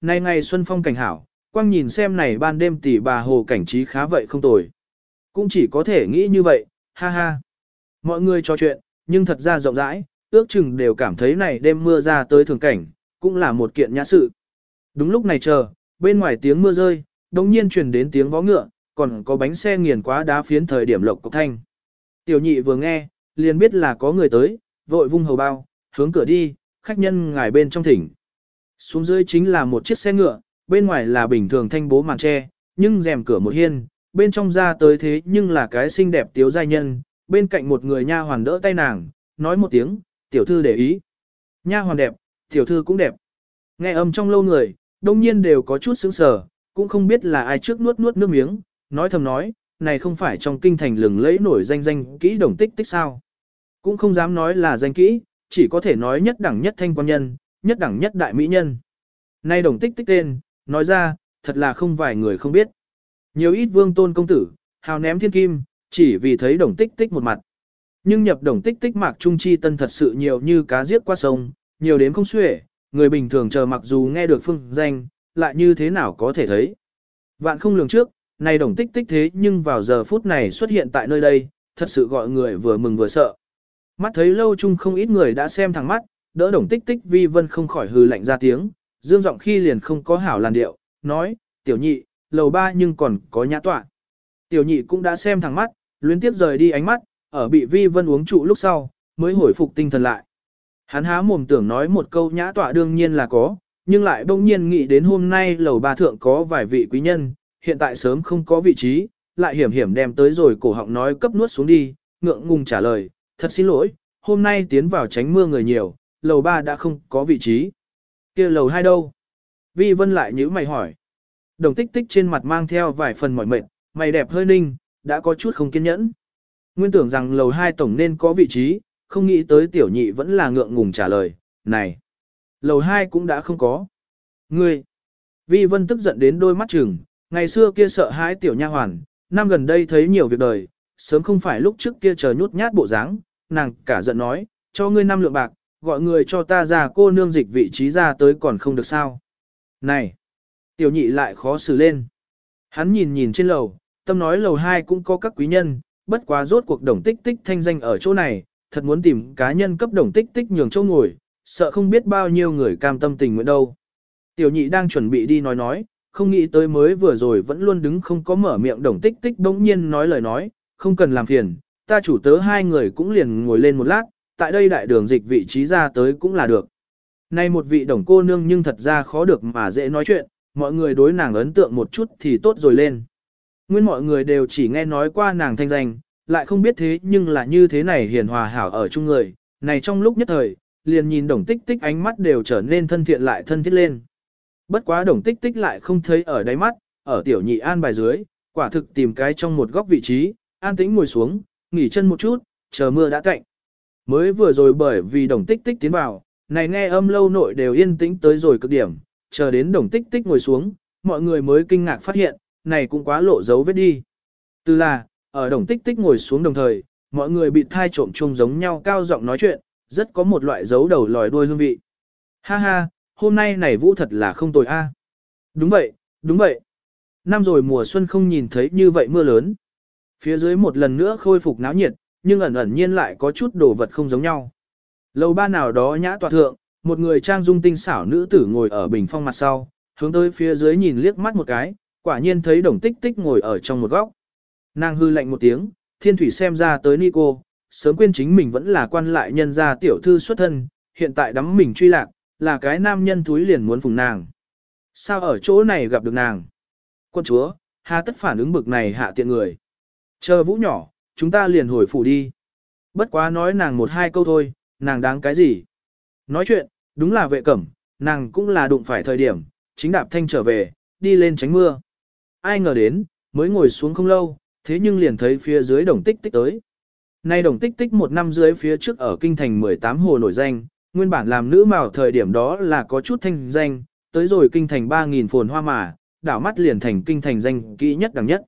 Nay ngày xuân phong cảnh hảo, quang nhìn xem này ban đêm tỷ bà hồ cảnh trí khá vậy không tồi. Cũng chỉ có thể nghĩ như vậy, ha ha. Mọi người trò chuyện, nhưng thật ra rộng rãi, ước chừng đều cảm thấy này đêm mưa ra tới thường cảnh, cũng là một kiện nhã sự. Đúng lúc này chờ, bên ngoài tiếng mưa rơi, đồng nhiên truyền đến tiếng vó ngựa, còn có bánh xe nghiền quá đá phiến thời điểm lộc cốc thanh. Tiểu nhị vừa nghe, liền biết là có người tới, vội vung hầu bao, hướng cửa đi, khách nhân ngài bên trong thỉnh. Xuống dưới chính là một chiếc xe ngựa, bên ngoài là bình thường thanh bố màn tre, nhưng rèm cửa một hiên, bên trong ra tới thế nhưng là cái xinh đẹp tiếu giai nhân, bên cạnh một người nha hoàn đỡ tay nàng, nói một tiếng, tiểu thư để ý. Nha hoàn đẹp, tiểu thư cũng đẹp. Nghe âm trong lâu người, đông nhiên đều có chút sững sờ, cũng không biết là ai trước nuốt nuốt nước miếng, nói thầm nói, này không phải trong kinh thành lừng lẫy nổi danh danh kỹ đồng tích tích sao. Cũng không dám nói là danh kỹ, chỉ có thể nói nhất đẳng nhất thanh quan nhân, nhất đẳng nhất đại mỹ nhân. Nay đồng tích tích tên, nói ra, thật là không vài người không biết. Nhiều ít vương tôn công tử, hào ném thiên kim, chỉ vì thấy đồng tích tích một mặt. Nhưng nhập đồng tích tích mạc trung chi tân thật sự nhiều như cá giết qua sông, nhiều đến không xuể, người bình thường chờ mặc dù nghe được phương danh, lại như thế nào có thể thấy. Vạn không lường trước, này đồng tích tích thế nhưng vào giờ phút này xuất hiện tại nơi đây, thật sự gọi người vừa mừng vừa sợ. Mắt thấy lâu chung không ít người đã xem thẳng mắt, đỡ đồng tích tích vi vân không khỏi hừ lạnh ra tiếng, dương giọng khi liền không có hảo làn điệu, nói, tiểu nhị, lầu ba nhưng còn có nhã tọa. Tiểu nhị cũng đã xem thẳng mắt, luyến tiếp rời đi ánh mắt, ở bị vi vân uống trụ lúc sau, mới hồi phục tinh thần lại. Hắn há mồm tưởng nói một câu nhã tọa đương nhiên là có, nhưng lại bỗng nhiên nghĩ đến hôm nay lầu ba thượng có vài vị quý nhân, hiện tại sớm không có vị trí, lại hiểm hiểm đem tới rồi cổ họng nói cấp nuốt xuống đi, ngượng ngùng trả lời, thật xin lỗi, hôm nay tiến vào tránh mưa người nhiều, lầu ba đã không có vị trí. kia lầu hai đâu? Vi Vân lại nhíu mày hỏi. Đồng tích tích trên mặt mang theo vài phần mỏi mệt, mày đẹp hơi ninh, đã có chút không kiên nhẫn. Nguyên tưởng rằng lầu hai tổng nên có vị trí, không nghĩ tới tiểu nhị vẫn là ngượng ngùng trả lời, này. Lầu hai cũng đã không có. Ngươi. Vi Vân tức giận đến đôi mắt chừng, ngày xưa kia sợ hãi tiểu nha hoàn, năm gần đây thấy nhiều việc đời, sớm không phải lúc trước kia chờ nhút nhát bộ dáng, nàng cả giận nói, cho ngươi năm lượng bạc, gọi người cho ta ra cô nương dịch vị trí ra tới còn không được sao. Này, tiểu nhị lại khó xử lên. Hắn nhìn nhìn trên lầu, tâm nói lầu 2 cũng có các quý nhân, bất quá rốt cuộc đồng tích tích thanh danh ở chỗ này, thật muốn tìm cá nhân cấp đồng tích tích nhường chỗ ngồi, sợ không biết bao nhiêu người cam tâm tình nguyện đâu. Tiểu nhị đang chuẩn bị đi nói nói, không nghĩ tới mới vừa rồi vẫn luôn đứng không có mở miệng đồng tích tích bỗng nhiên nói lời nói, không cần làm phiền, ta chủ tớ hai người cũng liền ngồi lên một lát, tại đây đại đường dịch vị trí ra tới cũng là được. Nay một vị đồng cô nương nhưng thật ra khó được mà dễ nói chuyện, mọi người đối nàng ấn tượng một chút thì tốt rồi lên. Nguyên mọi người đều chỉ nghe nói qua nàng thanh danh, lại không biết thế nhưng là như thế này hiền hòa hảo ở chung người, này trong lúc nhất thời, liền nhìn đồng tích tích ánh mắt đều trở nên thân thiện lại thân thiết lên. Bất quá đồng tích tích lại không thấy ở đáy mắt, ở tiểu nhị an bài dưới, quả thực tìm cái trong một góc vị trí, an tĩnh ngồi xuống, nghỉ chân một chút, chờ mưa đã cạnh. Mới vừa rồi bởi vì đồng tích tích tiến vào, này nghe âm lâu nội đều yên tĩnh tới rồi cực điểm, chờ đến đồng tích tích ngồi xuống, mọi người mới kinh ngạc phát hiện, này cũng quá lộ dấu vết đi. Từ là, ở đồng tích tích ngồi xuống đồng thời, mọi người bị thai trộm chung giống nhau cao giọng nói chuyện, rất có một loại dấu đầu lòi đuôi hương vị. Ha ha, hôm nay này vũ thật là không tồi a. À. Đúng vậy, đúng vậy. Năm rồi mùa xuân không nhìn thấy như vậy mưa lớn. Phía dưới một lần nữa khôi phục náo nhiệt, nhưng ẩn ẩn nhiên lại có chút đồ vật không giống nhau. Lầu ba nào đó nhã tọa thượng, một người trang dung tinh xảo nữ tử ngồi ở bình phong mặt sau, hướng tới phía dưới nhìn liếc mắt một cái, quả nhiên thấy đồng tích tích ngồi ở trong một góc. Nàng hư lạnh một tiếng, thiên thủy xem ra tới Nico, sớm quên chính mình vẫn là quan lại nhân gia tiểu thư xuất thân, hiện tại đắm mình truy lạc, là cái nam nhân túi liền muốn phùng nàng. Sao ở chỗ này gặp được nàng? Quân chúa, hà tất phản ứng bực này hạ tiện người. Chờ vũ nhỏ, chúng ta liền hồi phủ đi. Bất quá nói nàng một hai câu thôi, nàng đáng cái gì? Nói chuyện, đúng là vệ cẩm, nàng cũng là đụng phải thời điểm, chính đạp thanh trở về, đi lên tránh mưa. Ai ngờ đến, mới ngồi xuống không lâu, thế nhưng liền thấy phía dưới đồng tích tích tới. Nay đồng tích tích một năm dưới phía trước ở kinh thành 18 hồ nổi danh, nguyên bản làm nữ mạo thời điểm đó là có chút thanh danh, tới rồi kinh thành 3.000 phồn hoa mà, đảo mắt liền thành kinh thành danh kỹ nhất đẳng nhất.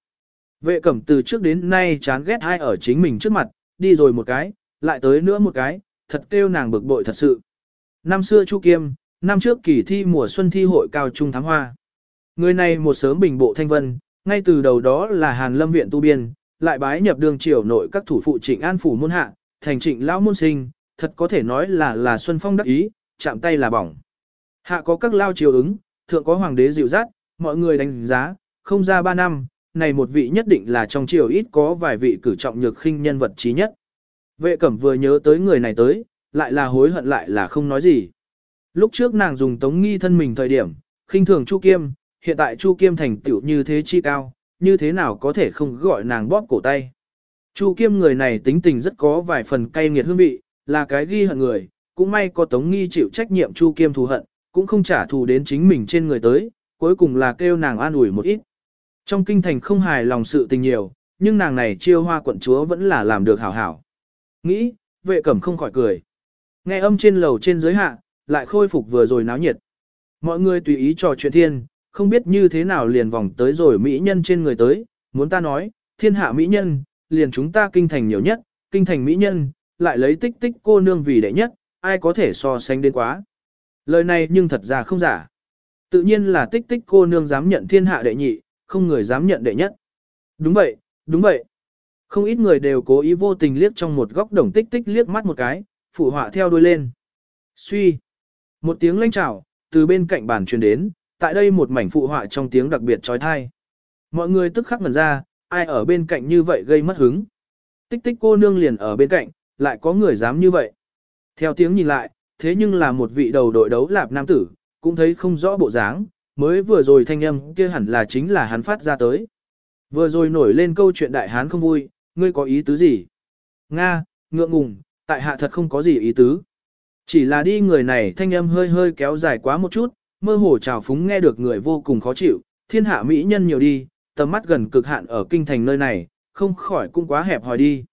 Vệ cẩm từ trước đến nay chán ghét hai ở chính mình trước mặt, đi rồi một cái, lại tới nữa một cái, thật kêu nàng bực bội thật sự. Năm xưa Chu Kiêm, Năm trước kỳ thi mùa xuân thi hội cao trung thám hoa. Người này một sớm bình bộ thanh vân, ngay từ đầu đó là Hàn Lâm viện tu biên, lại bái nhập đường triều nội các thủ phụ trịnh an phủ môn hạ, thành trịnh lão môn sinh, thật có thể nói là là xuân phong đắc ý, chạm tay là bỏng. Hạ có các lao triều ứng, thượng có hoàng đế dịu dắt, mọi người đánh giá, không ra ba năm, này một vị nhất định là trong triều ít có vài vị cử trọng nhược khinh nhân vật trí nhất. Vệ cẩm vừa nhớ tới người này tới, lại là hối hận lại là không nói gì. Lúc trước nàng dùng tống nghi thân mình thời điểm, khinh thường Chu Kiêm, hiện tại Chu Kiêm thành tựu như thế chi cao, như thế nào có thể không gọi nàng bóp cổ tay. Chu Kiêm người này tính tình rất có vài phần cay nghiệt hương vị, là cái ghi hận người, cũng may có Tống Nghi chịu trách nhiệm Chu Kiêm thù hận, cũng không trả thù đến chính mình trên người tới, cuối cùng là kêu nàng an ủi một ít. Trong kinh thành không hài lòng sự tình nhiều, nhưng nàng này chiêu hoa quận chúa vẫn là làm được hảo hảo. Nghĩ, vệ cẩm không khỏi cười. Nghe âm trên lầu trên dưới hạ, lại khôi phục vừa rồi náo nhiệt. Mọi người tùy ý trò chuyện thiên, không biết như thế nào liền vòng tới rồi mỹ nhân trên người tới, muốn ta nói, thiên hạ mỹ nhân, liền chúng ta kinh thành nhiều nhất, kinh thành mỹ nhân, lại lấy tích tích cô nương vì đệ nhất, ai có thể so sánh đến quá. Lời này nhưng thật ra không giả. Tự nhiên là tích tích cô nương dám nhận thiên hạ đệ nhị, không người dám nhận đệ nhất. Đúng vậy, đúng vậy. Không ít người đều cố ý vô tình liếc trong một góc đồng tích tích liếc mắt một cái, phụ họa theo đuôi lên. Suy. Một tiếng lanh trào, từ bên cạnh bàn truyền đến, tại đây một mảnh phụ họa trong tiếng đặc biệt trói thai. Mọi người tức khắc ngần ra, ai ở bên cạnh như vậy gây mất hứng. Tích tích cô nương liền ở bên cạnh, lại có người dám như vậy. Theo tiếng nhìn lại, thế nhưng là một vị đầu đội đấu lạp nam tử, cũng thấy không rõ bộ dáng, mới vừa rồi thanh âm kia hẳn là chính là hắn phát ra tới. Vừa rồi nổi lên câu chuyện đại hán không vui, ngươi có ý tứ gì? Nga, ngượng ngùng, tại hạ thật không có gì ý tứ. Chỉ là đi người này thanh âm hơi hơi kéo dài quá một chút, mơ hồ trào phúng nghe được người vô cùng khó chịu, thiên hạ mỹ nhân nhiều đi, tầm mắt gần cực hạn ở kinh thành nơi này, không khỏi cũng quá hẹp hòi đi.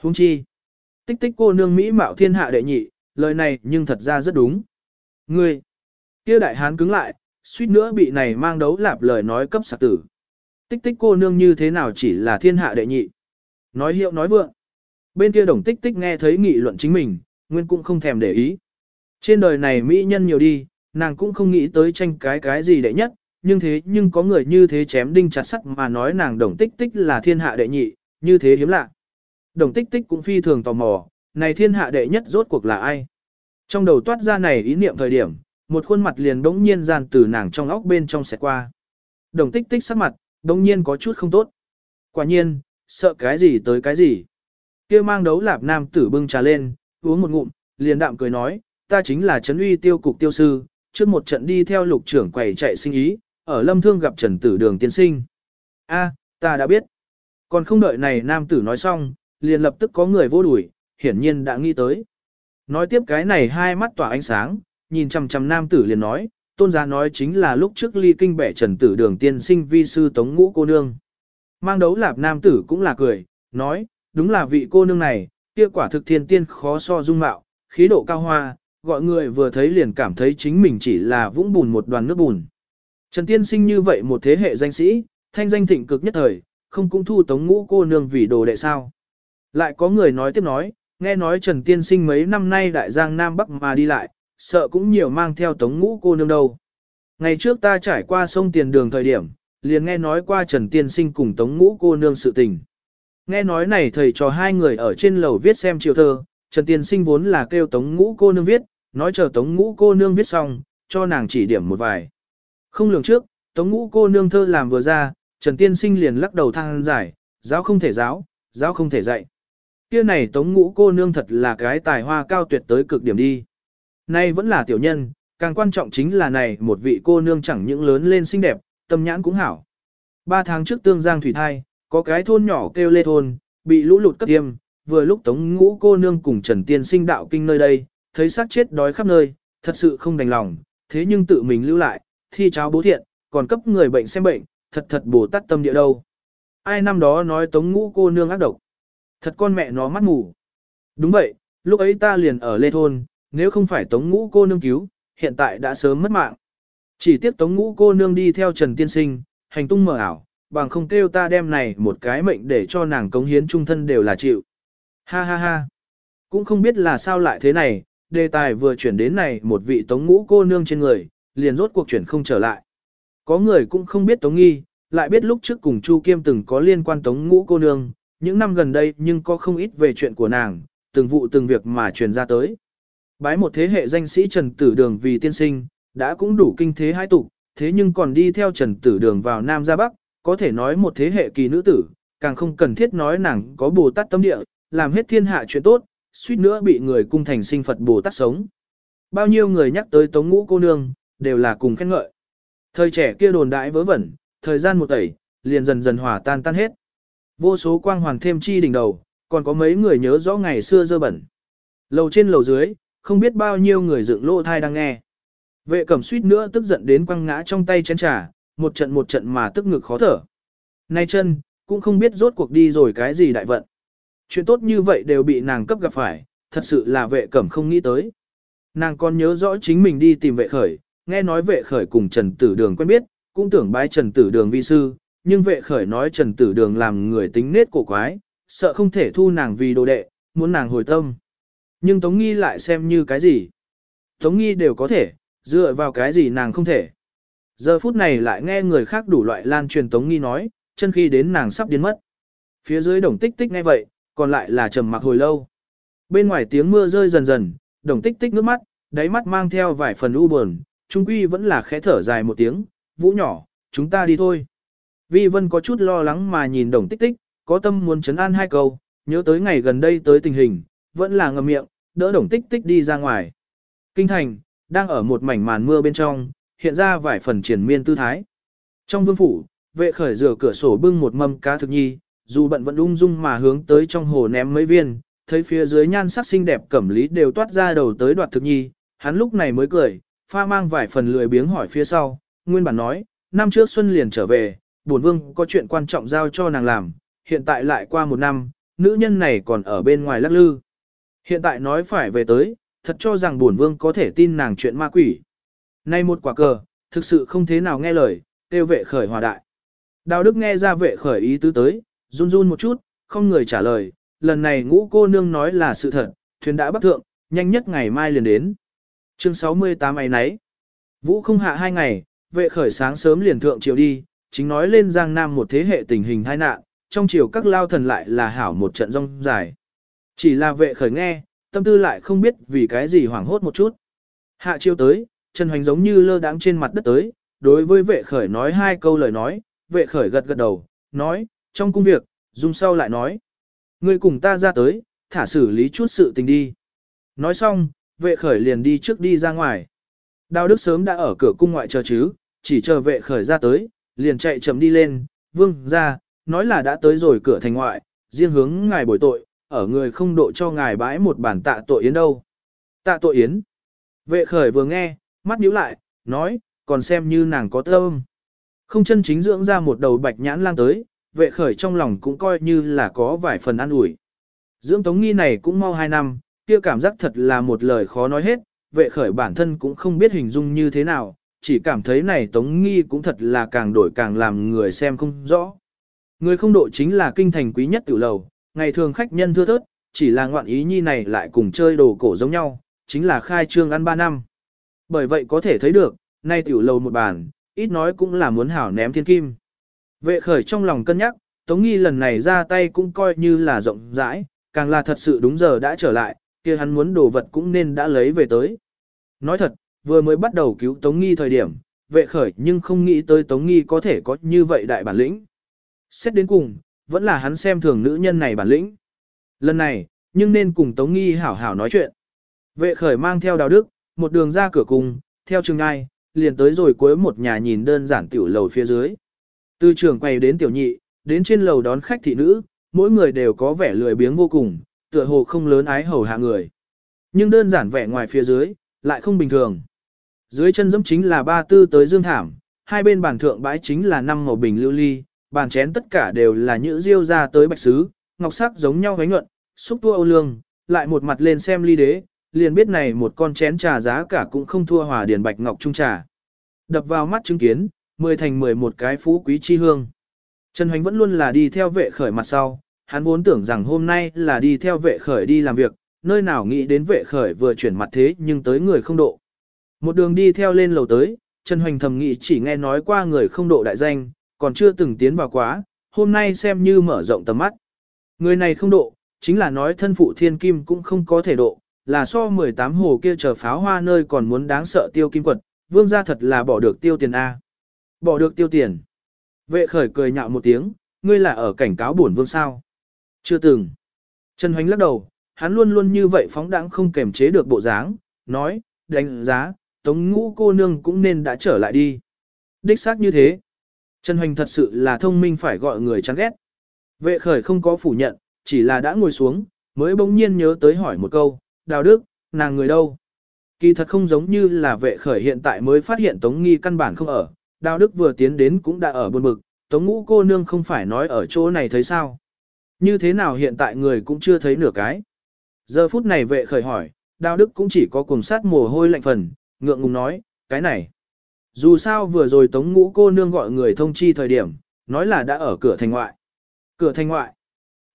Hung chi, tích tích cô nương mỹ mạo thiên hạ đệ nhị, lời này nhưng thật ra rất đúng. Ngươi, kia đại hán cứng lại, suýt nữa bị này mang đấu lạp lời nói cấp sạc tử. Tích tích cô nương như thế nào chỉ là thiên hạ đệ nhị. Nói hiệu nói vượng. Bên kia đồng tích tích nghe thấy nghị luận chính mình, nguyên cũng không thèm để ý. Trên đời này mỹ nhân nhiều đi, nàng cũng không nghĩ tới tranh cái cái gì đệ nhất, nhưng thế nhưng có người như thế chém đinh chặt sắt mà nói nàng đồng tích tích là thiên hạ đệ nhị, như thế hiếm lạ. Đồng tích tích cũng phi thường tò mò, này thiên hạ đệ nhất rốt cuộc là ai? Trong đầu toát ra này ý niệm thời điểm, một khuôn mặt liền đống nhiên gian từ nàng trong óc bên trong xẹt qua. Đồng tích tích sắc mặt, đống nhiên có chút không tốt. Quả nhiên, sợ cái gì tới cái gì. kia mang đấu lạp nam tử bưng trà lên, uống một ngụm, liền đạm cười nói, ta chính là Trấn uy tiêu cục tiêu sư, trước một trận đi theo lục trưởng quầy chạy sinh ý, ở lâm thương gặp trần tử đường tiên sinh. a ta đã biết. Còn không đợi này nam tử nói xong, liền lập tức có người vô đuổi, hiển nhiên đã nghĩ tới. Nói tiếp cái này hai mắt tỏa ánh sáng, nhìn chằm chằm nam tử liền nói, tôn giá nói chính là lúc trước ly kinh bẻ trần tử đường tiên sinh vi sư tống ngũ cô nương. Mang đấu lạp nam tử cũng là cười, nói, đúng là vị cô nương này, kia quả thực thiên tiên khó so dung mạo, khí độ cao hoa, gọi người vừa thấy liền cảm thấy chính mình chỉ là vũng bùn một đoàn nước bùn. Trần tiên sinh như vậy một thế hệ danh sĩ, thanh danh thịnh cực nhất thời, không cũng thu tống ngũ cô nương vì đồ đệ sao. Lại có người nói tiếp nói, nghe nói Trần tiên sinh mấy năm nay đại giang Nam Bắc mà đi lại, sợ cũng nhiều mang theo tống ngũ cô nương đâu. Ngày trước ta trải qua sông tiền đường thời điểm, liền nghe nói qua Trần Tiên Sinh cùng Tống Ngũ cô nương sự tình. Nghe nói này thầy trò hai người ở trên lầu viết xem chiều thơ, Trần Tiên Sinh vốn là kêu Tống Ngũ cô nương viết, nói chờ Tống Ngũ cô nương viết xong, cho nàng chỉ điểm một vài. Không lường trước, Tống Ngũ cô nương thơ làm vừa ra, Trần Tiên Sinh liền lắc đầu thang giải, giáo không thể giáo, giáo không thể dạy. Kia này Tống Ngũ cô nương thật là cái tài hoa cao tuyệt tới cực điểm đi. Nay vẫn là tiểu nhân, càng quan trọng chính là này một vị cô nương chẳng những lớn lên xinh đẹp, tâm nhãn cũng hảo. Ba tháng trước tương giang thủy thai, có cái thôn nhỏ kêu lê thôn, bị lũ lụt cấp tiêm, vừa lúc tống ngũ cô nương cùng Trần Tiên sinh đạo kinh nơi đây, thấy xác chết đói khắp nơi, thật sự không đành lòng, thế nhưng tự mình lưu lại, thi cháo bố thiện, còn cấp người bệnh xem bệnh, thật thật bổ tát tâm địa đâu. Ai năm đó nói tống ngũ cô nương ác độc. Thật con mẹ nó mắt mù. Đúng vậy, lúc ấy ta liền ở lê thôn, nếu không phải tống ngũ cô nương cứu, hiện tại đã sớm mất mạng. Chỉ tiếp tống ngũ cô nương đi theo Trần Tiên Sinh, hành tung mờ ảo, bằng không kêu ta đem này một cái mệnh để cho nàng cống hiến trung thân đều là chịu. Ha ha ha. Cũng không biết là sao lại thế này, đề tài vừa chuyển đến này một vị tống ngũ cô nương trên người, liền rốt cuộc chuyển không trở lại. Có người cũng không biết tống nghi, lại biết lúc trước cùng Chu Kiêm từng có liên quan tống ngũ cô nương, những năm gần đây nhưng có không ít về chuyện của nàng, từng vụ từng việc mà truyền ra tới. Bái một thế hệ danh sĩ Trần Tử Đường vì tiên sinh, đã cũng đủ kinh thế hai tục, thế nhưng còn đi theo Trần Tử Đường vào Nam ra Bắc, có thể nói một thế hệ kỳ nữ tử, càng không cần thiết nói nàng có Bồ Tát tâm địa, làm hết thiên hạ chuyện tốt, suýt nữa bị người cung thành sinh Phật Bồ Tát sống. Bao nhiêu người nhắc tới Tống Ngũ cô nương, đều là cùng khen ngợi. Thời trẻ kia đồn đại vớ vẩn, thời gian một tẩy, liền dần dần hòa tan tan hết. Vô số quang hoàng thêm chi đỉnh đầu, còn có mấy người nhớ rõ ngày xưa dơ bẩn. Lầu trên lầu dưới, không biết bao nhiêu người dựng lỗ thai đang nghe. Vệ cẩm suýt nữa tức giận đến quăng ngã trong tay chén trà, một trận một trận mà tức ngực khó thở. Nay chân, cũng không biết rốt cuộc đi rồi cái gì đại vận. Chuyện tốt như vậy đều bị nàng cấp gặp phải, thật sự là vệ cẩm không nghĩ tới. Nàng còn nhớ rõ chính mình đi tìm vệ khởi, nghe nói vệ khởi cùng Trần Tử Đường quen biết, cũng tưởng bái Trần Tử Đường vi sư, nhưng vệ khởi nói Trần Tử Đường làm người tính nết cổ quái, sợ không thể thu nàng vì đồ đệ, muốn nàng hồi tâm. Nhưng Tống Nghi lại xem như cái gì? Tống Nghi đều có thể, dựa vào cái gì nàng không thể. Giờ phút này lại nghe người khác đủ loại lan truyền Tống Nghi nói, chân khi đến nàng sắp biến mất. Phía dưới đồng tích tích nghe vậy, còn lại là trầm mặc hồi lâu. Bên ngoài tiếng mưa rơi dần dần, đồng tích tích nước mắt, đáy mắt mang theo vài phần u buồn, trung quy vẫn là khẽ thở dài một tiếng, vũ nhỏ, chúng ta đi thôi. Vi Vân có chút lo lắng mà nhìn đồng tích tích, có tâm muốn chấn an hai câu, nhớ tới ngày gần đây tới tình hình, vẫn là ngậm miệng, đỡ đồng tích tích đi ra ngoài. Kinh thành, đang ở một mảnh màn mưa bên trong, hiện ra vài phần triển miên tư thái. Trong vương phủ, vệ khởi rửa cửa sổ bưng một mâm cá thực nhi, dù bận vẫn ung dung mà hướng tới trong hồ ném mấy viên, thấy phía dưới nhan sắc xinh đẹp cẩm lý đều toát ra đầu tới đoạt thực nhi, hắn lúc này mới cười, pha mang vài phần lười biếng hỏi phía sau, nguyên bản nói, năm trước xuân liền trở về, bổn vương có chuyện quan trọng giao cho nàng làm, hiện tại lại qua một năm, nữ nhân này còn ở bên ngoài lắc lư. Hiện tại nói phải về tới, thật cho rằng bổn vương có thể tin nàng chuyện ma quỷ. Nay một quả cờ, thực sự không thế nào nghe lời, tiêu vệ khởi hòa đại. Đào Đức nghe ra vệ khởi ý tứ tới, run run một chút, không người trả lời, lần này ngũ cô nương nói là sự thật, thuyền đã bắt thượng, nhanh nhất ngày mai liền đến. Chương 68 ấy nấy. Vũ không hạ hai ngày, vệ khởi sáng sớm liền thượng chiều đi, chính nói lên Giang Nam một thế hệ tình hình tai nạn, trong chiều các lao thần lại là hảo một trận rong dài. Chỉ là vệ khởi nghe, tâm tư lại không biết vì cái gì hoảng hốt một chút. Hạ chiêu tới, Trần Hoành giống như lơ đãng trên mặt đất tới, đối với vệ khởi nói hai câu lời nói, vệ khởi gật gật đầu, nói, trong công việc, dung sau lại nói. Ngươi cùng ta ra tới, thả xử lý chút sự tình đi. Nói xong, vệ khởi liền đi trước đi ra ngoài. Đào Đức sớm đã ở cửa cung ngoại chờ chứ, chỉ chờ vệ khởi ra tới, liền chạy chậm đi lên, vương ra, nói là đã tới rồi cửa thành ngoại, riêng hướng ngài bồi tội, ở người không độ cho ngài bãi một bản tạ tội yến đâu. Tạ tội yến. Vệ khởi vừa nghe, mắt nhíu lại, nói, còn xem như nàng có tâm. Không chân chính dưỡng ra một đầu bạch nhãn lang tới, vệ khởi trong lòng cũng coi như là có vài phần an ủi. Dưỡng tống nghi này cũng mau hai năm, kia cảm giác thật là một lời khó nói hết, vệ khởi bản thân cũng không biết hình dung như thế nào, chỉ cảm thấy này tống nghi cũng thật là càng đổi càng làm người xem không rõ. Người không độ chính là kinh thành quý nhất tiểu lầu, ngày thường khách nhân thưa thớt, chỉ là ngoạn ý nhi này lại cùng chơi đồ cổ giống nhau, chính là khai trương ăn ba năm. Bởi vậy có thể thấy được, nay tiểu lầu một bàn, ít nói cũng là muốn hảo ném thiên kim. Vệ khởi trong lòng cân nhắc, Tống Nghi lần này ra tay cũng coi như là rộng rãi, càng là thật sự đúng giờ đã trở lại, kia hắn muốn đồ vật cũng nên đã lấy về tới. Nói thật, vừa mới bắt đầu cứu Tống Nghi thời điểm, vệ khởi nhưng không nghĩ tới Tống Nghi có thể có như vậy đại bản lĩnh. Xét đến cùng, vẫn là hắn xem thường nữ nhân này bản lĩnh. Lần này, nhưng nên cùng Tống Nghi hảo hảo nói chuyện. Vệ khởi mang theo đào đức, một đường ra cửa cùng, theo trường ai, liền tới rồi cuối một nhà nhìn đơn giản tiểu lầu phía dưới. Từ trường quay đến tiểu nhị, đến trên lầu đón khách thị nữ, mỗi người đều có vẻ lười biếng vô cùng, tựa hồ không lớn ái hầu hạ người. Nhưng đơn giản vẻ ngoài phía dưới, lại không bình thường. Dưới chân dẫm chính là ba tư tới dương thảm, hai bên bàn thượng bãi chính là năm màu bình lưu ly, bàn chén tất cả đều là nhữ diêu ra tới bạch sứ, ngọc sắc giống nhau gánh nhuận, xúc tua ô lương, lại một mặt lên xem ly đế, liền biết này một con chén trà giá cả cũng không thua hòa điền bạch ngọc trung trà. Đập vào mắt chứng kiến, mười thành mười một cái phú quý chi hương. Trần Hoành vẫn luôn là đi theo vệ khởi mặt sau, hắn vốn tưởng rằng hôm nay là đi theo vệ khởi đi làm việc, nơi nào nghĩ đến vệ khởi vừa chuyển mặt thế nhưng tới người không độ. Một đường đi theo lên lầu tới, Trần Hoành thầm nghĩ chỉ nghe nói qua người không độ đại danh, còn chưa từng tiến vào quá, hôm nay xem như mở rộng tầm mắt. Người này không độ, chính là nói thân phụ thiên kim cũng không có thể độ, là so 18 hồ kia chờ pháo hoa nơi còn muốn đáng sợ tiêu kim quật, vương gia thật là bỏ được tiêu tiền A. Bỏ được tiêu tiền. Vệ khởi cười nhạo một tiếng, ngươi là ở cảnh cáo bổn vương sao. Chưa từng. Trần Hoành lắc đầu, hắn luôn luôn như vậy phóng đãng không kềm chế được bộ dáng, nói, đánh giá, tống ngũ cô nương cũng nên đã trở lại đi. Đích xác như thế. Trần Hoành thật sự là thông minh phải gọi người chán ghét. Vệ khởi không có phủ nhận, chỉ là đã ngồi xuống, mới bỗng nhiên nhớ tới hỏi một câu, Đào Đức, nàng người đâu? Kỳ thật không giống như là vệ khởi hiện tại mới phát hiện Tống Nghi căn bản không ở, Đào Đức vừa tiến đến cũng đã ở buồn bực, Tống Ngũ cô nương không phải nói ở chỗ này thấy sao? Như thế nào hiện tại người cũng chưa thấy nửa cái? Giờ phút này vệ khởi hỏi, Đào Đức cũng chỉ có cùng sát mồ hôi lạnh phần, ngượng ngùng nói, cái này. Dù sao vừa rồi Tống Ngũ cô nương gọi người thông chi thời điểm, nói là đã ở cửa thành ngoại. Cửa thành ngoại.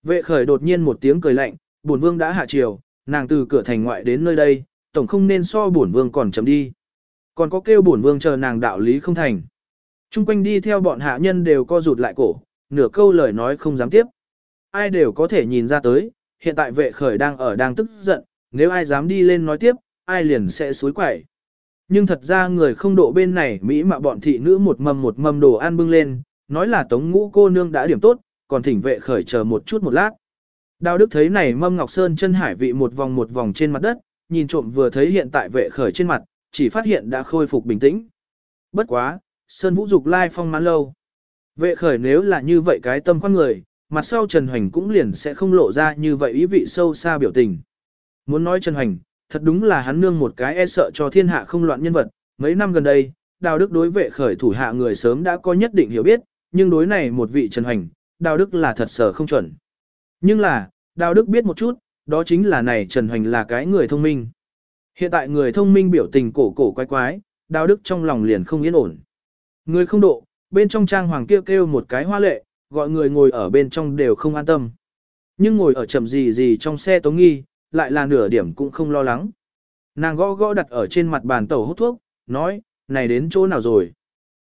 Vệ khởi đột nhiên một tiếng cười lạnh, bổn vương đã hạ chiều, nàng từ cửa thành ngoại đến nơi đây, tổng không nên so bổn vương còn chấm đi. Còn có kêu bổn vương chờ nàng đạo lý không thành. Trung quanh đi theo bọn hạ nhân đều co rụt lại cổ, nửa câu lời nói không dám tiếp. Ai đều có thể nhìn ra tới, hiện tại vệ khởi đang ở đang tức giận, nếu ai dám đi lên nói tiếp, ai liền sẽ suối quẩy. Nhưng thật ra người không độ bên này Mỹ mà bọn thị nữ một mâm một mâm đồ ăn bưng lên, nói là tống ngũ cô nương đã điểm tốt, còn thỉnh vệ khởi chờ một chút một lát. Đào Đức thấy này mâm Ngọc Sơn chân hải vị một vòng một vòng trên mặt đất, nhìn trộm vừa thấy hiện tại vệ khởi trên mặt, chỉ phát hiện đã khôi phục bình tĩnh. Bất quá, Sơn Vũ Dục lai phong mãn lâu. Vệ khởi nếu là như vậy cái tâm con người, mặt sau Trần Hoành cũng liền sẽ không lộ ra như vậy ý vị sâu xa biểu tình. Muốn nói Trần Hoành, thật đúng là hắn nương một cái e sợ cho thiên hạ không loạn nhân vật. Mấy năm gần đây, Đào Đức đối vệ khởi thủ hạ người sớm đã có nhất định hiểu biết, nhưng đối này một vị Trần Hoành, Đào Đức là thật sở không chuẩn. Nhưng là, Đào Đức biết một chút, đó chính là này Trần Hoành là cái người thông minh. Hiện tại người thông minh biểu tình cổ cổ quái quái, Đào Đức trong lòng liền không yên ổn. Người không độ, bên trong trang hoàng kêu kêu một cái hoa lệ, gọi người ngồi ở bên trong đều không an tâm. Nhưng ngồi ở chậm gì gì trong xe tống nghi, lại là nửa điểm cũng không lo lắng. Nàng gõ gõ đặt ở trên mặt bàn tàu hút thuốc, nói, này đến chỗ nào rồi?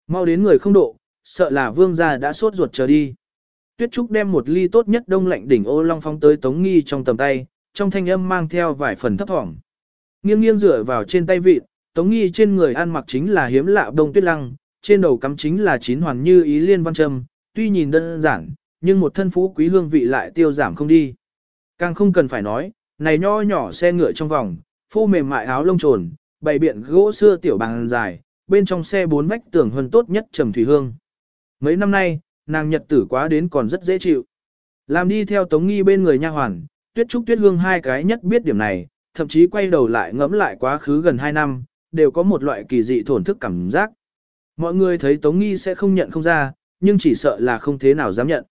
Mau đến người không độ, sợ là vương gia đã sốt ruột chờ đi. Tuyết Trúc đem một ly tốt nhất đông lạnh đỉnh ô long phóng tới Tống Nghi trong tầm tay, trong thanh âm mang theo vài phần thấp thỏm. Nghiêng nghiêng dựa vào trên tay vịt, Tống Nghi trên người ăn mặc chính là hiếm lạ đông tuyết lăng, trên đầu cắm chính là chín hoàn như ý liên văn trâm, tuy nhìn đơn giản, nhưng một thân phú quý hương vị lại tiêu giảm không đi. Càng không cần phải nói, này nho nhỏ xe ngựa trong vòng, phô mềm mại áo lông trồn, bày biện gỗ xưa tiểu bàn dài, bên trong xe bốn vách tường hơn tốt nhất trầm thủy hương. Mấy năm nay, nàng nhật tử quá đến còn rất dễ chịu. Làm đi theo Tống Nghi bên người nha hoàn, Tuyết Trúc Tuyết Hương hai cái nhất biết điểm này, thậm chí quay đầu lại ngẫm lại quá khứ gần hai năm, đều có một loại kỳ dị thổn thức cảm giác. Mọi người thấy Tống Nghi sẽ không nhận không ra, nhưng chỉ sợ là không thế nào dám nhận.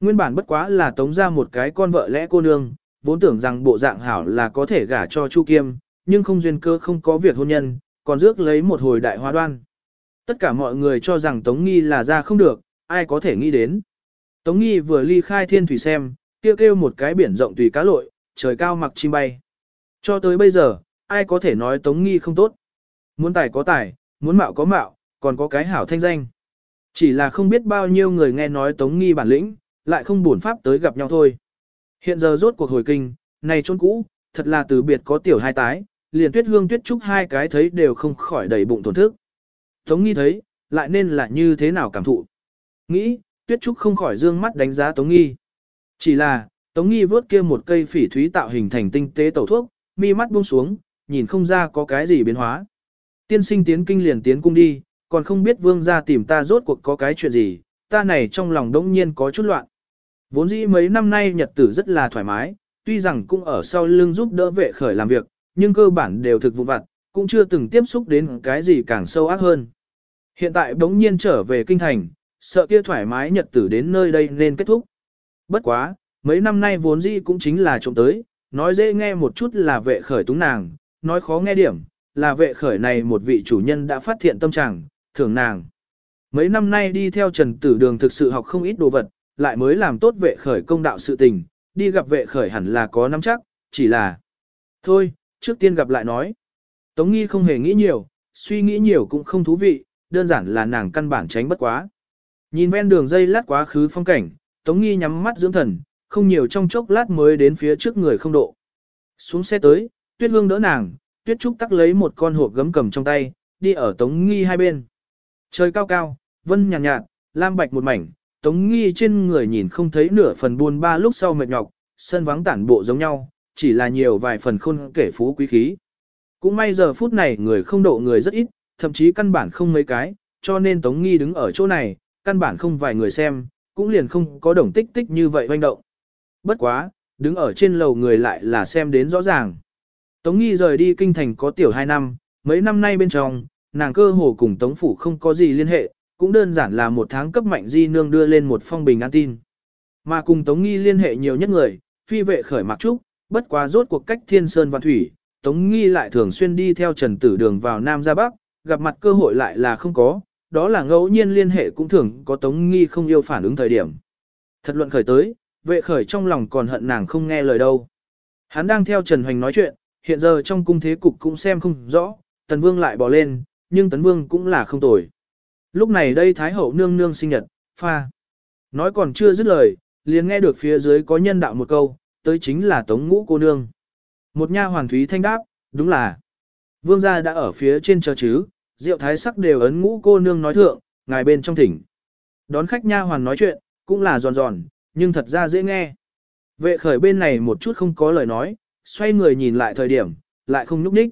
Nguyên bản bất quá là Tống ra một cái con vợ lẽ cô nương, vốn tưởng rằng bộ dạng hảo là có thể gả cho Chu Kiêm, nhưng không duyên cơ không có việc hôn nhân, còn rước lấy một hồi đại hoa đoan. Tất cả mọi người cho rằng Tống Nghi là ra không được, ai có thể nghĩ đến. Tống Nghi vừa ly khai thiên thủy xem, kêu kêu một cái biển rộng tùy cá lội, trời cao mặc chim bay. Cho tới bây giờ, ai có thể nói Tống Nghi không tốt. Muốn tài có tài, muốn mạo có mạo, còn có cái hảo thanh danh. Chỉ là không biết bao nhiêu người nghe nói Tống Nghi bản lĩnh, lại không buồn pháp tới gặp nhau thôi. Hiện giờ rốt cuộc hồi kinh, này chôn cũ, thật là từ biệt có tiểu hai tái, liền tuyết hương tuyết trúc hai cái thấy đều không khỏi đầy bụng tổn thức. Tống Nghi thấy, lại nên là như thế nào cảm thụ. Nghĩ, Tuyết Trúc không khỏi dương mắt đánh giá Tống Nghi. Chỉ là, Tống Nghi vớt kia một cây phỉ thúy tạo hình thành tinh tế tẩu thuốc, mi mắt buông xuống, nhìn không ra có cái gì biến hóa. Tiên sinh tiến kinh liền tiến cung đi, còn không biết vương gia tìm ta rốt cuộc có cái chuyện gì, ta này trong lòng đống nhiên có chút loạn. Vốn dĩ mấy năm nay nhật tử rất là thoải mái, tuy rằng cũng ở sau lưng giúp đỡ vệ khởi làm việc, nhưng cơ bản đều thực vụ vặt, cũng chưa từng tiếp xúc đến cái gì càng sâu ác hơn. Hiện tại đống nhiên trở về kinh thành, sợ kia thoải mái nhật tử đến nơi đây nên kết thúc. Bất quá, mấy năm nay vốn dĩ cũng chính là trộm tới, nói dễ nghe một chút là vệ khởi túng nàng, nói khó nghe điểm, là vệ khởi này một vị chủ nhân đã phát hiện tâm trạng, thưởng nàng. Mấy năm nay đi theo trần tử đường thực sự học không ít đồ vật, lại mới làm tốt vệ khởi công đạo sự tình, đi gặp vệ khởi hẳn là có nắm chắc, chỉ là Thôi, trước tiên gặp lại nói. Tống nghi không hề nghĩ nhiều, suy nghĩ nhiều cũng không thú vị, đơn giản là nàng căn bản tránh bất quá. Nhìn ven đường dây lát quá khứ phong cảnh, Tống nghi nhắm mắt dưỡng thần, không nhiều trong chốc lát mới đến phía trước người không độ. Xuống xe tới, tuyết hương đỡ nàng, tuyết trúc tắc lấy một con hộp gấm cầm trong tay, đi ở Tống nghi hai bên. Trời cao cao, vân nhàn nhạt, nhạt, lam bạch một mảnh, Tống nghi trên người nhìn không thấy nửa phần buôn ba lúc sau mệt nhọc, sân vắng tản bộ giống nhau, chỉ là nhiều vài phần khôn kể phú quý khí. Cũng may giờ phút này người không độ người rất ít, thậm chí căn bản không mấy cái, cho nên Tống Nghi đứng ở chỗ này, căn bản không vài người xem, cũng liền không có đồng tích tích như vậy hoành động. Bất quá, đứng ở trên lầu người lại là xem đến rõ ràng. Tống Nghi rời đi kinh thành có tiểu 2 năm, mấy năm nay bên trong, nàng cơ hồ cùng Tống Phủ không có gì liên hệ, cũng đơn giản là một tháng cấp mạnh di nương đưa lên một phong bình an tin. Mà cùng Tống Nghi liên hệ nhiều nhất người, phi vệ khởi mặc trúc, bất quá rốt cuộc cách thiên sơn và thủy, Tống Nghi lại thường xuyên đi theo Trần Tử Đường vào Nam ra Bắc, gặp mặt cơ hội lại là không có, đó là ngẫu nhiên liên hệ cũng thường có Tống Nghi không yêu phản ứng thời điểm. Thật luận khởi tới, vệ khởi trong lòng còn hận nàng không nghe lời đâu. Hắn đang theo Trần Hoành nói chuyện, hiện giờ trong cung thế cục cũng xem không rõ, Tần Vương lại bỏ lên, nhưng Tấn Vương cũng là không tồi. Lúc này đây Thái Hậu nương nương sinh nhật, pha. Nói còn chưa dứt lời, liền nghe được phía dưới có nhân đạo một câu, tới chính là Tống Ngũ cô nương. Một nha hoàng thúy thanh đáp, đúng là. Vương gia đã ở phía trên chờ chứ, rượu thái sắc đều ấn ngũ cô nương nói thượng, ngài bên trong thỉnh. Đón khách nha hoàn nói chuyện, cũng là giòn giòn, nhưng thật ra dễ nghe. Vệ khởi bên này một chút không có lời nói, xoay người nhìn lại thời điểm, lại không nhúc nhích.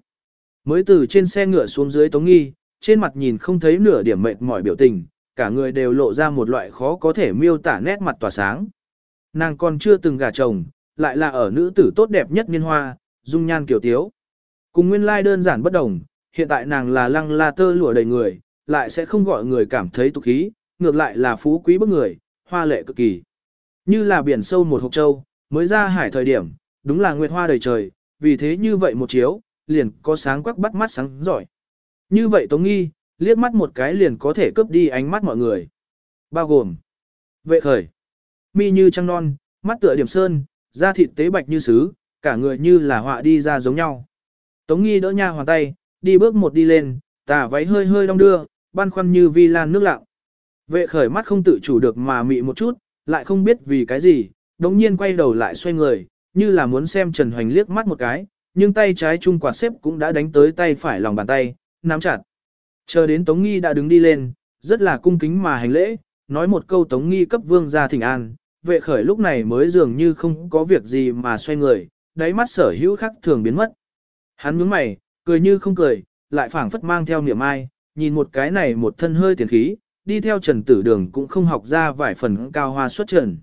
Mới từ trên xe ngựa xuống dưới tống nghi, trên mặt nhìn không thấy nửa điểm mệt mỏi biểu tình, cả người đều lộ ra một loại khó có thể miêu tả nét mặt tỏa sáng. Nàng còn chưa từng gả chồng, lại là ở nữ tử tốt đẹp nhất niên hoa, dung nhan kiểu tiếu. Cùng nguyên lai đơn giản bất đồng, hiện tại nàng là lăng la tơ lụa đầy người, lại sẽ không gọi người cảm thấy tục khí, ngược lại là phú quý bức người, hoa lệ cực kỳ. Như là biển sâu một hộp châu, mới ra hải thời điểm, đúng là nguyệt hoa đầy trời, vì thế như vậy một chiếu, liền có sáng quắc bắt mắt sáng giỏi. Như vậy Tống Nghi, liếc mắt một cái liền có thể cướp đi ánh mắt mọi người. Bao gồm vệ khởi, mi như trăng non, mắt tựa điểm sơn, da thịt tế bạch như sứ, cả người như là họa đi ra giống nhau. Tống nghi đỡ nha hoàn tay, đi bước một đi lên, tà váy hơi hơi đong đưa, băn khoăn như vi lan nước lặng. Vệ khởi mắt không tự chủ được mà mị một chút, lại không biết vì cái gì, đống nhiên quay đầu lại xoay người, như là muốn xem Trần Hoành liếc mắt một cái, nhưng tay trái trung quạt xếp cũng đã đánh tới tay phải lòng bàn tay, nắm chặt. Chờ đến Tống Nghi đã đứng đi lên, rất là cung kính mà hành lễ, nói một câu Tống Nghi cấp vương ra thỉnh an, vệ khởi lúc này mới dường như không có việc gì mà xoay người, đáy mắt sở hữu khắc thường biến mất. Hắn nhướng mày, cười như không cười, lại phảng phất mang theo niệm ai, nhìn một cái này một thân hơi tiền khí, đi theo trần tử đường cũng không học ra vài phần cao hoa xuất trần.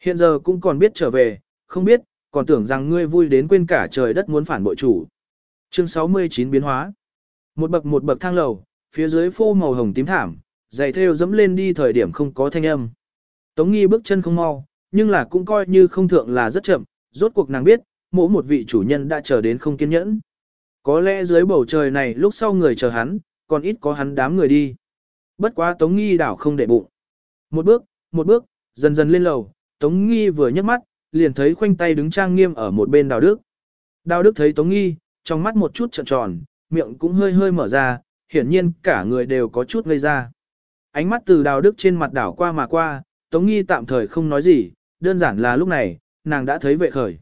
Hiện giờ cũng còn biết trở về, không biết, còn tưởng rằng ngươi vui đến quên cả trời đất muốn phản bội chủ. Chương 69 biến hóa. Một bậc một bậc thang lầu, phía dưới phô màu hồng tím thảm, giày thêu dẫm lên đi thời điểm không có thanh âm. Tống nghi bước chân không mau, nhưng là cũng coi như không thượng là rất chậm, rốt cuộc nàng biết, mỗi một vị chủ nhân đã chờ đến không kiên nhẫn. Có lẽ dưới bầu trời này lúc sau người chờ hắn, còn ít có hắn đám người đi. Bất quá Tống Nghi đảo không để bụng. Một bước, một bước, dần dần lên lầu, Tống Nghi vừa nhấc mắt, liền thấy khoanh tay đứng trang nghiêm ở một bên Đào Đức. Đào Đức thấy Tống Nghi, trong mắt một chút trợn tròn, miệng cũng hơi hơi mở ra, hiển nhiên cả người đều có chút ngây ra. Ánh mắt từ Đào Đức trên mặt đảo qua mà qua, Tống Nghi tạm thời không nói gì, đơn giản là lúc này, nàng đã thấy vệ khởi.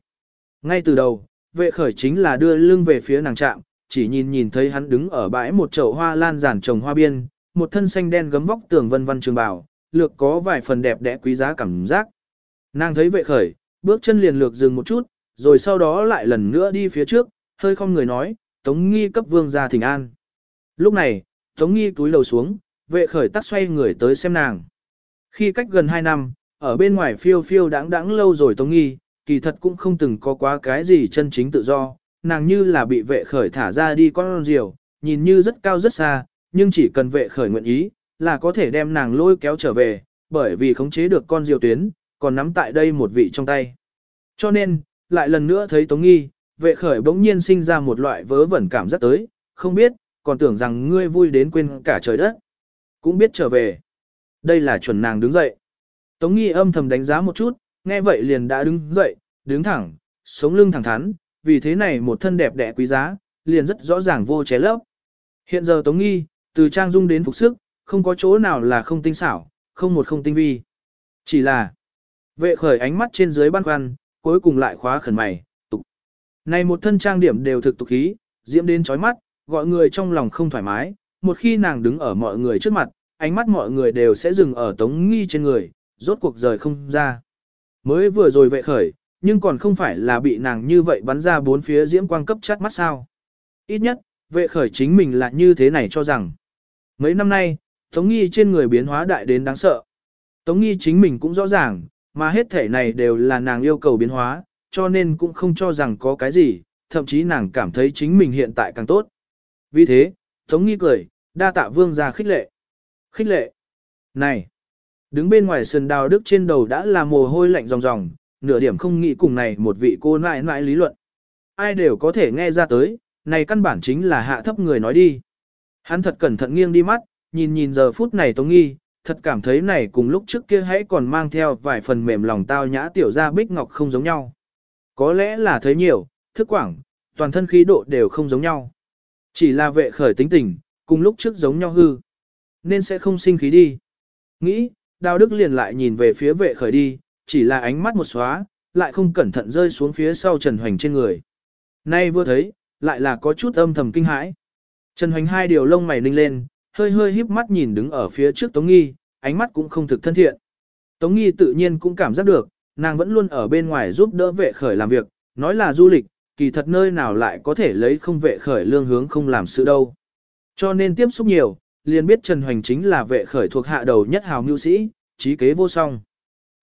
Ngay từ đầu, vệ khởi chính là đưa lưng về phía nàng trạm, chỉ nhìn nhìn thấy hắn đứng ở bãi một chậu hoa lan giản trồng hoa biên, một thân xanh đen gấm vóc tường vân vân trường bào, lược có vài phần đẹp đẽ quý giá cảm giác. Nàng thấy vệ khởi, bước chân liền lược dừng một chút, rồi sau đó lại lần nữa đi phía trước, hơi không người nói, Tống Nghi cấp vương ra thỉnh an. Lúc này, Tống Nghi túi lầu xuống, vệ khởi tắt xoay người tới xem nàng. Khi cách gần 2 năm, ở bên ngoài phiêu phiêu đáng đáng lâu rồi Tống Nghi, kỳ thật cũng không từng có quá cái gì chân chính tự do, nàng như là bị vệ khởi thả ra đi con diều, nhìn như rất cao rất xa, nhưng chỉ cần vệ khởi nguyện ý, là có thể đem nàng lôi kéo trở về, bởi vì khống chế được con diều tuyến, còn nắm tại đây một vị trong tay. Cho nên, lại lần nữa thấy Tống Nghi, vệ khởi bỗng nhiên sinh ra một loại vớ vẩn cảm giác tới, không biết, còn tưởng rằng ngươi vui đến quên cả trời đất. Cũng biết trở về. Đây là chuẩn nàng đứng dậy. Tống Nghi âm thầm đánh giá một chút, nghe vậy liền đã đứng dậy, đứng thẳng, sống lưng thẳng thắn, vì thế này một thân đẹp đẽ quý giá, liền rất rõ ràng vô ché lấp. Hiện giờ Tống Nghi, từ trang dung đến phục sức, không có chỗ nào là không tinh xảo, không một không tinh vi. Chỉ là, vệ khởi ánh mắt trên dưới băn khoăn, cuối cùng lại khóa khẩn mày. Này một thân trang điểm đều thực tục khí, diễm đến chói mắt, gọi người trong lòng không thoải mái, một khi nàng đứng ở mọi người trước mặt, ánh mắt mọi người đều sẽ dừng ở Tống Nghi trên người, rốt cuộc rời không ra. Mới vừa rồi vệ khởi, nhưng còn không phải là bị nàng như vậy bắn ra bốn phía diễm quang cấp chát mắt sao. Ít nhất, vệ khởi chính mình là như thế này cho rằng. Mấy năm nay, Tống Nghi trên người biến hóa đại đến đáng sợ. Tống Nghi chính mình cũng rõ ràng, mà hết thể này đều là nàng yêu cầu biến hóa, cho nên cũng không cho rằng có cái gì, thậm chí nàng cảm thấy chính mình hiện tại càng tốt. Vì thế, Tống Nghi cười, đa tạ vương ra khích lệ. Khích lệ. Này! Đứng bên ngoài sườn đào đức trên đầu đã là mồ hôi lạnh ròng ròng, nửa điểm không nghĩ cùng này một vị cô nãi nãi lý luận. Ai đều có thể nghe ra tới, này căn bản chính là hạ thấp người nói đi. Hắn thật cẩn thận nghiêng đi mắt, nhìn nhìn giờ phút này Tống Nghi, thật cảm thấy này cùng lúc trước kia hãy còn mang theo vài phần mềm lòng tao nhã tiểu ra bích ngọc không giống nhau. Có lẽ là thấy nhiều, thức quảng, toàn thân khí độ đều không giống nhau. Chỉ là vệ khởi tính tình, cùng lúc trước giống nhau hư. Nên sẽ không sinh khí đi. Nghĩ, đào đức liền lại nhìn về phía vệ khởi đi, chỉ là ánh mắt một xóa, lại không cẩn thận rơi xuống phía sau Trần Hoành trên người. Nay vừa thấy, lại là có chút âm thầm kinh hãi. Trần Hoành hai điều lông mày ninh lên, hơi hơi híp mắt nhìn đứng ở phía trước Tống Nghi, ánh mắt cũng không thực thân thiện. Tống Nghi tự nhiên cũng cảm giác được, nàng vẫn luôn ở bên ngoài giúp đỡ vệ khởi làm việc, nói là du lịch, kỳ thật nơi nào lại có thể lấy không vệ khởi lương hướng không làm sự đâu. Cho nên tiếp xúc nhiều, liền biết Trần Hoành chính là vệ khởi thuộc hạ đầu nhất hào mưu sĩ, trí kế vô song.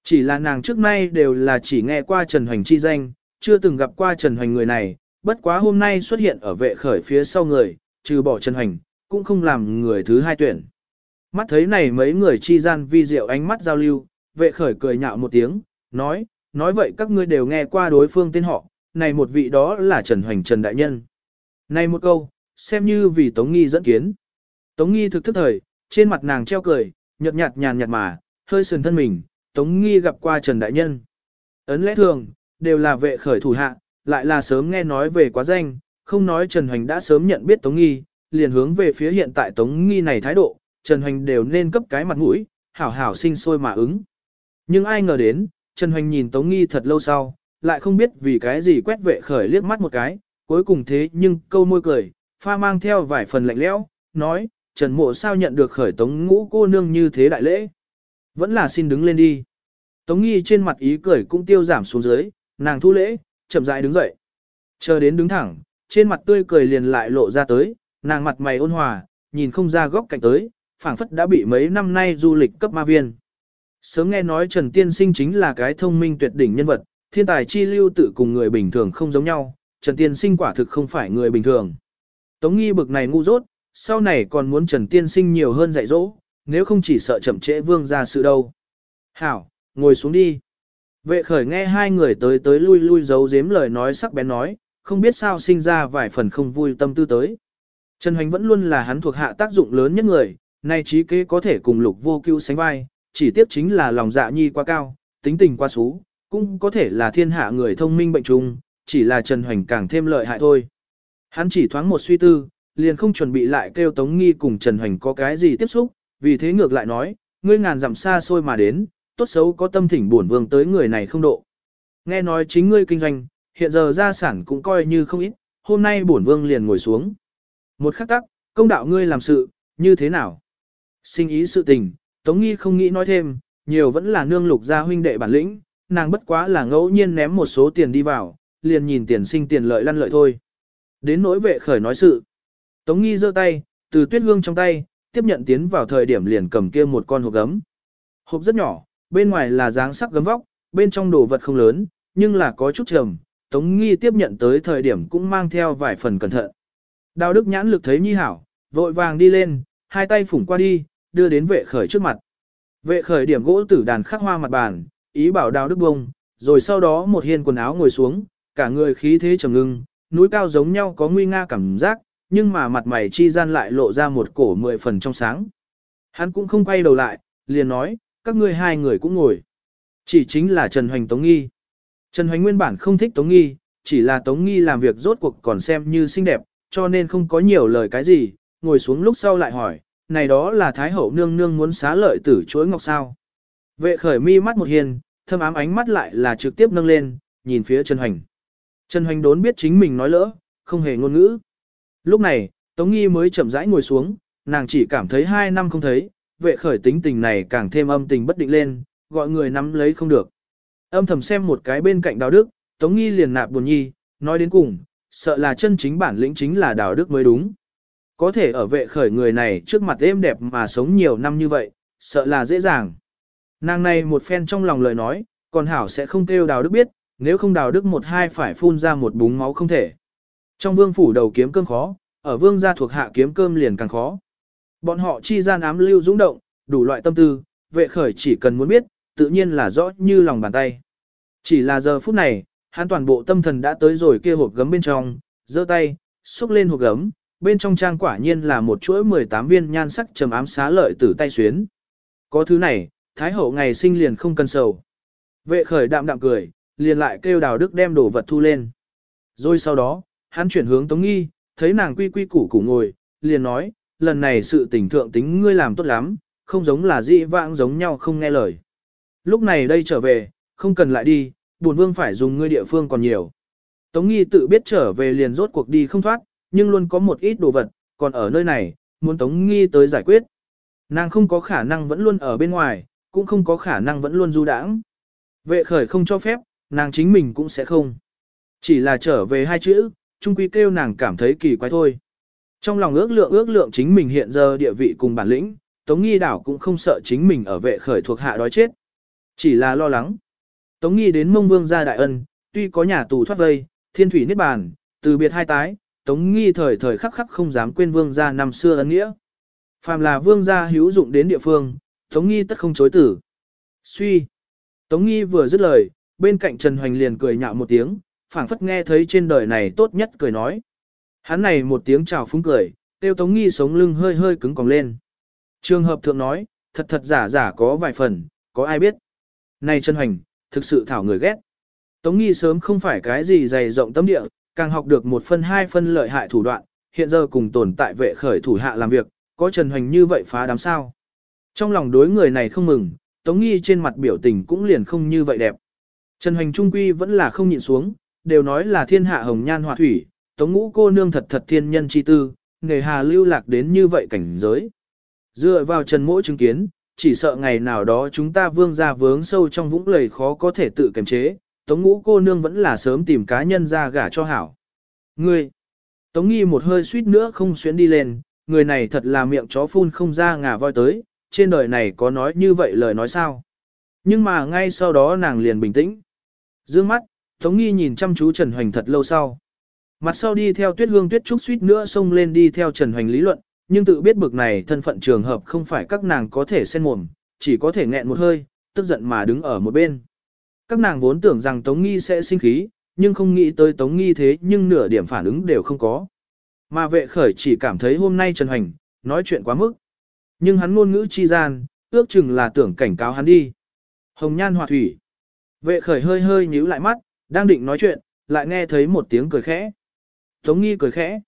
Chỉ là nàng trước nay đều là chỉ nghe qua Trần Hoành chi danh, chưa từng gặp qua Trần Hoành người này, bất quá hôm nay xuất hiện ở vệ khởi phía sau người, trừ bỏ Trần Hoành, cũng không làm người thứ hai tuyển. Mắt thấy này mấy người chi gian vi diệu ánh mắt giao lưu, vệ khởi cười nhạo một tiếng, nói, nói vậy các ngươi đều nghe qua đối phương tên họ, này một vị đó là Trần Hoành Trần Đại Nhân. Này một câu, xem như vì Tống Nghi dẫn kiến. Tống Nghi thực thức thời, trên mặt nàng treo cười, nhợt nhạt nhàn nhạt mà, hơi sườn thân mình, Tống Nghi gặp qua Trần Đại Nhân. Ấn lẽ thường, đều là vệ khởi thủ hạ, lại là sớm nghe nói về quá danh, không nói Trần Hoành đã sớm nhận biết Tống Nghi, liền hướng về phía hiện tại Tống Nghi này thái độ, Trần Hoành đều nên cấp cái mặt mũi, hảo hảo sinh sôi mà ứng. Nhưng ai ngờ đến, Trần Hoành nhìn Tống Nghi thật lâu sau, lại không biết vì cái gì quét vệ khởi liếc mắt một cái, cuối cùng thế nhưng câu môi cười, pha mang theo vài phần lạnh lẽo, nói, Trần Mộ sao nhận được khởi Tống ngũ cô nương như thế đại lễ. Vẫn là xin đứng lên đi. Tống Nghi trên mặt ý cười cũng tiêu giảm xuống dưới, nàng thu lễ, chậm rãi đứng dậy. Chờ đến đứng thẳng, trên mặt tươi cười liền lại lộ ra tới, nàng mặt mày ôn hòa, nhìn không ra góc cạnh tới, phảng phất đã bị mấy năm nay du lịch cấp ma viên. Sớm nghe nói Trần Tiên Sinh chính là cái thông minh tuyệt đỉnh nhân vật, thiên tài chi lưu tự cùng người bình thường không giống nhau, Trần Tiên Sinh quả thực không phải người bình thường. Tống nghi bực này ngu dốt, sau này còn muốn Trần Tiên Sinh nhiều hơn dạy dỗ, nếu không chỉ sợ chậm trễ vương ra sự đâu. Hảo, ngồi xuống đi. Vệ khởi nghe hai người tới tới lui lui giấu giếm lời nói sắc bén nói, không biết sao sinh ra vài phần không vui tâm tư tới. Trần Hoành vẫn luôn là hắn thuộc hạ tác dụng lớn nhất người, nay trí kế có thể cùng lục vô cứu sánh vai, chỉ tiếc chính là lòng dạ nhi quá cao, tính tình quá xú, cũng có thể là thiên hạ người thông minh bệnh trùng, chỉ là Trần Hoành càng thêm lợi hại thôi. Hắn chỉ thoáng một suy tư, liền không chuẩn bị lại kêu Tống Nghi cùng Trần Hoành có cái gì tiếp xúc, vì thế ngược lại nói, ngươi ngàn dặm xa xôi mà đến, tốt xấu có tâm thỉnh bổn vương tới người này không độ. Nghe nói chính ngươi kinh doanh, hiện giờ gia sản cũng coi như không ít, hôm nay bổn vương liền ngồi xuống. Một khắc tắc, công đạo ngươi làm sự, như thế nào? Sinh ý sự tình, Tống Nghi không nghĩ nói thêm, nhiều vẫn là nương lục gia huynh đệ bản lĩnh, nàng bất quá là ngẫu nhiên ném một số tiền đi vào, liền nhìn tiền sinh tiền lợi lăn lợi thôi. Đến nỗi vệ khởi nói sự. Tống Nghi giơ tay, từ tuyết hương trong tay, tiếp nhận tiến vào thời điểm liền cầm kia một con hộp gấm. Hộp rất nhỏ, bên ngoài là dáng sắc gấm vóc, bên trong đồ vật không lớn, nhưng là có chút trầm. Tống Nghi tiếp nhận tới thời điểm cũng mang theo vài phần cẩn thận. Đào Đức nhãn lực thấy Nhi hảo, vội vàng đi lên, hai tay phủng qua đi, đưa đến vệ khởi trước mặt. Vệ khởi điểm gỗ tử đàn khắc hoa mặt bàn, ý bảo Đào Đức bông, rồi sau đó một hiên quần áo ngồi xuống, cả người khí thế trầm ngưng, núi cao giống nhau có nguy nga cảm giác, nhưng mà mặt mày chi gian lại lộ ra một cổ mười phần trong sáng. Hắn cũng không quay đầu lại, liền nói, các ngươi hai người cũng ngồi. Chỉ chính là Trần Hoành Tống Nghi. Trần Hoành nguyên bản không thích Tống Nghi, chỉ là Tống Nghi làm việc rốt cuộc còn xem như xinh đẹp, cho nên không có nhiều lời cái gì, ngồi xuống lúc sau lại hỏi, này đó là Thái Hậu nương nương muốn xá lợi tử chuỗi ngọc sao. Vệ khởi mi mắt một hiền, thâm ám ánh mắt lại là trực tiếp nâng lên, nhìn phía Trần Hoành. Trần Hoành đốn biết chính mình nói lỡ, không hề ngôn ngữ. Lúc này, Tống Nghi mới chậm rãi ngồi xuống, nàng chỉ cảm thấy hai năm không thấy, vệ khởi tính tình này càng thêm âm tình bất định lên, gọi người nắm lấy không được. Âm thầm xem một cái bên cạnh đào đức, Tống Nghi liền nạp buồn nhi, nói đến cùng, sợ là chân chính bản lĩnh chính là đào đức mới đúng. Có thể ở vệ khởi người này trước mặt êm đẹp mà sống nhiều năm như vậy, sợ là dễ dàng. Nàng này một phen trong lòng lời nói, còn hảo sẽ không kêu đào đức biết, nếu không đào đức một hai phải phun ra một búng máu không thể. Trong vương phủ đầu kiếm cơm khó, ở vương gia thuộc hạ kiếm cơm liền càng khó. Bọn họ chi gian ám lưu dũng động, đủ loại tâm tư, vệ khởi chỉ cần muốn biết, tự nhiên là rõ như lòng bàn tay. Chỉ là giờ phút này, hắn toàn bộ tâm thần đã tới rồi kia hộp gấm bên trong, giơ tay, xúc lên hộp gấm, bên trong trang quả nhiên là một chuỗi 18 viên nhan sắc trầm ám xá lợi tử tay xuyến. Có thứ này, Thái hậu ngày sinh liền không cần sầu. Vệ khởi đạm đạm cười, liền lại kêu đào đức đem đồ vật thu lên. Rồi sau đó, hắn chuyển hướng Tống Nghi, thấy nàng quy quy củ củ ngồi, liền nói, lần này sự tình thượng tính ngươi làm tốt lắm, không giống là dị vãng giống nhau không nghe lời. Lúc này đây trở về, không cần lại đi, buồn vương phải dùng ngươi địa phương còn nhiều. Tống Nghi tự biết trở về liền rốt cuộc đi không thoát, nhưng luôn có một ít đồ vật, còn ở nơi này, muốn Tống Nghi tới giải quyết. Nàng không có khả năng vẫn luôn ở bên ngoài, cũng không có khả năng vẫn luôn du đãng. Vệ khởi không cho phép, nàng chính mình cũng sẽ không. Chỉ là trở về hai chữ, trung quy kêu nàng cảm thấy kỳ quái thôi. Trong lòng ước lượng ước lượng chính mình hiện giờ địa vị cùng bản lĩnh, Tống Nghi đảo cũng không sợ chính mình ở vệ khởi thuộc hạ đói chết. Chỉ là lo lắng. Tống Nghi đến mông vương gia đại ân, tuy có nhà tù thoát vây, thiên thủy niết bàn, từ biệt hai tái, Tống Nghi thời thời khắc khắc không dám quên vương gia năm xưa ân nghĩa. Phàm là vương gia hữu dụng đến địa phương, Tống Nghi tất không chối tử. Suy. Tống Nghi vừa dứt lời, bên cạnh Trần Hoành liền cười nhạo một tiếng, phảng phất nghe thấy trên đời này tốt nhất cười nói. Hắn này một tiếng chào phúng cười, tiêu Tống Nghi sống lưng hơi hơi cứng còng lên. Trường hợp thượng nói, thật thật giả giả có vài phần, có ai biết. Này Trần Hoành, thực sự thảo người ghét. Tống Nghi sớm không phải cái gì dày rộng tâm địa, càng học được một phân hai phân lợi hại thủ đoạn, hiện giờ cùng tồn tại vệ khởi thủ hạ làm việc, có Trần Hoành như vậy phá đám sao. Trong lòng đối người này không mừng, Tống Nghi trên mặt biểu tình cũng liền không như vậy đẹp. Trần Hoành Trung Quy vẫn là không nhịn xuống, đều nói là thiên hạ hồng nhan hòa thủy, Tống Ngũ cô nương thật thật thiên nhân chi tư, nghề hà lưu lạc đến như vậy cảnh giới. Dựa vào Trần Mỗ chứng kiến, chỉ sợ ngày nào đó chúng ta vương ra vướng sâu trong vũng lầy khó có thể tự kiềm chế, Tống Ngũ cô nương vẫn là sớm tìm cá nhân ra gả cho hảo. Ngươi! Tống Nghi một hơi suýt nữa không xuyến đi lên, người này thật là miệng chó phun không ra ngà voi tới, trên đời này có nói như vậy lời nói sao. Nhưng mà ngay sau đó nàng liền bình tĩnh. Dương mắt, Tống Nghi nhìn chăm chú Trần Hoành thật lâu sau. Mặt sau đi theo tuyết hương tuyết trúc suýt nữa xông lên đi theo Trần Hoành lý luận, nhưng tự biết bực này thân phận trường hợp không phải các nàng có thể xen mồm, chỉ có thể nghẹn một hơi, tức giận mà đứng ở một bên. Các nàng vốn tưởng rằng Tống Nghi sẽ sinh khí, nhưng không nghĩ tới Tống Nghi thế nhưng nửa điểm phản ứng đều không có. Mà vệ khởi chỉ cảm thấy hôm nay Trần Hoành, nói chuyện quá mức. Nhưng hắn ngôn ngữ chi gian, ước chừng là tưởng cảnh cáo hắn đi. Hồng nhan hòa thủy. Vệ khởi hơi hơi nhíu lại mắt, đang định nói chuyện, lại nghe thấy một tiếng cười khẽ. Tống nghi cười khẽ.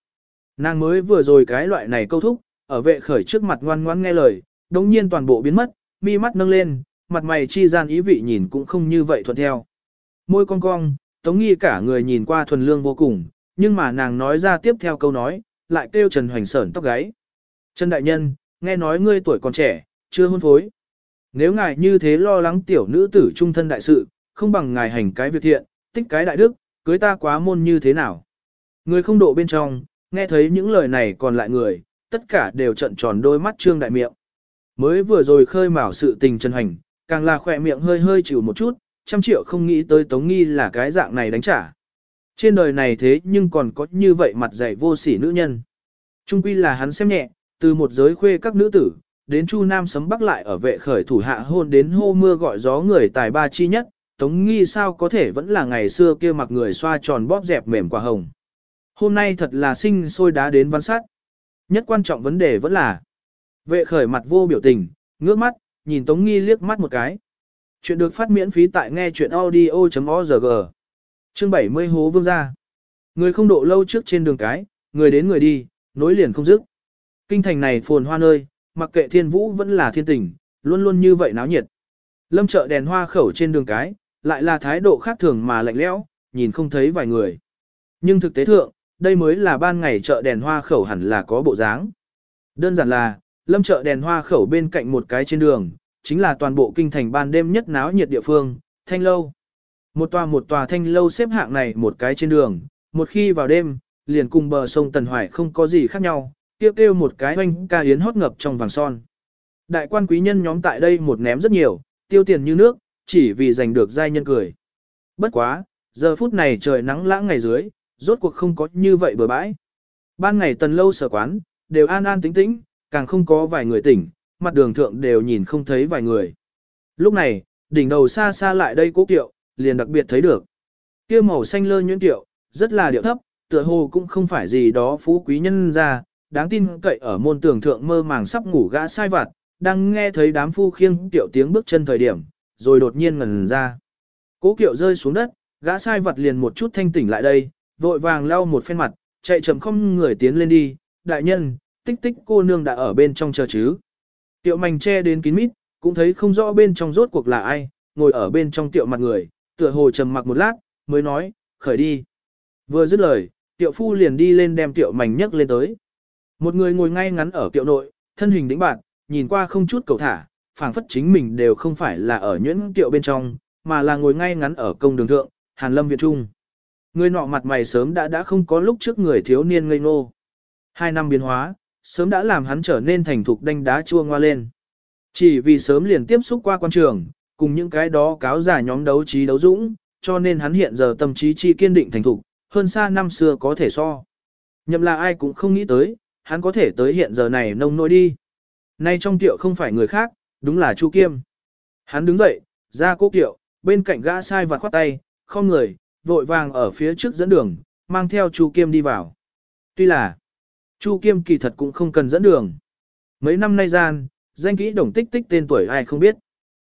Nàng mới vừa rồi cái loại này câu thúc, ở vệ khởi trước mặt ngoan ngoãn nghe lời, đồng nhiên toàn bộ biến mất, mi mắt nâng lên, mặt mày chi gian ý vị nhìn cũng không như vậy thuận theo. Môi cong cong, tống nghi cả người nhìn qua thuần lương vô cùng, nhưng mà nàng nói ra tiếp theo câu nói, lại kêu Trần Hoành sởn tóc gáy. Trần Đại Nhân, nghe nói ngươi tuổi còn trẻ, chưa hôn phối. Nếu ngài như thế lo lắng tiểu nữ tử trung thân đại sự, không bằng ngài hành cái việc thiện, tích cái đại đức, cưới ta quá môn như thế nào. Người không độ bên trong, nghe thấy những lời này còn lại người, tất cả đều trận tròn đôi mắt trương đại miệng. Mới vừa rồi khơi mào sự tình trần hoành càng là khỏe miệng hơi hơi chịu một chút, trăm triệu không nghĩ tới Tống Nghi là cái dạng này đánh trả. Trên đời này thế nhưng còn có như vậy mặt dày vô sỉ nữ nhân. Trung quy là hắn xem nhẹ, từ một giới khuê các nữ tử, đến Chu Nam sấm bắc lại ở vệ khởi thủ hạ hôn đến hô mưa gọi gió người tài ba chi nhất, Tống Nghi sao có thể vẫn là ngày xưa kia mặc người xoa tròn bóp dẹp mềm quả hồng. Hôm nay thật là sinh sôi đá đến văn sát. Nhất quan trọng vấn đề vẫn là vệ khởi mặt vô biểu tình, ngước mắt, nhìn Tống Nghi liếc mắt một cái. Chuyện được phát miễn phí tại nghe chuyện audio.org. Chương 70 hố vương gia. Người không độ lâu trước trên đường cái, người đến người đi, nối liền không dứt. Kinh thành này phồn hoa nơi, mặc kệ thiên vũ vẫn là thiên tình, luôn luôn như vậy náo nhiệt. Lâm chợ đèn hoa khẩu trên đường cái, lại là thái độ khác thường mà lạnh lẽo, nhìn không thấy vài người. Nhưng thực tế thượng, đây mới là ban ngày chợ đèn hoa khẩu hẳn là có bộ dáng. Đơn giản là, lâm chợ đèn hoa khẩu bên cạnh một cái trên đường, chính là toàn bộ kinh thành ban đêm nhất náo nhiệt địa phương, thanh lâu. Một tòa một tòa thanh lâu xếp hạng này một cái trên đường, một khi vào đêm, liền cùng bờ sông Tần Hoài không có gì khác nhau, kêu kêu một cái oanh ca yến hót ngập trong vàng son. Đại quan quý nhân nhóm tại đây một ném rất nhiều, tiêu tiền như nước, chỉ vì giành được giai nhân cười. Bất quá, giờ phút này trời nắng lãng ngày dưới, rốt cuộc không có như vậy bừa bãi. Ban ngày tần lâu sở quán, đều an an tĩnh tĩnh, càng không có vài người tỉnh, mặt đường thượng đều nhìn không thấy vài người. Lúc này, đỉnh đầu xa xa lại đây cố kiệu, liền đặc biệt thấy được. kia màu xanh lơ nhuyễn kiệu, rất là điệu thấp, tựa hồ cũng không phải gì đó phú quý nhân ra, đáng tin cậy ở môn tường thượng mơ màng sắp ngủ gã sai vặt, đang nghe thấy đám phu khiêng kiệu tiếng bước chân thời điểm, rồi đột nhiên ngần ra. Cố kiệu rơi xuống đất, gã sai vặt liền một chút thanh tỉnh lại đây, vội vàng lau một phen mặt, chạy chậm không người tiến lên đi, đại nhân, tích tích cô nương đã ở bên trong chờ chứ. Tiệu mảnh che đến kín mít, cũng thấy không rõ bên trong rốt cuộc là ai, ngồi ở bên trong tiệu mặt người, tựa hồ trầm mặc một lát, mới nói, khởi đi. Vừa dứt lời, tiệu phu liền đi lên đem tiệu mảnh nhấc lên tới. Một người ngồi ngay ngắn ở tiệu nội, thân hình đĩnh bạn, nhìn qua không chút cầu thả, phảng phất chính mình đều không phải là ở nhuyễn tiệu bên trong, mà là ngồi ngay ngắn ở công đường thượng, Hàn Lâm Viện Trung. Người nọ mặt mày sớm đã đã không có lúc trước người thiếu niên ngây ngô. Hai năm biến hóa, sớm đã làm hắn trở nên thành thục đanh đá chua ngoa lên. Chỉ vì sớm liền tiếp xúc qua quan trường, cùng những cái đó cáo giả nhóm đấu trí đấu dũng, cho nên hắn hiện giờ tâm trí chi kiên định thành thục, hơn xa năm xưa có thể so. Nhậm là ai cũng không nghĩ tới, hắn có thể tới hiện giờ này nông nỗi đi. Nay trong tiệu không phải người khác, đúng là Chu Kiêm. Hắn đứng dậy, ra cố tiệu bên cạnh gã sai vặt khoát tay, không người, vội vàng ở phía trước dẫn đường, mang theo Chu Kiêm đi vào. Tuy là, Chu Kiêm kỳ thật cũng không cần dẫn đường. Mấy năm nay gian, danh kỹ đồng tích tích tên tuổi ai không biết.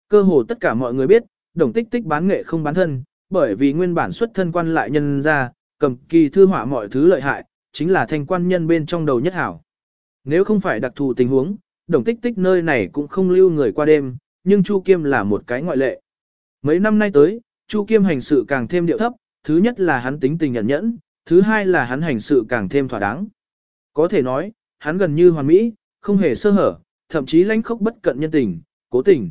Cơ hồ tất cả mọi người biết, đồng tích tích bán nghệ không bán thân, bởi vì nguyên bản xuất thân quan lại nhân ra, cầm kỳ thư họa mọi thứ lợi hại, chính là thanh quan nhân bên trong đầu nhất hảo. Nếu không phải đặc thù tình huống, đồng tích tích nơi này cũng không lưu người qua đêm, nhưng Chu Kiêm là một cái ngoại lệ. Mấy năm nay tới, Chu Kiêm hành sự càng thêm điệu thấp, thứ nhất là hắn tính tình nhẫn nhẫn, thứ hai là hắn hành sự càng thêm thỏa đáng. Có thể nói, hắn gần như hoàn mỹ, không hề sơ hở, thậm chí lãnh khốc bất cận nhân tình, cố tình.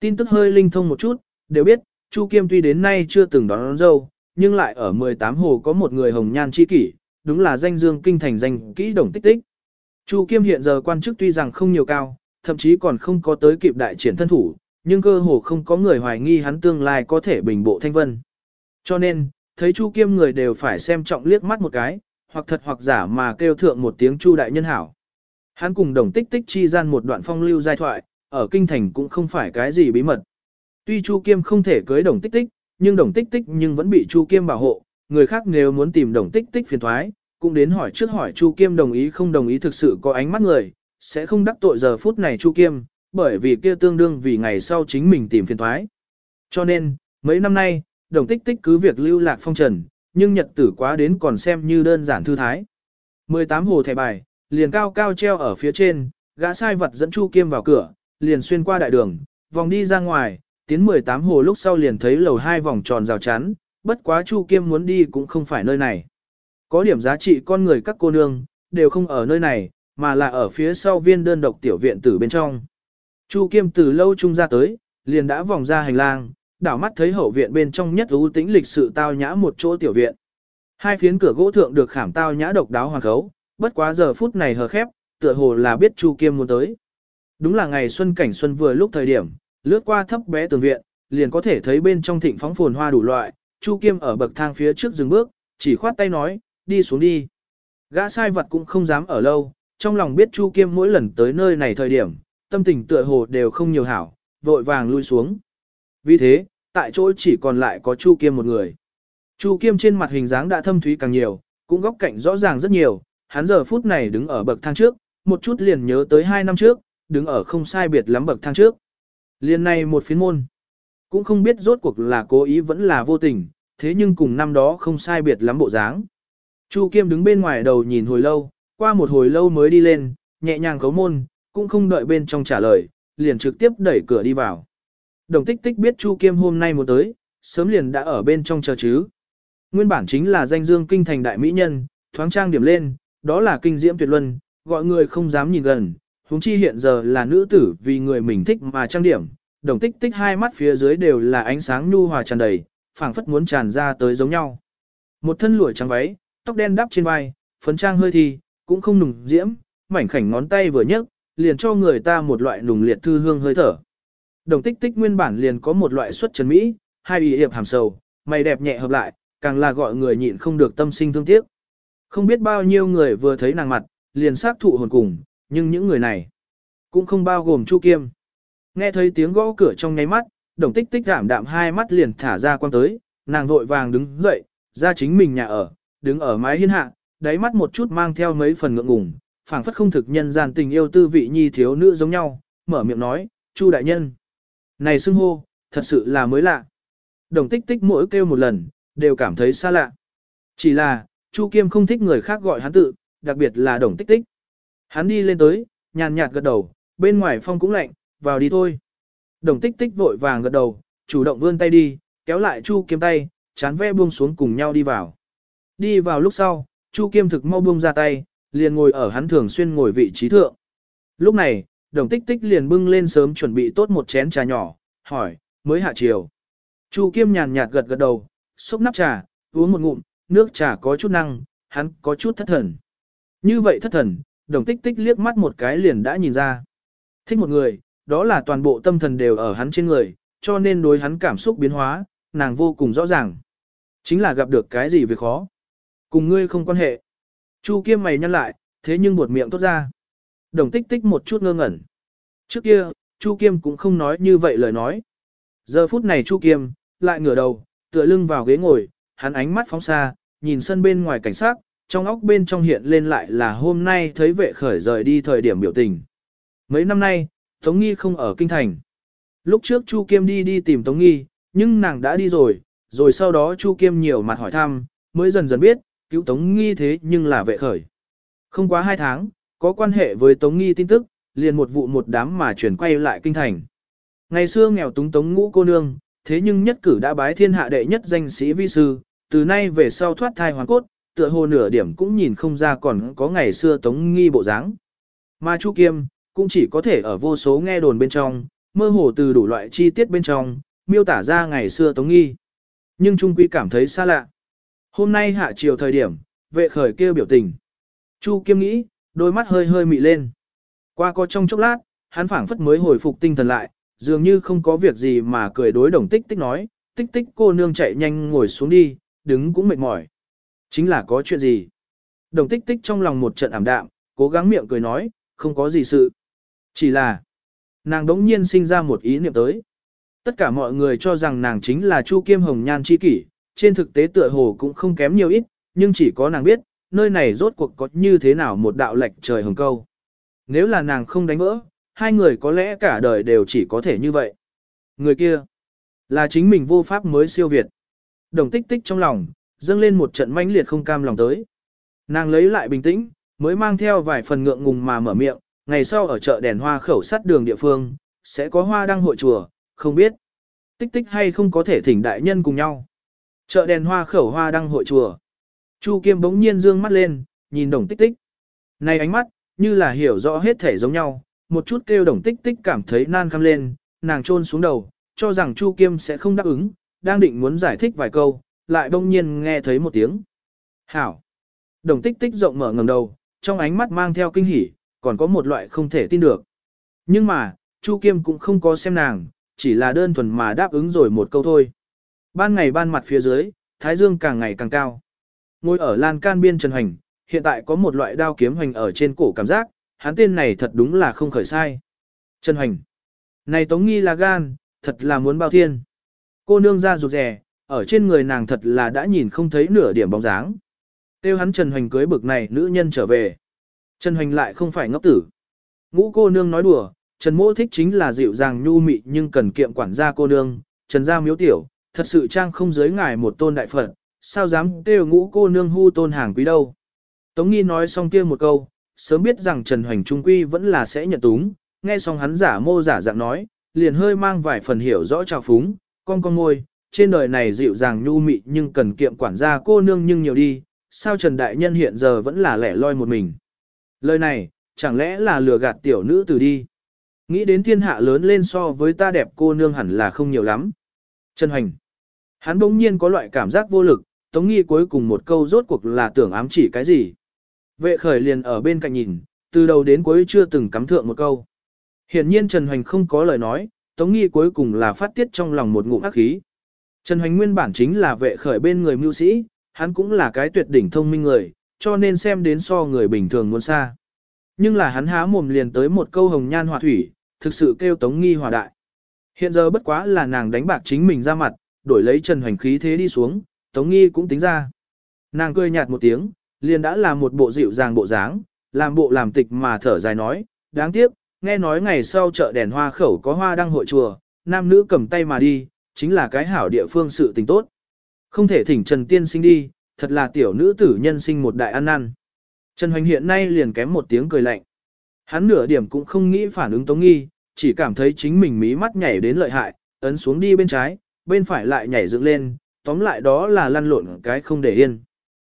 Tin tức hơi linh thông một chút, đều biết, Chu Kiêm tuy đến nay chưa từng đón, đón dâu, nhưng lại ở 18 hồ có một người hồng nhan chi kỷ, đúng là danh dương kinh thành danh kỹ đồng tích tích. Chu Kiêm hiện giờ quan chức tuy rằng không nhiều cao, thậm chí còn không có tới kịp đại triển thân thủ, nhưng cơ hồ không có người hoài nghi hắn tương lai có thể bình bộ thanh vân. Cho nên, thấy Chu Kiêm người đều phải xem trọng liếc mắt một cái, hoặc thật hoặc giả mà kêu thượng một tiếng Chu đại nhân hảo. Hắn cùng đồng tích tích chi gian một đoạn phong lưu giai thoại, ở kinh thành cũng không phải cái gì bí mật. Tuy Chu Kiêm không thể cưới đồng tích tích, nhưng đồng tích tích nhưng vẫn bị Chu Kiêm bảo hộ, người khác nếu muốn tìm đồng tích tích phiền thoái, cũng đến hỏi trước hỏi Chu Kiêm đồng ý không đồng ý thực sự có ánh mắt người, sẽ không đắc tội giờ phút này Chu Kiêm, bởi vì kia tương đương vì ngày sau chính mình tìm phiền thoái. Cho nên, mấy năm nay, đồng tích tích cứ việc lưu lạc phong trần, nhưng nhật tử quá đến còn xem như đơn giản thư thái. 18 hồ thẻ bài, liền cao cao treo ở phía trên, gã sai vật dẫn Chu Kiêm vào cửa, liền xuyên qua đại đường, vòng đi ra ngoài, tiến 18 hồ lúc sau liền thấy lầu hai vòng tròn rào chắn, bất quá Chu Kiêm muốn đi cũng không phải nơi này. Có điểm giá trị con người các cô nương, đều không ở nơi này, mà là ở phía sau viên đơn độc tiểu viện tử bên trong. Chu Kiêm từ lâu trung ra tới, liền đã vòng ra hành lang, đảo mắt thấy hậu viện bên trong nhất ưu tĩnh lịch sự tao nhã một chỗ tiểu viện. Hai phiến cửa gỗ thượng được khảm tao nhã độc đáo hoàn khấu, bất quá giờ phút này hờ khép, tựa hồ là biết Chu Kiêm muốn tới. Đúng là ngày xuân cảnh xuân vừa lúc thời điểm, lướt qua thấp bé tường viện, liền có thể thấy bên trong thịnh phóng phồn hoa đủ loại, Chu Kiêm ở bậc thang phía trước dừng bước, chỉ khoát tay nói, đi xuống đi. Gã sai vật cũng không dám ở lâu, trong lòng biết Chu Kiêm mỗi lần tới nơi này thời điểm, tâm tình tựa hồ đều không nhiều hảo, vội vàng lui xuống. Vì thế, tại chỗ chỉ còn lại có Chu Kiêm một người. Chu Kiêm trên mặt hình dáng đã thâm thúy càng nhiều, cũng góc cạnh rõ ràng rất nhiều, hắn giờ phút này đứng ở bậc thang trước, một chút liền nhớ tới hai năm trước, đứng ở không sai biệt lắm bậc thang trước. Liên này một phiến môn, cũng không biết rốt cuộc là cố ý vẫn là vô tình, thế nhưng cùng năm đó không sai biệt lắm bộ dáng. Chu Kiêm đứng bên ngoài đầu nhìn hồi lâu, qua một hồi lâu mới đi lên, nhẹ nhàng khấu môn, cũng không đợi bên trong trả lời, liền trực tiếp đẩy cửa đi vào. Đồng tích tích biết Chu Kiêm hôm nay muốn tới, sớm liền đã ở bên trong chờ chứ. Nguyên bản chính là danh dương kinh thành đại mỹ nhân, thoáng trang điểm lên, đó là kinh diễm tuyệt luân, gọi người không dám nhìn gần, huống chi hiện giờ là nữ tử vì người mình thích mà trang điểm, đồng tích tích hai mắt phía dưới đều là ánh sáng nhu hòa tràn đầy, phảng phất muốn tràn ra tới giống nhau. Một thân lụa trắng váy, tóc đen đắp trên vai, phấn trang hơi thi, cũng không nùng diễm, mảnh khảnh ngón tay vừa nhấc, liền cho người ta một loại nùng liệt thư hương hơi thở. Đồng tích tích nguyên bản liền có một loại xuất trần mỹ, hai ủy hiệp hàm sầu, mày đẹp nhẹ hợp lại, càng là gọi người nhịn không được tâm sinh thương tiếc. Không biết bao nhiêu người vừa thấy nàng mặt, liền xác thụ hồn cùng, nhưng những người này cũng không bao gồm Chu Kiêm. Nghe thấy tiếng gõ cửa trong nháy mắt, đồng tích tích giảm đạm hai mắt liền thả ra quan tới, nàng vội vàng đứng dậy, ra chính mình nhà ở, đứng ở mái hiên hạ, đáy mắt một chút mang theo mấy phần ngượng ngùng, phảng phất không thực nhân gian tình yêu tư vị nhi thiếu nữ giống nhau, mở miệng nói, Chu đại nhân. Này xưng hô, thật sự là mới lạ. Đồng tích tích mỗi kêu một lần, đều cảm thấy xa lạ. Chỉ là, Chu Kiêm không thích người khác gọi hắn tự, đặc biệt là đồng tích tích. Hắn đi lên tới, nhàn nhạt gật đầu, bên ngoài phong cũng lạnh, vào đi thôi. Đồng tích tích vội vàng gật đầu, chủ động vươn tay đi, kéo lại Chu Kiêm tay, chán ve buông xuống cùng nhau đi vào. Đi vào lúc sau, Chu Kiêm thực mau buông ra tay, liền ngồi ở hắn thường xuyên ngồi vị trí thượng. Lúc này, đồng tích tích liền bưng lên sớm chuẩn bị tốt một chén trà nhỏ, hỏi, mới hạ chiều. Chu Kiêm nhàn nhạt gật gật đầu, xúc nắp trà, uống một ngụm, nước trà có chút năng, hắn có chút thất thần. Như vậy thất thần, đồng tích tích liếc mắt một cái liền đã nhìn ra. Thích một người, đó là toàn bộ tâm thần đều ở hắn trên người, cho nên đối hắn cảm xúc biến hóa, nàng vô cùng rõ ràng. Chính là gặp được cái gì việc khó. Cùng ngươi không quan hệ. Chu Kiêm mày nhăn lại, thế nhưng buột miệng tốt ra. Đồng tích tích một chút ngơ ngẩn. Trước kia, Chu Kiêm cũng không nói như vậy lời nói. Giờ phút này Chu Kiêm, lại ngửa đầu, tựa lưng vào ghế ngồi, hắn ánh mắt phóng xa, nhìn sân bên ngoài cảnh sát, trong óc bên trong hiện lên lại là hôm nay thấy vệ khởi rời đi thời điểm biểu tình. Mấy năm nay, Tống Nghi không ở kinh thành. Lúc trước Chu Kiêm đi đi tìm Tống Nghi, nhưng nàng đã đi rồi, rồi sau đó Chu Kiêm nhiều mặt hỏi thăm, mới dần dần biết, cứu Tống Nghi thế nhưng là vệ khởi. Không quá hai tháng, có quan hệ với Tống Nghi tin tức, liền một vụ một đám mà chuyển quay lại kinh thành. Ngày xưa nghèo túng Tống ngũ cô nương, thế nhưng nhất cử đã bái thiên hạ đệ nhất danh sĩ vi sư, từ nay về sau thoát thai hoàn cốt, tựa hồ nửa điểm cũng nhìn không ra còn có ngày xưa Tống Nghi bộ dáng. Mà Chu Kiêm, cũng chỉ có thể ở vô số nghe đồn bên trong, mơ hồ từ đủ loại chi tiết bên trong, miêu tả ra ngày xưa Tống Nghi. Nhưng Trung Quy cảm thấy xa lạ. Hôm nay hạ chiều thời điểm, vệ khởi kêu biểu tình. Chu Kiêm nghĩ, đôi mắt hơi hơi mị lên. Qua có trong chốc lát, hắn phảng phất mới hồi phục tinh thần lại, dường như không có việc gì mà cười đối đồng tích tích nói, tích tích cô nương chạy nhanh ngồi xuống đi, đứng cũng mệt mỏi. Chính là có chuyện gì? Đồng tích tích trong lòng một trận ảm đạm, cố gắng miệng cười nói, không có gì sự. Chỉ là, nàng đống nhiên sinh ra một ý niệm tới. Tất cả mọi người cho rằng nàng chính là Chu Kiêm Hồng Nhan chi kỷ, trên thực tế tựa hồ cũng không kém nhiều ít, nhưng chỉ có nàng biết, nơi này rốt cuộc có như thế nào một đạo lệch trời hồng câu. Nếu là nàng không đánh vỡ, hai người có lẽ cả đời đều chỉ có thể như vậy. Người kia, là chính mình vô pháp mới siêu việt. Đồng tích tích trong lòng, dâng lên một trận mãnh liệt không cam lòng tới. Nàng lấy lại bình tĩnh, mới mang theo vài phần ngượng ngùng mà mở miệng, ngày sau ở chợ đèn hoa khẩu sắt đường địa phương, sẽ có hoa đăng hội chùa, không biết. Tích tích hay không có thể thỉnh đại nhân cùng nhau. Chợ đèn hoa khẩu hoa đăng hội chùa. Chu Kiêm bỗng nhiên dương mắt lên, nhìn đồng tích tích. Này ánh mắt, như là hiểu rõ hết thể giống nhau, một chút kêu đồng tích tích cảm thấy nan khăm lên, nàng trôn xuống đầu, cho rằng Chu Kiêm sẽ không đáp ứng, đang định muốn giải thích vài câu, lại bỗng nhiên nghe thấy một tiếng. Hảo! Đồng tích tích rộng mở ngầm đầu, trong ánh mắt mang theo kinh hỉ, còn có một loại không thể tin được. Nhưng mà, Chu Kiêm cũng không có xem nàng, chỉ là đơn thuần mà đáp ứng rồi một câu thôi. Ban ngày ban mặt phía dưới, thái dương càng ngày càng cao. Ngồi ở lan can biên Trần Hoành, hiện tại có một loại đao kiếm hoành ở trên cổ cảm giác, hắn tên này thật đúng là không khởi sai. Trần Hoành. Này Tống Nghi là gan, thật là muốn bao thiên. Cô nương ra rụt rè, ở trên người nàng thật là đã nhìn không thấy nửa điểm bóng dáng. Tiêu hắn Trần Hoành cưới bực này nữ nhân trở về. Trần Hoành lại không phải ngốc tử. Ngũ cô nương nói đùa, Trần Mỗ thích chính là dịu dàng nhu mị nhưng cần kiệm quản gia cô nương, Trần gia miếu tiểu, thật sự trang không giới ngài một tôn đại Phật, sao dám kêu ngũ cô nương hu tôn hàng quý đâu. Tống nghi nói xong kia một câu, sớm biết rằng Trần Hoành Trung Quy vẫn là sẽ nhận túng, nghe xong hắn giả mô giả dạng nói, liền hơi mang vài phần hiểu rõ trào phúng, con con ngôi, trên đời này dịu dàng nhu mị nhưng cần kiệm quản gia cô nương nhưng nhiều đi, sao Trần Đại Nhân hiện giờ vẫn là lẻ loi một mình. Lời này, chẳng lẽ là lừa gạt tiểu nữ từ đi. Nghĩ đến thiên hạ lớn lên so với ta đẹp cô nương hẳn là không nhiều lắm. Trần Hoành. Hắn bỗng nhiên có loại cảm giác vô lực, Tống Nghi cuối cùng một câu rốt cuộc là tưởng ám chỉ cái gì. Vệ khởi liền ở bên cạnh nhìn, từ đầu đến cuối chưa từng cắm thượng một câu. Hiển nhiên Trần Hoành không có lời nói, Tống Nghi cuối cùng là phát tiết trong lòng một ngụm ác khí. Trần Hoành nguyên bản chính là vệ khởi bên người mưu sĩ, hắn cũng là cái tuyệt đỉnh thông minh người, cho nên xem đến so người bình thường muốn xa. Nhưng là hắn há mồm liền tới một câu hồng nhan họa thủy, thực sự kêu Tống Nghi hòa đại. Hiện giờ bất quá là nàng đánh bạc chính mình ra mặt, đổi lấy Trần Hoành khí thế đi xuống, Tống Nghi cũng tính ra. Nàng cười nhạt một tiếng, liền đã là một bộ dịu dàng bộ dáng, làm bộ làm tịch mà thở dài nói, đáng tiếc, nghe nói ngày sau chợ đèn hoa khẩu có hoa đăng hội chùa, nam nữ cầm tay mà đi, chính là cái hảo địa phương sự tình tốt. Không thể thỉnh Trần Tiên sinh đi, thật là tiểu nữ tử nhân sinh một đại ăn năn. Trần Hoành hiện nay liền kém một tiếng cười lạnh. Hắn nửa điểm cũng không nghĩ phản ứng Tống Nghi, chỉ cảm thấy chính mình mí mắt nhảy đến lợi hại, ấn xuống đi bên trái, bên phải lại nhảy dựng lên, tóm lại đó là lăn lộn cái không để yên.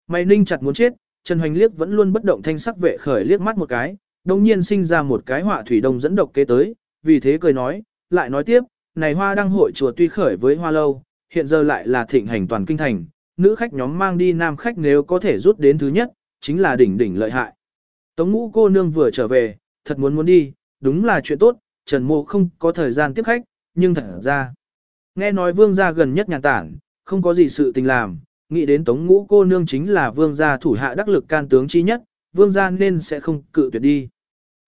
Mày ninh chặt muốn chết, Trần Hoành liếc vẫn luôn bất động thanh sắc vệ khởi liếc mắt một cái, đồng nhiên sinh ra một cái họa thủy đông dẫn độc kế tới, vì thế cười nói, lại nói tiếp, này hoa đăng hội chùa tuy khởi với hoa lâu, hiện giờ lại là thịnh hành toàn kinh thành, nữ khách nhóm mang đi nam khách nếu có thể rút đến thứ nhất, chính là đỉnh đỉnh lợi hại. Tống ngũ cô nương vừa trở về, thật muốn muốn đi, đúng là chuyện tốt, Trần Mộ không có thời gian tiếp khách, nhưng thật ra. Nghe nói vương gia gần nhất nhà tản, không có gì sự tình làm, nghĩ đến tống ngũ cô nương chính là vương gia thủ hạ đắc lực can tướng chi nhất, vương gia nên sẽ không cự tuyệt đi.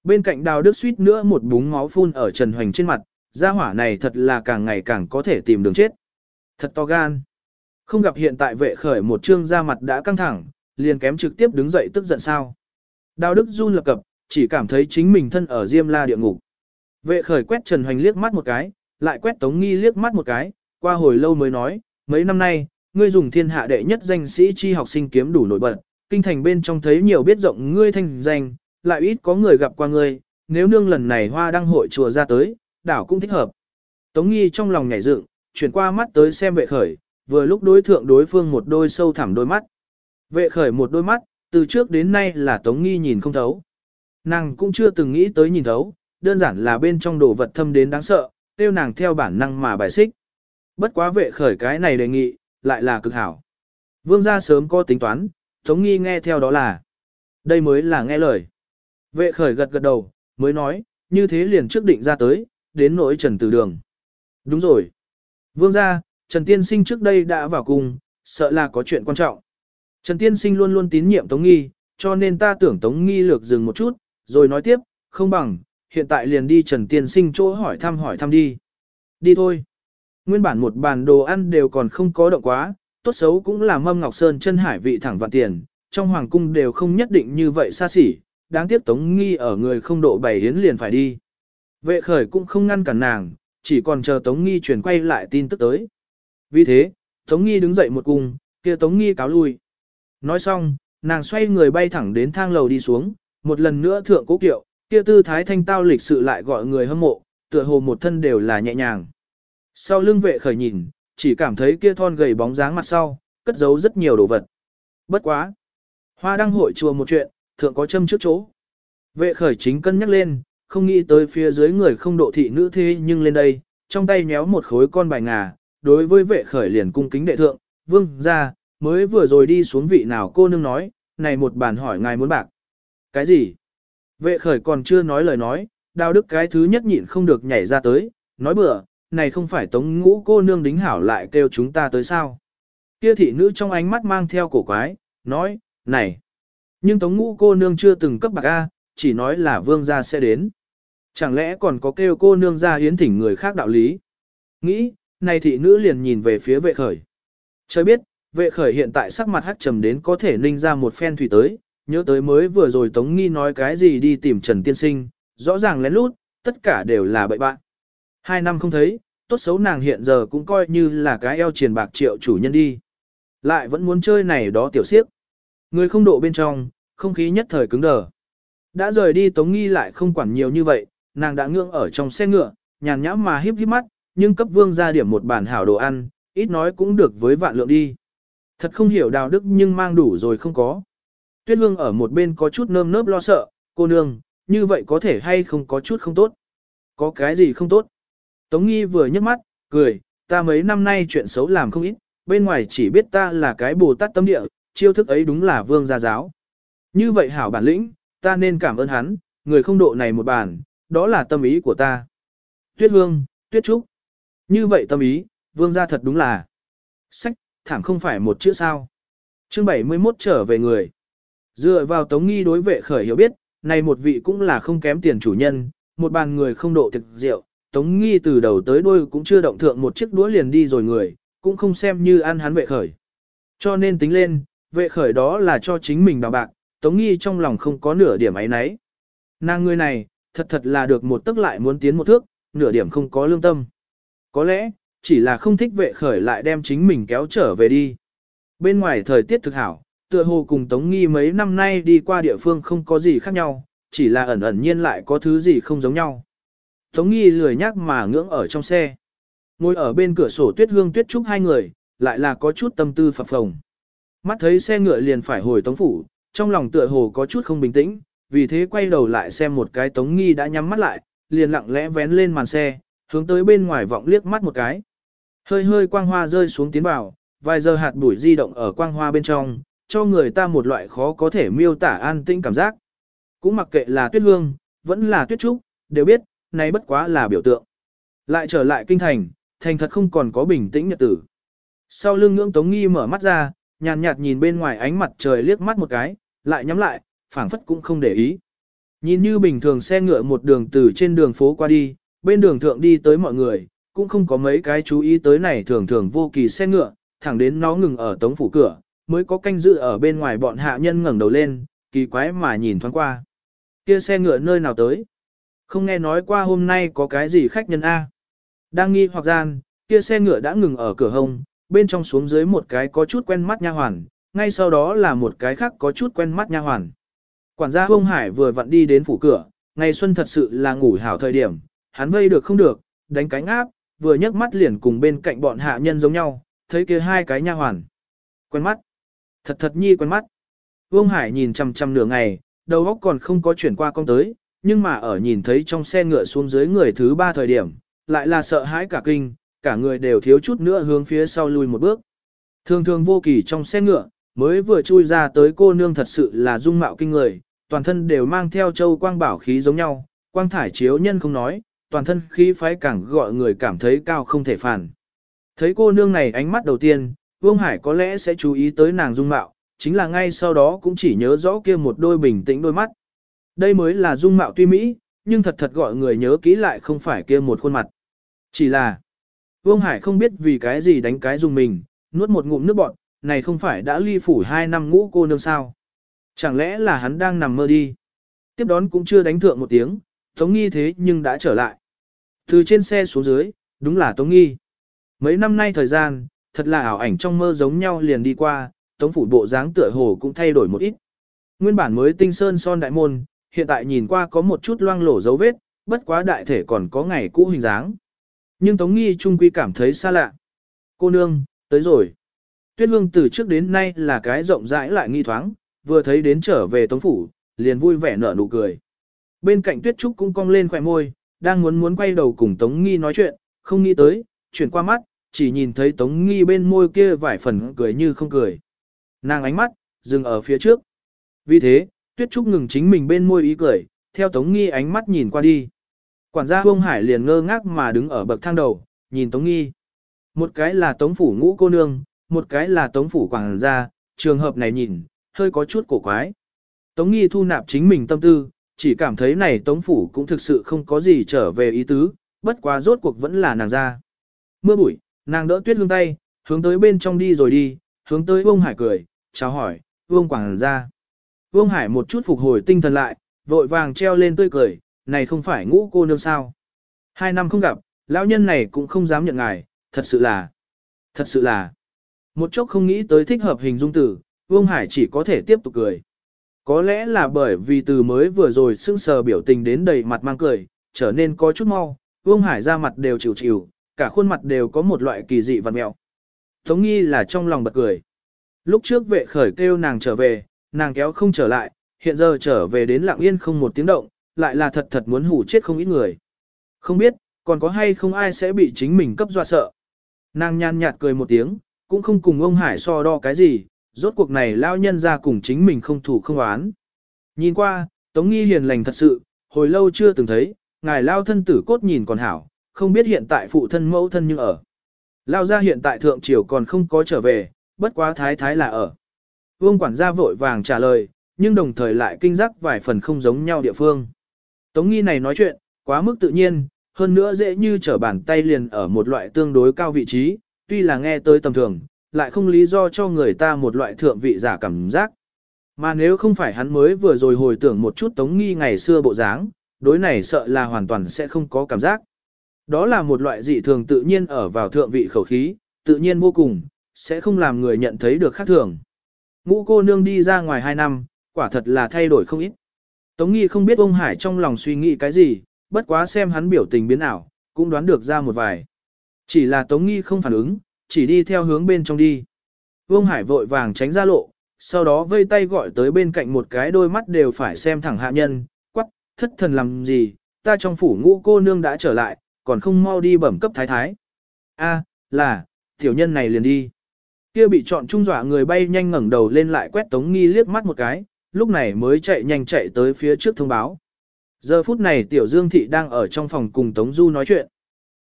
Bên cạnh đào đức suýt nữa một búng máu phun ở Trần Hoành trên mặt, gia hỏa này thật là càng ngày càng có thể tìm đường chết. Thật to gan. Không gặp hiện tại vệ khởi một trương da mặt đã căng thẳng, liền kém trực tiếp đứng dậy tức giận sao. Đào đức run lập cập, chỉ cảm thấy chính mình thân ở diêm la địa ngục. Vệ khởi quét Trần Hoành liếc mắt một cái, lại quét Tống Nghi liếc mắt một cái, qua hồi lâu mới nói, mấy năm nay, ngươi dùng thiên hạ đệ nhất danh sĩ chi học sinh kiếm đủ nổi bật, kinh thành bên trong thấy nhiều biết rộng ngươi thanh danh, lại ít có người gặp qua ngươi, nếu nương lần này hoa đăng hội chùa ra tới, đảo cũng thích hợp. Tống Nghi trong lòng nhảy dựng, chuyển qua mắt tới xem vệ khởi, vừa lúc đối thượng đối phương một đôi sâu thẳm đôi mắt. Vệ khởi một đôi mắt, từ trước đến nay là Tống Nghi nhìn không thấu. Nàng cũng chưa từng nghĩ tới nhìn thấu, đơn giản là bên trong đồ vật thâm đến đáng sợ, tiêu nàng theo bản năng mà bài xích. Bất quá vệ khởi cái này đề nghị, lại là cực hảo. Vương gia sớm có tính toán, Tống Nghi nghe theo đó là. Đây mới là nghe lời. Vệ khởi gật gật đầu, mới nói, như thế liền trước định ra tới, đến nỗi Trần Tử Đường. Đúng rồi. Vương gia, Trần Tiên Sinh trước đây đã vào cùng, sợ là có chuyện quan trọng. Trần Tiên Sinh luôn luôn tín nhiệm Tống Nghi, cho nên ta tưởng Tống Nghi lược dừng một chút, rồi nói tiếp, không bằng, hiện tại liền đi Trần Tiên Sinh chỗ hỏi thăm hỏi thăm đi. Đi thôi. Nguyên bản một bàn đồ ăn đều còn không có động quá, tốt xấu cũng là mâm ngọc sơn chân hải vị thẳng vạn tiền, trong hoàng cung đều không nhất định như vậy xa xỉ, đáng tiếc Tống Nghi ở người không độ bảy hiến liền phải đi. Vệ khởi cũng không ngăn cản nàng, chỉ còn chờ Tống Nghi chuyển quay lại tin tức tới. Vì thế, Tống Nghi đứng dậy một cung, kia Tống Nghi cáo lui. Nói xong, nàng xoay người bay thẳng đến thang lầu đi xuống, một lần nữa thượng cố kiệu, kia tư thái thanh tao lịch sự lại gọi người hâm mộ, tựa hồ một thân đều là nhẹ nhàng. Sau lưng vệ khởi nhìn, chỉ cảm thấy kia thon gầy bóng dáng mặt sau, cất giấu rất nhiều đồ vật. Bất quá. Hoa đăng hội chùa một chuyện, thượng có châm trước chỗ. Vệ khởi chính cân nhắc lên, không nghĩ tới phía dưới người không độ thị nữ thế nhưng lên đây, trong tay nhéo một khối con bài ngà, đối với vệ khởi liền cung kính đệ thượng, vương ra, mới vừa rồi đi xuống vị nào cô nương nói, này một bàn hỏi ngài muốn bạc. Cái gì? Vệ khởi còn chưa nói lời nói, đào đức cái thứ nhất nhịn không được nhảy ra tới, nói bừa, này không phải tống ngũ cô nương đính hảo lại kêu chúng ta tới sao. Kia thị nữ trong ánh mắt mang theo cổ quái, nói, này. Nhưng tống ngũ cô nương chưa từng cấp bạc A, chỉ nói là vương gia sẽ đến. Chẳng lẽ còn có kêu cô nương ra hiến thỉnh người khác đạo lý? Nghĩ, này thị nữ liền nhìn về phía vệ khởi. Trời biết, vệ khởi hiện tại sắc mặt hắc trầm đến có thể ninh ra một phen thủy tới, nhớ tới mới vừa rồi Tống Nghi nói cái gì đi tìm Trần Tiên Sinh, rõ ràng lén lút, tất cả đều là bậy bạn. Hai năm không thấy, tốt xấu nàng hiện giờ cũng coi như là cái eo triền bạc triệu chủ nhân đi. Lại vẫn muốn chơi này đó tiểu siếp. Người không độ bên trong, không khí nhất thời cứng đờ. Đã rời đi Tống Nghi lại không quản nhiều như vậy, nàng đã ngưỡng ở trong xe ngựa, nhàn nhã mà híp híp mắt, nhưng cấp vương ra điểm một bản hảo đồ ăn, ít nói cũng được với vạn lượng đi. Thật không hiểu đào đức nhưng mang đủ rồi không có. Tuyết hương ở một bên có chút nơm nớp lo sợ, cô nương, như vậy có thể hay không có chút không tốt. Có cái gì không tốt? Tống nghi vừa nhấc mắt, cười, ta mấy năm nay chuyện xấu làm không ít, bên ngoài chỉ biết ta là cái bồ tát tâm địa, chiêu thức ấy đúng là vương gia giáo. Như vậy hảo bản lĩnh, ta nên cảm ơn hắn, người không độ này một bản, đó là tâm ý của ta. Tuyết hương, tuyết trúc. Như vậy tâm ý, vương gia thật đúng là. Sách, thảm không phải một chữ sao. Chương 71 trở về người. Dựa vào tống nghi đối vệ khởi hiểu biết, này một vị cũng là không kém tiền chủ nhân, một bàn người không độ thực rượu, tống nghi từ đầu tới đuôi cũng chưa động thượng một chiếc đũa liền đi rồi người, cũng không xem như ăn hắn vệ khởi. Cho nên tính lên, vệ khởi đó là cho chính mình đào bạc, tống nghi trong lòng không có nửa điểm ấy nấy. Nàng người này, thật thật là được một tức lại muốn tiến một thước, nửa điểm không có lương tâm. Có lẽ, chỉ là không thích vệ khởi lại đem chính mình kéo trở về đi. Bên ngoài thời tiết thực hảo, tựa hồ cùng Tống Nghi mấy năm nay đi qua địa phương không có gì khác nhau, chỉ là ẩn ẩn nhiên lại có thứ gì không giống nhau. Tống Nghi lười nhắc mà ngưỡng ở trong xe. Ngồi ở bên cửa sổ tuyết hương tuyết trúc hai người, lại là có chút tâm tư phập phồng. Mắt thấy xe ngựa liền phải hồi Tống Phủ, trong lòng tựa hồ có chút không bình tĩnh, vì thế quay đầu lại xem một cái Tống Nghi đã nhắm mắt lại, liền lặng lẽ vén lên màn xe, hướng tới bên ngoài vọng liếc mắt một cái. Hơi hơi quang hoa rơi xuống tiến vào, vài giờ hạt bụi di động ở quang hoa bên trong, cho người ta một loại khó có thể miêu tả an tĩnh cảm giác. Cũng mặc kệ là tuyết hương, vẫn là tuyết trúc, đều biết, này bất quá là biểu tượng. Lại trở lại kinh thành, thành thật không còn có bình tĩnh nhật tử. Sau lưng ngưỡng tống nghi mở mắt ra, nhàn nhạt nhìn bên ngoài ánh mặt trời liếc mắt một cái, lại nhắm lại, phảng phất cũng không để ý. Nhìn như bình thường xe ngựa một đường từ trên đường phố qua đi, bên đường thượng đi tới mọi người, cũng không có mấy cái chú ý tới này thường thường vô kỳ xe ngựa, thẳng đến nó ngừng ở tống phủ cửa, mới có canh dự ở bên ngoài bọn hạ nhân ngẩng đầu lên, kỳ quái mà nhìn thoáng qua. Kia xe ngựa nơi nào tới? Không nghe nói qua hôm nay có cái gì khách nhân A. Đang nghi hoặc gian, kia xe ngựa đã ngừng ở cửa hông, bên trong xuống dưới một cái có chút quen mắt nha hoàn, ngay sau đó là một cái khác có chút quen mắt nha hoàn. Quản gia vương Hải vừa vặn đi đến phủ cửa, ngày xuân thật sự là ngủ hảo thời điểm, hắn vây được không được, đánh cánh áp, vừa nhấc mắt liền cùng bên cạnh bọn hạ nhân giống nhau, thấy kia hai cái nha hoàn. Quen mắt. Thật thật nhi quen mắt. Vương Hải nhìn chằm chằm nửa ngày, đầu óc còn không có chuyển qua con tới, nhưng mà ở nhìn thấy trong xe ngựa xuống dưới người thứ ba thời điểm, lại là sợ hãi cả kinh, cả người đều thiếu chút nữa hướng phía sau lui một bước. Thường thường vô kỳ trong xe ngựa, mới vừa chui ra tới cô nương thật sự là dung mạo kinh người, toàn thân đều mang theo châu quang bảo khí giống nhau, quang thải chiếu nhân không nói, toàn thân khí phái càng gọi người cảm thấy cao không thể phản. Thấy cô nương này ánh mắt đầu tiên, Vương Hải có lẽ sẽ chú ý tới nàng dung mạo, chính là ngay sau đó cũng chỉ nhớ rõ kia một đôi bình tĩnh đôi mắt. Đây mới là dung mạo tuy mỹ, nhưng thật thật gọi người nhớ kỹ lại không phải kia một khuôn mặt. Chỉ là, Vương Hải không biết vì cái gì đánh cái dùng mình, nuốt một ngụm nước bọt, này không phải đã ly phủ hai năm ngũ cô nương sao. Chẳng lẽ là hắn đang nằm mơ đi. Tiếp đón cũng chưa đánh thượng một tiếng, Tống Nghi thế nhưng đã trở lại. Từ trên xe xuống dưới, đúng là Tống Nghi. Mấy năm nay thời gian, thật là ảo ảnh trong mơ giống nhau liền đi qua, Tống phủ bộ dáng tựa hồ cũng thay đổi một ít. Nguyên bản mới tinh sơn son đại môn, hiện tại nhìn qua có một chút loang lổ dấu vết, bất quá đại thể còn có ngày cũ hình dáng. Nhưng Tống Nghi trung quy cảm thấy xa lạ. Cô nương, tới rồi. Tuyết Hương từ trước đến nay là cái rộng rãi lại nghi thoáng, vừa thấy đến trở về Tống phủ, liền vui vẻ nở nụ cười. Bên cạnh Tuyết Trúc cũng cong lên khỏe môi, đang muốn muốn quay đầu cùng Tống Nghi nói chuyện, không nghĩ tới, chuyển qua mắt, chỉ nhìn thấy Tống Nghi bên môi kia vài phần cười như không cười. Nàng ánh mắt, dừng ở phía trước. Vì thế, Tuyết Trúc ngừng chính mình bên môi ý cười, theo Tống Nghi ánh mắt nhìn qua đi. Quản gia Vương Hải liền ngơ ngác mà đứng ở bậc thang đầu, nhìn Tống Nghi. Một cái là Tống Phủ ngũ cô nương, một cái là Tống Phủ quản gia, trường hợp này nhìn, hơi có chút cổ quái. Tống Nghi thu nạp chính mình tâm tư, chỉ cảm thấy này Tống Phủ cũng thực sự không có gì trở về ý tứ, bất quá rốt cuộc vẫn là nàng ra. Mưa bụi, nàng đỡ tuyết hương tay, hướng tới bên trong đi rồi đi, hướng tới Vương Hải cười, chào hỏi, Vương Quảng ra. Vương Hải một chút phục hồi tinh thần lại, vội vàng treo lên tươi cười, này không phải ngũ cô nương sao. Hai năm không gặp, Lão nhân này cũng không dám nhận ngài, thật sự là, thật sự là. Một chốc không nghĩ tới thích hợp hình dung tử, Vương Hải chỉ có thể tiếp tục cười. Có lẽ là bởi vì từ mới vừa rồi sưng sờ biểu tình đến đầy mặt mang cười, trở nên có chút mau, Vương Hải ra mặt đều chịu chịu, cả khuôn mặt đều có một loại kỳ dị vằn mẹo. Tống nghi là trong lòng bật cười. Lúc trước vệ khởi kêu nàng trở về, nàng kéo không trở lại, hiện giờ trở về đến lặng yên không một tiếng động, lại là thật thật muốn hủ chết không ít người. Không biết, còn có hay không ai sẽ bị chính mình cấp dọa sợ. Nàng nhàn nhạt cười một tiếng, cũng không cùng ông Hải so đo cái gì, rốt cuộc này lao nhân ra cùng chính mình không thủ không oán. Nhìn qua, Tống Nghi hiền lành thật sự, hồi lâu chưa từng thấy, ngài lao thân tử cốt nhìn còn hảo, không biết hiện tại phụ thân mẫu thân như ở. Lao ra hiện tại thượng triều còn không có trở về, bất quá thái thái là ở. Vương quản gia vội vàng trả lời, nhưng đồng thời lại kinh giác vài phần không giống nhau địa phương. Tống nghi này nói chuyện, quá mức tự nhiên, hơn nữa dễ như trở bàn tay liền ở một loại tương đối cao vị trí, tuy là nghe tới tầm thường, lại không lý do cho người ta một loại thượng vị giả cảm giác. Mà nếu không phải hắn mới vừa rồi hồi tưởng một chút tống nghi ngày xưa bộ dáng, đối này sợ là hoàn toàn sẽ không có cảm giác. Đó là một loại dị thường tự nhiên ở vào thượng vị khẩu khí, tự nhiên vô cùng, sẽ không làm người nhận thấy được khác thường. Ngũ cô nương đi ra ngoài 2 năm, quả thật là thay đổi không ít. Tống nghi không biết ông Hải trong lòng suy nghĩ cái gì, bất quá xem hắn biểu tình biến ảo, cũng đoán được ra một vài. Chỉ là Tống nghi không phản ứng, chỉ đi theo hướng bên trong đi. Vương Hải vội vàng tránh ra lộ, sau đó vây tay gọi tới bên cạnh một cái đôi mắt đều phải xem thẳng hạ nhân, quắc, thất thần làm gì, ta trong phủ ngũ cô nương đã trở lại, còn không mau đi bẩm cấp thái thái. A, là, tiểu nhân này liền đi. Kia bị chọn trung dọa người bay nhanh ngẩng đầu lên lại quét Tống Nghi liếc mắt một cái, lúc này mới chạy nhanh chạy tới phía trước thông báo. Giờ phút này Tiểu Dương Thị đang ở trong phòng cùng Tống Du nói chuyện.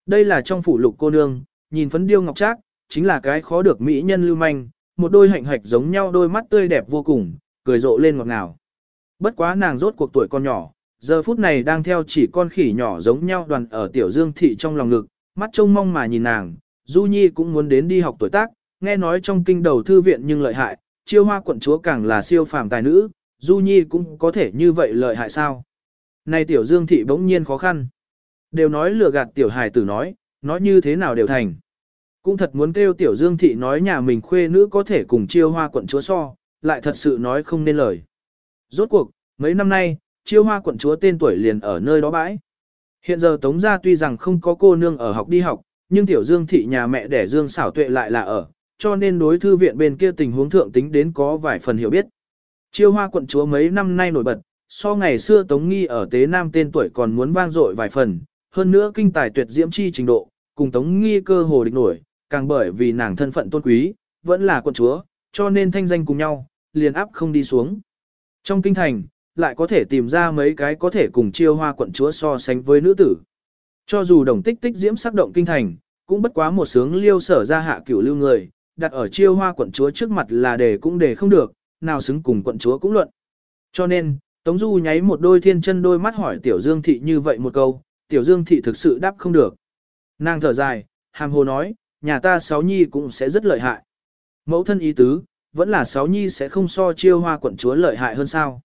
Đây là trong phủ lục cô nương, nhìn phấn điêu ngọc trác, chính là cái khó được mỹ nhân lưu manh, một đôi hạnh hạch giống nhau đôi mắt tươi đẹp vô cùng, cười rộ lên ngọt ngào. Bất quá nàng rốt cuộc tuổi con nhỏ, giờ phút này đang theo chỉ con khỉ nhỏ giống nhau đoàn ở Tiểu Dương Thị trong lòng ngực, mắt trông mong mà nhìn nàng, Du Nhi cũng muốn đến đi học tuổi tác, nghe nói trong kinh đầu thư viện nhưng lợi hại, chiêu hoa quận chúa càng là siêu phàm tài nữ, Du Nhi cũng có thể như vậy lợi hại sao? Này tiểu dương thị bỗng nhiên khó khăn. Đều nói lừa gạt tiểu hài tử nói, nói như thế nào đều thành. Cũng thật muốn kêu tiểu dương thị nói nhà mình khuê nữ có thể cùng chiêu hoa quận chúa so, lại thật sự nói không nên lời. Rốt cuộc, mấy năm nay, chiêu hoa quận chúa tên tuổi liền ở nơi đó bãi. Hiện giờ Tống gia tuy rằng không có cô nương ở học đi học, nhưng tiểu dương thị nhà mẹ đẻ dương xảo tuệ lại là ở, cho nên đối thư viện bên kia tình huống thượng tính đến có vài phần hiểu biết. Chiêu hoa quận chúa mấy năm nay nổi bật, so ngày xưa Tống Nghi ở Tế Nam tên tuổi còn muốn vang dội vài phần, hơn nữa kinh tài tuyệt diễm chi trình độ, cùng Tống Nghi cơ hồ địch nổi, càng bởi vì nàng thân phận tôn quý, vẫn là quận chúa, cho nên thanh danh cùng nhau, liền áp không đi xuống. Trong kinh thành, lại có thể tìm ra mấy cái có thể cùng chiêu hoa quận chúa so sánh với nữ tử. Cho dù đồng tích tích diễm sắc động kinh thành, cũng bất quá một sướng liêu sở ra hạ cửu lưu người, đặt ở chiêu hoa quận chúa trước mặt là để cũng để không được, nào xứng cùng quận chúa cũng luận. Cho nên, Tống Du nháy một đôi thiên chân đôi mắt hỏi Tiểu Dương Thị như vậy một câu, Tiểu Dương Thị thực sự đáp không được. Nàng thở dài, hàm hồ nói, nhà ta sáu nhi cũng sẽ rất lợi hại. Mẫu thân ý tứ, vẫn là sáu nhi sẽ không so chiêu hoa quận chúa lợi hại hơn sao.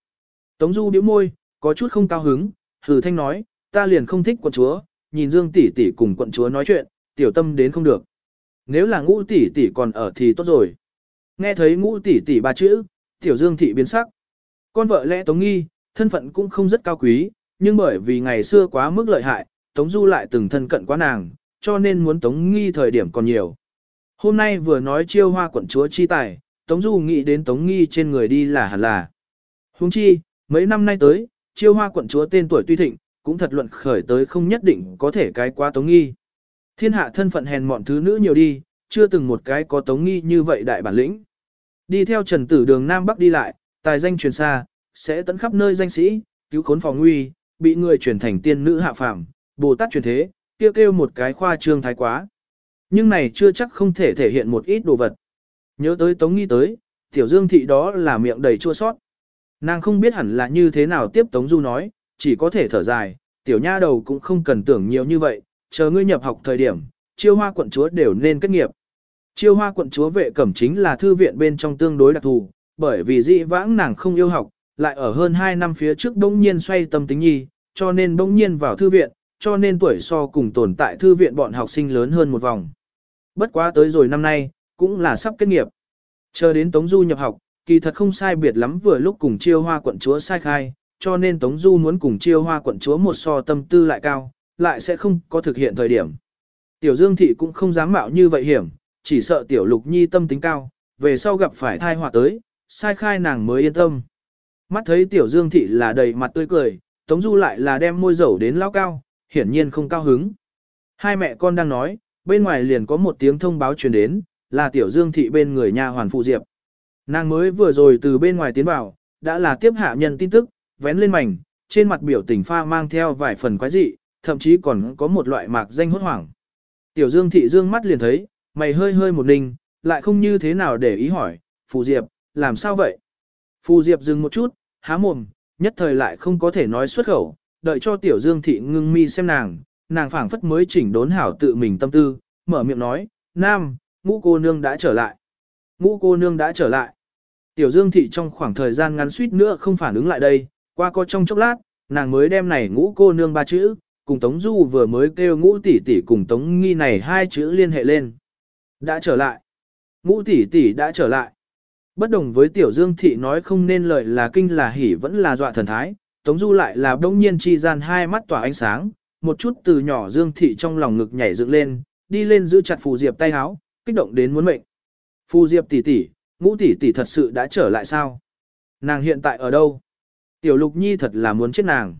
Tống Du bĩu môi, có chút không cao hứng, hử thanh nói, ta liền không thích quận chúa, nhìn Dương tỷ tỷ cùng quận chúa nói chuyện, tiểu tâm đến không được. Nếu là ngũ tỷ tỷ còn ở thì tốt rồi. Nghe thấy ngũ tỷ tỷ ba chữ, tiểu dương thị biến sắc. Con vợ lẽ Tống Nghi, thân phận cũng không rất cao quý, nhưng bởi vì ngày xưa quá mức lợi hại, Tống Du lại từng thân cận quá nàng, cho nên muốn Tống Nghi thời điểm còn nhiều. Hôm nay vừa nói chiêu hoa quận chúa chi tài, Tống Du nghĩ đến Tống Nghi trên người đi là hẳn là. Huống chi, mấy năm nay tới, chiêu hoa quận chúa tên tuổi tuy thịnh, cũng thật luận khởi tới không nhất định có thể cái qua Tống Nghi. Thiên hạ thân phận hèn mọn thứ nữ nhiều đi, chưa từng một cái có tống nghi như vậy đại bản lĩnh. Đi theo trần tử đường Nam Bắc đi lại, tài danh truyền xa, sẽ tận khắp nơi danh sĩ, cứu khốn phòng nguy, bị người truyền thành tiên nữ hạ phàm, Bồ Tát truyền thế, kêu kêu một cái khoa trương thái quá. Nhưng này chưa chắc không thể thể hiện một ít đồ vật. Nhớ tới tống nghi tới, tiểu dương thị đó là miệng đầy chua sót. Nàng không biết hẳn là như thế nào tiếp tống du nói, chỉ có thể thở dài, tiểu nha đầu cũng không cần tưởng nhiều như vậy, chờ ngươi nhập học thời điểm, chiêu hoa quận chúa đều nên kết nghiệp. Chiêu hoa quận chúa vệ cẩm chính là thư viện bên trong tương đối đặc thù, bởi vì dị vãng nàng không yêu học, lại ở hơn 2 năm phía trước bỗng nhiên xoay tâm tính nhi, cho nên bỗng nhiên vào thư viện, cho nên tuổi so cùng tồn tại thư viện bọn học sinh lớn hơn một vòng. Bất quá tới rồi năm nay, cũng là sắp kết nghiệp. Chờ đến Tống Du nhập học, kỳ thật không sai biệt lắm vừa lúc cùng chiêu hoa quận chúa sai khai, cho nên Tống Du muốn cùng chiêu hoa quận chúa một so tâm tư lại cao, lại sẽ không có thực hiện thời điểm. Tiểu Dương Thị cũng không dám mạo như vậy hiểm, chỉ sợ Tiểu Lục Nhi tâm tính cao, về sau gặp phải thai họa tới, sai khai nàng mới yên tâm. Mắt thấy Tiểu Dương Thị là đầy mặt tươi cười, Tống Du lại là đem môi dầu đến lao cao, hiển nhiên không cao hứng. Hai mẹ con đang nói, bên ngoài liền có một tiếng thông báo truyền đến, là Tiểu Dương Thị bên người nhà hoàn phụ diệp. Nàng mới vừa rồi từ bên ngoài tiến vào, đã là tiếp hạ nhân tin tức, vén lên mảnh, trên mặt biểu tình pha mang theo vài phần quái dị, thậm chí còn có một loại mạc danh hốt hoảng. Tiểu Dương thị dương mắt liền thấy, mày hơi hơi một ninh, lại không như thế nào để ý hỏi, Phù Diệp, làm sao vậy? Phù Diệp dừng một chút, há mồm, nhất thời lại không có thể nói xuất khẩu, đợi cho Tiểu Dương thị ngưng mi xem nàng, nàng phảng phất mới chỉnh đốn hảo tự mình tâm tư, mở miệng nói, Nam, ngũ cô nương đã trở lại. Ngũ cô nương đã trở lại. Tiểu Dương thị trong khoảng thời gian ngắn suýt nữa không phản ứng lại đây, qua có trong chốc lát, nàng mới đem này ngũ cô nương ba chữ, cùng Tống Du vừa mới kêu ngũ tỷ tỷ cùng Tống Nghi này hai chữ liên hệ lên. Đã trở lại. Ngũ tỷ tỷ đã trở lại. Bất đồng với Tiểu Dương thị nói không nên lời là kinh là hỉ vẫn là dọa thần thái, Tống Du lại là đông nhiên chi gian hai mắt tỏa ánh sáng, một chút từ nhỏ Dương thị trong lòng ngực nhảy dựng lên, đi lên giữ chặt Phù Diệp tay áo, kích động đến muốn mệnh. Phù Diệp tỷ tỷ, ngũ tỷ tỷ thật sự đã trở lại sao? Nàng hiện tại ở đâu? Tiểu Lục Nhi thật là muốn chết nàng.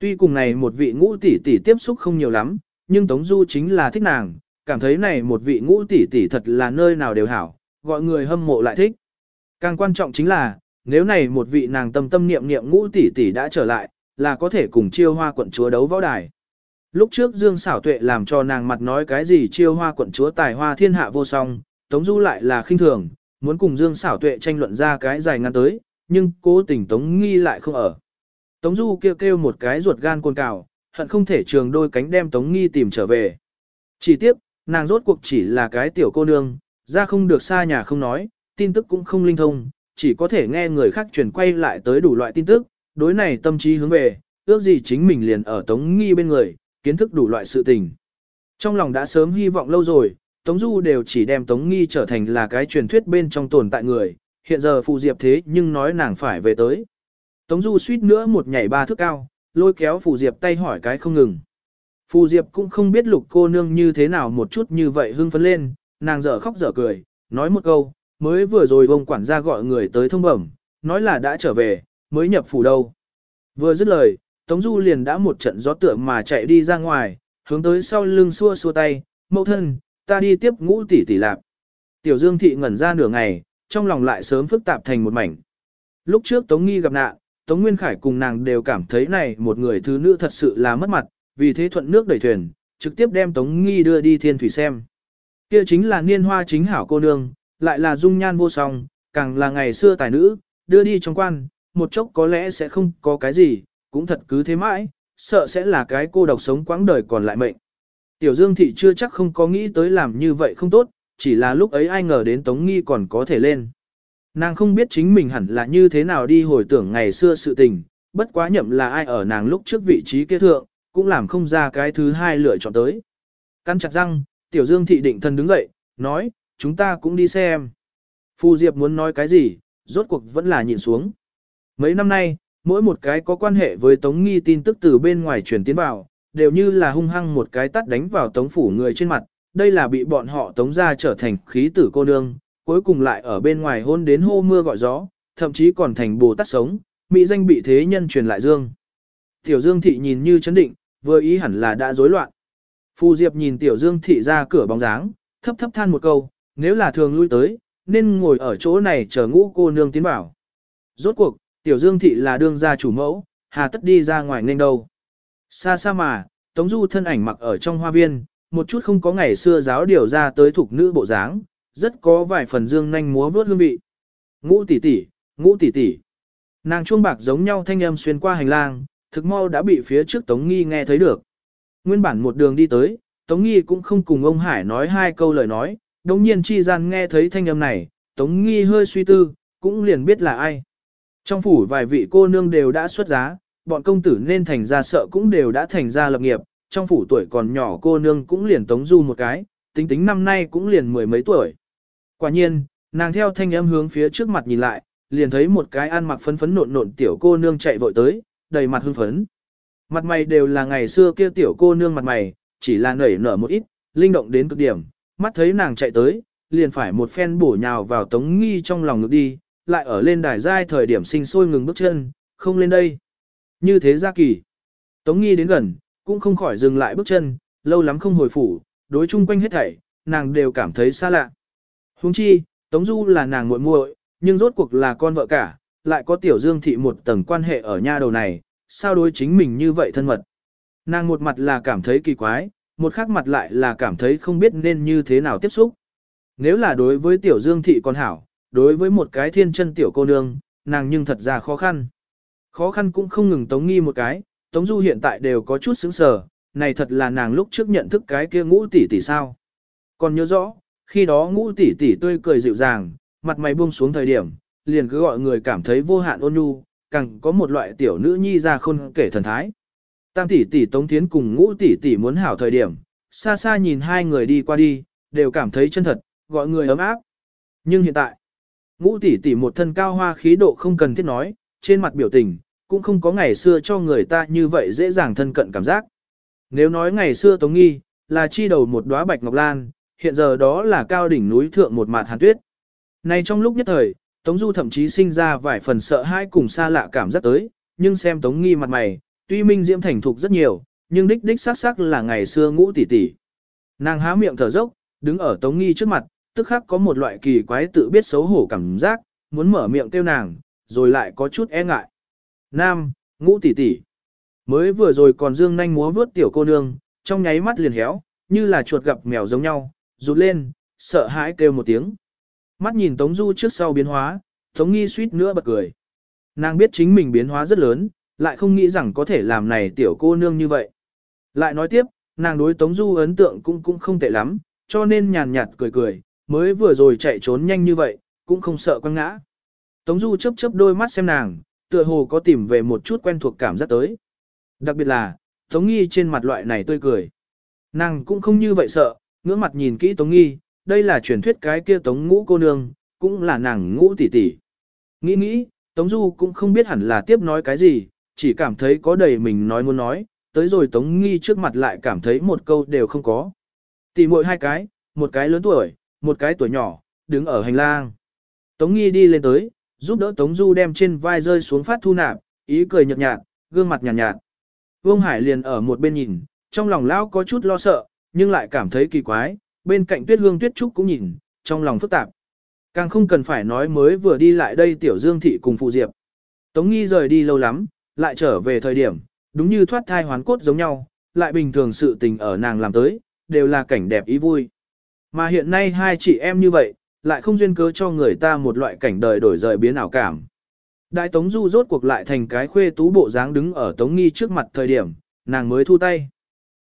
Tuy cùng này một vị ngũ tỷ tỷ tiếp xúc không nhiều lắm, nhưng Tống Du chính là thích nàng, cảm thấy này một vị ngũ tỷ tỷ thật là nơi nào đều hảo, gọi người hâm mộ lại thích. Càng quan trọng chính là, nếu này một vị nàng tâm tâm niệm niệm ngũ tỷ tỷ đã trở lại, là có thể cùng chiêu hoa quận chúa đấu võ đài. Lúc trước Dương Sảo tuệ làm cho nàng mặt nói cái gì chiêu hoa quận chúa tài hoa thiên hạ vô song, Tống Du lại là khinh thường, muốn cùng Dương Sảo tuệ tranh luận ra cái dài ngăn tới, nhưng cố tình Tống Nghi lại không ở. Tống Du kêu kêu một cái ruột gan côn cào, hận không thể trường đôi cánh đem Tống Nghi tìm trở về. Chỉ tiếc, nàng rốt cuộc chỉ là cái tiểu cô nương, ra không được xa nhà không nói, tin tức cũng không linh thông, chỉ có thể nghe người khác truyền quay lại tới đủ loại tin tức, đối này tâm trí hướng về, ước gì chính mình liền ở Tống Nghi bên người, kiến thức đủ loại sự tình. Trong lòng đã sớm hy vọng lâu rồi, Tống Du đều chỉ đem Tống Nghi trở thành là cái truyền thuyết bên trong tồn tại người, hiện giờ Phù Diệp thế nhưng nói nàng phải về tới. Tống Du suýt nữa một nhảy ba thước cao, lôi kéo Phù Diệp tay hỏi cái không ngừng. Phù Diệp cũng không biết lục cô nương như thế nào một chút như vậy hưng phấn lên, nàng dở khóc dở cười, nói một câu, mới vừa rồi ông quản gia gọi người tới thông bẩm, nói là đã trở về, mới nhập phủ đâu. Vừa dứt lời, Tống Du liền đã một trận gió tựa mà chạy đi ra ngoài, hướng tới sau lưng xua xua tay, mẫu thân, ta đi tiếp ngũ tỷ tỷ lạp. Tiểu Dương Thị ngẩn ra nửa ngày, trong lòng lại sớm phức tạp thành một mảnh. Lúc trước Tống Nghi gặp nạn, Tống Nguyên Khải cùng nàng đều cảm thấy này một người thứ nữ thật sự là mất mặt, vì thế thuận nước đẩy thuyền, trực tiếp đem Tống Nghi đưa đi thiên thủy xem. Kia chính là niên hoa chính hảo cô nương, lại là dung nhan vô song, càng là ngày xưa tài nữ, đưa đi trong quan, một chốc có lẽ sẽ không có cái gì, cũng thật cứ thế mãi, sợ sẽ là cái cô độc sống quãng đời còn lại mệnh. Tiểu Dương Thị chưa chắc không có nghĩ tới làm như vậy không tốt, chỉ là lúc ấy ai ngờ đến Tống Nghi còn có thể lên. Nàng không biết chính mình hẳn là như thế nào đi hồi tưởng ngày xưa sự tình, bất quá nhậm là ai ở nàng lúc trước vị trí kế thượng, cũng làm không ra cái thứ hai lựa chọn tới. Căn chặt răng, Tiểu Dương Thị định thân đứng dậy, nói, chúng ta cũng đi xem. Phu Diệp muốn nói cái gì, rốt cuộc vẫn là nhìn xuống. Mấy năm nay, mỗi một cái có quan hệ với Tống Nghi tin tức từ bên ngoài truyền tiến vào, đều như là hung hăng một cái tắt đánh vào Tống phủ người trên mặt, đây là bị bọn họ Tống ra trở thành khí tử cô nương, cuối cùng lại ở bên ngoài hôn đến hô mưa gọi gió, thậm chí còn thành bồ tát sống, mỹ danh bị thế nhân truyền lại Dương. Tiểu Dương thị nhìn như chấn định, vừa ý hẳn là đã rối loạn. Phu Diệp nhìn Tiểu Dương thị ra cửa bóng dáng, thấp thấp than một câu, nếu là thường lui tới, nên ngồi ở chỗ này chờ ngũ cô nương tiến bảo. Rốt cuộc, Tiểu Dương thị là đương gia chủ mẫu, hà tất đi ra ngoài nên đâu. Xa xa mà, Tống Du thân ảnh mặc ở trong hoa viên, một chút không có ngày xưa giáo điều ra tới thuộc nữ bộ dáng, rất có vài phần dương nhanh múa vớt hương vị. Ngũ tỷ tỷ, ngũ tỷ tỷ. Nàng chuông bạc giống nhau thanh âm xuyên qua hành lang, thực mau đã bị phía trước Tống Nghi nghe thấy được. Nguyên bản một đường đi tới, Tống Nghi cũng không cùng ông Hải nói hai câu lời nói, đồng nhiên chi gian nghe thấy thanh âm này, Tống Nghi hơi suy tư, cũng liền biết là ai. Trong phủ vài vị cô nương đều đã xuất giá, bọn công tử nên thành ra sợ cũng đều đã thành ra lập nghiệp, trong phủ tuổi còn nhỏ cô nương cũng liền Tống Du một cái, tính tính năm nay cũng liền mười mấy tuổi. Quả nhiên, nàng theo thanh âm hướng phía trước mặt nhìn lại, liền thấy một cái ăn mặc phấn phấn nộn nộn tiểu cô nương chạy vội tới, đầy mặt hưng phấn. Mặt mày đều là ngày xưa kia tiểu cô nương mặt mày, chỉ là nảy nở một ít, linh động đến cực điểm, mắt thấy nàng chạy tới, liền phải một phen bổ nhào vào tống nghi trong lòng ngực đi, lại ở lên đài giai thời điểm sinh sôi ngừng bước chân, không lên đây. Như thế ra kỳ. Tống nghi đến gần, cũng không khỏi dừng lại bước chân, lâu lắm không hồi phủ, đối chung quanh hết thảy, nàng đều cảm thấy xa lạ. Huống chi, Tống Du là nàng muội muội, nhưng rốt cuộc là con vợ cả, lại có tiểu dương thị một tầng quan hệ ở nha đầu này, sao đối chính mình như vậy thân mật. Nàng một mặt là cảm thấy kỳ quái, một khác mặt lại là cảm thấy không biết nên như thế nào tiếp xúc. Nếu là đối với tiểu dương thị còn hảo, đối với một cái thiên chân tiểu cô nương, nàng nhưng thật ra khó khăn. Khó khăn cũng không ngừng Tống Nghi một cái, Tống Du hiện tại đều có chút sững sờ, này thật là nàng lúc trước nhận thức cái kia ngũ tỷ tỷ sao. Còn nhớ rõ, khi đó ngũ tỷ tỷ tươi cười dịu dàng, mặt mày buông xuống thời điểm, liền cứ gọi người cảm thấy vô hạn ôn nhu, càng có một loại tiểu nữ nhi ra khôn kể thần thái. Tam tỷ tỷ Tống Thiến cùng ngũ tỷ tỷ muốn hảo thời điểm, xa xa nhìn hai người đi qua đi, đều cảm thấy chân thật, gọi người ấm áp. Nhưng hiện tại, ngũ tỷ tỷ một thân cao hoa khí độ không cần thiết nói, trên mặt biểu tình, cũng không có ngày xưa cho người ta như vậy dễ dàng thân cận cảm giác. Nếu nói ngày xưa Tống Nghi, là chi đầu một đóa bạch ngọc lan, hiện giờ đó là cao đỉnh núi thượng một mạt hàn tuyết. Nay trong lúc nhất thời, Tống Du thậm chí sinh ra vài phần sợ hãi cùng xa lạ cảm giác tới, nhưng xem Tống Nghi mặt mày, tuy minh diễm thành thục rất nhiều, nhưng đích đích sắc sắc là ngày xưa ngũ tỷ tỷ. Nàng há miệng thở dốc, đứng ở Tống Nghi trước mặt, tức khắc có một loại kỳ quái tự biết xấu hổ cảm giác, muốn mở miệng kêu nàng, rồi lại có chút e ngại. Nam, ngũ tỷ tỷ. Mới vừa rồi còn dương nhanh múa vướt tiểu cô nương, trong nháy mắt liền héo, như là chuột gặp mèo giống nhau, rụt lên, sợ hãi kêu một tiếng. Mắt nhìn Tống Du trước sau biến hóa, Tống Nghi suýt nữa bật cười. Nàng biết chính mình biến hóa rất lớn, lại không nghĩ rằng có thể làm này tiểu cô nương như vậy. Lại nói tiếp, nàng đối Tống Du ấn tượng cũng cũng không tệ lắm, cho nên nhàn nhạt cười cười, mới vừa rồi chạy trốn nhanh như vậy, cũng không sợ quăng ngã. Tống Du chớp chớp đôi mắt xem nàng, tựa hồ có tìm về một chút quen thuộc cảm giác tới. Đặc biệt là, Tống Nghi trên mặt loại này tươi cười. Nàng cũng không như vậy sợ, ngưỡng mặt nhìn kỹ Tống Nghi, đây là truyền thuyết cái kia Tống ngũ cô nương, cũng là nàng ngũ tỷ tỷ. Nghĩ nghĩ, Tống Du cũng không biết hẳn là tiếp nói cái gì, chỉ cảm thấy có đầy mình nói muốn nói, tới rồi Tống Nghi trước mặt lại cảm thấy một câu đều không có. Tỷ muội hai cái, một cái lớn tuổi, một cái tuổi nhỏ, đứng ở hành lang. Tống Nghi đi lên tới, giúp đỡ Tống Du đem trên vai rơi xuống phát thu nạp, ý cười nhợt nhạt, gương mặt nhàn nhạt, nhạt. Vương Hải liền ở một bên nhìn, trong lòng lão có chút lo sợ, nhưng lại cảm thấy kỳ quái, bên cạnh Tuyết Hương Tuyết Trúc cũng nhìn, trong lòng phức tạp. Càng không cần phải nói mới vừa đi lại đây Tiểu Dương Thị cùng Phụ Diệp. Tống Nghi rời đi lâu lắm, lại trở về thời điểm, đúng như thoát thai hoán cốt giống nhau, lại bình thường sự tình ở nàng làm tới, đều là cảnh đẹp ý vui. Mà hiện nay hai chị em như vậy, lại không duyên cớ cho người ta một loại cảnh đời đổi rời biến ảo cảm. Đại Tống Du rốt cuộc lại thành cái khuê tú bộ dáng đứng ở Tống Nghi trước mặt thời điểm, nàng mới thu tay.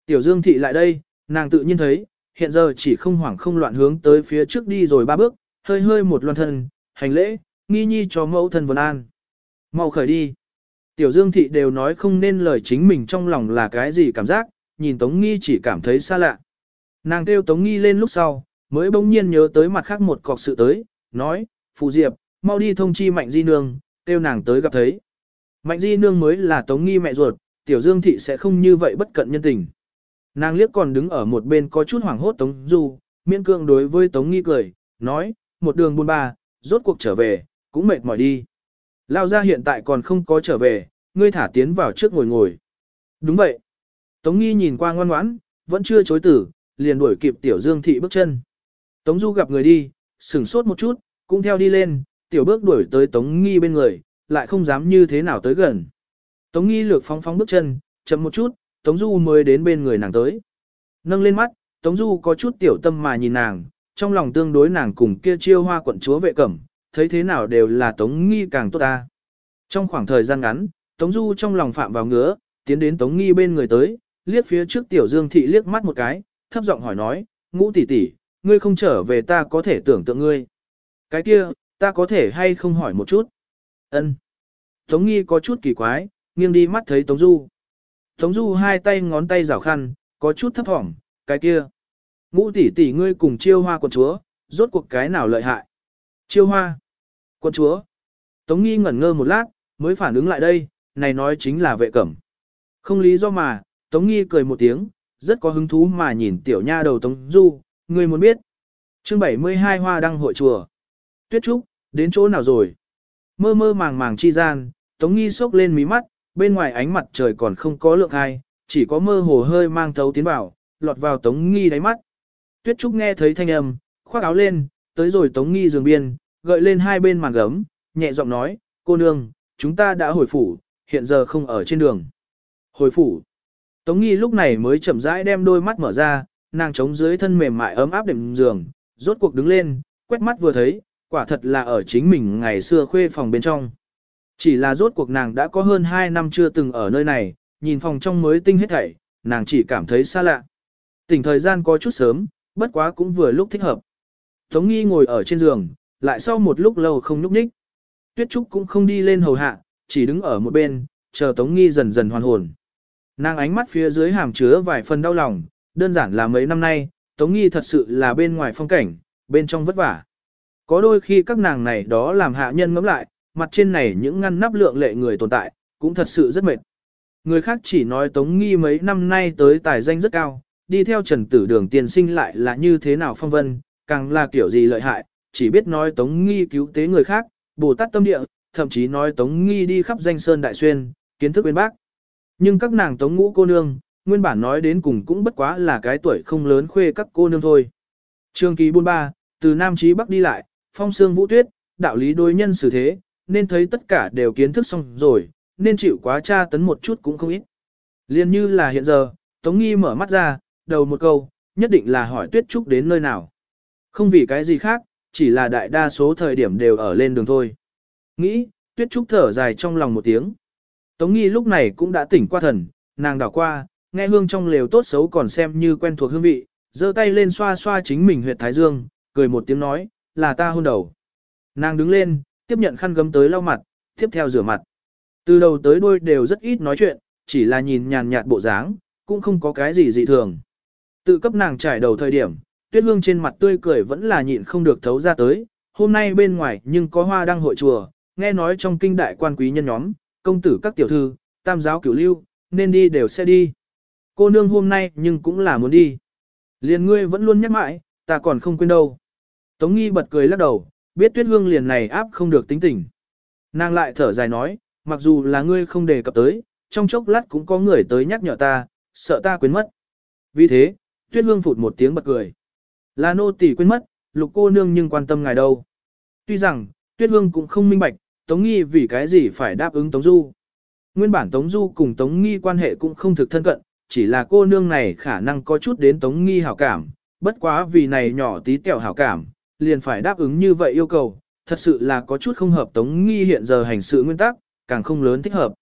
Tiểu Dương Thị lại đây, nàng tự nhiên thấy, hiện giờ chỉ không hoảng không loạn hướng tới phía trước đi rồi ba bước, hơi hơi một loan thân, hành lễ, nghi nhi cho mẫu thân vân an. Mau khởi đi. Tiểu Dương Thị đều nói không nên lời chính mình trong lòng là cái gì cảm giác, nhìn Tống Nghi chỉ cảm thấy xa lạ. Nàng kêu Tống Nghi lên lúc sau, mới bỗng nhiên nhớ tới mặt khác một cọc sự tới, nói, Phù Diệp, mau đi thông chi Mạnh Di Nương, kêu nàng tới gặp thấy. Mạnh Di Nương mới là Tống Nghi mẹ ruột, Tiểu Dương Thị sẽ không như vậy bất cận nhân tình. Nàng liếc còn đứng ở một bên có chút hoảng hốt Tống Du, miễn cương đối với Tống Nghi cười, nói, một đường buôn ba, rốt cuộc trở về, cũng mệt mỏi đi. Lao ra hiện tại còn không có trở về, ngươi thả tiến vào trước ngồi ngồi. Đúng vậy. Tống Nghi nhìn qua ngoan ngoãn, vẫn chưa chối tử, liền đuổi kịp Tiểu Dương Thị bước chân. Tống Du gặp người đi, sửng sốt một chút, cũng theo đi lên, Tiểu bước đuổi tới Tống Nghi bên người, lại không dám như thế nào tới gần. Tống Nghi lược phóng phóng bước chân, chậm một chút, Tống Du mới đến bên người nàng tới. Nâng lên mắt, Tống Du có chút tiểu tâm mà nhìn nàng, trong lòng tương đối nàng cùng kia chiêu hoa quận chúa vệ cẩm, thấy thế nào đều là Tống Nghi càng tốt ta. Trong khoảng thời gian ngắn, Tống Du trong lòng phạm vào ngứa, tiến đến Tống Nghi bên người tới, liếc phía trước Tiểu Dương Thị liếc mắt một cái, thấp giọng hỏi nói, ngũ tỷ tỷ, ngươi không trở về ta có thể tưởng tượng ngươi. Cái kia, ta có thể hay không hỏi một chút? Ân. Tống Nghi có chút kỳ quái, nghiêng đi mắt thấy Tống Du. Tống Du hai tay ngón tay rảo khăn, có chút thấp thỏm, cái kia. Ngũ tỷ tỷ ngươi cùng chiêu hoa quận chúa, rốt cuộc cái nào lợi hại. Chiêu hoa. Quận chúa. Tống nghi ngẩn ngơ một lát, mới phản ứng lại đây, này nói chính là vệ cẩm. Không lý do mà, Tống nghi cười một tiếng, rất có hứng thú mà nhìn tiểu nha đầu Tống Du, ngươi muốn biết. chương 72 hoa đăng hội chùa. Tuyết Trúc, đến chỗ nào rồi? Mơ mơ màng màng chi gian, Tống nghi sốc lên mí mắt, bên ngoài ánh mặt trời còn không có lượng hai, chỉ có mơ hồ hơi mang thấu tiến vào, lọt vào Tống nghi đáy mắt. Tuyết Trúc nghe thấy thanh âm, khoác áo lên, tới rồi Tống nghi giường biên, gợi lên hai bên màn gấm, nhẹ giọng nói, cô nương, chúng ta đã hồi phủ, hiện giờ không ở trên đường. Hồi phủ. Tống nghi lúc này mới chậm rãi đem đôi mắt mở ra, nàng chống dưới thân mềm mại ấm áp đệm giường, rốt cuộc đứng lên, quét mắt vừa thấy, quả thật là ở chính mình ngày xưa khuê phòng bên trong. Chỉ là rốt cuộc nàng đã có hơn 2 năm chưa từng ở nơi này, nhìn phòng trong mới tinh hết thảy, nàng chỉ cảm thấy xa lạ. Tỉnh thời gian có chút sớm, bất quá cũng vừa lúc thích hợp. Tống nghi ngồi ở trên giường, lại sau một lúc lâu không nhúc nhích. Tuyết Trúc cũng không đi lên hầu hạ, chỉ đứng ở một bên, chờ Tống nghi dần dần hoàn hồn. Nàng ánh mắt phía dưới hàm chứa vài phần đau lòng, đơn giản là mấy năm nay, Tống nghi thật sự là bên ngoài phong cảnh, bên trong vất vả. Có đôi khi các nàng này đó làm hạ nhân ngẫm lại, mặt trên này những ngăn nắp lượng lệ người tồn tại, cũng thật sự rất mệt. Người khác chỉ nói Tống Nghi mấy năm nay tới tài danh rất cao, đi theo trần tử đường tiền sinh lại là như thế nào phong vân, càng là kiểu gì lợi hại, chỉ biết nói Tống Nghi cứu tế người khác, bồ tát tâm địa, thậm chí nói Tống Nghi đi khắp danh sơn đại xuyên, kiến thức bên bác. Nhưng các nàng Tống ngũ cô nương, nguyên bản nói đến cùng cũng bất quá là cái tuổi không lớn khuê các cô nương thôi. Trường kỳ buôn ba, từ Nam Chí Bắc đi lại, phong sương vũ tuyết, đạo lý đối nhân xử thế, nên thấy tất cả đều kiến thức xong rồi, nên chịu quá tra tấn một chút cũng không ít. Liên như là hiện giờ, Tống Nghi mở mắt ra, đầu một câu, nhất định là hỏi Tuyết Trúc đến nơi nào. Không vì cái gì khác, chỉ là đại đa số thời điểm đều ở lên đường thôi. Nghĩ, Tuyết Trúc thở dài trong lòng một tiếng. Tống Nghi lúc này cũng đã tỉnh qua thần, nàng đảo qua, nghe hương trong lều tốt xấu còn xem như quen thuộc hương vị, giơ tay lên xoa xoa chính mình huyệt thái dương, cười một tiếng nói, là ta hôn đầu. Nàng đứng lên, tiếp nhận khăn gấm tới lau mặt, tiếp theo rửa mặt. Từ đầu tới đuôi đều rất ít nói chuyện, chỉ là nhìn nhàn nhạt bộ dáng, cũng không có cái gì dị thường. Tự cấp nàng trải đầu thời điểm, tuyết hương trên mặt tươi cười vẫn là nhịn không được thấu ra tới, hôm nay bên ngoài nhưng có hoa đăng hội chùa, nghe nói trong kinh đại quan quý nhân nhóm, công tử các tiểu thư, tam giáo cửu lưu, nên đi đều sẽ đi. Cô nương hôm nay nhưng cũng là muốn đi. Liền ngươi vẫn luôn nhắc mãi, ta còn không quên đâu. Tống nghi bật cười lắc đầu, biết tuyết hương liền này áp không được tính tình. Nàng lại thở dài nói, mặc dù là ngươi không đề cập tới, trong chốc lát cũng có người tới nhắc nhở ta, sợ ta quên mất. Vì thế, tuyết hương phụt một tiếng bật cười. Là nô tỳ quên mất, lục cô nương nhưng quan tâm ngài đâu. Tuy rằng, tuyết hương cũng không minh bạch, Tống Nghi vì cái gì phải đáp ứng Tống Du. Nguyên bản Tống Du cùng Tống Nghi quan hệ cũng không thực thân cận, chỉ là cô nương này khả năng có chút đến Tống Nghi hảo cảm, bất quá vì này nhỏ tí tẹo hảo cảm, liền phải đáp ứng như vậy yêu cầu, thật sự là có chút không hợp Tống Nghi hiện giờ hành sự nguyên tắc, càng không lớn thích hợp.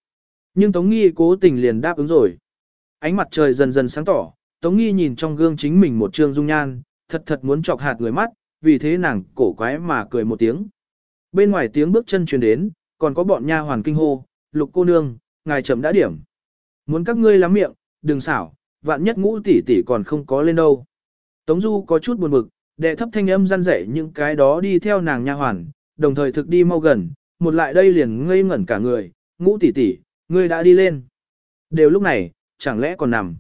Nhưng Tống Nghi cố tình liền đáp ứng rồi. Ánh mặt trời dần dần sáng tỏ, Tống Nghi nhìn trong gương chính mình một trương dung nhan, thật thật muốn chọc hạt người mắt, vì thế nàng cổ quái mà cười một tiếng. Bên ngoài tiếng bước chân truyền đến, còn có bọn nha hoàn kinh hô, lục cô nương, ngài chậm đã điểm. Muốn các ngươi lắm miệng, đừng xảo, vạn nhất ngũ tỷ tỷ còn không có lên đâu. Tống Du có chút buồn bực, đệ thấp thanh âm răn rẻ những cái đó đi theo nàng nha hoàn, đồng thời thực đi mau gần, một lại đây liền ngây ngẩn cả người, ngũ tỷ tỷ, ngươi đã đi lên. Đều lúc này, chẳng lẽ còn nằm.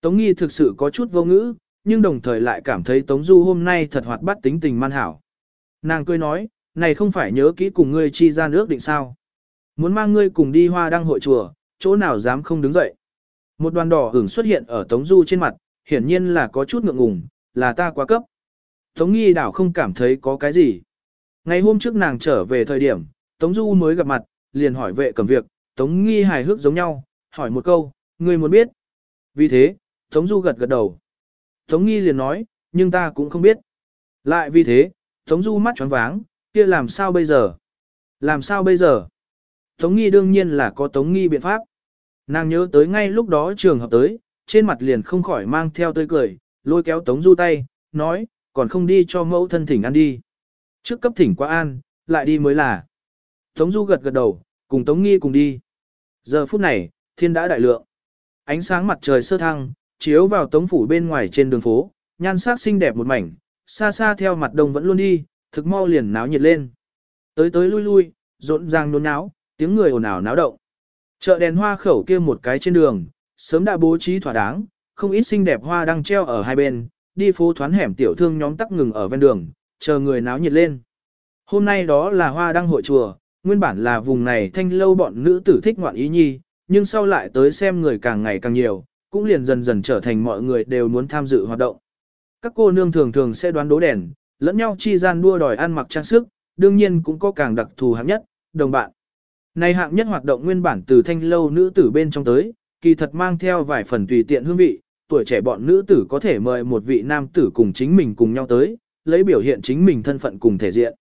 Tống Nghi thực sự có chút vô ngữ, nhưng đồng thời lại cảm thấy Tống Du hôm nay thật hoạt bát tính tình man hảo. Nàng cười nói, này không phải nhớ kỹ cùng ngươi chi ra nước định sao. Muốn mang ngươi cùng đi hoa đăng hội chùa, chỗ nào dám không đứng dậy. Một đoàn đỏ hưởng xuất hiện ở Tống Du trên mặt, hiển nhiên là có chút ngượng ngùng, là ta quá cấp. Tống Nghi đảo không cảm thấy có cái gì. Ngày hôm trước nàng trở về thời điểm, Tống Du mới gặp mặt, liền hỏi vệ cầm việc, Tống Nghi hài hước giống nhau, hỏi một câu, ngươi muốn biết. Vì thế, Tống Du gật gật đầu. Tống Nghi liền nói, nhưng ta cũng không biết. Lại vì thế, Tống Du mắt tròn váng, kia làm sao bây giờ? Làm sao bây giờ? Tống Nghi đương nhiên là có Tống Nghi biện pháp. Nàng nhớ tới ngay lúc đó trường hợp tới, trên mặt liền không khỏi mang theo tươi cười, lôi kéo Tống Du tay, nói, còn không đi cho mẫu thân thỉnh ăn đi. Trước cấp thỉnh qua an, lại đi mới là. Tống Du gật gật đầu, cùng Tống Nghi cùng đi. Giờ phút này, thiên đã đại lượng. Ánh sáng mặt trời sơ thăng, chiếu vào tống phủ bên ngoài trên đường phố, nhan sắc xinh đẹp một mảnh, xa xa theo mặt đông vẫn luôn đi, thực mau liền náo nhiệt lên. Tới tới lui lui, rộn ràng nôn náo, tiếng người ồn ào náo động. Chợ đèn hoa khẩu kia một cái trên đường, sớm đã bố trí thỏa đáng, không ít xinh đẹp hoa đang treo ở hai bên, đi phố thoán hẻm tiểu thương nhóm tắc ngừng ở ven đường, chờ người náo nhiệt lên. Hôm nay đó là hoa đăng hội chùa, nguyên bản là vùng này thanh lâu bọn nữ tử thích ngoạn ý nhi, nhưng sau lại tới xem người càng ngày càng nhiều, cũng liền dần dần trở thành mọi người đều muốn tham dự hoạt động. Các cô nương thường thường sẽ đoán đố đèn, lẫn nhau chi gian đua đòi ăn mặc trang sức, đương nhiên cũng có càng đặc thù hạng nhất, đồng bạn. Này hạng nhất hoạt động nguyên bản từ thanh lâu nữ tử bên trong tới, kỳ thật mang theo vài phần tùy tiện hương vị, tuổi trẻ bọn nữ tử có thể mời một vị nam tử cùng chính mình cùng nhau tới, lấy biểu hiện chính mình thân phận cùng thể diện.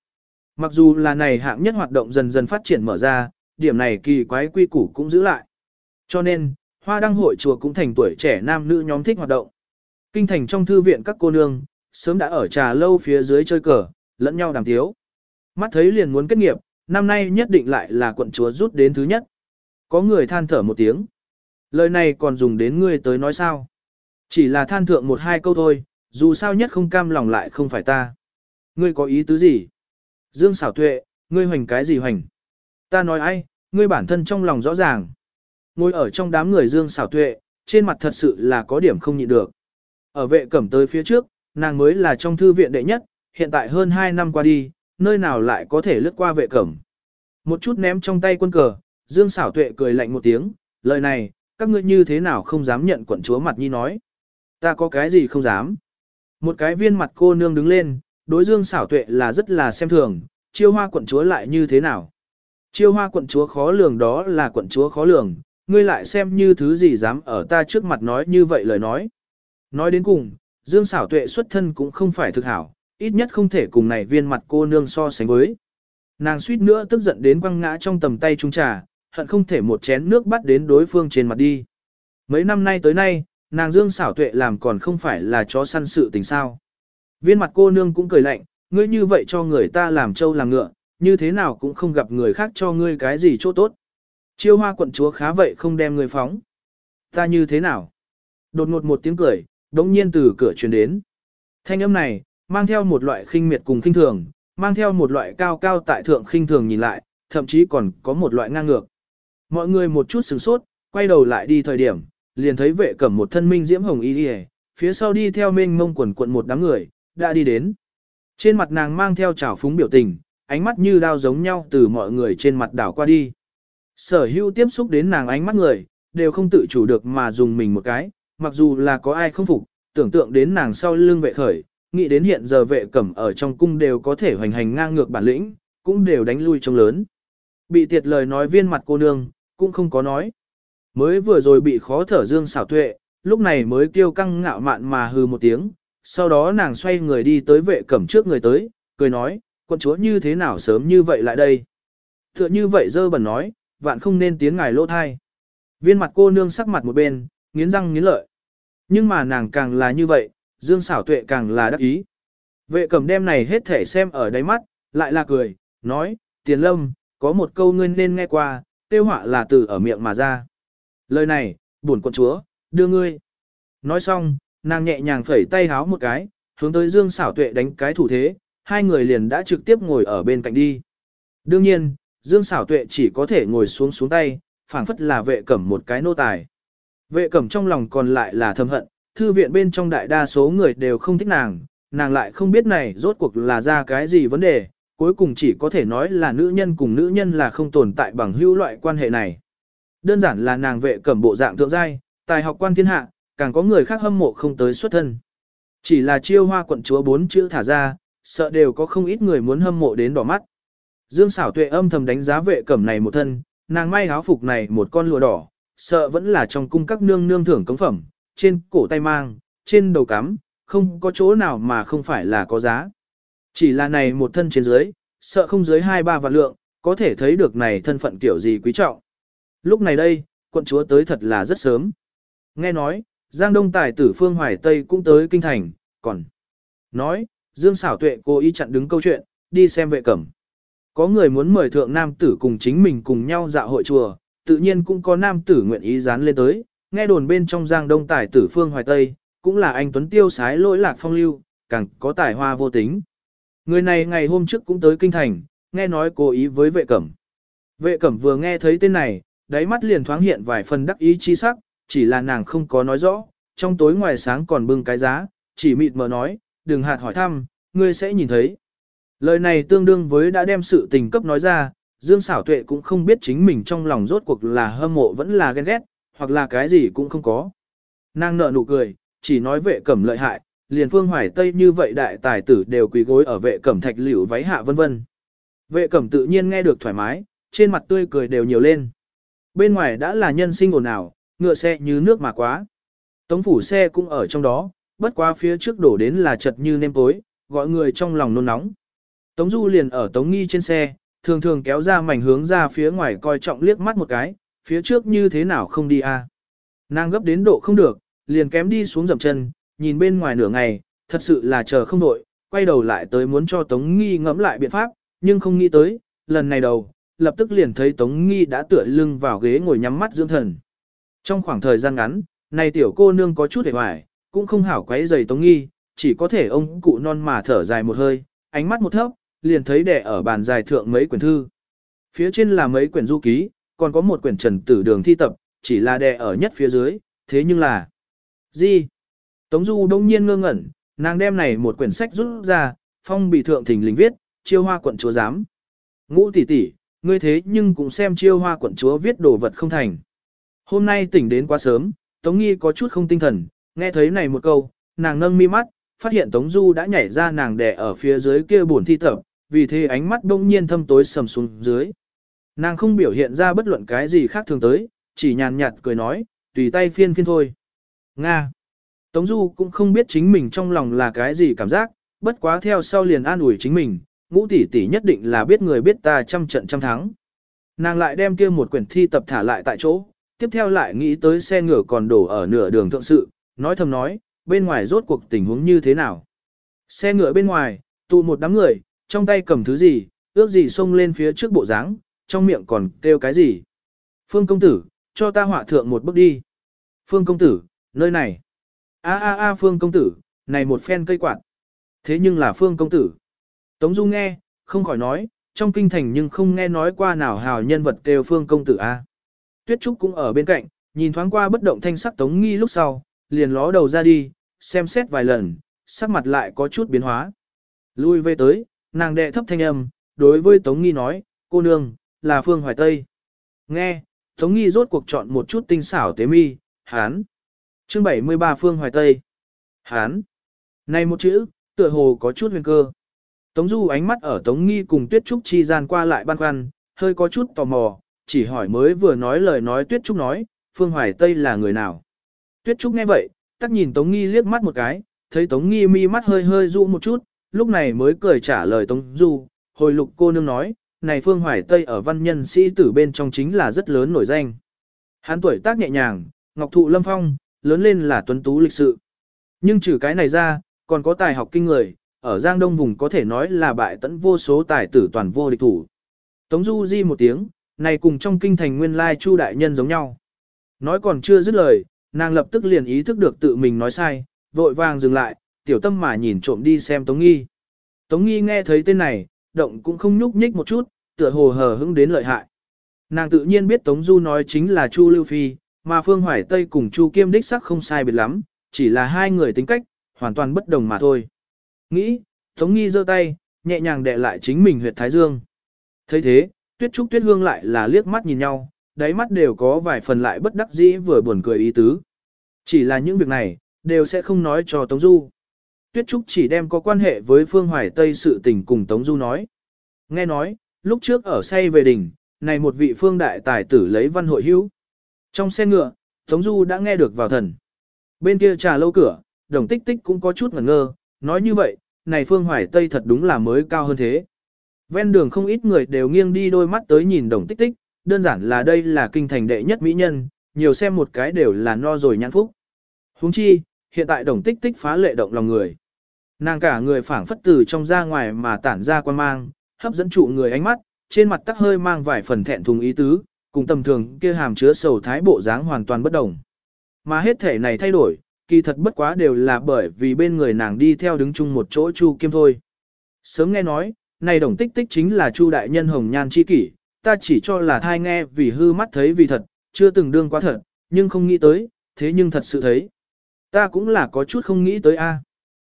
Mặc dù là này hạng nhất hoạt động dần dần phát triển mở ra, điểm này kỳ quái quy củ cũng giữ lại. Cho nên, hoa đăng hội chùa cũng thành tuổi trẻ nam nữ nhóm thích hoạt động. Kinh thành trong thư viện các cô nương, sớm đã ở trà lâu phía dưới chơi cờ, lẫn nhau đàm tiếu. Mắt thấy liền muốn kết nghiệp, năm nay nhất định lại là quận chúa rút đến thứ nhất. Có người than thở một tiếng. Lời này còn dùng đến ngươi tới nói sao? Chỉ là than thượng một hai câu thôi, dù sao nhất không cam lòng lại không phải ta. Ngươi có ý tứ gì? Dương xảo tuệ, ngươi hoành cái gì hoành? Ta nói ai, ngươi bản thân trong lòng rõ ràng. Ngồi ở trong đám người Dương xảo tuệ, trên mặt thật sự là có điểm không nhịn được. Ở vệ cẩm tới phía trước, nàng mới là trong thư viện đệ nhất, hiện tại hơn 2 năm qua đi, nơi nào lại có thể lướt qua vệ cẩm. Một chút ném trong tay quân cờ, Dương xảo tuệ cười lạnh một tiếng, lời này, các ngươi như thế nào không dám nhận quận chúa mặt nhi nói. Ta có cái gì không dám. Một cái viên mặt cô nương đứng lên, đối Dương xảo tuệ là rất là xem thường, chiêu hoa quận chúa lại như thế nào. Chiêu hoa quận chúa khó lường đó là quận chúa khó lường, ngươi lại xem như thứ gì dám ở ta trước mặt nói như vậy lời nói. Nói đến cùng, Dương xảo tuệ xuất thân cũng không phải thực hảo, ít nhất không thể cùng này viên mặt cô nương so sánh với. Nàng suýt nữa tức giận đến quăng ngã trong tầm tay trung trà, hận không thể một chén nước bắt đến đối phương trên mặt đi. Mấy năm nay tới nay, nàng Dương xảo tuệ làm còn không phải là chó săn sự tình sao. Viên mặt cô nương cũng cười lạnh, ngươi như vậy cho người ta làm trâu làm ngựa, như thế nào cũng không gặp người khác cho ngươi cái gì chỗ tốt. Chiêu hoa quận chúa khá vậy không đem ngươi phóng. Ta như thế nào? Đột ngột một tiếng cười, đống nhiên từ cửa truyền đến. Thanh âm này, mang theo một loại khinh miệt cùng khinh thường, mang theo một loại cao cao tại thượng khinh thường nhìn lại, thậm chí còn có một loại ngang ngược. Mọi người một chút sửng sốt, quay đầu lại đi thời điểm, liền thấy vệ cẩm một thân minh diễm hồng y đi phía sau đi theo mênh mông quần quận một đám người, đã đi đến. Trên mặt nàng mang theo trào phúng biểu tình, ánh mắt như đao giống nhau từ mọi người trên mặt đảo qua đi. Sở hữu tiếp xúc đến nàng ánh mắt người, đều không tự chủ được mà dùng mình một cái, mặc dù là có ai không phục, tưởng tượng đến nàng sau lưng vệ khởi, nghĩ đến hiện giờ vệ cẩm ở trong cung đều có thể hoành hành ngang ngược bản lĩnh, cũng đều đánh lui trông lớn. Bị tiệt lời nói viên mặt cô nương, cũng không có nói. Mới vừa rồi bị khó thở dương xảo tuệ, lúc này mới kêu căng ngạo mạn mà hừ một tiếng, sau đó nàng xoay người đi tới vệ cẩm trước người tới, cười nói, quân chúa như thế nào sớm như vậy lại đây. Tựa như vậy dơ bẩn nói, vạn không nên tiếng ngài lỗ thai. Viên mặt cô nương sắc mặt một bên, nghiến răng nghiến lợi. Nhưng mà nàng càng là như vậy, dương xảo tuệ càng là đắc ý. Vệ cẩm đem này hết thể xem ở đáy mắt, lại là cười, nói, tiền lâm, có một câu ngươi nên nghe qua, tiêu họa là từ ở miệng mà ra. Lời này, buồn quân chúa, đưa ngươi. Nói xong, nàng nhẹ nhàng phẩy tay háo một cái, hướng tới Dương xảo tuệ đánh cái thủ thế, hai người liền đã trực tiếp ngồi ở bên cạnh đi. Đương nhiên, Dương xảo tuệ chỉ có thể ngồi xuống xuống tay, phảng phất là vệ cẩm một cái nô tài. Vệ cẩm trong lòng còn lại là thầm hận, thư viện bên trong đại đa số người đều không thích nàng, nàng lại không biết này rốt cuộc là ra cái gì vấn đề, cuối cùng chỉ có thể nói là nữ nhân cùng nữ nhân là không tồn tại bằng hữu loại quan hệ này. Đơn giản là nàng vệ cẩm bộ dạng thượng giai, tài học quan thiên hạ, càng có người khác hâm mộ không tới xuất thân. Chỉ là chiêu hoa quận chúa bốn chữ thả ra, sợ đều có không ít người muốn hâm mộ đến đỏ mắt. Dương xảo tuệ âm thầm đánh giá vệ cẩm này một thân, nàng may áo phục này một con lụa đỏ, sợ vẫn là trong cung các nương nương thưởng cống phẩm, trên cổ tay mang, trên đầu cắm, không có chỗ nào mà không phải là có giá. Chỉ là này một thân trên dưới, sợ không dưới hai ba vạn lượng, có thể thấy được này thân phận kiểu gì quý trọng. Lúc này đây, quận chúa tới thật là rất sớm. Nghe nói, Giang Đông Tài tử Phương Hoài Tây cũng tới kinh thành, còn nói, Dương xảo tuệ cố ý chặn đứng câu chuyện, đi xem vệ cẩm. Có người muốn mời thượng nam tử cùng chính mình cùng nhau dạo hội chùa, tự nhiên cũng có nam tử nguyện ý dán lên tới, nghe đồn bên trong giang đông tài tử phương hoài tây, cũng là anh Tuấn Tiêu sái lỗi lạc phong lưu, càng có tài hoa vô tính. Người này ngày hôm trước cũng tới kinh thành, nghe nói cố ý với vệ cẩm. Vệ cẩm vừa nghe thấy tên này, đáy mắt liền thoáng hiện vài phần đắc ý chi sắc, chỉ là nàng không có nói rõ, trong tối ngoài sáng còn bưng cái giá, chỉ mịt mờ nói, đừng hạt hỏi thăm, ngươi sẽ nhìn thấy. Lời này tương đương với đã đem sự tình cấp nói ra, Dương Sảo tuệ cũng không biết chính mình trong lòng rốt cuộc là hâm mộ vẫn là ghen ghét, hoặc là cái gì cũng không có. Nàng nợ nụ cười, chỉ nói vệ cẩm lợi hại, liền phương hoài tây như vậy đại tài tử đều quỳ gối ở vệ cẩm thạch liễu váy hạ vân vân. Vệ cẩm tự nhiên nghe được thoải mái, trên mặt tươi cười đều nhiều lên. Bên ngoài đã là nhân sinh ồn ào, ngựa xe như nước mà quá. Tống phủ xe cũng ở trong đó, bất quá phía trước đổ đến là chật như nêm tối, gọi người trong lòng nôn nóng. Tống Du liền ở Tống Nghi trên xe, thường thường kéo ra mảnh hướng ra phía ngoài coi trọng liếc mắt một cái, phía trước như thế nào không đi a? À? Nàng gấp đến độ không được, liền kém đi xuống dậm chân, nhìn bên ngoài nửa ngày, thật sự là chờ không đội, quay đầu lại tới muốn cho Tống Nghi ngẫm lại biện pháp, nhưng không nghĩ tới, lần này đầu, lập tức liền thấy Tống Nghi đã tựa lưng vào ghế ngồi nhắm mắt dưỡng thần. Trong khoảng thời gian ngắn, này tiểu cô nương có chút hề hoài, cũng không hảo quấy giày Tống Nghi, chỉ có thể ông cụ non mà thở dài một hơi, ánh mắt một thấp, liền thấy đẻ ở bàn dài thượng mấy quyển thư. Phía trên là mấy quyển du ký, còn có một quyển trần tử đường thi tập, chỉ là đè ở nhất phía dưới, thế nhưng là... Gì? Tống Du đông nhiên ngơ ngẩn, nàng đem này một quyển sách rút ra, phong bị thượng thình lình viết, chiêu hoa quận chúa giám. Ngũ tỷ tỷ, ngươi thế nhưng cũng xem chiêu hoa quận chúa viết đồ vật không thành. Hôm nay tỉnh đến quá sớm, Tống Nghi có chút không tinh thần, nghe thấy này một câu, nàng nâng mi mắt, phát hiện Tống Du đã nhảy ra nàng đè ở phía dưới kia buồn thi tập, vì thế ánh mắt đông nhiên thâm tối sầm xuống dưới. Nàng không biểu hiện ra bất luận cái gì khác thường tới, chỉ nhàn nhạt cười nói, tùy tay phiên phiên thôi. Nga. Tống Du cũng không biết chính mình trong lòng là cái gì cảm giác, bất quá theo sau liền an ủi chính mình, ngũ tỷ tỷ nhất định là biết người biết ta trăm trận trăm thắng. Nàng lại đem kia một quyển thi tập thả lại tại chỗ, tiếp theo lại nghĩ tới xe ngựa còn đổ ở nửa đường thượng sự, nói thầm nói, bên ngoài rốt cuộc tình huống như thế nào. Xe ngựa bên ngoài, tụ một đám người, trong tay cầm thứ gì, ước gì xông lên phía trước bộ dáng, trong miệng còn kêu cái gì. Phương công tử, cho ta họa thượng một bước đi. Phương công tử, nơi này. A a a Phương công tử, này một phen cây quạt. Thế nhưng là Phương công tử. Tống Du nghe, không khỏi nói, trong kinh thành nhưng không nghe nói qua nào hào nhân vật kêu Phương công tử a. Tuyết Trúc cũng ở bên cạnh, nhìn thoáng qua bất động thanh sắc Tống Nghi lúc sau, liền ló đầu ra đi, xem xét vài lần, sắc mặt lại có chút biến hóa. Lui về tới, nàng đệ thấp thanh âm, đối với Tống Nghi nói, cô nương, là Phương Hoài Tây. Nghe, Tống Nghi rốt cuộc chọn một chút tinh xảo tế mi, hán. Chương 73 Phương Hoài Tây. Hán. Này một chữ, tựa hồ có chút huyền cơ. Tống Du ánh mắt ở Tống Nghi cùng Tuyết Trúc chi gian qua lại băn khoăn, hơi có chút tò mò, chỉ hỏi mới vừa nói lời nói Tuyết Trúc nói, Phương Hoài Tây là người nào. Tuyết Trúc nghe vậy, tắt nhìn Tống Nghi liếc mắt một cái, thấy Tống Nghi mi mắt hơi hơi dụ một chút, lúc này mới cười trả lời Tống Du, hồi lục cô nương nói, này Phương Hoài Tây ở văn nhân sĩ tử bên trong chính là rất lớn nổi danh. Hắn tuổi tác nhẹ nhàng, ngọc thụ lâm phong, lớn lên là tuấn tú lịch sự. Nhưng trừ cái này ra, còn có tài học kinh người, ở Giang Đông vùng có thể nói là bại tận vô số tài tử toàn vô địch thủ. Tống Du di một tiếng, này cùng trong kinh thành nguyên lai chu đại nhân giống nhau. Nói còn chưa dứt lời, nàng lập tức liền ý thức được tự mình nói sai, vội vàng dừng lại, tiểu tâm mà nhìn trộm đi xem Tống Nghi. Tống Nghi nghe thấy tên này, động cũng không nhúc nhích một chút, tựa hồ hờ hững đến lợi hại. Nàng tự nhiên biết Tống Du nói chính là Chu Lưu Phi, mà Phương Hoài Tây cùng Chu Kiêm đích sắc không sai biệt lắm, chỉ là hai người tính cách, hoàn toàn bất đồng mà thôi. Nghĩ, Tống Nghi giơ tay, nhẹ nhàng đè lại chính mình huyệt thái dương. thấy thế, Tuyết Trúc Tuyết Hương lại là liếc mắt nhìn nhau, đáy mắt đều có vài phần lại bất đắc dĩ vừa buồn cười ý tứ. Chỉ là những việc này, đều sẽ không nói cho Tống Du. Tuyết Trúc chỉ đem có quan hệ với Phương Hoài Tây sự tình cùng Tống Du nói. Nghe nói, lúc trước ở say về đỉnh, này một vị phương đại tài tử lấy văn hội hữu. Trong xe ngựa, Tống Du đã nghe được vào thần. Bên kia trà lâu cửa, đồng tích tích cũng có chút ngẩn ngơ, nói như vậy, này Phương Hoài Tây thật đúng là mới cao hơn thế. Ven đường không ít người đều nghiêng đi đôi mắt tới nhìn đồng tích tích, đơn giản là đây là kinh thành đệ nhất mỹ nhân, nhiều xem một cái đều là no rồi nhãn phúc. Huống chi, hiện tại đồng tích tích phá lệ động lòng người. Nàng cả người phảng phất từ trong ra ngoài mà tản ra quan mang, hấp dẫn trụ người ánh mắt, trên mặt tắc hơi mang vài phần thẹn thùng ý tứ, cùng tầm thường kia hàm chứa sầu thái bộ dáng hoàn toàn bất đồng. mà hết thể này thay đổi, kỳ thật bất quá đều là bởi vì bên người nàng đi theo đứng chung một chỗ Chu Kiêm thôi. Sớm nghe nói, này đồng tích tích chính là Chu đại nhân hồng nhan chi kỷ, ta chỉ cho là thai nghe vì hư mắt thấy vì thật, chưa từng đương quá thật, nhưng không nghĩ tới, thế nhưng thật sự thấy. Ta cũng là có chút không nghĩ tới a.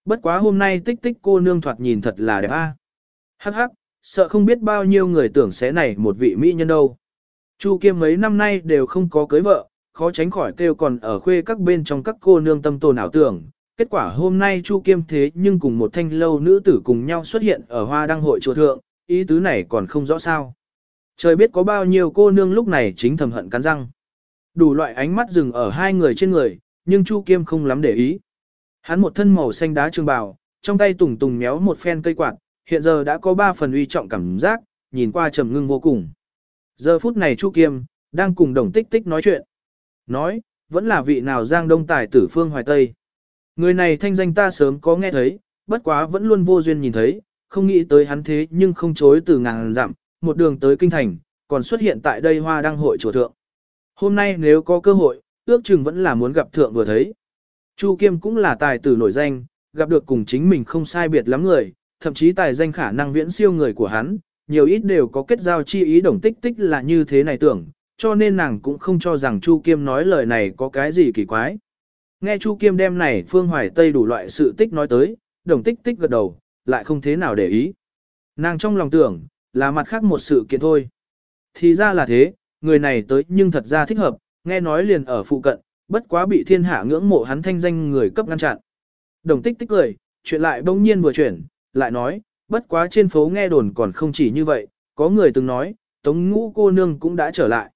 Bất quá hôm nay tích tích cô nương thoạt nhìn thật là đẹp a. Hắc hắc, sợ không biết bao nhiêu người tưởng sẽ này một vị mỹ nhân đâu. Chu Kiêm mấy năm nay đều không có cưới vợ, khó tránh khỏi kêu còn ở khuê các bên trong các cô nương tâm tồn ảo tưởng. Kết quả hôm nay Chu Kiêm thế nhưng cùng một thanh lâu nữ tử cùng nhau xuất hiện ở hoa đăng hội chùa thượng, ý tứ này còn không rõ sao. Trời biết có bao nhiêu cô nương lúc này chính thầm hận cắn răng. Đủ loại ánh mắt dừng ở hai người trên người, nhưng Chu Kiêm không lắm để ý. Hắn một thân màu xanh đá trường bào, trong tay tùng tùng méo một phen cây quạt, hiện giờ đã có ba phần uy trọng cảm giác, nhìn qua trầm ngưng vô cùng. Giờ phút này Chu Kiêm, đang cùng đồng tích tích nói chuyện. Nói, vẫn là vị nào giang đông tài tử phương hoài Tây. Người này thanh danh ta sớm có nghe thấy, bất quá vẫn luôn vô duyên nhìn thấy, không nghĩ tới hắn thế nhưng không chối từ ngàn dặm, một đường tới kinh thành, còn xuất hiện tại đây hoa đăng hội chùa thượng. Hôm nay nếu có cơ hội, ước chừng vẫn là muốn gặp thượng vừa thấy. Chu Kiêm cũng là tài tử nổi danh, gặp được cùng chính mình không sai biệt lắm người, thậm chí tài danh khả năng viễn siêu người của hắn, nhiều ít đều có kết giao chi ý đồng tích tích là như thế này tưởng, cho nên nàng cũng không cho rằng Chu Kiêm nói lời này có cái gì kỳ quái. Nghe Chu Kiêm đem này Phương Hoài Tây đủ loại sự tích nói tới, đồng tích tích gật đầu, lại không thế nào để ý. Nàng trong lòng tưởng, là mặt khác một sự kiện thôi. Thì ra là thế, người này tới nhưng thật ra thích hợp, nghe nói liền ở phụ cận, bất quá bị thiên hạ ngưỡng mộ hắn thanh danh người cấp ngăn chặn. Đồng tích tích cười, chuyện lại bỗng nhiên vừa chuyển, lại nói, bất quá trên phố nghe đồn còn không chỉ như vậy, có người từng nói, tống ngũ cô nương cũng đã trở lại.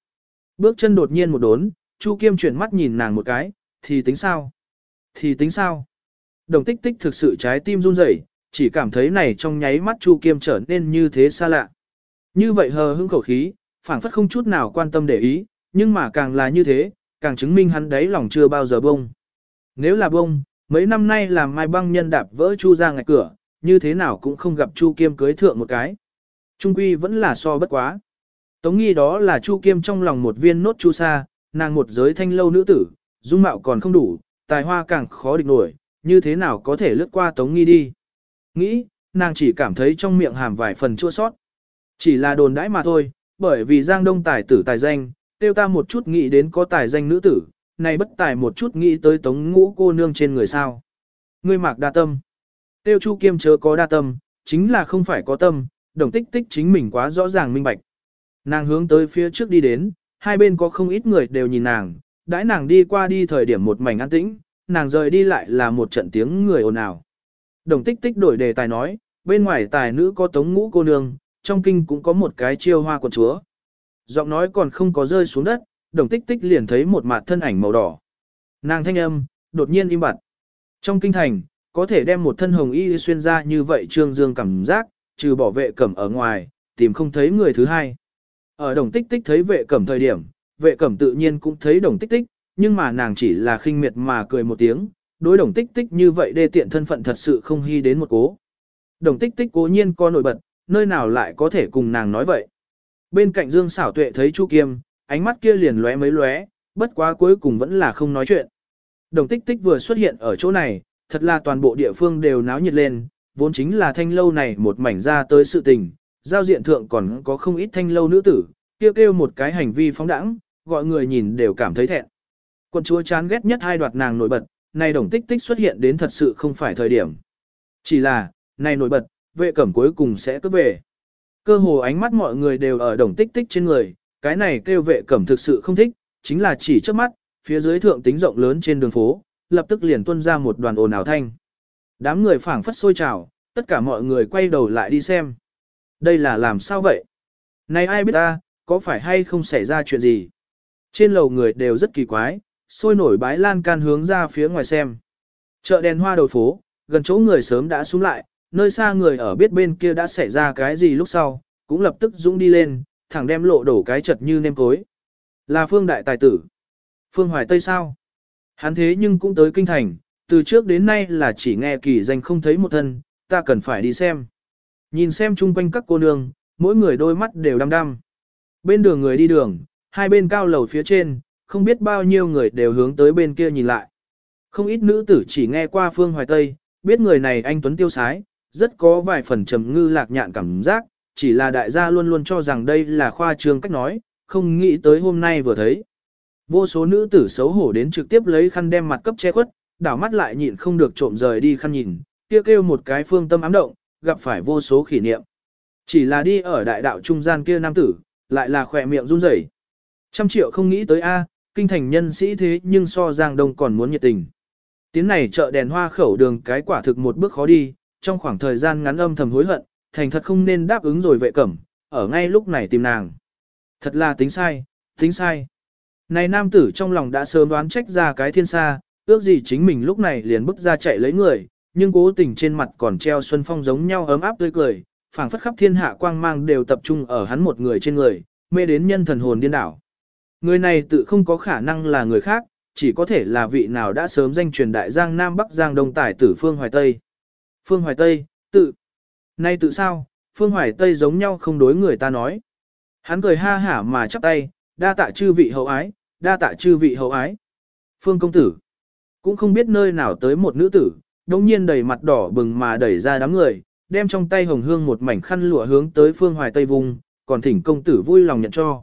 Bước chân đột nhiên một đốn, Chu Kiêm chuyển mắt nhìn nàng một cái, thì tính sao? Thì tính sao? Đồng tích tích thực sự trái tim run rẩy, chỉ cảm thấy này trong nháy mắt Chu Kiêm trở nên như thế xa lạ. Như vậy hờ hững khẩu khí, phảng phất không chút nào quan tâm để ý, nhưng mà càng là như thế, càng chứng minh hắn đấy lòng chưa bao giờ bông. Nếu là bông, mấy năm nay làm mai băng nhân đạp vỡ Chu ra ngạch cửa, như thế nào cũng không gặp Chu Kiêm cưới thượng một cái. Trung quy vẫn là so bất quá. Tống nghi đó là Chu Kiêm trong lòng một viên nốt chu sa, nàng một giới thanh lâu nữ tử, dung mạo còn không đủ, tài hoa càng khó địch nổi, như thế nào có thể lướt qua Tống nghi đi. Nghĩ, nàng chỉ cảm thấy trong miệng hàm vài phần chua sót. Chỉ là đồn đãi mà thôi, bởi vì Giang Đông tài tử tài danh, tiêu ta một chút nghĩ đến có tài danh nữ tử, này bất tài một chút nghĩ tới tống ngũ cô nương trên người sao. Ngươi mạc đa tâm. Tiêu Chu Kiêm chớ có đa tâm, chính là không phải có tâm, đồng tích tích chính mình quá rõ ràng minh bạch. Nàng hướng tới phía trước đi đến, hai bên có không ít người đều nhìn nàng, đãi nàng đi qua đi thời điểm một mảnh an tĩnh, nàng rời đi lại là một trận tiếng người ồn ào. Đồng tích tích đổi đề tài nói, bên ngoài tài nữ có tống ngũ cô nương, trong kinh cũng có một cái chiêu hoa quần chúa. Giọng nói còn không có rơi xuống đất, đồng tích tích liền thấy một mặt thân ảnh màu đỏ. Nàng thanh âm, đột nhiên im bặt. Trong kinh thành, có thể đem một thân hồng y xuyên ra như vậy trương dương cảm giác, trừ bỏ vệ cẩm ở ngoài, tìm không thấy người thứ hai. Ở đồng tích tích thấy vệ cẩm thời điểm, vệ cẩm tự nhiên cũng thấy đồng tích tích, nhưng mà nàng chỉ là khinh miệt mà cười một tiếng, đối đồng tích tích như vậy đê tiện thân phận thật sự không hy đến một cố. Đồng tích tích cố nhiên có nổi bật, nơi nào lại có thể cùng nàng nói vậy. Bên cạnh Dương xảo tuệ thấy Chu Kiêm, ánh mắt kia liền lóe mấy lóe, bất quá cuối cùng vẫn là không nói chuyện. Đồng tích tích vừa xuất hiện ở chỗ này, thật là toàn bộ địa phương đều náo nhiệt lên, vốn chính là thanh lâu này một mảnh ra tới sự tình, giao diện thượng còn có không ít thanh lâu nữ tử, kêu kêu một cái hành vi phóng đẳng, gọi người nhìn đều cảm thấy thẹn. Quân chúa chán ghét nhất hai đoạt nàng nổi bật, này đồng tích tích xuất hiện đến thật sự không phải thời điểm. Chỉ là, này nổi bật, vệ cẩm cuối cùng sẽ cướp về. Cơ hồ ánh mắt mọi người đều ở đồng tích tích trên người, cái này kêu vệ cẩm thực sự không thích, chính là chỉ trước mắt, phía dưới thượng tính rộng lớn trên đường phố, lập tức liền tuôn ra một đoàn ồn ào thanh. Đám người phảng phất sôi trào, tất cả mọi người quay đầu lại đi xem. Đây là làm sao vậy? Này ai biết ta, có phải hay không xảy ra chuyện gì? Trên lầu người đều rất kỳ quái, sôi nổi bái lan can hướng ra phía ngoài xem. Chợ đèn hoa đầu phố, gần chỗ người sớm đã xuống lại, nơi xa người ở biết bên kia đã xảy ra cái gì lúc sau, cũng lập tức dũng đi lên, thẳng đem lộ đổ cái chật như nêm cối. Là phương đại tài tử. Phương Hoài Tây sao? Hắn thế nhưng cũng tới kinh thành, từ trước đến nay là chỉ nghe kỳ danh không thấy một thân, ta cần phải đi xem. Nhìn xem chung quanh các cô nương, mỗi người đôi mắt đều đăm đăm. Bên đường người đi đường, hai bên cao lầu phía trên, không biết bao nhiêu người đều hướng tới bên kia nhìn lại. Không ít nữ tử chỉ nghe qua Phương Hoài Tây, biết người này anh Tuấn Tiêu Sái, rất có vài phần trầm ngư lạc nhạn cảm giác, chỉ là đại gia luôn luôn cho rằng đây là khoa trương cách nói, không nghĩ tới hôm nay vừa thấy. Vô số nữ tử xấu hổ đến trực tiếp lấy khăn đem mặt cấp che khuất, đảo mắt lại nhịn không được trộm rời đi khăn nhìn, kia kêu, kêu một cái phương tâm ám động, gặp phải vô số kỷ niệm. Chỉ là đi ở đại đạo trung gian kia nam tử, lại là khỏe miệng run rẩy. Trăm triệu không nghĩ tới A, kinh thành nhân sĩ thế nhưng so Giang Đông còn muốn nhiệt tình. Tiến này chợ đèn hoa khẩu đường cái quả thực một bước khó đi, trong khoảng thời gian ngắn âm thầm hối hận, thành thật không nên đáp ứng rồi vệ cẩm, ở ngay lúc này tìm nàng. Thật là tính sai, tính sai. Này nam tử trong lòng đã sớm đoán trách ra cái thiên xa, ước gì chính mình lúc này liền bước ra chạy lấy người, nhưng cố tình trên mặt còn treo xuân phong giống nhau ấm áp tươi cười, phảng phất khắp thiên hạ quang mang đều tập trung ở hắn một người trên người, mê đến nhân thần hồn điên đảo. Người này tự không có khả năng là người khác, chỉ có thể là vị nào đã sớm danh truyền đại giang Nam Bắc Giang Đông Tài tử Phương Hoài Tây. Phương Hoài Tây, tự. Nay tự sao, Phương Hoài Tây giống nhau không đối người ta nói. Hắn cười ha hả mà chắp tay, đa tạ chư vị hậu ái, đa tạ chư vị hậu ái. Phương công tử, cũng không biết nơi nào tới một nữ tử, đồng nhiên đầy mặt đỏ bừng mà đẩy ra đám người, đem trong tay hồng hương một mảnh khăn lụa hướng tới Phương Hoài Tây vùng, còn thỉnh công tử vui lòng nhận cho.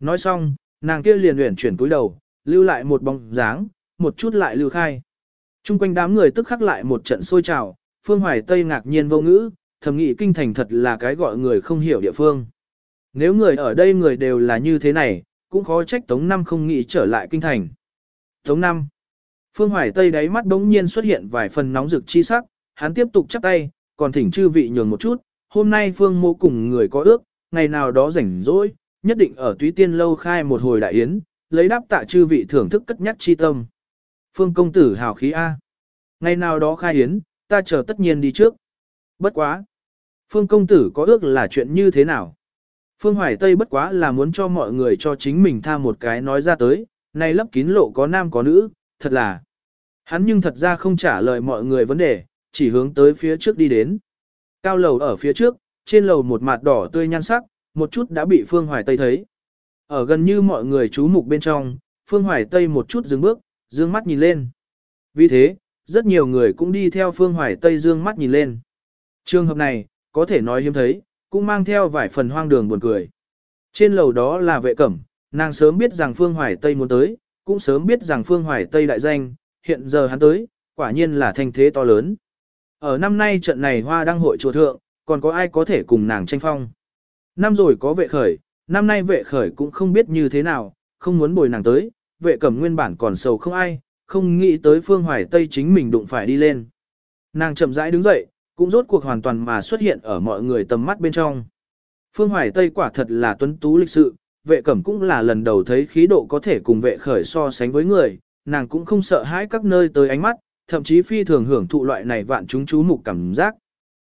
Nói xong, nàng kia liền luyện chuyển túi đầu, lưu lại một bóng dáng, một chút lại lưu khai. Trung quanh đám người tức khắc lại một trận sôi trào, Phương Hoài Tây ngạc nhiên vô ngữ, thầm nghĩ kinh thành thật là cái gọi người không hiểu địa phương. Nếu người ở đây người đều là như thế này, cũng khó trách Tống Năm không nghĩ trở lại kinh thành. Tống Năm Phương Hoài Tây đáy mắt đống nhiên xuất hiện vài phần nóng rực chi sắc, hắn tiếp tục chắp tay, còn thỉnh chư vị nhường một chút, hôm nay Phương mô cùng người có ước, ngày nào đó rảnh rỗi, nhất định ở túy tiên lâu khai một hồi đại yến, lấy đáp tạ chư vị thưởng thức cất nhắc chi tâm. Phương công tử hào khí A. Ngày nào đó khai yến, ta chờ tất nhiên đi trước. Bất quá. Phương công tử có ước là chuyện như thế nào? Phương Hoài Tây bất quá là muốn cho mọi người cho chính mình tha một cái nói ra tới, này lấp kín lộ có nam có nữ, thật là. Hắn nhưng thật ra không trả lời mọi người vấn đề, chỉ hướng tới phía trước đi đến. Cao lầu ở phía trước, trên lầu một mặt đỏ tươi nhan sắc, một chút đã bị Phương Hoài Tây thấy. Ở gần như mọi người chú mục bên trong, Phương Hoài Tây một chút dừng bước, dương mắt nhìn lên. Vì thế, rất nhiều người cũng đi theo Phương Hoài Tây dương mắt nhìn lên. Trường hợp này, có thể nói hiếm thấy, cũng mang theo vài phần hoang đường buồn cười. Trên lầu đó là vệ cẩm, nàng sớm biết rằng Phương Hoài Tây muốn tới, cũng sớm biết rằng Phương Hoài Tây đại danh, hiện giờ hắn tới, quả nhiên là thanh thế to lớn. Ở năm nay trận này hoa đăng hội chùa thượng, còn có ai có thể cùng nàng tranh phong. Năm rồi có vệ khởi, năm nay vệ khởi cũng không biết như thế nào, không muốn bồi nàng tới, vệ cẩm nguyên bản còn sầu không ai, không nghĩ tới phương hoài tây chính mình đụng phải đi lên. Nàng chậm rãi đứng dậy, cũng rốt cuộc hoàn toàn mà xuất hiện ở mọi người tầm mắt bên trong. Phương hoài tây quả thật là tuấn tú lịch sự, vệ cẩm cũng là lần đầu thấy khí độ có thể cùng vệ khởi so sánh với người, nàng cũng không sợ hãi các nơi tới ánh mắt, thậm chí phi thường hưởng thụ loại này vạn chúng chú mục cảm giác.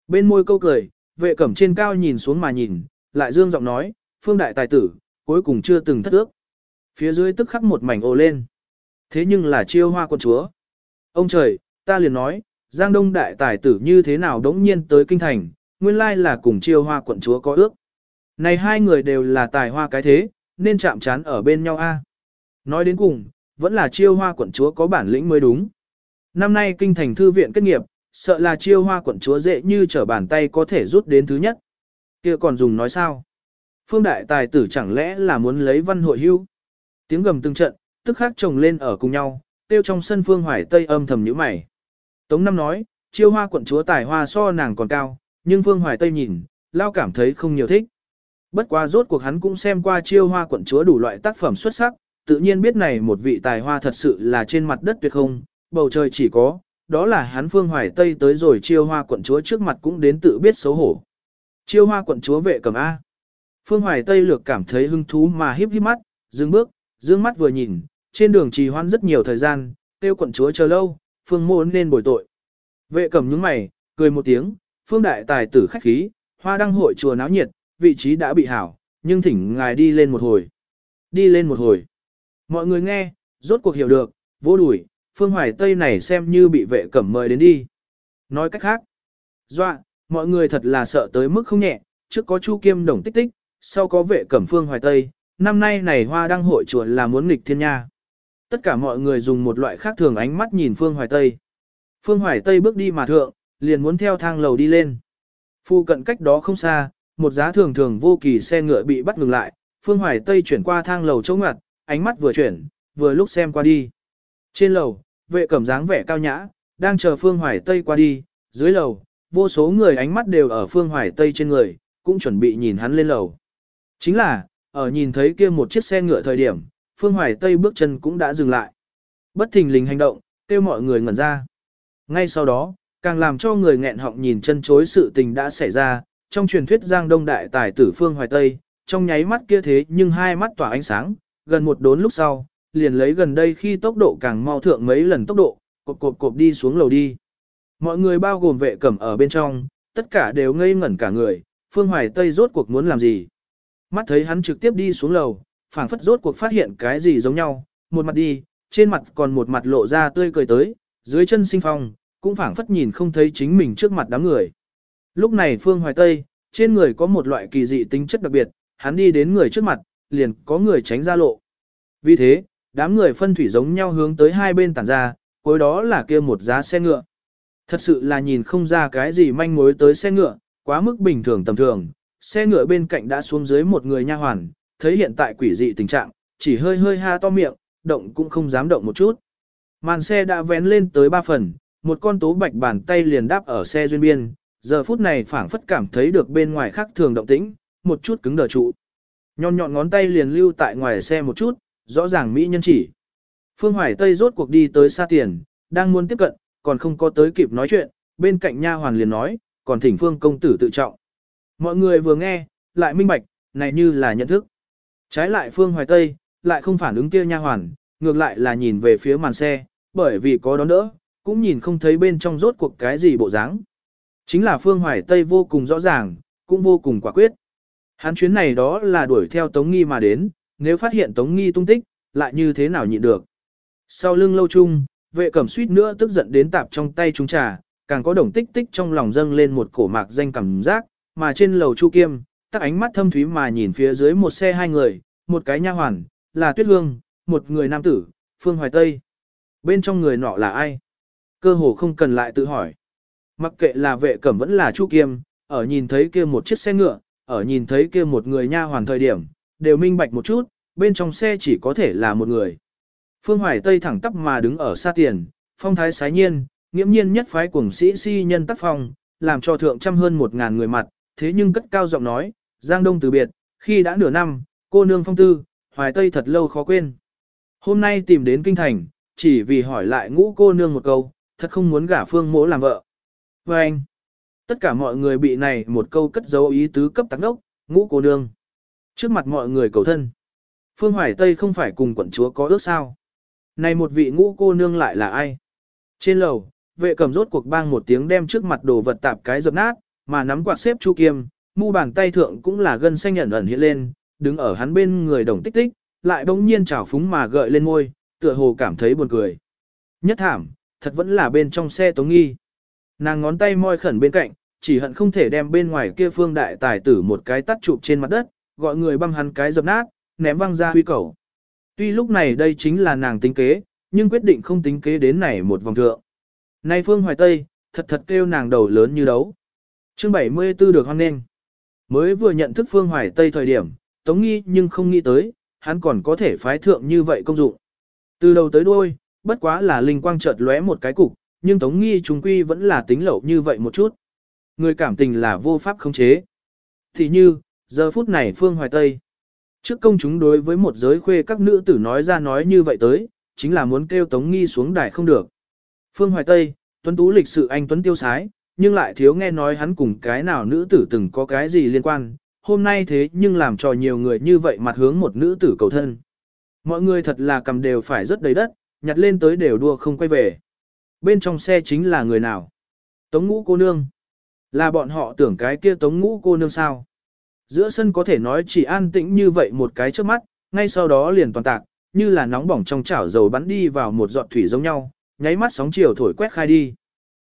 Bên môi câu cười, vệ cẩm trên cao nhìn xuống mà nhìn, lại dương giọng nói, phương đại tài tử, cuối cùng chưa từng thất ước. Phía dưới tức khắc một mảnh ồ lên. Thế nhưng là chiêu hoa quân chúa. Ông trời, ta liền nói, Giang Đông đại tài tử như thế nào đống nhiên tới kinh thành, nguyên lai là cùng chiêu hoa quận chúa có ước. Này hai người đều là tài hoa cái thế, nên chạm chán ở bên nhau a. Nói đến cùng, vẫn là chiêu hoa quận chúa có bản lĩnh mới đúng. Năm nay kinh thành thư viện kết nghiệp, sợ là chiêu hoa quận chúa dễ như trở bàn tay có thể rút đến thứ nhất. kia còn dùng nói sao? Phương đại tài tử chẳng lẽ là muốn lấy văn hội hưu? Tiếng gầm từng trận, tức khắc chồng lên ở cùng nhau, tiêu trong sân phương hoài tây âm thầm nhíu mày. Tống Năm nói, chiêu hoa quận chúa tài hoa so nàng còn cao, nhưng phương hoài tây nhìn, lao cảm thấy không nhiều thích. Bất quá rốt cuộc hắn cũng xem qua chiêu hoa quận chúa đủ loại tác phẩm xuất sắc, tự nhiên biết này một vị tài hoa thật sự là trên mặt đất tuyệt không, bầu trời chỉ có, đó là hắn phương hoài tây tới rồi chiêu hoa quận chúa trước mặt cũng đến tự biết xấu hổ. Chiêu hoa quận chúa vệ cầm A. Phương hoài tây lược cảm thấy hứng thú mà híp híp mắt, dừng bước, dương mắt vừa nhìn, trên đường trì hoãn rất nhiều thời gian, tiêu quận chúa chờ lâu, phương môn nên bồi tội. Vệ cầm nhướng mày, cười một tiếng, phương đại tài tử khách khí, hoa đăng hội chùa náo nhiệt, vị trí đã bị hảo, nhưng thỉnh ngài đi lên một hồi. Đi lên một hồi. Mọi người nghe, rốt cuộc hiểu được, vô đuổi, phương hoài tây này xem như bị vệ cẩm mời đến đi. Nói cách khác, dọa, mọi người thật là sợ tới mức không nhẹ, trước có chu kiêm đồng tích tích, sau có vệ cẩm phương hoài tây, năm nay này hoa đăng hội chùa là muốn nghịch thiên nha. Tất cả mọi người dùng một loại khác thường ánh mắt nhìn Phương Hoài Tây. Phương Hoài Tây bước đi mà thượng, liền muốn theo thang lầu đi lên. Phu cận cách đó không xa, một giá thường thường vô kỳ xe ngựa bị bắt ngừng lại, Phương Hoài Tây chuyển qua thang lầu chỗ ngặt, ánh mắt vừa chuyển, vừa lúc xem qua đi. Trên lầu, vệ cẩm dáng vẻ cao nhã, đang chờ Phương Hoài Tây qua đi, dưới lầu, vô số người ánh mắt đều ở Phương Hoài Tây trên người, cũng chuẩn bị nhìn hắn lên lầu. Chính là, ở nhìn thấy kia một chiếc xe ngựa thời điểm, Phương Hoài Tây bước chân cũng đã dừng lại. Bất thình lình hành động, kêu mọi người ngẩn ra. Ngay sau đó, càng làm cho người nghẹn họng nhìn chân chối sự tình đã xảy ra, trong truyền thuyết Giang Đông Đại Tài tử Phương Hoài Tây, trong nháy mắt kia thế nhưng hai mắt tỏa ánh sáng, gần một đốn lúc sau, liền lấy gần đây khi tốc độ càng mau thượng mấy lần tốc độ, cộp cộp cộp đi xuống lầu đi. Mọi người bao gồm vệ cẩm ở bên trong, tất cả đều ngây ngẩn cả người, Phương Hoài Tây rốt cuộc muốn làm gì. Mắt thấy hắn trực tiếp đi xuống lầu, phảng phất rốt cuộc phát hiện cái gì giống nhau, một mặt đi, trên mặt còn một mặt lộ ra tươi cười tới, dưới chân sinh phong, cũng phảng phất nhìn không thấy chính mình trước mặt đám người. Lúc này Phương Hoài Tây, trên người có một loại kỳ dị tính chất đặc biệt, hắn đi đến người trước mặt, liền có người tránh ra lộ. Vì thế, đám người phân thủy giống nhau hướng tới hai bên tản ra, cuối đó là kia một giá xe ngựa. Thật sự là nhìn không ra cái gì manh mối tới xe ngựa, quá mức bình thường tầm thường. Xe ngựa bên cạnh đã xuống dưới một người nha hoàn, thấy hiện tại quỷ dị tình trạng, chỉ hơi hơi ha to miệng, động cũng không dám động một chút. Màn xe đã vén lên tới ba phần, một con tố bạch bàn tay liền đáp ở xe duyên biên, giờ phút này phảng phất cảm thấy được bên ngoài khác thường động tĩnh, một chút cứng đờ trụ. Nhọn nhọn ngón tay liền lưu tại ngoài xe một chút, rõ ràng mỹ nhân chỉ. Phương Hoài Tây rốt cuộc đi tới xa tiền, đang muốn tiếp cận, còn không có tới kịp nói chuyện, bên cạnh nha hoàn liền nói, còn thỉnh Phương công tử tự trọng. Mọi người vừa nghe, lại minh bạch, này như là nhận thức. Trái lại Phương Hoài Tây, lại không phản ứng kia nha hoàn, ngược lại là nhìn về phía màn xe, bởi vì có đón đỡ, cũng nhìn không thấy bên trong rốt cuộc cái gì bộ dáng. Chính là Phương Hoài Tây vô cùng rõ ràng, cũng vô cùng quả quyết. Hắn chuyến này đó là đuổi theo Tống Nghi mà đến, nếu phát hiện Tống Nghi tung tích, lại như thế nào nhịn được. Sau lưng lâu chung, vệ cẩm suýt nữa tức giận đến tạp trong tay chúng trà, càng có đồng tích tích trong lòng dâng lên một cổ mạc danh cảm giác, mà trên lầu Chu Kiêm, tắc ánh mắt thâm thúy mà nhìn phía dưới một xe hai người, một cái nha hoàn, là Tuyết Hương, một người nam tử, Phương Hoài Tây. Bên trong người nọ là ai? Cơ hồ không cần lại tự hỏi. Mặc kệ là vệ cẩm vẫn là Chu Kiêm, ở nhìn thấy kia một chiếc xe ngựa, ở nhìn thấy kia một người nha hoàn thời điểm, đều minh bạch một chút, bên trong xe chỉ có thể là một người. Phương Hoài Tây thẳng tắp mà đứng ở xa tiền, phong thái sái nhiên, nghiễm nhiên nhất phái cuồng sĩ si nhân tác phong, làm cho thượng trăm hơn một ngàn người mặt, thế nhưng cất cao giọng nói, Giang Đông từ biệt, khi đã nửa năm, cô nương phong tư, Hoài Tây thật lâu khó quên. Hôm nay tìm đến kinh thành, chỉ vì hỏi lại ngũ cô nương một câu, thật không muốn gả phương mỗ làm vợ. Và anh, tất cả mọi người bị này một câu cất dấu ý tứ cấp tắc đốc, ngũ cô nương. Trước mặt mọi người cầu thân. Phương Hoài Tây không phải cùng quận chúa có ước sao. Này một vị ngũ cô nương lại là ai? Trên lầu, vệ cầm rốt cuộc bang một tiếng đem trước mặt đồ vật tạp cái dập nát, mà nắm quạt xếp chu kiêm, mu bàn tay thượng cũng là gân xanh ẩn ẩn hiện lên, đứng ở hắn bên người đồng tích tích, lại bỗng nhiên trào phúng mà gợi lên môi, tựa hồ cảm thấy buồn cười. Nhất thảm, thật vẫn là bên trong xe tống nghi. Nàng ngón tay moi khẩn bên cạnh, chỉ hận không thể đem bên ngoài kia phương đại tài tử một cái tắt chụp trên mặt đất, gọi người băm hắn cái dập nát, ném văng ra huy cầu. Tuy lúc này đây chính là nàng tính kế, nhưng quyết định không tính kế đến này một vòng thượng. Nay Phương Hoài Tây, thật thật kêu nàng đầu lớn như đấu. Chương 74 được hoan nghênh. Mới vừa nhận thức Phương Hoài Tây thời điểm, Tống nghi nhưng không nghĩ tới, hắn còn có thể phái thượng như vậy công dụng. Từ đầu tới đuôi, bất quá là linh quang chợt lóe một cái cục, nhưng Tống nghi chúng quy vẫn là tính lậu như vậy một chút. Người cảm tình là vô pháp khống chế. Thì như, giờ phút này Phương Hoài Tây. Trước công chúng đối với một giới khuê các nữ tử nói ra nói như vậy tới, chính là muốn kêu Tống Nghi xuống đài không được. Phương Hoài Tây, tuấn tú lịch sự anh tuấn tiêu sái, nhưng lại thiếu nghe nói hắn cùng cái nào nữ tử từng có cái gì liên quan, hôm nay thế nhưng làm cho nhiều người như vậy mặt hướng một nữ tử cầu thân. Mọi người thật là cầm đều phải rất đầy đất, nhặt lên tới đều đua không quay về. Bên trong xe chính là người nào? Tống ngũ cô nương. Là bọn họ tưởng cái kia tống ngũ cô nương sao? Giữa sân có thể nói chỉ an tĩnh như vậy một cái trước mắt, ngay sau đó liền toàn tạc, như là nóng bỏng trong chảo dầu bắn đi vào một giọt thủy giống nhau, nháy mắt sóng chiều thổi quét khai đi.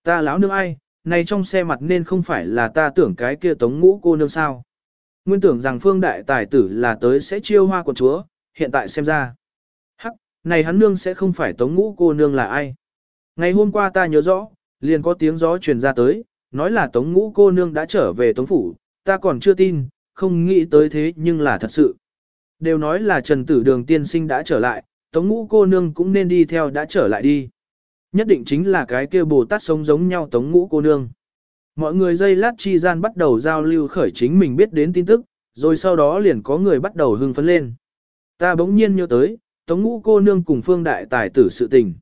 Ta láo nương ai, này trong xe mặt nên không phải là ta tưởng cái kia tống ngũ cô nương sao. Nguyên tưởng rằng phương đại tài tử là tới sẽ chiêu hoa của chúa, hiện tại xem ra. Hắc, này hắn nương sẽ không phải tống ngũ cô nương là ai. Ngày hôm qua ta nhớ rõ, liền có tiếng gió truyền ra tới, nói là tống ngũ cô nương đã trở về tống phủ, ta còn chưa tin, không nghĩ tới thế nhưng là thật sự. Đều nói là trần tử đường tiên sinh đã trở lại, tống ngũ cô nương cũng nên đi theo đã trở lại đi. Nhất định chính là cái kia Bồ Tát sống giống nhau tống ngũ cô nương. Mọi người dây lát chi gian bắt đầu giao lưu khởi chính mình biết đến tin tức, rồi sau đó liền có người bắt đầu hưng phấn lên. Ta bỗng nhiên nhớ tới, tống ngũ cô nương cùng phương đại tài tử sự tình.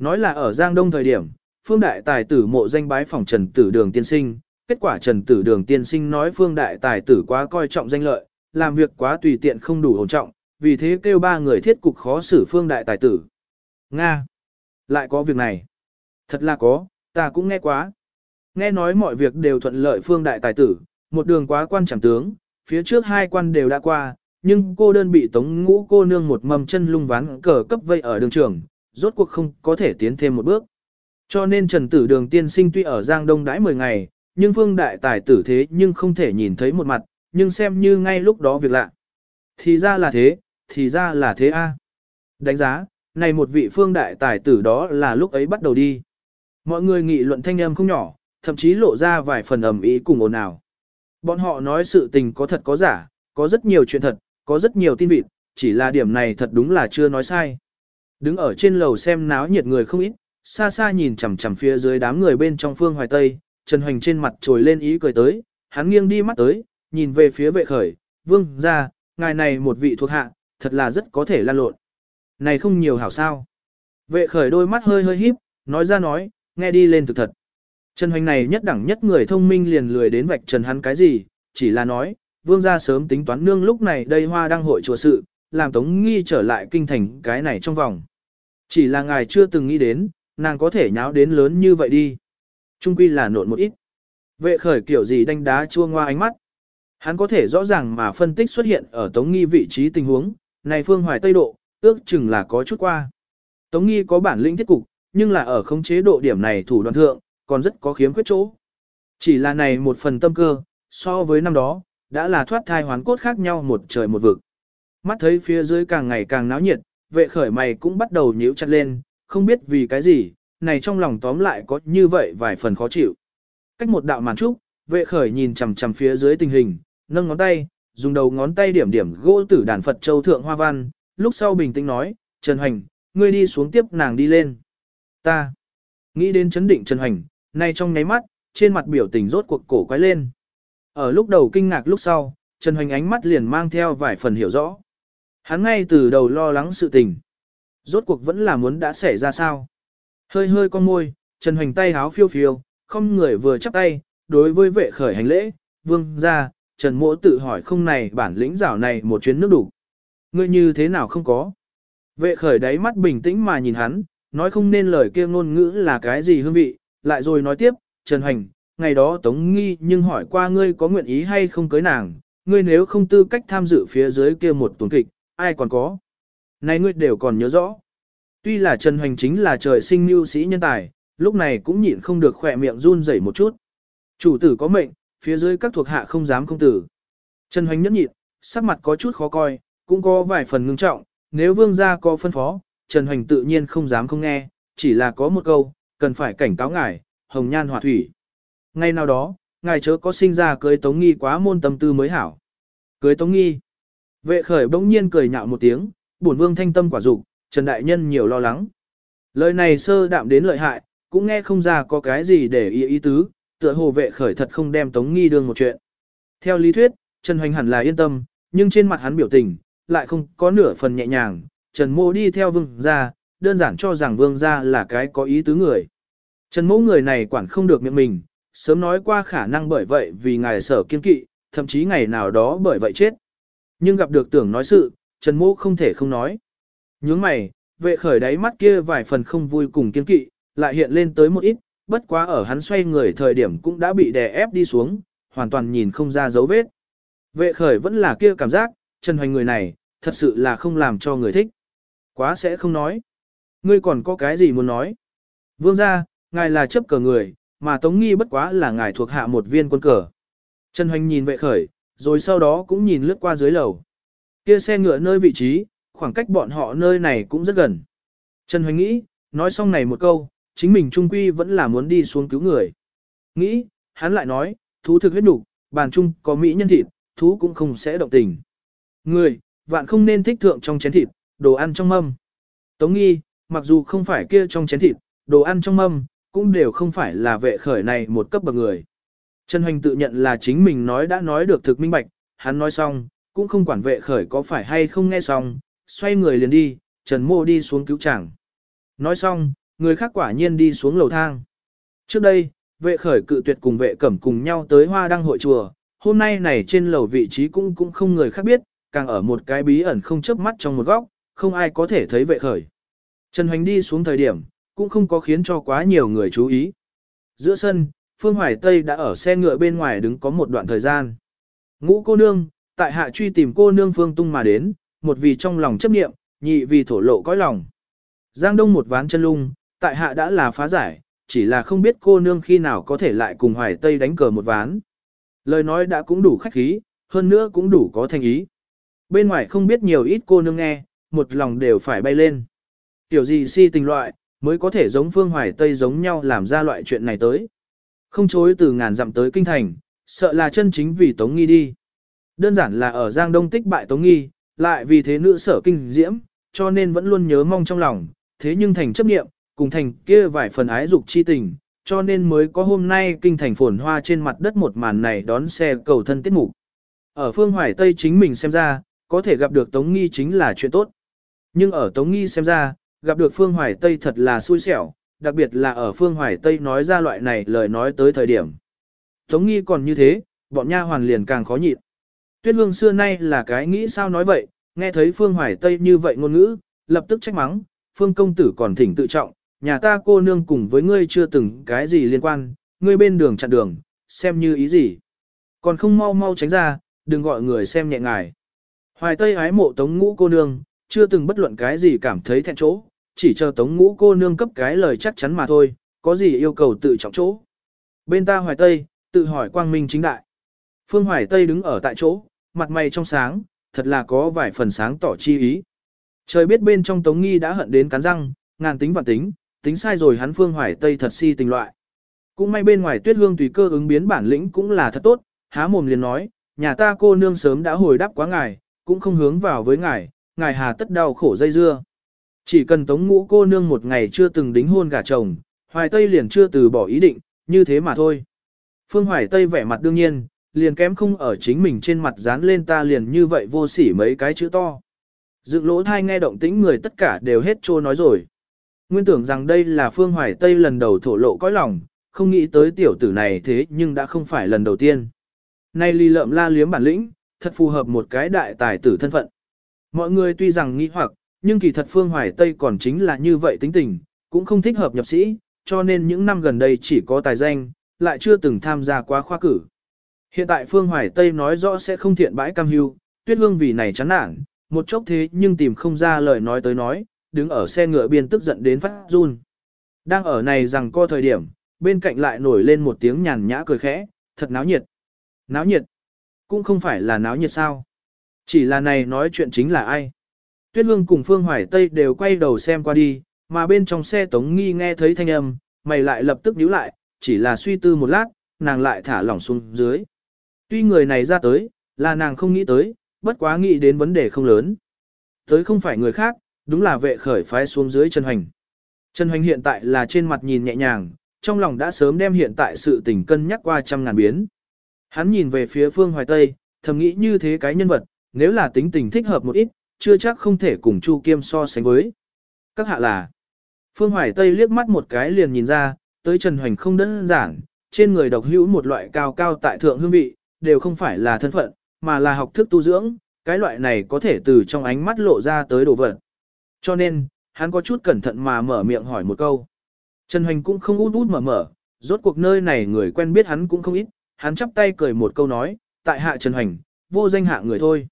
Nói là ở Giang Đông thời điểm, phương đại tài tử mộ danh bái phòng trần tử đường tiên sinh, kết quả trần tử đường tiên sinh nói phương đại tài tử quá coi trọng danh lợi, làm việc quá tùy tiện không đủ ổn trọng, vì thế kêu ba người thiết cục khó xử phương đại tài tử. Nga! Lại có việc này. Thật là có, ta cũng nghe quá. Nghe nói mọi việc đều thuận lợi phương đại tài tử, một đường quá quan chẳng tướng, phía trước hai quan đều đã qua, nhưng cô đơn bị tống ngũ cô nương một mầm chân lung ván cờ cấp vây ở đường trường, rốt cuộc không có thể tiến thêm một bước. Cho nên Trần Tử Đường tiên sinh tuy ở Giang Đông đãi 10 ngày, nhưng phương đại tài tử thế nhưng không thể nhìn thấy một mặt, nhưng xem như ngay lúc đó việc lạ. Thì ra là thế, thì ra là thế a. Đánh giá, này một vị phương đại tài tử đó là lúc ấy bắt đầu đi. Mọi người nghị luận thanh âm không nhỏ, thậm chí lộ ra vài phần ầm ý cùng ồn ào. Bọn họ nói sự tình có thật có giả, có rất nhiều chuyện thật, có rất nhiều tin vịt, chỉ là điểm này thật đúng là chưa nói sai. Đứng ở trên lầu xem náo nhiệt người không ít, xa xa nhìn chằm chằm phía dưới đám người bên trong phương hoài tây, Trần Hoành trên mặt trồi lên ý cười tới, hắn nghiêng đi mắt tới, nhìn về phía vệ khởi, vương ra, ngài này một vị thuộc hạ, thật là rất có thể lan lộn. Này không nhiều hảo sao. Vệ khởi đôi mắt hơi hơi híp, nói ra nói, nghe đi lên thực thật. Trần Hoành này nhất đẳng nhất người thông minh liền lười đến vạch trần hắn cái gì, chỉ là nói, vương gia sớm tính toán nương lúc này đây hoa đang hội chùa sự, làm tống nghi trở lại kinh thành cái này trong vòng. Chỉ là ngài chưa từng nghĩ đến, nàng có thể nháo đến lớn như vậy đi. Trung quy là nộn một ít. Vệ khởi kiểu gì đánh đá chua ngoa ánh mắt. Hắn có thể rõ ràng mà phân tích xuất hiện ở tống nghi vị trí tình huống, này phương hoài tây độ, ước chừng là có chút qua. Tống nghi có bản lĩnh thiết cục, nhưng là ở không chế độ điểm này thủ đoàn thượng, còn rất có khiếm khuyết chỗ. Chỉ là này một phần tâm cơ, so với năm đó, đã là thoát thai hoán cốt khác nhau một trời một vực. Mắt thấy phía dưới càng ngày càng náo nhiệt, vệ khởi mày cũng bắt đầu nhíu chặt lên, không biết vì cái gì, này trong lòng tóm lại có như vậy vài phần khó chịu. Cách một đạo màn trúc, vệ khởi nhìn chằm chằm phía dưới tình hình, nâng ngón tay, dùng đầu ngón tay điểm điểm gỗ tử đàn Phật châu thượng hoa văn, lúc sau bình tĩnh nói, Trần Hoành, ngươi đi xuống tiếp nàng đi lên. Ta, nghĩ đến chấn định Trần Hoành, nay trong nháy mắt, trên mặt biểu tình rốt cuộc cổ quái lên. Ở lúc đầu kinh ngạc lúc sau, Trần Hoành ánh mắt liền mang theo vài phần hiểu rõ. Hắn ngay từ đầu lo lắng sự tình. Rốt cuộc vẫn là muốn đã xảy ra sao. Hơi hơi con môi, Trần Hoành tay háo phiêu phiêu, không người vừa chắp tay, đối với vệ khởi hành lễ, vương ra, Trần Mỗ tự hỏi không này bản lĩnh rảo này một chuyến nước đủ. Ngươi như thế nào không có? Vệ khởi đáy mắt bình tĩnh mà nhìn hắn, nói không nên lời kia ngôn ngữ là cái gì hương vị, lại rồi nói tiếp, Trần Hoành, ngày đó Tống Nghi nhưng hỏi qua ngươi có nguyện ý hay không cưới nàng, ngươi nếu không tư cách tham dự phía dưới kia một tuần kịch, ai còn có. Này ngươi đều còn nhớ rõ. Tuy là Trần Hoành chính là trời sinh mưu sĩ nhân tài, lúc này cũng nhịn không được khỏe miệng run rẩy một chút. Chủ tử có mệnh, phía dưới các thuộc hạ không dám không tử. Trần Hoành nhẫn nhịn, sắc mặt có chút khó coi, cũng có vài phần ngưng trọng, nếu vương gia có phân phó, Trần Hoành tự nhiên không dám không nghe, chỉ là có một câu, cần phải cảnh cáo ngài, hồng nhan hỏa thủy. Ngay nào đó, ngài chớ có sinh ra cưới Tống Nghi quá môn tâm tư mới hảo. Cưới Tống Nghi. Vệ khởi bỗng nhiên cười nhạo một tiếng, bổn vương thanh tâm quả dục, Trần Đại Nhân nhiều lo lắng. Lời này sơ đạm đến lợi hại, cũng nghe không ra có cái gì để ý ý tứ, tựa hồ vệ khởi thật không đem Tống Nghi đương một chuyện. Theo lý thuyết, Trần Hoành hẳn là yên tâm, nhưng trên mặt hắn biểu tình, lại không có nửa phần nhẹ nhàng, Trần Mô đi theo vương gia, đơn giản cho rằng vương gia là cái có ý tứ người. Trần Mô người này quản không được miệng mình, sớm nói qua khả năng bởi vậy vì ngài sở kiên kỵ, thậm chí ngày nào đó bởi vậy chết. Nhưng gặp được tưởng nói sự, Trần Mô không thể không nói. Nhướng mày, vệ khởi đáy mắt kia vài phần không vui cùng kiên kỵ, lại hiện lên tới một ít, bất quá ở hắn xoay người thời điểm cũng đã bị đè ép đi xuống, hoàn toàn nhìn không ra dấu vết. Vệ khởi vẫn là kia cảm giác, Trần Hoành người này, thật sự là không làm cho người thích. Quá sẽ không nói. Ngươi còn có cái gì muốn nói? Vương gia, ngài là chấp cờ người, mà Tống Nghi bất quá là ngài thuộc hạ một viên quân cờ. Trần Hoành nhìn vệ khởi, rồi sau đó cũng nhìn lướt qua dưới lầu. Kia xe ngựa nơi vị trí, khoảng cách bọn họ nơi này cũng rất gần. Trần Hoành nghĩ, nói xong này một câu, chính mình trung quy vẫn là muốn đi xuống cứu người. Nghĩ, hắn lại nói, thú thực huyết đủ, bàn chung có mỹ nhân thịt, thú cũng không sẽ động tình. Người, vạn không nên thích thượng trong chén thịt, đồ ăn trong mâm. Tống nghi, mặc dù không phải kia trong chén thịt, đồ ăn trong mâm, cũng đều không phải là vệ khởi này một cấp bậc người. Trần Hoành tự nhận là chính mình nói đã nói được thực minh bạch, hắn nói xong, cũng không quản vệ khởi có phải hay không nghe xong, xoay người liền đi, Trần Mô đi xuống cứu chàng. Nói xong, người khác quả nhiên đi xuống lầu thang. Trước đây, vệ khởi cự tuyệt cùng vệ cẩm cùng nhau tới hoa đăng hội chùa, hôm nay này trên lầu vị trí cũng cũng không người khác biết, càng ở một cái bí ẩn không chớp mắt trong một góc, không ai có thể thấy vệ khởi. Trần Hoành đi xuống thời điểm, cũng không có khiến cho quá nhiều người chú ý. Giữa sân, Phương Hoài Tây đã ở xe ngựa bên ngoài đứng có một đoạn thời gian. Ngũ cô nương, tại hạ truy tìm cô nương Phương Tung mà đến, một vì trong lòng chấp niệm, nhị vì thổ lộ cõi lòng. Giang Đông một ván chân lung, tại hạ đã là phá giải, chỉ là không biết cô nương khi nào có thể lại cùng Hoài Tây đánh cờ một ván. Lời nói đã cũng đủ khách khí, hơn nữa cũng đủ có thành ý. Bên ngoài không biết nhiều ít cô nương nghe, một lòng đều phải bay lên. Tiểu gì si tình loại, mới có thể giống phương hoài Tây giống nhau làm ra loại chuyện này tới. Không chối từ ngàn dặm tới kinh thành, sợ là chân chính vì Tống Nghi đi. Đơn giản là ở Giang Đông tích bại Tống Nghi, lại vì thế nữ sở kinh diễm, cho nên vẫn luôn nhớ mong trong lòng, thế nhưng thành chấp niệm, cùng thành kia vài phần ái dục chi tình, cho nên mới có hôm nay kinh thành phồn hoa trên mặt đất một màn này đón xe cầu thân tiết mục. Ở phương hoài Tây chính mình xem ra, có thể gặp được Tống Nghi chính là chuyện tốt. Nhưng ở Tống Nghi xem ra, gặp được Phương Hoài Tây thật là xui xẻo, đặc biệt là ở Phương Hoài Tây nói ra loại này lời nói tới thời điểm. Tống Nghi còn như thế, bọn nha hoàn liền càng khó nhịn. Tuyết Hương xưa nay là cái nghĩ sao nói vậy, nghe thấy Phương Hoài Tây như vậy ngôn ngữ, lập tức trách mắng, Phương công tử còn thỉnh tự trọng, nhà ta cô nương cùng với ngươi chưa từng cái gì liên quan, ngươi bên đường chặn đường, xem như ý gì. Còn không mau mau tránh ra, đừng gọi người xem nhẹ ngài. Hoài Tây ái mộ tống ngũ cô nương, chưa từng bất luận cái gì cảm thấy thẹn chỗ, chỉ chờ tống ngũ cô nương cấp cái lời chắc chắn mà thôi, có gì yêu cầu tự trọng chỗ. Bên ta Hoài Tây, tự hỏi quang minh chính đại. Phương Hoài Tây đứng ở tại chỗ, mặt mày trong sáng, thật là có vài phần sáng tỏ chi ý. Trời biết bên trong Tống Nghi đã hận đến cắn răng, ngàn tính và tính, tính sai rồi hắn Phương Hoài Tây thật si tình loại. Cũng may bên ngoài tuyết hương tùy cơ ứng biến bản lĩnh cũng là thật tốt, há mồm liền nói, nhà ta cô nương sớm đã hồi đáp quá ngài, cũng không hướng vào với ngài, ngài hà tất đau khổ dây dưa. Chỉ cần tống ngũ cô nương một ngày chưa từng đính hôn gả chồng, Hoài Tây liền chưa từ bỏ ý định, như thế mà thôi. Phương Hoài Tây vẻ mặt đương nhiên, liền kém không ở chính mình trên mặt dán lên ta liền như vậy vô sỉ mấy cái chữ to. Dựng lỗ thai nghe động tĩnh người tất cả đều hết trô nói rồi. Nguyên tưởng rằng đây là Phương Hoài Tây lần đầu thổ lộ cõi lòng, không nghĩ tới tiểu tử này thế nhưng đã không phải lần đầu tiên. Nay ly lợm la liếm bản lĩnh, thật phù hợp một cái đại tài tử thân phận. Mọi người tuy rằng nghi hoặc, nhưng kỳ thật Phương Hoài Tây còn chính là như vậy tính tình, cũng không thích hợp nhập sĩ, cho nên những năm gần đây chỉ có tài danh, lại chưa từng tham gia quá khoa cử. Hiện tại Phương Hoài Tây nói rõ sẽ không thiện bãi cam hưu, tuyết hương vì này chán nản, một chốc thế nhưng tìm không ra lời nói tới nói, đứng ở xe ngựa biên tức giận đến phát run. Đang ở này rằng co thời điểm, bên cạnh lại nổi lên một tiếng nhàn nhã cười khẽ, thật náo nhiệt. Náo nhiệt cũng không phải là náo nhiệt sao. Chỉ là này nói chuyện chính là ai. Tuyết Hương cùng Phương Hoài Tây đều quay đầu xem qua đi, mà bên trong xe Tống Nghi nghe thấy thanh âm, mày lại lập tức nhíu lại, chỉ là suy tư một lát, nàng lại thả lỏng xuống dưới. Tuy người này ra tới, là nàng không nghĩ tới, bất quá nghĩ đến vấn đề không lớn. Tới không phải người khác, đúng là vệ khởi phái xuống dưới Trần Hoành. Trần Hoành hiện tại là trên mặt nhìn nhẹ nhàng, trong lòng đã sớm đem hiện tại sự tình cân nhắc qua trăm ngàn biến. Hắn nhìn về phía phương hoài Tây, thầm nghĩ như thế cái nhân vật, nếu là tính tình thích hợp một ít, chưa chắc không thể cùng Chu Kiêm so sánh với. Các hạ là, phương hoài Tây liếc mắt một cái liền nhìn ra, tới Trần Hoành không đơn giản, trên người độc hữu một loại cao cao tại thượng hương vị, đều không phải là thân phận, mà là học thức tu dưỡng, cái loại này có thể từ trong ánh mắt lộ ra tới đồ vật. Cho nên, hắn có chút cẩn thận mà mở miệng hỏi một câu. Trần Hoành cũng không út út mở mở, rốt cuộc nơi này người quen biết hắn cũng không ít, hắn chắp tay cười một câu nói, tại hạ Trần Hoành, vô danh hạ người thôi.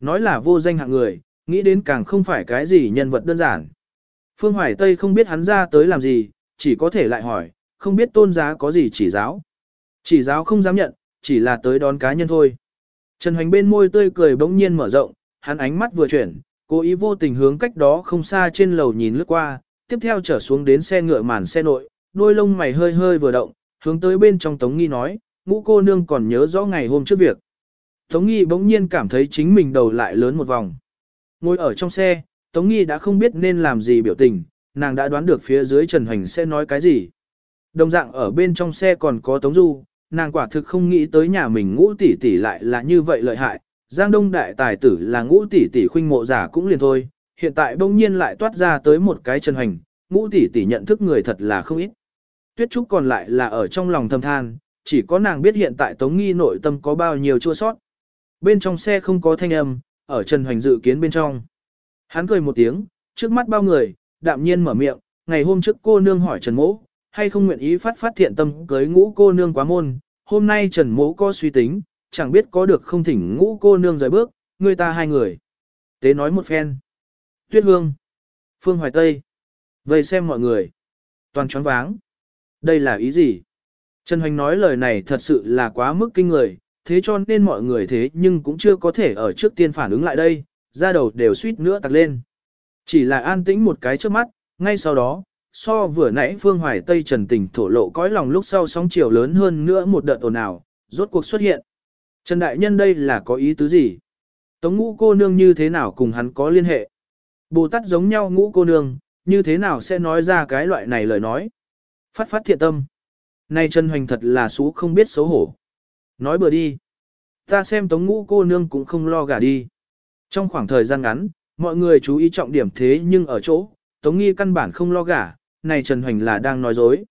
Nói là vô danh hạng người, nghĩ đến càng không phải cái gì nhân vật đơn giản. Phương Hoài Tây không biết hắn ra tới làm gì, chỉ có thể lại hỏi, không biết tôn giá có gì chỉ giáo. Chỉ giáo không dám nhận, chỉ là tới đón cá nhân thôi. Trần Hoành bên môi tươi cười bỗng nhiên mở rộng, hắn ánh mắt vừa chuyển, cố ý vô tình hướng cách đó không xa trên lầu nhìn lướt qua, tiếp theo trở xuống đến xe ngựa màn xe nội, đôi lông mày hơi hơi vừa động, hướng tới bên trong Tống Nghi nói, ngũ cô nương còn nhớ rõ ngày hôm trước việc. Tống Nghi bỗng nhiên cảm thấy chính mình đầu lại lớn một vòng. Ngồi ở trong xe, Tống Nghi đã không biết nên làm gì biểu tình, nàng đã đoán được phía dưới Trần Hoành sẽ nói cái gì. Đồng dạng ở bên trong xe còn có Tống Du, nàng quả thực không nghĩ tới nhà mình ngũ tỷ tỷ lại là như vậy lợi hại. Giang Đông đại tài tử là ngũ tỷ tỷ khuynh mộ giả cũng liền thôi, hiện tại bỗng nhiên lại toát ra tới một cái Trần Hoành, ngũ tỷ tỷ nhận thức người thật là không ít. Tuyết Trúc còn lại là ở trong lòng thầm than, chỉ có nàng biết hiện tại Tống Nghi nội tâm có bao nhiêu chua sót. Bên trong xe không có thanh âm, ở Trần Hoành dự kiến bên trong. Hắn cười một tiếng, trước mắt bao người, đạm nhiên mở miệng, ngày hôm trước cô nương hỏi Trần Mỗ, hay không nguyện ý phát phát thiện tâm cưới ngũ cô nương quá môn, hôm nay Trần Mỗ có suy tính, chẳng biết có được không thỉnh ngũ cô nương rời bước, người ta hai người. Tế nói một phen. Tuyết Hương. Phương Hoài Tây. Vây xem mọi người. Toàn choáng váng. Đây là ý gì? Trần Hoành nói lời này thật sự là quá mức kinh người, thế cho nên mọi người thế nhưng cũng chưa có thể ở trước tiên phản ứng lại đây, ra đầu đều suýt nữa tặc lên. Chỉ là an tĩnh một cái trước mắt, ngay sau đó, so vừa nãy Phương Hoài Tây Trần Tình thổ lộ cõi lòng lúc sau sóng chiều lớn hơn nữa một đợt ồn ào, rốt cuộc xuất hiện. Trần Đại Nhân đây là có ý tứ gì? Tống ngũ cô nương như thế nào cùng hắn có liên hệ? Bồ Tát giống nhau ngũ cô nương, như thế nào sẽ nói ra cái loại này lời nói? Phát phát thiện tâm. Này Trần Hoành thật là xú không biết xấu hổ. Nói bừa đi. Ta xem tống ngũ cô nương cũng không lo gả đi. Trong khoảng thời gian ngắn, mọi người chú ý trọng điểm thế nhưng ở chỗ, tống nghi căn bản không lo gả, này Trần Hoành là đang nói dối.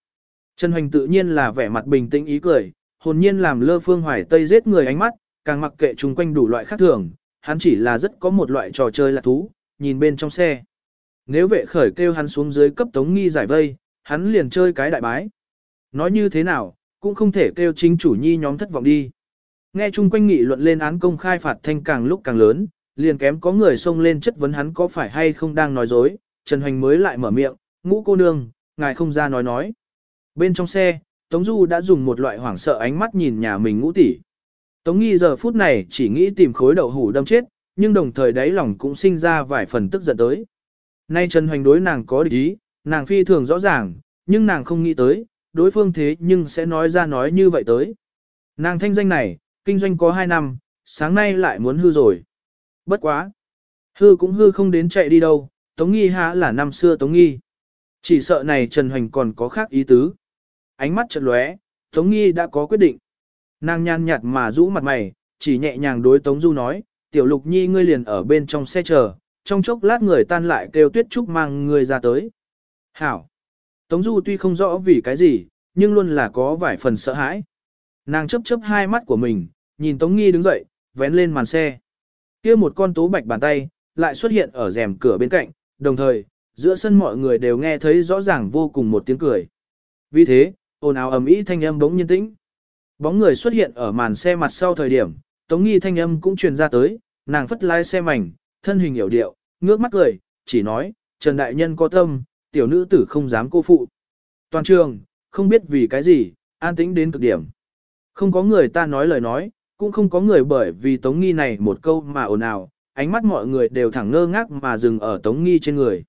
Trần Hoành tự nhiên là vẻ mặt bình tĩnh ý cười, hồn nhiên làm lơ phương hoài tây giết người ánh mắt, càng mặc kệ chung quanh đủ loại khác thường, hắn chỉ là rất có một loại trò chơi là thú, nhìn bên trong xe. Nếu vệ khởi kêu hắn xuống dưới cấp tống nghi giải vây, hắn liền chơi cái đại bái. Nói như thế nào, cũng không thể kêu chính chủ nhi nhóm thất vọng đi. Nghe chung quanh nghị luận lên án công khai phạt thanh càng lúc càng lớn, liền kém có người xông lên chất vấn hắn có phải hay không đang nói dối, Trần Hoành mới lại mở miệng, ngũ cô nương, ngài không ra nói nói. Bên trong xe, Tống Du đã dùng một loại hoảng sợ ánh mắt nhìn nhà mình ngũ tỷ. Tống Nghi giờ phút này chỉ nghĩ tìm khối đậu hủ đâm chết, nhưng đồng thời đáy lòng cũng sinh ra vài phần tức giận tới. Nay Trần Hoành đối nàng có địch ý, nàng phi thường rõ ràng, nhưng nàng không nghĩ tới, đối phương thế nhưng sẽ nói ra nói như vậy tới. Nàng thanh danh này, kinh doanh có 2 năm, sáng nay lại muốn hư rồi. Bất quá. Hư cũng hư không đến chạy đi đâu, Tống Nghi há là năm xưa Tống Nghi. Chỉ sợ này Trần Hoành còn có khác ý tứ. Ánh mắt chợt lóe, Tống Nghi đã có quyết định. Nàng nhàn nhạt mà rũ mặt mày, chỉ nhẹ nhàng đối Tống Du nói, tiểu lục nhi ngươi liền ở bên trong xe chờ, trong chốc lát người tan lại kêu tuyết trúc mang ngươi ra tới. Hảo! Tống Du tuy không rõ vì cái gì, nhưng luôn là có vài phần sợ hãi. Nàng chấp chấp hai mắt của mình, nhìn Tống Nghi đứng dậy, vén lên màn xe. kia một con tố bạch bàn tay, lại xuất hiện ở rèm cửa bên cạnh, đồng thời, giữa sân mọi người đều nghe thấy rõ ràng vô cùng một tiếng cười. Vì thế, ồn ào ầm ĩ thanh âm bỗng nhiên tĩnh. Bóng người xuất hiện ở màn xe mặt sau thời điểm, Tống Nghi thanh âm cũng truyền ra tới, nàng phất lái xe mảnh, thân hình hiểu điệu, ngước mắt cười, chỉ nói, Trần Đại Nhân có tâm, tiểu nữ tử không dám cô phụ. Toàn trường, không biết vì cái gì, an tĩnh đến cực điểm. Không có người ta nói lời nói, cũng không có người bởi vì Tống Nghi này một câu mà ồn ào, ánh mắt mọi người đều thẳng ngơ ngác mà dừng ở Tống Nghi trên người.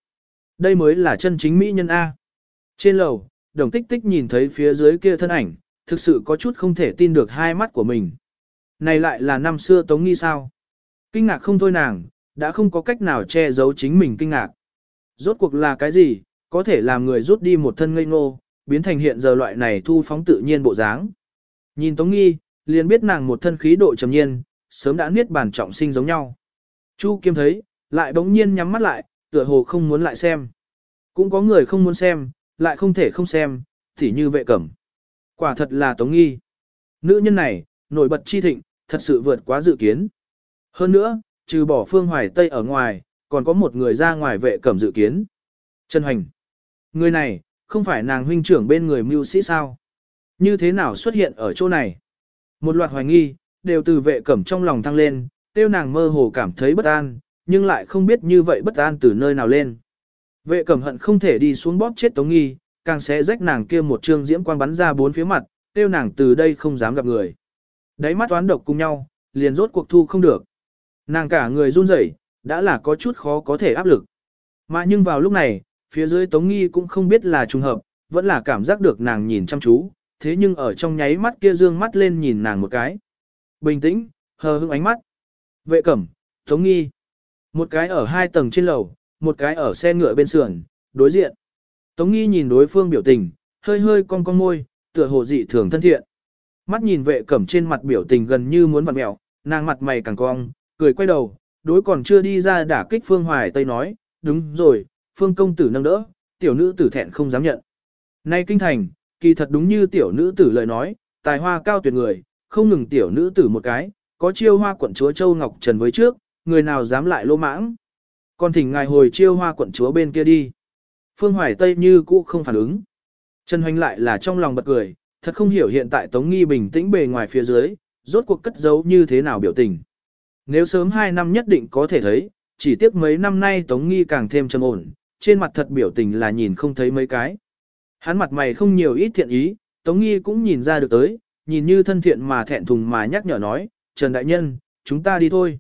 Đây mới là chân chính mỹ nhân A. Trên lầu, đồng tích tích nhìn thấy phía dưới kia thân ảnh, thực sự có chút không thể tin được hai mắt của mình. Này lại là năm xưa Tống Nghi sao? Kinh ngạc không thôi nàng, đã không có cách nào che giấu chính mình kinh ngạc. Rốt cuộc là cái gì, có thể làm người rút đi một thân ngây ngô, biến thành hiện giờ loại này thu phóng tự nhiên bộ dáng. Nhìn Tống Nghi, liền biết nàng một thân khí độ trầm nhiên, sớm đã niết bàn trọng sinh giống nhau. Chu Kiêm thấy, lại bỗng nhiên nhắm mắt lại, tựa hồ không muốn lại xem. Cũng có người không muốn xem, lại không thể không xem, thì như vệ cẩm. Quả thật là Tống Nghi. Nữ nhân này, nổi bật chi thịnh, thật sự vượt quá dự kiến. Hơn nữa, trừ bỏ phương hoài Tây ở ngoài, còn có một người ra ngoài vệ cẩm dự kiến. Trần Hoành. Người này, không phải nàng huynh trưởng bên người mưu sĩ sao? Như thế nào xuất hiện ở chỗ này? Một loạt hoài nghi, đều từ vệ cẩm trong lòng thăng lên, tiêu nàng mơ hồ cảm thấy bất an, nhưng lại không biết như vậy bất an từ nơi nào lên. Vệ cẩm hận không thể đi xuống bóp chết tống nghi, càng sẽ rách nàng kia một trương diễm quang bắn ra bốn phía mặt, tiêu nàng từ đây không dám gặp người. Đáy mắt toán độc cùng nhau, liền rốt cuộc thu không được. Nàng cả người run rẩy, đã là có chút khó có thể áp lực. Mà nhưng vào lúc này, phía dưới Tống Nghi cũng không biết là trùng hợp, vẫn là cảm giác được nàng nhìn chăm chú, thế nhưng ở trong nháy mắt kia dương mắt lên nhìn nàng một cái. Bình tĩnh, hờ hững ánh mắt. Vệ cẩm, Tống Nghi. Một cái ở hai tầng trên lầu, một cái ở xe ngựa bên sườn, đối diện. Tống Nghi nhìn đối phương biểu tình, hơi hơi cong cong môi, tựa hồ dị thường thân thiện. Mắt nhìn vệ cẩm trên mặt biểu tình gần như muốn vặn mẹo, nàng mặt mày càng cong, cười quay đầu, đối còn chưa đi ra đả kích Phương Hoài Tây nói, đúng rồi, Phương công tử nâng đỡ, tiểu nữ tử thẹn không dám nhận. Nay kinh thành, kỳ thật đúng như tiểu nữ tử lời nói, tài hoa cao tuyệt người, không ngừng tiểu nữ tử một cái, có chiêu hoa quận chúa Châu Ngọc Trần với trước, người nào dám lại lô mãng. Còn thỉnh ngài hồi chiêu hoa quận chúa bên kia đi. Phương Hoài Tây như cũ không phản ứng. Trần Hoành lại là trong lòng bật cười, thật không hiểu hiện tại Tống Nghi bình tĩnh bề ngoài phía dưới, rốt cuộc cất giấu như thế nào biểu tình. Nếu sớm 2 năm nhất định có thể thấy, chỉ tiếc mấy năm nay Tống Nghi càng thêm trầm ổn, trên mặt thật biểu tình là nhìn không thấy mấy cái. Hắn mặt mày không nhiều ít thiện ý, Tống Nghi cũng nhìn ra được tới, nhìn như thân thiện mà thẹn thùng mà nhắc nhở nói, Trần Đại Nhân, chúng ta đi thôi.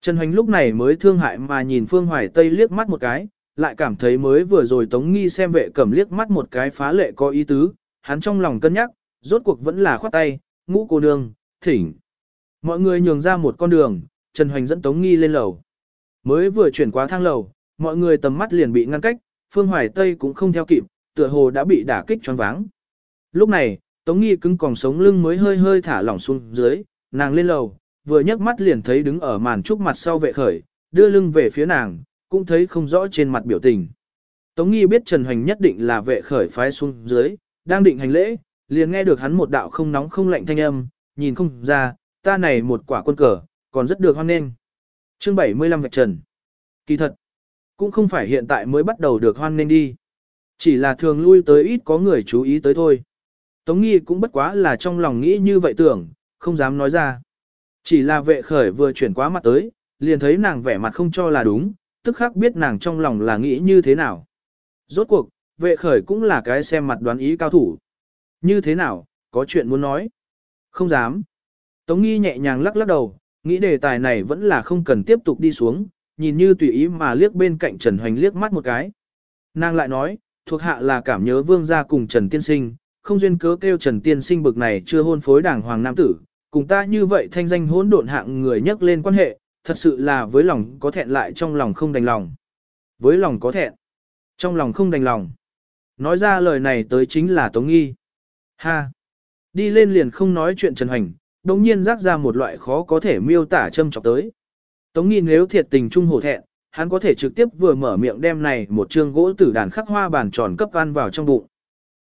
Trần Hoành lúc này mới thương hại mà nhìn Phương Hoài Tây liếc mắt một cái, lại cảm thấy mới vừa rồi Tống Nghi xem vệ cẩm liếc mắt một cái phá lệ có ý tứ, hắn trong lòng cân nhắc, rốt cuộc vẫn là khoát tay, ngũ cô nương, thỉnh. Mọi người nhường ra một con đường, Trần Hoành dẫn Tống Nghi lên lầu. Mới vừa chuyển qua thang lầu, mọi người tầm mắt liền bị ngăn cách, Phương Hoài Tây cũng không theo kịp, tựa hồ đã bị đả kích choáng váng. Lúc này, Tống Nghi cứng còng sống lưng mới hơi hơi thả lỏng xuống dưới, nàng lên lầu, vừa nhấc mắt liền thấy đứng ở màn trúc mặt sau vệ khởi, đưa lưng về phía nàng, cũng thấy không rõ trên mặt biểu tình. Tống Nghi biết Trần Hoành nhất định là vệ khởi phái xuống dưới, đang định hành lễ, liền nghe được hắn một đạo không nóng không lạnh thanh âm, nhìn không ra, ta này một quả quân cờ, còn rất được hoan nghênh. Chương 75 vạch trần. Kỳ thật, cũng không phải hiện tại mới bắt đầu được hoan nghênh đi. Chỉ là thường lui tới ít có người chú ý tới thôi. Tống Nghi cũng bất quá là trong lòng nghĩ như vậy tưởng, không dám nói ra. Chỉ là vệ khởi vừa chuyển quá mặt tới, liền thấy nàng vẻ mặt không cho là đúng, tức khắc biết nàng trong lòng là nghĩ như thế nào. Rốt cuộc, vệ khởi cũng là cái xem mặt đoán ý cao thủ. Như thế nào, có chuyện muốn nói? Không dám. Tống nghi nhẹ nhàng lắc lắc đầu, nghĩ đề tài này vẫn là không cần tiếp tục đi xuống, nhìn như tùy ý mà liếc bên cạnh Trần Hoành liếc mắt một cái. Nàng lại nói, thuộc hạ là cảm nhớ vương gia cùng Trần Tiên Sinh, không duyên cớ kêu Trần Tiên Sinh bực này chưa hôn phối đảng hoàng nam tử, cùng ta như vậy thanh danh hỗn độn hạng người nhắc lên quan hệ, thật sự là với lòng có thẹn lại trong lòng không đành lòng. Với lòng có thẹn, trong lòng không đành lòng. Nói ra lời này tới chính là Tống Nghi. Ha! Đi lên liền không nói chuyện Trần Hoành, đồng nhiên rác ra một loại khó có thể miêu tả châm chọc tới. Tống Nghi nếu thiệt tình trung hổ thẹn, hắn có thể trực tiếp vừa mở miệng đem này một chương gỗ tử đàn khắc hoa bàn tròn cấp ăn vào trong bụng.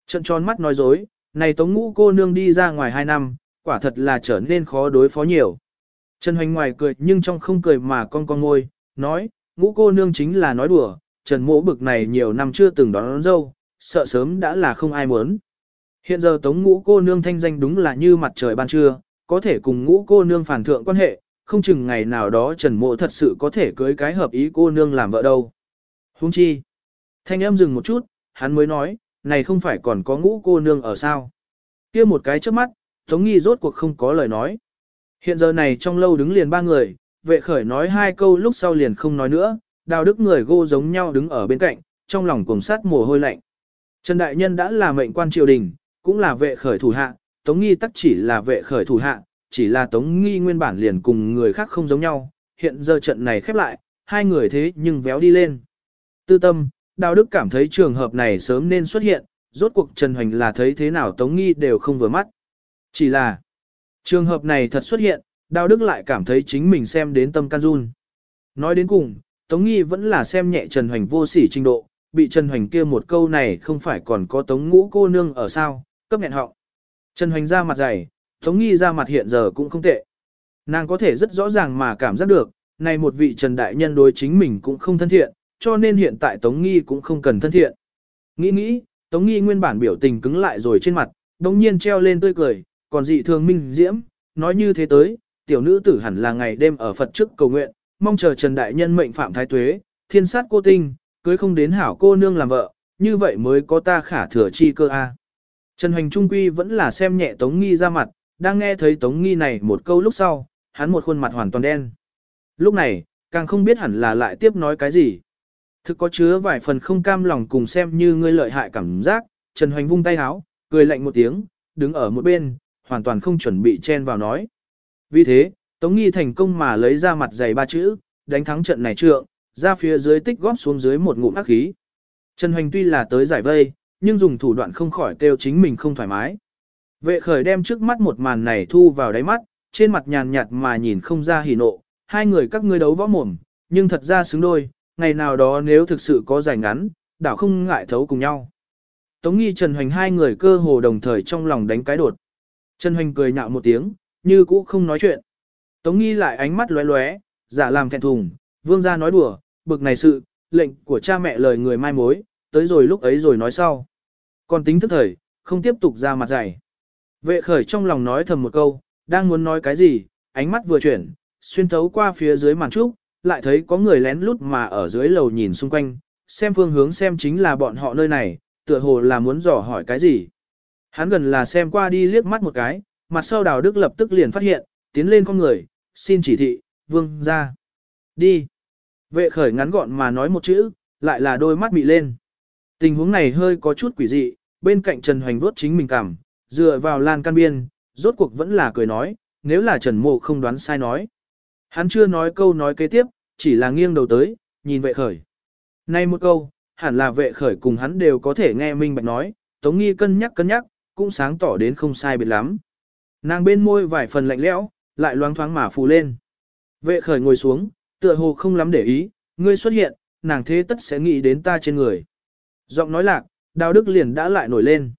Trận tròn mắt nói dối, này Tống Ngũ cô nương đi ra ngoài hai năm, quả thật là trở nên khó đối phó nhiều. Trần Hoành ngoài cười nhưng trong không cười mà con con ngôi, nói, ngũ cô nương chính là nói đùa, Trần mỗ bực này nhiều năm chưa từng đón, đón dâu, sợ sớm đã là không ai muốn. Hiện giờ tống ngũ cô nương thanh danh đúng là như mặt trời ban trưa, có thể cùng ngũ cô nương phản thượng quan hệ, không chừng ngày nào đó Trần mộ thật sự có thể cưới cái hợp ý cô nương làm vợ đâu. Hung chi. Thanh âm dừng một chút, hắn mới nói, này không phải còn có ngũ cô nương ở sao. kia một cái trước mắt, Tống Nghi rốt cuộc không có lời nói. Hiện giờ này trong lâu đứng liền ba người, vệ khởi nói hai câu lúc sau liền không nói nữa, đào đức người gô giống nhau đứng ở bên cạnh, trong lòng cùng sát mồ hôi lạnh. Trần Đại Nhân đã là mệnh quan triều đình, cũng là vệ khởi thủ hạ, Tống Nghi tắc chỉ là vệ khởi thủ hạ, chỉ là Tống Nghi nguyên bản liền cùng người khác không giống nhau, hiện giờ trận này khép lại, hai người thế nhưng véo đi lên. Tư tâm, Đào Đức cảm thấy trường hợp này sớm nên xuất hiện, rốt cuộc Trần Hoành là thấy thế nào Tống Nghi đều không vừa mắt. Chỉ là, trường hợp này thật xuất hiện, Đào Đức lại cảm thấy chính mình xem đến tâm can run. Nói đến cùng, Tống Nghi vẫn là xem nhẹ Trần Hoành vô sỉ trình độ, bị Trần Hoành kia một câu này không phải còn có Tống Ngũ cô nương ở sao, cấp nghẹn họng. Trần Hoành ra mặt dày, Tống Nghi ra mặt hiện giờ cũng không tệ. Nàng có thể rất rõ ràng mà cảm giác được, này một vị Trần Đại Nhân đối chính mình cũng không thân thiện, cho nên hiện tại Tống Nghi cũng không cần thân thiện. Nghĩ nghĩ, Tống Nghi nguyên bản biểu tình cứng lại rồi trên mặt, đồng nhiên treo lên tươi cười, còn dị thường minh diễm, nói như thế tới, tiểu nữ tử hẳn là ngày đêm ở Phật trước cầu nguyện, mong chờ Trần Đại Nhân mệnh phạm thái tuế, thiên sát cô tinh, cưới không đến hảo cô nương làm vợ, như vậy mới có ta khả thừa chi cơ a. Trần Hoành Trung Quy vẫn là xem nhẹ Tống Nghi ra mặt, đang nghe thấy Tống Nghi này một câu lúc sau, hắn một khuôn mặt hoàn toàn đen. Lúc này, càng không biết hẳn là lại tiếp nói cái gì. Thực có chứa vài phần không cam lòng cùng xem như ngươi lợi hại cảm giác, Trần Hoành vung tay háo, cười lạnh một tiếng, đứng ở một bên, hoàn toàn không chuẩn bị chen vào nói. Vì thế, Tống Nghi thành công mà lấy ra mặt dày ba chữ, đánh thắng trận này trượng, ra phía dưới tích góp xuống dưới một ngụm ác khí. Trần Hoành tuy là tới giải vây, nhưng dùng thủ đoạn không khỏi kêu chính mình không thoải mái. Vệ khởi đem trước mắt một màn này thu vào đáy mắt, trên mặt nhàn nhạt mà nhìn không ra hỉ nộ, hai người các ngươi đấu võ mồm, nhưng thật ra xứng đôi, ngày nào đó nếu thực sự có giải ngắn, đảo không ngại thấu cùng nhau. Tống nghi Trần Hoành hai người cơ hồ đồng thời trong lòng đánh cái đột. Trần Hoành cười nhạo một tiếng, như cũ không nói chuyện. Tống nghi lại ánh mắt lóe lóe, giả làm thẹn thùng, vương gia nói đùa, bực này sự, lệnh của cha mẹ lời người mai mối, tới rồi lúc ấy rồi nói sau. Còn tính thức thời, không tiếp tục ra mặt dày. Vệ khởi trong lòng nói thầm một câu, đang muốn nói cái gì, ánh mắt vừa chuyển, xuyên thấu qua phía dưới màn trúc, lại thấy có người lén lút mà ở dưới lầu nhìn xung quanh, xem phương hướng xem chính là bọn họ nơi này, tựa hồ là muốn dò hỏi cái gì. Hắn gần là xem qua đi liếc mắt một cái, mặt sau đào đức lập tức liền phát hiện, tiến lên con người, xin chỉ thị, vương ra. Đi. Vệ khởi ngắn gọn mà nói một chữ, lại là đôi mắt bị lên. Tình huống này hơi có chút quỷ dị, bên cạnh Trần Hoành vuốt chính mình cảm, dựa vào lan can biên, rốt cuộc vẫn là cười nói, nếu là Trần Mộ không đoán sai nói. Hắn chưa nói câu nói kế tiếp, chỉ là nghiêng đầu tới, nhìn vệ khởi. Nay một câu, hẳn là vệ khởi cùng hắn đều có thể nghe minh bạch nói, Tống Nghi cân nhắc cân nhắc, cũng sáng tỏ đến không sai biệt lắm. Nàng bên môi vài phần lạnh lẽo, lại loáng thoáng mà phù lên. Vệ khởi ngồi xuống, tựa hồ không lắm để ý, ngươi xuất hiện, nàng thế tất sẽ nghĩ đến ta trên người. Giọng nói lạc, đào đức liền đã lại nổi lên.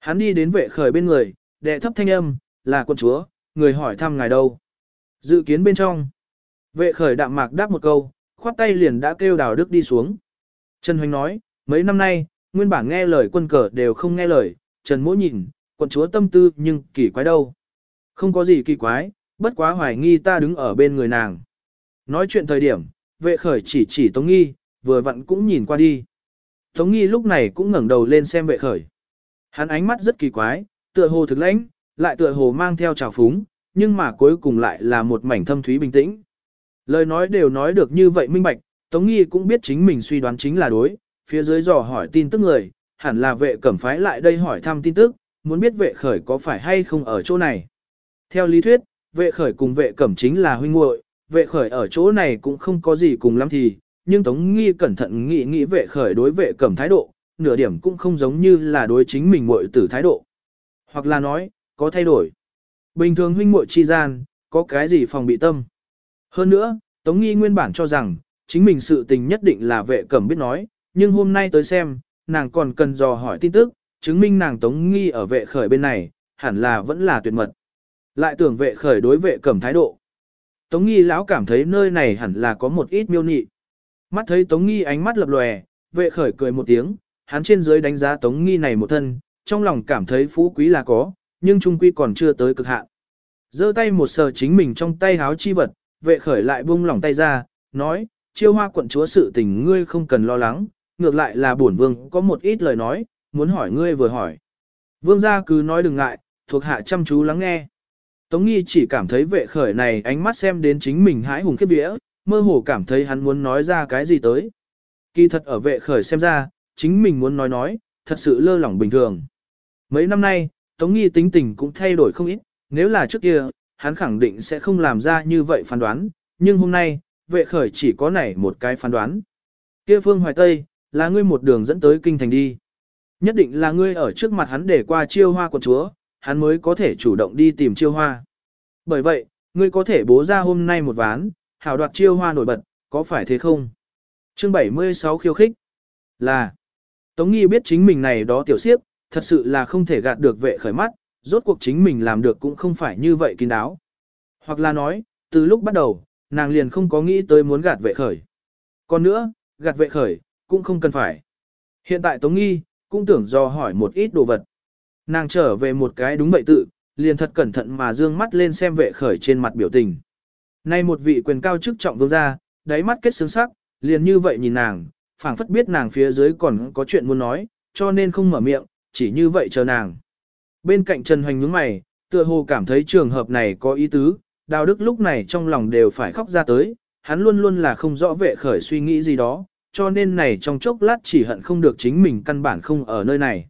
Hắn đi đến vệ khởi bên người, đệ thấp thanh âm, là quân chúa, người hỏi thăm ngài đâu. Dự kiến bên trong. Vệ khởi đạm mạc đáp một câu, khoát tay liền đã kêu đào đức đi xuống. Trần Hoành nói, mấy năm nay, nguyên bản nghe lời quân cờ đều không nghe lời, Trần Mỗ nhìn, quận chúa tâm tư nhưng kỳ quái đâu. Không có gì kỳ quái, bất quá hoài nghi ta đứng ở bên người nàng. Nói chuyện thời điểm, vệ khởi chỉ chỉ Tống Nghi, vừa vặn cũng nhìn qua đi. Tống Nghi lúc này cũng ngẩng đầu lên xem vệ khởi. Hắn ánh mắt rất kỳ quái, tựa hồ thực lãnh, lại tựa hồ mang theo trào phúng, nhưng mà cuối cùng lại là một mảnh thâm thúy bình tĩnh. Lời nói đều nói được như vậy minh bạch, Tống Nghi cũng biết chính mình suy đoán chính là đối, phía dưới dò hỏi tin tức người, hẳn là vệ cẩm phái lại đây hỏi thăm tin tức, muốn biết vệ khởi có phải hay không ở chỗ này. Theo lý thuyết, vệ khởi cùng vệ cẩm chính là huynh muội, vệ khởi ở chỗ này cũng không có gì cùng lắm thì, nhưng Tống Nghi cẩn thận nghĩ nghĩ vệ khởi đối vệ cẩm thái độ, nửa điểm cũng không giống như là đối chính mình muội tử thái độ. Hoặc là nói, có thay đổi. Bình thường huynh muội chi gian, có cái gì phòng bị tâm. Hơn nữa, Tống Nghi nguyên bản cho rằng, chính mình sự tình nhất định là vệ cẩm biết nói, nhưng hôm nay tới xem, nàng còn cần dò hỏi tin tức, chứng minh nàng Tống Nghi ở vệ khởi bên này, hẳn là vẫn là tuyệt mật. Lại tưởng vệ khởi đối vệ cẩm thái độ. Tống Nghi lão cảm thấy nơi này hẳn là có một ít miêu nị. Mắt thấy Tống Nghi ánh mắt lập lòe, vệ khởi cười một tiếng, hắn trên dưới đánh giá Tống Nghi này một thân, trong lòng cảm thấy phú quý là có, nhưng trung quy còn chưa tới cực hạn. giơ tay một sờ chính mình trong tay háo chi vật, vệ khởi lại buông lỏng tay ra, nói, chiêu hoa quận chúa sự tình ngươi không cần lo lắng, ngược lại là bổn vương có một ít lời nói, muốn hỏi ngươi vừa hỏi. Vương gia cứ nói đừng ngại, thuộc hạ chăm chú lắng nghe. Tống nghi chỉ cảm thấy vệ khởi này ánh mắt xem đến chính mình hãi hùng khiếp vía, mơ hồ cảm thấy hắn muốn nói ra cái gì tới. Kỳ thật ở vệ khởi xem ra, chính mình muốn nói nói, thật sự lơ lỏng bình thường. Mấy năm nay, Tống nghi tính tình cũng thay đổi không ít, nếu là trước kia, hắn khẳng định sẽ không làm ra như vậy phán đoán, nhưng hôm nay, vệ khởi chỉ có này một cái phán đoán. Kia phương hoài Tây, là ngươi một đường dẫn tới kinh thành đi. Nhất định là ngươi ở trước mặt hắn để qua chiêu hoa của chúa, hắn mới có thể chủ động đi tìm chiêu hoa. Bởi vậy, ngươi có thể bố ra hôm nay một ván, hảo đoạt chiêu hoa nổi bật, có phải thế không? Chương 76 khiêu khích là Tống Nghi biết chính mình này đó tiểu siếp, thật sự là không thể gạt được vệ khởi mắt, rốt cuộc chính mình làm được cũng không phải như vậy kín đáo. Hoặc là nói, từ lúc bắt đầu, nàng liền không có nghĩ tới muốn gạt vệ khởi. Còn nữa, gạt vệ khởi, cũng không cần phải. Hiện tại Tống Nghi, cũng tưởng do hỏi một ít đồ vật. Nàng trở về một cái đúng vậy tự, liền thật cẩn thận mà dương mắt lên xem vệ khởi trên mặt biểu tình. Nay một vị quyền cao chức trọng vương gia, đáy mắt kết sướng sắc, liền như vậy nhìn nàng, phảng phất biết nàng phía dưới còn có chuyện muốn nói, cho nên không mở miệng, chỉ như vậy chờ nàng. Bên cạnh Trần Hoành nhướng mày, tựa hồ cảm thấy trường hợp này có ý tứ, Đào Đức lúc này trong lòng đều phải khóc ra tới, hắn luôn luôn là không rõ vệ khởi suy nghĩ gì đó, cho nên này trong chốc lát chỉ hận không được chính mình căn bản không ở nơi này.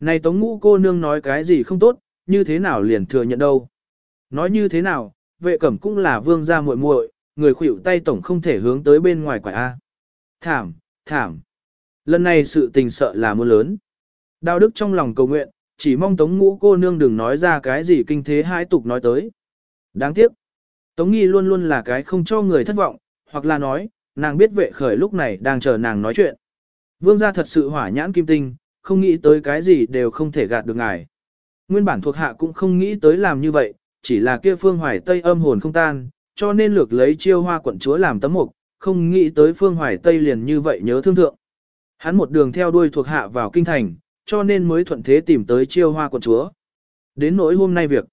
Này Tống Ngũ cô nương nói cái gì không tốt, như thế nào liền thừa nhận đâu. Nói như thế nào, vệ cẩm cũng là vương gia muội muội, người khuỷu tay tổng không thể hướng tới bên ngoài quả A. Thảm, thảm. Lần này sự tình sợ là mưa lớn. Đào Đức trong lòng cầu nguyện, chỉ mong Tống Ngũ cô nương đừng nói ra cái gì kinh thế hai tục nói tới. Đáng tiếc. Tống Nghi luôn luôn là cái không cho người thất vọng, hoặc là nói, nàng biết vệ khởi lúc này đang chờ nàng nói chuyện. Vương gia thật sự hỏa nhãn kim tinh, không nghĩ tới cái gì đều không thể gạt được ngài. Nguyên bản thuộc hạ cũng không nghĩ tới làm như vậy, chỉ là kia phương hoài tây âm hồn không tan, cho nên lược lấy chiêu hoa quận chúa làm tấm mục, không nghĩ tới phương hoài tây liền như vậy nhớ thương thượng. Hắn một đường theo đuôi thuộc hạ vào kinh thành, cho nên mới thuận thế tìm tới chiêu hoa quận chúa. Đến nỗi hôm nay việc.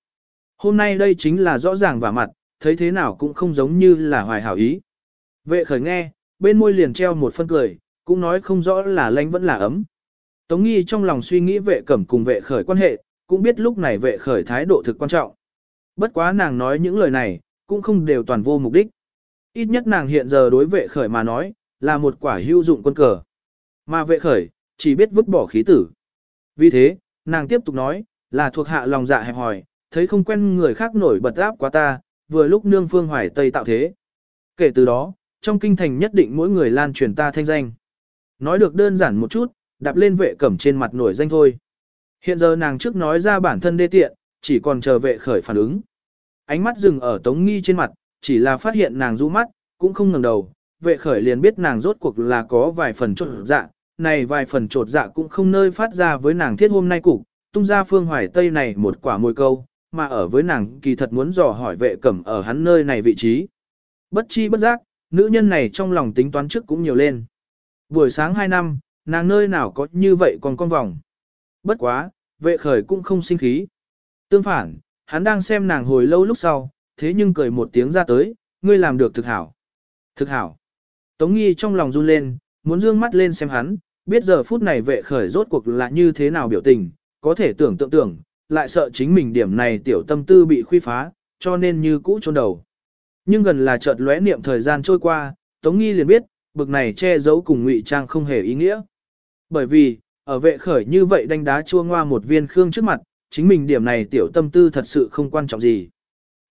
Hôm nay đây chính là rõ ràng và mặt, thấy thế nào cũng không giống như là hoài hảo ý. Vệ khởi nghe, bên môi liền treo một phân cười, cũng nói không rõ là lanh vẫn là ấm. Tống nghi trong lòng suy nghĩ vệ cẩm cùng vệ khởi quan hệ, cũng biết lúc này vệ khởi thái độ thực quan trọng. Bất quá nàng nói những lời này, cũng không đều toàn vô mục đích. Ít nhất nàng hiện giờ đối vệ khởi mà nói, là một quả hữu dụng quân cờ. Mà vệ khởi, chỉ biết vứt bỏ khí tử. Vì thế, nàng tiếp tục nói, là thuộc hạ lòng dạ hẹp hòi, thấy không quen người khác nổi bật áp quá ta, vừa lúc nương phương hoài tây tạo thế. Kể từ đó, trong kinh thành nhất định mỗi người lan truyền ta thanh danh. Nói được đơn giản một chút, đạp lên vệ cẩm trên mặt nổi danh thôi. Hiện giờ nàng trước nói ra bản thân đê tiện, chỉ còn chờ vệ khởi phản ứng. Ánh mắt dừng ở tống nghi trên mặt, chỉ là phát hiện nàng rũ mắt, cũng không ngẩng đầu. Vệ khởi liền biết nàng rốt cuộc là có vài phần trột dạ, này vài phần trột dạ cũng không nơi phát ra với nàng thiết hôm nay cục, tung ra phương hoài tây này một quả môi câu, mà ở với nàng kỳ thật muốn dò hỏi vệ cẩm ở hắn nơi này vị trí. Bất chi bất giác, nữ nhân này trong lòng tính toán trước cũng nhiều lên. Buổi sáng 2 năm, nàng nơi nào có như vậy còn con vòng. Bất quá, vệ khởi cũng không sinh khí. Tương phản, hắn đang xem nàng hồi lâu lúc sau, thế nhưng cười một tiếng ra tới, ngươi làm được thực hảo. Thực hảo. Tống nghi trong lòng run lên, muốn dương mắt lên xem hắn, biết giờ phút này vệ khởi rốt cuộc là như thế nào biểu tình, có thể tưởng tượng tưởng, lại sợ chính mình điểm này tiểu tâm tư bị khuy phá, cho nên như cũ trốn đầu. Nhưng gần là chợt lóe niệm thời gian trôi qua, Tống Nghi liền biết, bực này che giấu cùng ngụy trang không hề ý nghĩa. Bởi vì, ở vệ khởi như vậy đánh đá chua ngoa một viên khương trước mặt, chính mình điểm này tiểu tâm tư thật sự không quan trọng gì.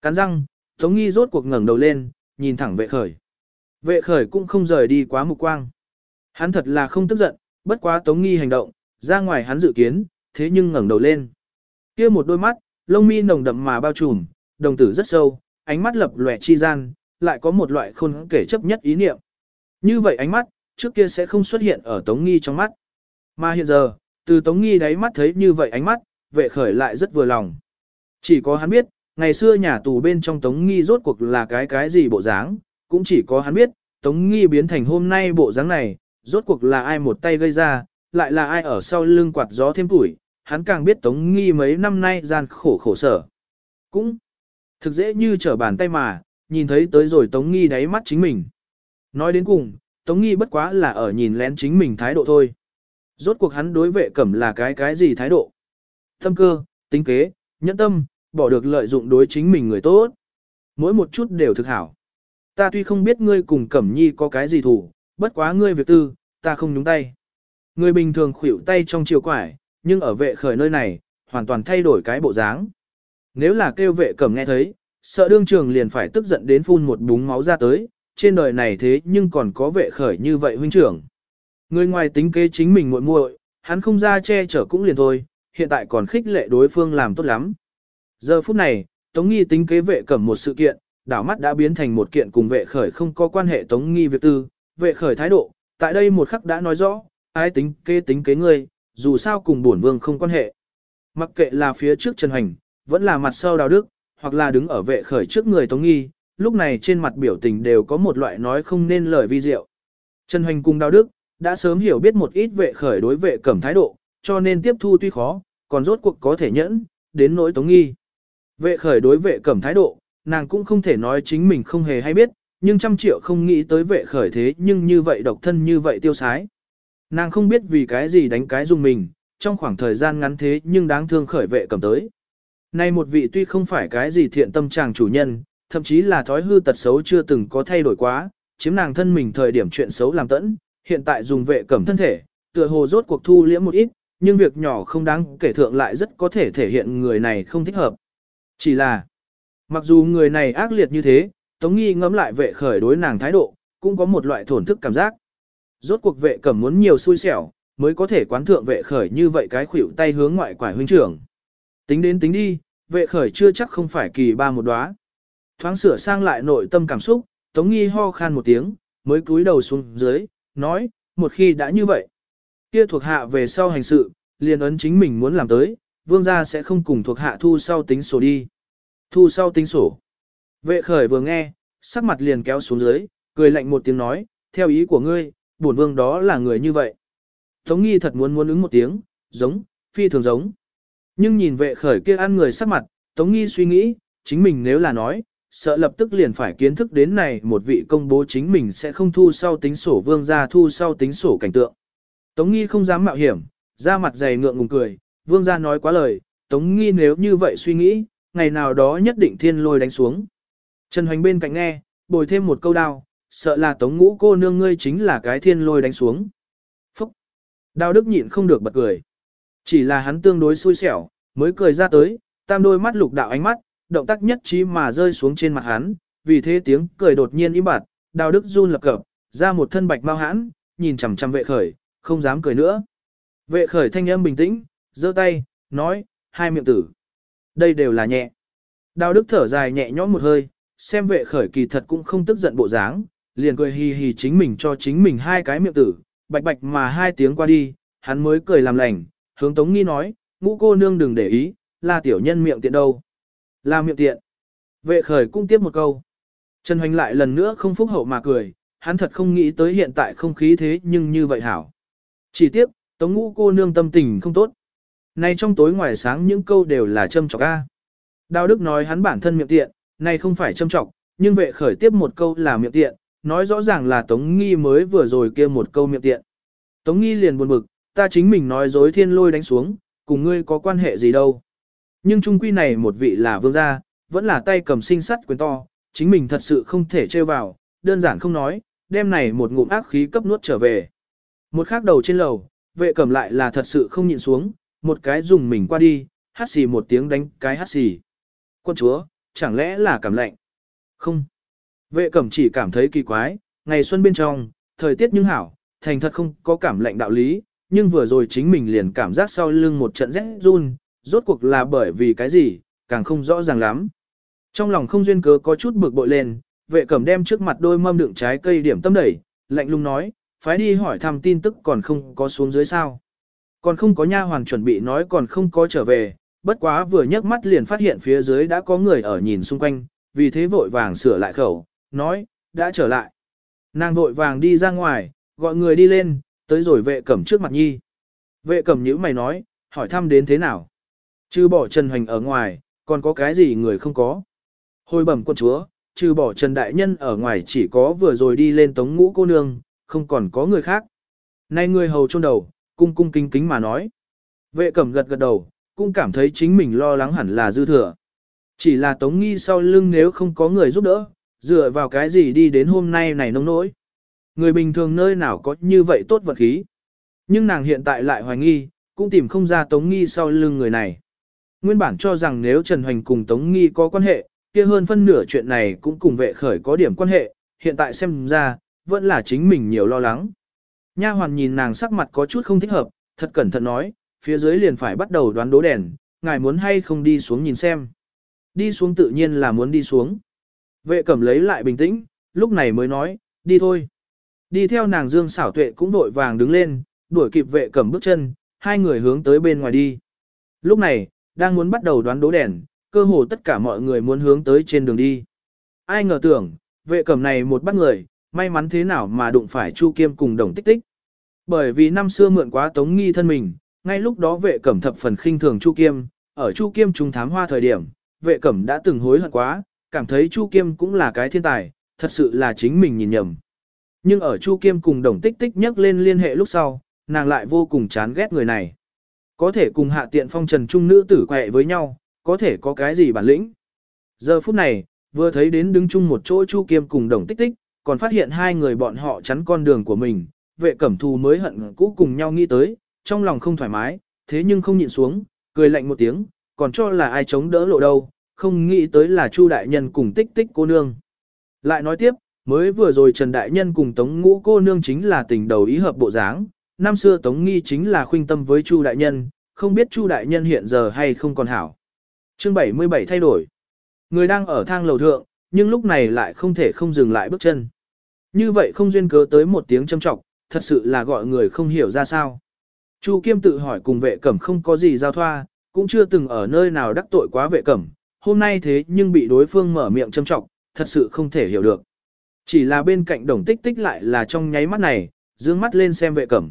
Cắn răng, Tống Nghi rốt cuộc ngẩng đầu lên, nhìn thẳng vệ khởi. Vệ khởi cũng không rời đi quá mục quang. Hắn thật là không tức giận, bất quá Tống Nghi hành động, ra ngoài hắn dự kiến, thế nhưng ngẩng đầu lên. kia một đôi mắt, lông mi nồng đậm mà bao trùm, đồng tử rất sâu, ánh mắt lập lòe chi gian, lại có một loại khôn kể chấp nhất ý niệm. Như vậy ánh mắt, trước kia sẽ không xuất hiện ở Tống Nghi trong mắt. Mà hiện giờ, từ Tống Nghi đáy mắt thấy như vậy ánh mắt, vệ khởi lại rất vừa lòng. Chỉ có hắn biết, ngày xưa nhà tù bên trong Tống Nghi rốt cuộc là cái cái gì bộ dáng, cũng chỉ có hắn biết, Tống Nghi biến thành hôm nay bộ dáng này, rốt cuộc là ai một tay gây ra, lại là ai ở sau lưng quạt gió thêm tuổi, hắn càng biết Tống Nghi mấy năm nay gian khổ khổ sở. Cũng thực dễ như trở bàn tay mà, nhìn thấy tới rồi Tống Nghi đáy mắt chính mình. Nói đến cùng, Tống Nghi bất quá là ở nhìn lén chính mình thái độ thôi. Rốt cuộc hắn đối vệ cẩm là cái cái gì thái độ? Tâm cơ, tính kế, nhẫn tâm, bỏ được lợi dụng đối chính mình người tốt. Mỗi một chút đều thực hảo. Ta tuy không biết ngươi cùng Cẩm Nhi có cái gì thủ, bất quá ngươi việc tư, ta không nhúng tay. Người bình thường khuỷu tay trong chiều quải, nhưng ở vệ khởi nơi này, hoàn toàn thay đổi cái bộ dáng. Nếu là kêu vệ cẩm nghe thấy, sợ đương trường liền phải tức giận đến phun một búng máu ra tới, trên đời này thế nhưng còn có vệ khởi như vậy huynh trưởng. Người ngoài tính kế chính mình muội muội, hắn không ra che chở cũng liền thôi, hiện tại còn khích lệ đối phương làm tốt lắm. Giờ phút này, Tống Nghi tính kế vệ cẩm một sự kiện, đảo mắt đã biến thành một kiện cùng vệ khởi không có quan hệ Tống Nghi việc tư, vệ khởi thái độ, tại đây một khắc đã nói rõ, ai tính kế tính kế ngươi, dù sao cùng bổn vương không quan hệ. Mặc kệ là phía trước Trần Hành, vẫn là mặt sau Đào Đức, hoặc là đứng ở vệ khởi trước người Tống Nghi, lúc này trên mặt biểu tình đều có một loại nói không nên lời vi diệu. Trần Hoành cùng Đào Đức, đã sớm hiểu biết một ít vệ khởi đối vệ cẩm thái độ, cho nên tiếp thu tuy khó, còn rốt cuộc có thể nhẫn, đến nỗi Tống Nghi. Vệ khởi đối vệ cẩm thái độ, nàng cũng không thể nói chính mình không hề hay biết, nhưng trăm triệu không nghĩ tới vệ khởi thế nhưng như vậy độc thân như vậy tiêu sái. Nàng không biết vì cái gì đánh cái dùng mình, trong khoảng thời gian ngắn thế nhưng đáng thương khởi vệ cầm tới. Nay một vị tuy không phải cái gì thiện tâm chàng chủ nhân, thậm chí là thói hư tật xấu chưa từng có thay đổi quá, chiếm nàng thân mình thời điểm chuyện xấu làm tẫn, hiện tại dùng vệ cẩm thân thể, tựa hồ rốt cuộc thu liễm một ít, nhưng việc nhỏ không đáng kể thượng lại rất có thể thể hiện người này không thích hợp. Chỉ là, mặc dù người này ác liệt như thế, Tống Nghi ngẫm lại vệ khởi đối nàng thái độ, cũng có một loại thổn thức cảm giác. Rốt cuộc vệ cẩm muốn nhiều xui xẻo, mới có thể quán thượng vệ khởi như vậy cái khuỷu tay hướng ngoại quải huynh trưởng. Tính đến tính đi, vệ khởi chưa chắc không phải kỳ ba một đóa. Thoáng sửa sang lại nội tâm cảm xúc, Tống Nghi ho khan một tiếng, mới cúi đầu xuống dưới, nói, một khi đã như vậy, kia thuộc hạ về sau hành sự, liền ấn chính mình muốn làm tới, vương gia sẽ không cùng thuộc hạ thu sau tính sổ đi. Thu sau tính sổ. Vệ khởi vừa nghe, sắc mặt liền kéo xuống dưới, cười lạnh một tiếng nói, theo ý của ngươi, bổn vương đó là người như vậy. Tống nghi thật muốn muốn ứng một tiếng, giống, phi thường giống. Nhưng nhìn vệ khởi kia ăn người sắc mặt, Tống nghi suy nghĩ, chính mình nếu là nói, sợ lập tức liền phải kiến thức đến này một vị công bố chính mình sẽ không thu sau tính sổ vương gia thu sau tính sổ cảnh tượng. Tống nghi không dám mạo hiểm, ra mặt dày ngượng ngùng cười, vương gia nói quá lời, Tống nghi nếu như vậy suy nghĩ, ngày nào đó nhất định thiên lôi đánh xuống. Trần Hoành bên cạnh nghe, bồi thêm một câu đao, sợ là Tống ngũ cô nương ngươi chính là cái thiên lôi đánh xuống. Phúc! Đao đức nhịn không được bật cười. Chỉ là hắn tương đối xui xẻo, mới cười ra tới, tam đôi mắt lục đạo ánh mắt, động tác nhất trí mà rơi xuống trên mặt hắn, vì thế tiếng cười đột nhiên im bặt, Đao đức run lập cập, ra một thân bạch mau hãn, nhìn chằm chằm vệ khởi, không dám cười nữa. Vệ khởi thanh âm bình tĩnh, giơ tay, nói, hai miệng tử. Đây đều là nhẹ. Đào đức thở dài nhẹ nhõm một hơi, xem vệ khởi kỳ thật cũng không tức giận bộ dáng, liền cười hì hì chính mình cho chính mình hai cái miệng tử, bạch bạch mà hai tiếng qua đi, hắn mới cười làm lành, hướng Tống Nghi nói, ngũ cô nương đừng để ý, là tiểu nhân miệng tiện đâu. Là miệng tiện. Vệ khởi cũng tiếp một câu. Trần Hoành lại lần nữa không phúc hậu mà cười, hắn thật không nghĩ tới hiện tại không khí thế nhưng như vậy hảo. Chỉ tiếp, Tống ngũ cô nương tâm tình không tốt. Nay trong tối ngoài sáng những câu đều là châm chọc A. Đào Đức nói hắn bản thân miệng tiện, này không phải châm chọc, nhưng vệ khởi tiếp một câu là miệng tiện, nói rõ ràng là Tống Nghi mới vừa rồi kia một câu miệng tiện. Tống Nghi liền buồn bực, ta chính mình nói dối thiên lôi đánh xuống, cùng ngươi có quan hệ gì đâu. Nhưng trung quy này một vị là vương gia, vẫn là tay cầm sinh sắt quyền to, chính mình thật sự không thể trêu vào, đơn giản không nói, đêm này một ngụm ác khí cấp nuốt trở về. Một khắc đầu trên lầu, vệ cầm lại là thật sự không nhịn xuống, một cái dùng mình qua đi, hát xì một tiếng đánh cái hát xì. Quân chúa, chẳng lẽ là cảm lạnh? Không. Vệ cẩm chỉ cảm thấy kỳ quái, ngày xuân bên trong, thời tiết nhưng hảo, thành thật không có cảm lạnh đạo lý, nhưng vừa rồi chính mình liền cảm giác sau lưng một trận rét run, rốt cuộc là bởi vì cái gì, càng không rõ ràng lắm. Trong lòng không duyên cớ có chút bực bội lên, vệ cẩm đem trước mặt đôi mâm đựng trái cây điểm tâm đẩy, lạnh lùng nói, phái đi hỏi thăm tin tức còn không có xuống dưới sao. Còn không có nha hoàn chuẩn bị nói còn không có trở về, bất quá vừa nhấc mắt liền phát hiện phía dưới đã có người ở nhìn xung quanh, vì thế vội vàng sửa lại khẩu, nói, đã trở lại. Nàng vội vàng đi ra ngoài, gọi người đi lên, tới rồi vệ cẩm trước mặt nhi. Vệ cẩm nhữ mày nói, hỏi thăm đến thế nào. Trừ bỏ Trần Hoành ở ngoài, còn có cái gì người không có. Hồi bẩm quân chúa, trừ bỏ Trần Đại Nhân ở ngoài chỉ có vừa rồi đi lên tống ngũ cô nương, không còn có người khác. Nay người hầu trôn đầu, cung cung kính kính mà nói. Vệ cẩm gật gật đầu, cũng cảm thấy chính mình lo lắng hẳn là dư thừa. Chỉ là tống nghi sau lưng nếu không có người giúp đỡ, dựa vào cái gì đi đến hôm nay này nông nỗi. Người bình thường nơi nào có như vậy tốt vật khí. Nhưng nàng hiện tại lại hoài nghi, cũng tìm không ra tống nghi sau lưng người này. Nguyên bản cho rằng nếu Trần Hoành cùng Tống Nghi có quan hệ, kia hơn phân nửa chuyện này cũng cùng vệ khởi có điểm quan hệ, hiện tại xem ra, vẫn là chính mình nhiều lo lắng. Nha hoàn nhìn nàng sắc mặt có chút không thích hợp, thật cẩn thận nói, phía dưới liền phải bắt đầu đoán đố đèn, ngài muốn hay không đi xuống nhìn xem. Đi xuống tự nhiên là muốn đi xuống. Vệ cẩm lấy lại bình tĩnh, lúc này mới nói, đi thôi. Đi theo nàng dương xảo tuệ cũng vội vàng đứng lên, đuổi kịp vệ cẩm bước chân, hai người hướng tới bên ngoài đi. Lúc này, đang muốn bắt đầu đoán đố đèn, cơ hồ tất cả mọi người muốn hướng tới trên đường đi. Ai ngờ tưởng, vệ cẩm này một bắt người, may mắn thế nào mà đụng phải Chu Kiêm cùng đồng tích tích. Bởi vì năm xưa mượn quá tống nghi thân mình, ngay lúc đó vệ cẩm thập phần khinh thường Chu Kiêm, ở Chu Kiêm trùng thám hoa thời điểm, vệ cẩm đã từng hối hận quá, cảm thấy Chu Kiêm cũng là cái thiên tài, thật sự là chính mình nhìn nhầm. Nhưng ở Chu Kiêm cùng đồng tích tích nhắc lên liên hệ lúc sau, nàng lại vô cùng chán ghét người này. Có thể cùng hạ tiện phong trần trung nữ tử quẹ với nhau, có thể có cái gì bản lĩnh. Giờ phút này, Vừa thấy đến đứng chung một chỗ Chu Kiêm cùng đồng tích tích, còn phát hiện hai người bọn họ chắn con đường của mình, vệ cẩm thù mới hận cũ cùng nhau nghĩ tới, trong lòng không thoải mái, thế nhưng không nhịn xuống, cười lạnh một tiếng, còn cho là ai chống đỡ lộ đâu, không nghĩ tới là Chu đại nhân cùng tích tích cô nương. Lại nói tiếp, mới vừa rồi Trần đại nhân cùng Tống Ngũ cô nương chính là tình đầu ý hợp bộ dáng, năm xưa Tống Nghi chính là khuynh tâm với Chu đại nhân, không biết Chu đại nhân hiện giờ hay không còn hảo. Chương 77 thay đổi. Người đang ở thang lầu thượng, nhưng lúc này lại không thể không dừng lại bước chân. Như vậy không duyên cớ tới một tiếng châm trọng, thật sự là gọi người không hiểu ra sao. Chu Kiêm tự hỏi cùng vệ cẩm không có gì giao thoa, cũng chưa từng ở nơi nào đắc tội quá vệ cẩm, hôm nay thế nhưng bị đối phương mở miệng châm trọng, thật sự không thể hiểu được. Chỉ là bên cạnh đồng tích tích lại là trong nháy mắt này, dương mắt lên xem vệ cẩm.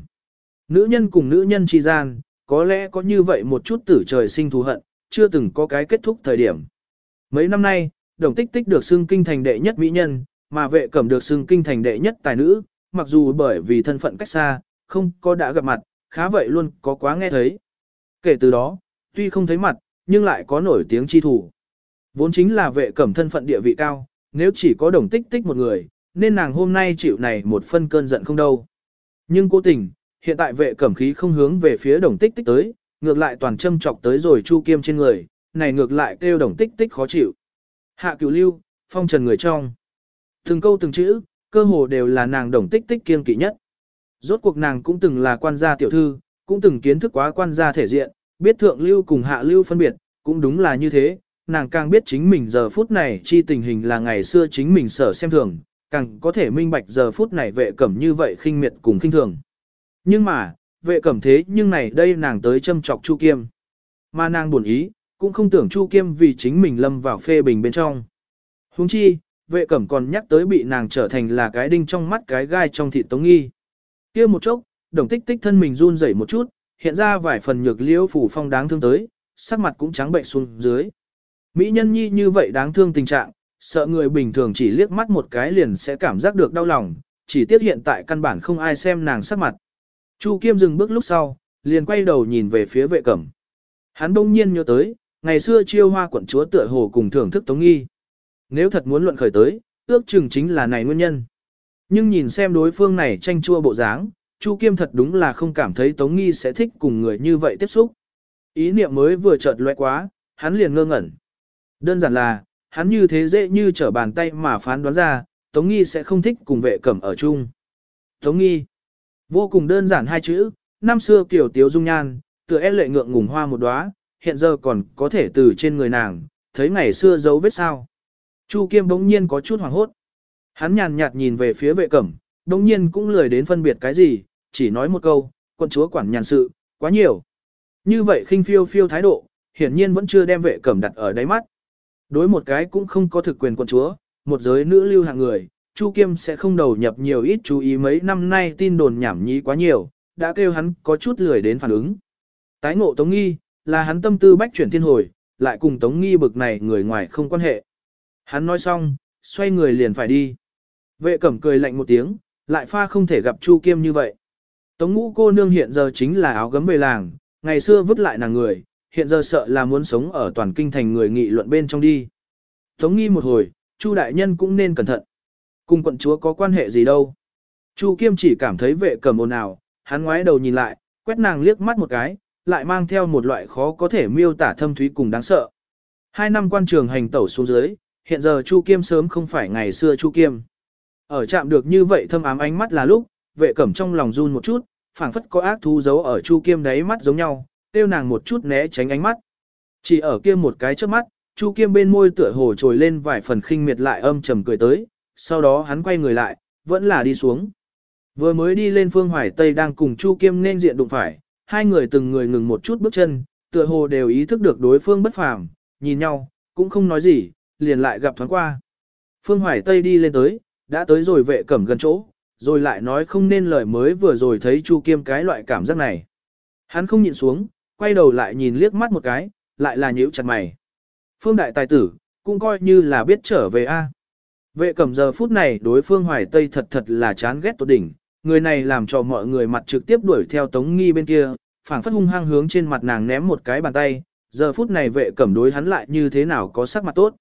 Nữ nhân cùng nữ nhân chi gian, có lẽ có như vậy một chút tử trời sinh thù hận, chưa từng có cái kết thúc thời điểm. Mấy năm nay, đồng tích tích được xưng kinh thành đệ nhất mỹ nhân, mà vệ cẩm được xưng kinh thành đệ nhất tài nữ, mặc dù bởi vì thân phận cách xa, không có đã gặp mặt, khá vậy luôn có quá nghe thấy. Kể từ đó, tuy không thấy mặt, nhưng lại có nổi tiếng chi thủ. Vốn chính là vệ cẩm thân phận địa vị cao, nếu chỉ có đồng tích tích một người, nên nàng hôm nay chịu này một phân cơn giận không đâu. Nhưng cố tình, hiện tại vệ cẩm khí không hướng về phía đồng tích tích tới, ngược lại toàn châm chọc tới rồi chu kiêm trên người, này ngược lại kêu đồng tích tích khó chịu. Hạ cửu lưu, phong trần người trong. Từng câu từng chữ, cơ hồ đều là nàng đồng tích tích kiên kỵ nhất. Rốt cuộc nàng cũng từng là quan gia tiểu thư, cũng từng kiến thức quá quan gia thể diện, biết thượng lưu cùng hạ lưu phân biệt, cũng đúng là như thế, nàng càng biết chính mình giờ phút này chi tình hình là ngày xưa chính mình sở xem thường, càng có thể minh bạch giờ phút này vệ cẩm như vậy khinh miệt cùng khinh thường. Nhưng mà, vệ cẩm thế nhưng này đây nàng tới châm chọc Chu Kiêm. Mà nàng buồn ý, cũng không tưởng Chu Kiêm vì chính mình lâm vào phê bình bên trong. Huống chi, vệ cẩm còn nhắc tới bị nàng trở thành là cái đinh trong mắt cái gai trong thịt tống nghi. kia một chốc, đồng tích tích thân mình run rẩy một chút, hiện ra vài phần nhược liễu phủ phong đáng thương tới, sắc mặt cũng trắng bệnh xuống dưới. Mỹ nhân nhi như vậy đáng thương tình trạng, sợ người bình thường chỉ liếc mắt một cái liền sẽ cảm giác được đau lòng, chỉ tiếc hiện tại căn bản không ai xem nàng sắc mặt. Chu Kiêm dừng bước lúc sau, liền quay đầu nhìn về phía vệ cẩm. Hắn đông nhiên nhớ tới, ngày xưa chiêu hoa quận chúa tựa hồ cùng thưởng thức Tống Nghi. Nếu thật muốn luận khởi tới, ước chừng chính là này nguyên nhân. Nhưng nhìn xem đối phương này tranh chua bộ dáng, Chu Kiêm thật đúng là không cảm thấy Tống Nghi sẽ thích cùng người như vậy tiếp xúc. Ý niệm mới vừa chợt lóe quá, hắn liền ngơ ngẩn. Đơn giản là, hắn như thế dễ như trở bàn tay mà phán đoán ra, Tống Nghi sẽ không thích cùng vệ cẩm ở chung. Tống Nghi. Vô cùng đơn giản hai chữ, năm xưa kiểu tiếu dung nhan, tựa e lệ ngượng ngùng hoa một đóa, hiện giờ còn có thể từ trên người nàng, thấy ngày xưa dấu vết sao. Chu Kiêm bỗng nhiên có chút hoảng hốt. Hắn nhàn nhạt nhìn về phía vệ cẩm, bỗng nhiên cũng lười đến phân biệt cái gì, chỉ nói một câu, quân chúa quản nhàn sự, quá nhiều. Như vậy khinh phiêu phiêu thái độ, hiển nhiên vẫn chưa đem vệ cẩm đặt ở đáy mắt. Đối một cái cũng không có thực quyền quân chúa, một giới nữ lưu hạng người, Chu Kiêm sẽ không đầu nhập nhiều ít chú ý mấy năm nay tin đồn nhảm nhí quá nhiều, đã kêu hắn có chút lười đến phản ứng. Tái ngộ Tống Nghi, là hắn tâm tư bách chuyển thiên hồi, lại cùng Tống Nghi bực này người ngoài không quan hệ. Hắn nói xong, xoay người liền phải đi. Vệ cẩm cười lạnh một tiếng, lại pha không thể gặp Chu Kiêm như vậy. Tống ngũ cô nương hiện giờ chính là áo gấm về làng, ngày xưa vứt lại nàng người, hiện giờ sợ là muốn sống ở toàn kinh thành người nghị luận bên trong đi. Tống nghi một hồi, Chu đại nhân cũng nên cẩn thận. Cùng quận chúa có quan hệ gì đâu. Chu Kiêm chỉ cảm thấy vệ cầm ồn ào, hắn ngoái đầu nhìn lại, quét nàng liếc mắt một cái, lại mang theo một loại khó có thể miêu tả thâm thúy cùng đáng sợ. Hai năm quan trường hành tẩu xuống dưới, hiện giờ Chu Kiêm sớm không phải ngày xưa Chu Kiêm. Ở chạm được như vậy thâm ám ánh mắt là lúc, vệ cẩm trong lòng run một chút, phảng phất có ác thú giấu ở Chu Kiêm đáy mắt giống nhau, tiêu nàng một chút né tránh ánh mắt. Chỉ ở kia một cái trước mắt, Chu Kiêm bên môi tựa hồ trồi lên vài phần khinh miệt lại âm trầm cười tới, sau đó hắn quay người lại, vẫn là đi xuống. Vừa mới đi lên phương hoài Tây đang cùng Chu Kiêm nên diện đụng phải, hai người từng người ngừng một chút bước chân, tựa hồ đều ý thức được đối phương bất phàm, nhìn nhau, cũng không nói gì, liền lại gặp thoáng qua. Phương Hoài Tây đi lên tới, đã tới rồi vệ cẩm gần chỗ, rồi lại nói không nên lời mới vừa rồi thấy Chu Kiêm cái loại cảm giác này. Hắn không nhịn xuống, quay đầu lại nhìn liếc mắt một cái, lại là nhíu chặt mày. Phương đại tài tử, cũng coi như là biết trở về a. Vệ cẩm giờ phút này đối phương hoài tây thật thật là chán ghét tột đỉnh, người này làm cho mọi người mặt trực tiếp đuổi theo tống nghi bên kia, phảng phất hung hăng hướng trên mặt nàng ném một cái bàn tay, giờ phút này vệ cẩm đối hắn lại như thế nào có sắc mặt tốt.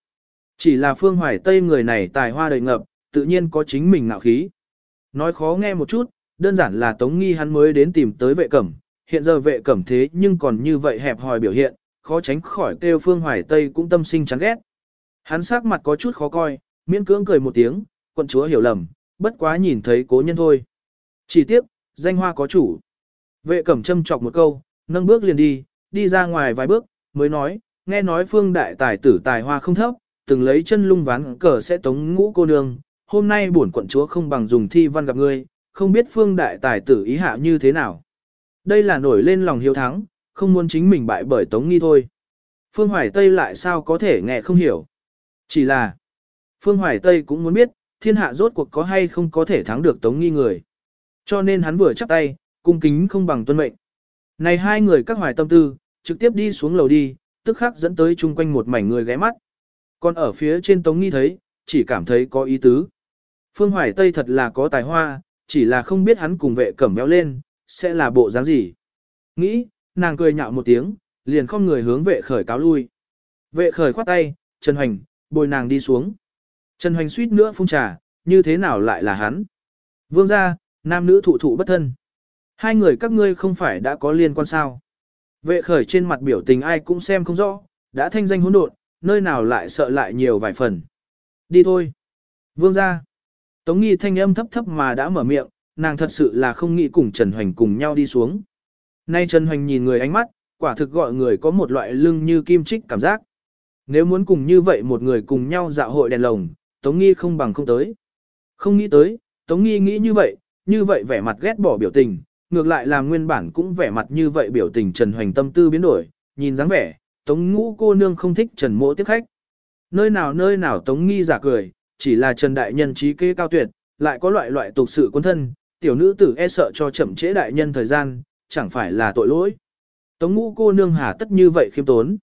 Chỉ là Phương Hoài Tây người này tài hoa đầy ngập, tự nhiên có chính mình ngạo khí. Nói khó nghe một chút, đơn giản là Tống Nghi hắn mới đến tìm tới vệ cẩm, hiện giờ vệ cẩm thế nhưng còn như vậy hẹp hòi biểu hiện, khó tránh khỏi kêu Phương Hoài Tây cũng tâm sinh chán ghét. Hắn sắc mặt có chút khó coi, miễn cưỡng cười một tiếng, quận chúa hiểu lầm, bất quá nhìn thấy cố nhân thôi. Chỉ tiếp, danh hoa có chủ. Vệ cẩm châm chọc một câu, nâng bước liền đi, đi ra ngoài vài bước, mới nói, nghe nói phương đại tài tử tài hoa không thấp, từng lấy chân lung ván cờ sẽ tống ngũ cô nương, hôm nay bổn quận chúa không bằng dùng thi văn gặp ngươi, không biết phương đại tài tử ý hạ như thế nào. Đây là nổi lên lòng hiếu thắng, không muốn chính mình bại bởi tống nghi thôi. Phương Hoài Tây lại sao có thể nghe không hiểu. Chỉ là, Phương Hoài Tây cũng muốn biết, thiên hạ rốt cuộc có hay không có thể thắng được tống nghi người. Cho nên hắn vừa chắp tay, cung kính không bằng tuân mệnh. Này hai người các hoài tâm tư, trực tiếp đi xuống lầu đi, tức khắc dẫn tới chung quanh một mảnh người ghé mắt. Còn ở phía trên Tống Nghi thấy, chỉ cảm thấy có ý tứ. Phương Hoài Tây thật là có tài hoa, chỉ là không biết hắn cùng vệ cẩm béo lên, sẽ là bộ dáng gì. Nghĩ, nàng cười nhạo một tiếng, liền không người hướng vệ khởi cáo lui. Vệ khởi khoát tay, Trần Hoành, bồi nàng đi xuống. Trần Hoành suýt nữa phun trà, như thế nào lại là hắn? Vương gia, nam nữ thụ thụ bất thân. Hai người các ngươi không phải đã có liên quan sao? Vệ khởi trên mặt biểu tình ai cũng xem không rõ, đã thanh danh hỗn độn, nơi nào lại sợ lại nhiều vài phần. Đi thôi. Vương ra. Tống nghi thanh âm thấp thấp mà đã mở miệng, nàng thật sự là không nghĩ cùng Trần Hoành cùng nhau đi xuống. Nay Trần Hoành nhìn người ánh mắt, quả thực gọi người có một loại lưng như kim trích cảm giác. Nếu muốn cùng như vậy một người cùng nhau dạo hội đèn lồng, Tống nghi không bằng không tới. Không nghĩ tới, Tống nghi nghĩ như vậy, như vậy vẻ mặt ghét bỏ biểu tình, ngược lại làm nguyên bản cũng vẻ mặt như vậy biểu tình Trần Hoành tâm tư biến đổi, nhìn dáng vẻ, Tống Ngũ cô nương không thích Trần Mỗ tiếp khách. Nơi nào nơi nào Tống Nghi giả cười, chỉ là Trần Đại Nhân trí kế cao tuyệt, lại có loại loại tục sự quân thân, tiểu nữ tử e sợ cho chậm trễ đại nhân thời gian, chẳng phải là tội lỗi. Tống Ngũ cô nương hà tất như vậy khiêm tốn.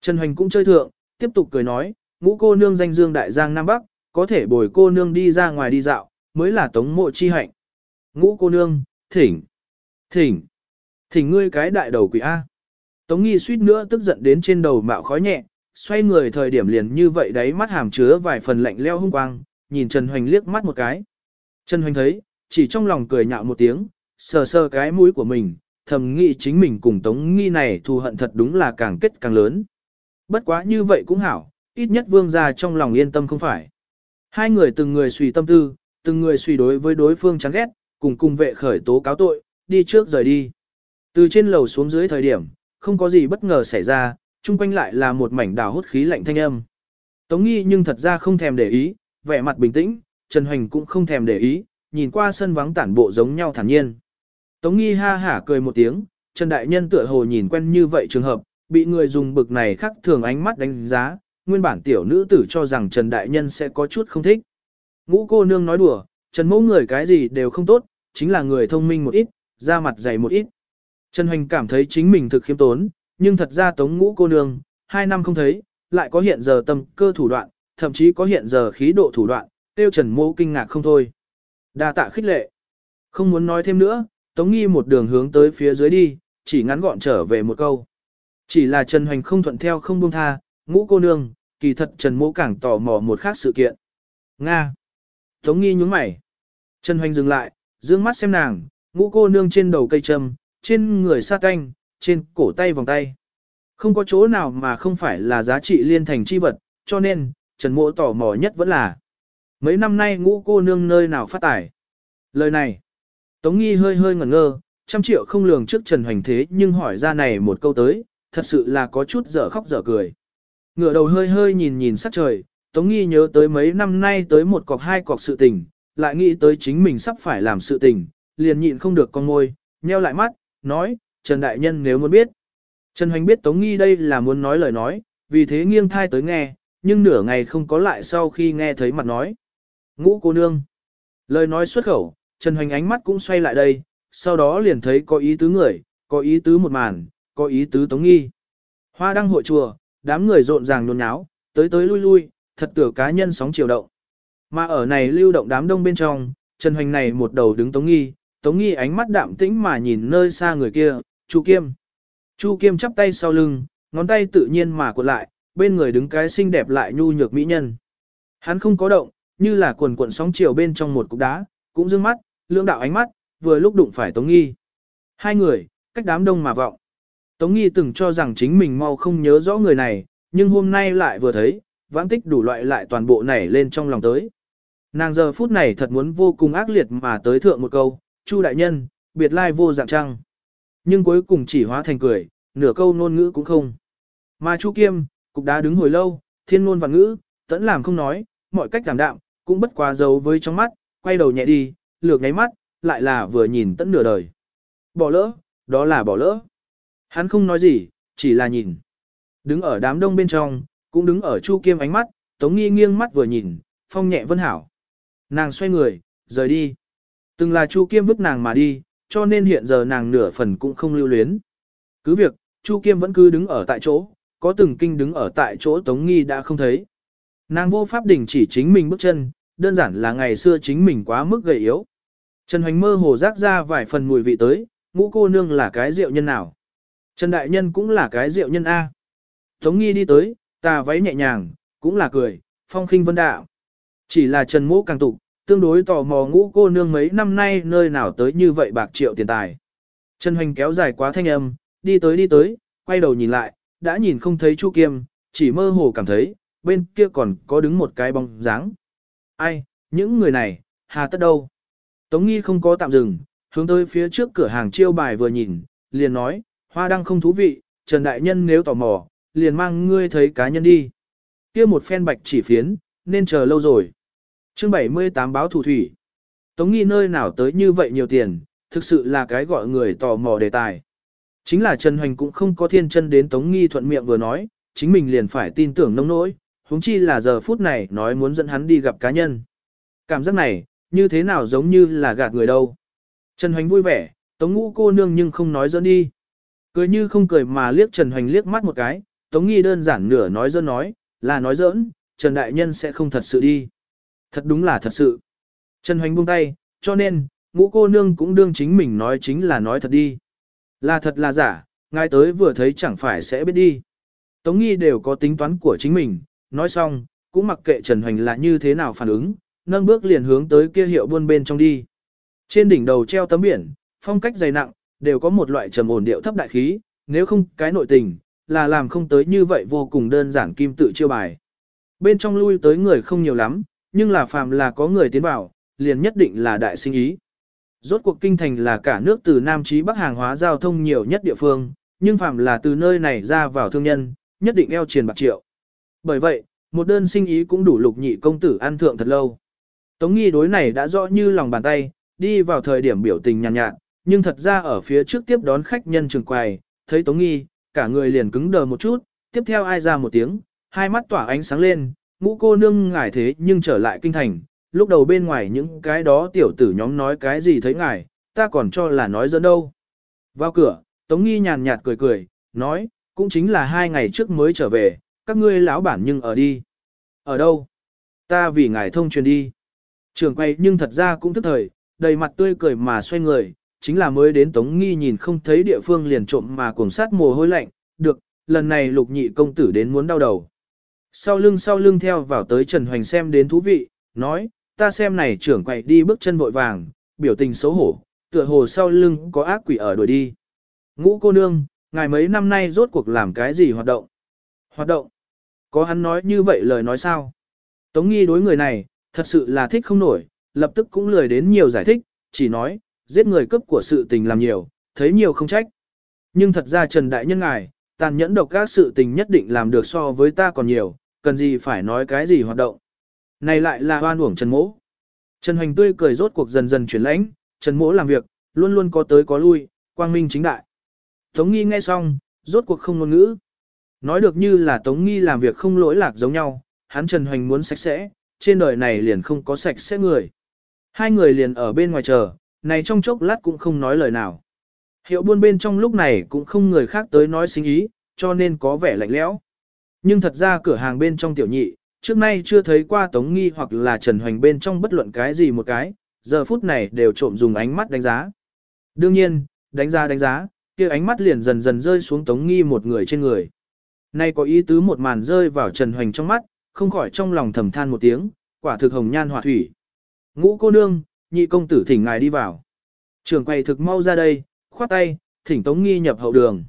Trần Hoành cũng chơi thượng, tiếp tục cười nói, Ngũ cô nương danh dương đại giang Nam Bắc, có thể bồi cô nương đi ra ngoài đi dạo, mới là Tống Mộ chi hạnh. Ngũ cô nương, thỉnh. Thỉnh. Thỉnh ngươi cái đại đầu quỷ A. Tống nghi suýt nữa tức giận đến trên đầu mạo khói nhẹ, xoay người thời điểm liền như vậy đấy mắt hàm chứa vài phần lạnh leo hung quang, nhìn Trần Hoành liếc mắt một cái. Trần Hoành thấy, chỉ trong lòng cười nhạo một tiếng, sờ sờ cái mũi của mình, thầm nghĩ chính mình cùng Tống nghi này thù hận thật đúng là càng kết càng lớn. Bất quá như vậy cũng hảo, ít nhất vương gia trong lòng yên tâm không phải. Hai người từng người suy tâm tư, từng người suy đối với đối phương chán ghét, cùng cùng vệ khởi tố cáo tội, đi trước rời đi. Từ trên lầu xuống dưới thời điểm, không có gì bất ngờ xảy ra, chung quanh lại là một mảnh đảo hút khí lạnh thanh âm. Tống nghi nhưng thật ra không thèm để ý, vẻ mặt bình tĩnh, Trần Hoành cũng không thèm để ý, nhìn qua sân vắng tản bộ giống nhau thản nhiên. Tống nghi ha hả cười một tiếng, Trần Đại Nhân tựa hồ nhìn quen như vậy trường hợp, bị người dùng bực này khắc thường ánh mắt đánh giá, nguyên bản tiểu nữ tử cho rằng Trần Đại Nhân sẽ có chút không thích. Ngũ cô nương nói đùa, Trần mẫu người cái gì đều không tốt, chính là người thông minh một ít, da mặt dày một ít. Trần Hoành cảm thấy chính mình thực khiêm tốn, nhưng thật ra tống ngũ cô nương, hai năm không thấy, lại có hiện giờ tâm cơ thủ đoạn, thậm chí có hiện giờ khí độ thủ đoạn, tiêu trần mô kinh ngạc không thôi. đa tạ khích lệ. Không muốn nói thêm nữa, tống nghi một đường hướng tới phía dưới đi, chỉ ngắn gọn trở về một câu. Chỉ là Trần Hoành không thuận theo không buông tha, ngũ cô nương, kỳ thật Trần mô càng tò mò một khác sự kiện. Nga. Tống nghi nhúng mày. Trần Hoành dừng lại, dương mắt xem nàng, ngũ cô nương trên đầu cây trâm, trên người sa canh, trên cổ tay vòng tay. Không có chỗ nào mà không phải là giá trị liên thành chi vật, cho nên, Trần Mộ tò mò nhất vẫn là mấy năm nay ngũ cô nương nơi nào phát tài. Lời này, Tống Nghi hơi hơi ngẩn ngơ, trăm triệu không lường trước Trần Hoành thế nhưng hỏi ra này một câu tới, thật sự là có chút dở khóc dở cười. Ngửa đầu hơi hơi nhìn nhìn sắc trời, Tống Nghi nhớ tới mấy năm nay tới một cọc hai cọc sự tình, lại nghĩ tới chính mình sắp phải làm sự tình, liền nhịn không được con môi, nheo lại mắt, nói, Trần Đại Nhân nếu muốn biết. Trần Hoành biết Tống Nghi đây là muốn nói lời nói, vì thế nghiêng thai tới nghe, nhưng nửa ngày không có lại sau khi nghe thấy mặt nói. Ngũ cô nương. Lời nói xuất khẩu, Trần Hoành ánh mắt cũng xoay lại đây, sau đó liền thấy có ý tứ người, có ý tứ một màn, có ý tứ Tống Nghi. Hoa đăng hội chùa, đám người rộn ràng nôn nháo, tới tới lui lui, thật tựa cá nhân sóng chiều động. Mà ở này lưu động đám đông bên trong, Trần Hoành này một đầu đứng Tống Nghi, Tống Nghi ánh mắt đạm tĩnh mà nhìn nơi xa người kia, Chu Kiêm. Chu Kiêm chắp tay sau lưng, ngón tay tự nhiên mà cuộn lại, bên người đứng cái xinh đẹp lại nhu nhược mỹ nhân. Hắn không có động, như là quần cuộn sóng chiều bên trong một cục đá, cũng dương mắt, lưỡng đạo ánh mắt, vừa lúc đụng phải Tống Nghi. Hai người, cách đám đông mà vọng. Tống Nghi từng cho rằng chính mình mau không nhớ rõ người này, nhưng hôm nay lại vừa thấy, vãng tích đủ loại lại toàn bộ nảy lên trong lòng tới. Nàng giờ phút này thật muốn vô cùng ác liệt mà tới thượng một câu, Chu đại nhân, biệt lai vô dạng trăng. Nhưng cuối cùng chỉ hóa thành cười, nửa câu ngôn ngữ cũng không. Mà Chu Kiêm, cục đá đứng hồi lâu, thiên ngôn và ngữ, tẫn làm không nói, mọi cách đảm đạm, cũng bất quá giấu với trong mắt, quay đầu nhẹ đi, lược nháy mắt, lại là vừa nhìn tẫn nửa đời. Bỏ lỡ, đó là bỏ lỡ. Hắn không nói gì, chỉ là nhìn. Đứng ở đám đông bên trong, cũng đứng ở Chu Kiêm ánh mắt, Tống Nghi nghiêng mắt vừa nhìn, phong nhẹ vân hảo. Nàng xoay người, rời đi. Từng là Chu Kiêm vứt nàng mà đi, cho nên hiện giờ nàng nửa phần cũng không lưu luyến. Cứ việc, Chu Kiêm vẫn cứ đứng ở tại chỗ, có từng kinh đứng ở tại chỗ Tống Nghi đã không thấy. Nàng vô pháp đình chỉ chính mình bước chân, đơn giản là ngày xưa chính mình quá mức gầy yếu. Trần Hoành mơ hồ rác ra vài phần mùi vị tới, ngũ cô nương là cái rượu nhân nào. Trần Đại Nhân cũng là cái rượu nhân A. Tống Nghi đi tới, tà váy nhẹ nhàng, cũng là cười, phong khinh vân đạo. Chỉ là Trần Mũ càng tục, tương đối tò mò ngũ cô nương mấy năm nay nơi nào tới như vậy bạc triệu tiền tài. Trần Hoành kéo dài quá thanh âm, đi tới đi tới, quay đầu nhìn lại, đã nhìn không thấy Chu Kiêm, chỉ mơ hồ cảm thấy, bên kia còn có đứng một cái bóng dáng. Ai, những người này, hà tất đâu? Tống Nghi không có tạm dừng, hướng tới phía trước cửa hàng chiêu bài vừa nhìn, liền nói, hoa đăng không thú vị, Trần Đại Nhân nếu tò mò, liền mang ngươi thấy cá nhân đi. kia một phen bạch chỉ phiến, nên chờ lâu rồi chương 78 báo thủ thủy. Tống Nghi nơi nào tới như vậy nhiều tiền, thực sự là cái gọi người tò mò đề tài. Chính là Trần Hoành cũng không có thiên chân đến Tống Nghi thuận miệng vừa nói, chính mình liền phải tin tưởng nông nỗi, huống chi là giờ phút này nói muốn dẫn hắn đi gặp cá nhân. Cảm giác này, như thế nào giống như là gạt người đâu. Trần Hoành vui vẻ, Tống Ngũ cô nương nhưng không nói dẫn đi. Cười như không cười mà liếc Trần Hoành liếc mắt một cái, Tống Nghi đơn giản nửa nói dẫn nói, là nói giỡn, Trần Đại Nhân sẽ không thật sự đi. Thật đúng là thật sự. Trần Hoành buông tay, cho nên, ngũ cô nương cũng đương chính mình nói chính là nói thật đi. Là thật là giả, ngài tới vừa thấy chẳng phải sẽ biết đi. Tống Nghi đều có tính toán của chính mình, nói xong, cũng mặc kệ Trần Hoành là như thế nào phản ứng, nâng bước liền hướng tới kia hiệu buôn bên trong đi. Trên đỉnh đầu treo tấm biển, phong cách dày nặng, đều có một loại trầm ổn điệu thấp đại khí, nếu không cái nội tình, là làm không tới như vậy vô cùng đơn giản kim tự chiêu bài. Bên trong lui tới người không nhiều lắm, nhưng là phàm là có người tiến vào, liền nhất định là đại sinh ý. Rốt cuộc kinh thành là cả nước từ Nam chí Bắc hàng hóa giao thông nhiều nhất địa phương, nhưng phàm là từ nơi này ra vào thương nhân, nhất định eo triền bạc triệu. Bởi vậy, một đơn sinh ý cũng đủ lục nhị công tử ăn thượng thật lâu. Tống nghi đối này đã rõ như lòng bàn tay, đi vào thời điểm biểu tình nhàn nhạt, nhạt, nhưng thật ra ở phía trước tiếp đón khách nhân trường quầy, thấy Tống nghi, cả người liền cứng đờ một chút, tiếp theo ai ra một tiếng, hai mắt tỏa ánh sáng lên, ngũ cô nương ngài thế nhưng trở lại kinh thành, lúc đầu bên ngoài những cái đó tiểu tử nhóm nói cái gì thấy ngài, ta còn cho là nói dẫn đâu. Vào cửa, Tống Nghi nhàn nhạt cười cười, nói, cũng chính là hai ngày trước mới trở về, các ngươi lão bản nhưng ở đi. Ở đâu? Ta vì ngài thông truyền đi. Trường quay nhưng thật ra cũng thức thời, đầy mặt tươi cười mà xoay người, chính là mới đến Tống Nghi nhìn không thấy địa phương liền trộm mà cuồng sát mồ hôi lạnh, được, lần này lục nhị công tử đến muốn đau đầu. Sau lưng sau lưng theo vào tới Trần Hoành xem đến thú vị, nói, ta xem này trưởng quậy đi bước chân vội vàng, biểu tình xấu hổ, tựa hồ sau lưng có ác quỷ ở đuổi đi. Ngũ cô nương, ngài mấy năm nay rốt cuộc làm cái gì hoạt động? Hoạt động? Có hắn nói như vậy lời nói sao? Tống nghi đối người này, thật sự là thích không nổi, lập tức cũng lười đến nhiều giải thích, chỉ nói, giết người cấp của sự tình làm nhiều, thấy nhiều không trách. Nhưng thật ra Trần Đại Nhân ngài, tàn nhẫn độc các sự tình nhất định làm được so với ta còn nhiều, cần gì phải nói cái gì hoạt động. Này lại là hoan uổng Trần Mỗ. Trần Hoành tươi cười rốt cuộc dần dần chuyển lãnh, Trần Mỗ làm việc, luôn luôn có tới có lui, quang minh chính đại. Tống Nghi nghe xong, rốt cuộc không ngôn ngữ. Nói được như là Tống Nghi làm việc không lỗi lạc giống nhau, hắn Trần Hoành muốn sạch sẽ, trên đời này liền không có sạch sẽ người. Hai người liền ở bên ngoài chờ, này trong chốc lát cũng không nói lời nào. Hiệu buôn bên trong lúc này cũng không người khác tới nói sinh ý, cho nên có vẻ lạnh lẽo. Nhưng thật ra cửa hàng bên trong tiểu nhị, trước nay chưa thấy qua Tống Nghi hoặc là Trần Hoành bên trong bất luận cái gì một cái, giờ phút này đều trộm dùng ánh mắt đánh giá. Đương nhiên, đánh giá đánh giá, kia ánh mắt liền dần dần rơi xuống Tống Nghi một người trên người. Nay có ý tứ một màn rơi vào Trần Hoành trong mắt, không khỏi trong lòng thầm than một tiếng, quả thực hồng nhan hỏa thủy. Ngũ cô nương, nhị công tử thỉnh ngài đi vào. Trường quầy thực mau ra đây, khoát tay, thỉnh Tống Nghi nhập hậu đường.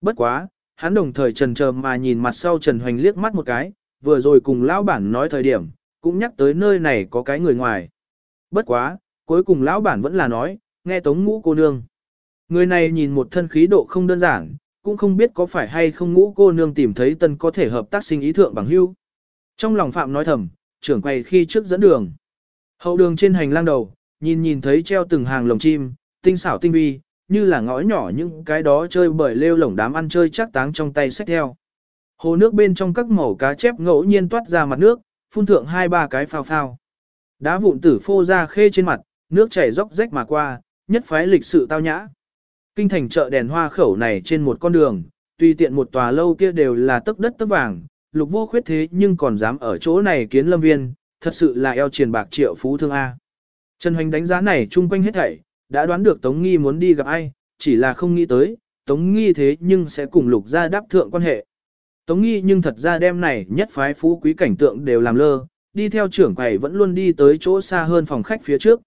Bất quá, hắn đồng thời trần chờ mà nhìn mặt sau Trần Hoành liếc mắt một cái, vừa rồi cùng lão bản nói thời điểm, cũng nhắc tới nơi này có cái người ngoài. Bất quá, cuối cùng lão bản vẫn là nói, nghe Tống Ngũ cô nương. Người này nhìn một thân khí độ không đơn giản, cũng không biết có phải hay không ngũ cô nương tìm thấy tân có thể hợp tác sinh ý thượng bằng hưu. Trong lòng Phạm nói thầm, trưởng quầy khi trước dẫn đường. Hậu đường trên hành lang đầu, nhìn nhìn thấy treo từng hàng lồng chim, tinh xảo tinh vi, như là ngõ nhỏ những cái đó chơi bởi lêu lổng đám ăn chơi chắc táng trong tay sách theo. Hồ nước bên trong các màu cá chép ngẫu nhiên toát ra mặt nước, phun thượng hai ba cái phao phao. Đá vụn tử phô ra khê trên mặt, nước chảy róc rách mà qua, nhất phái lịch sự tao nhã. Kinh thành chợ đèn hoa khẩu này trên một con đường, tùy tiện một tòa lâu kia đều là tấc đất tấc vàng, lục vô khuyết thế nhưng còn dám ở chỗ này kiến lâm viên, thật sự là eo triền bạc triệu phú thương A. Trần Hoành đánh giá này chung quanh hết thảy, đã đoán được Tống Nghi muốn đi gặp ai, chỉ là không nghĩ tới, Tống Nghi thế nhưng sẽ cùng lục gia đáp thượng quan hệ. Tống Nghi nhưng thật ra đêm này nhất phái phú quý cảnh tượng đều làm lơ, đi theo trưởng quầy vẫn luôn đi tới chỗ xa hơn phòng khách phía trước.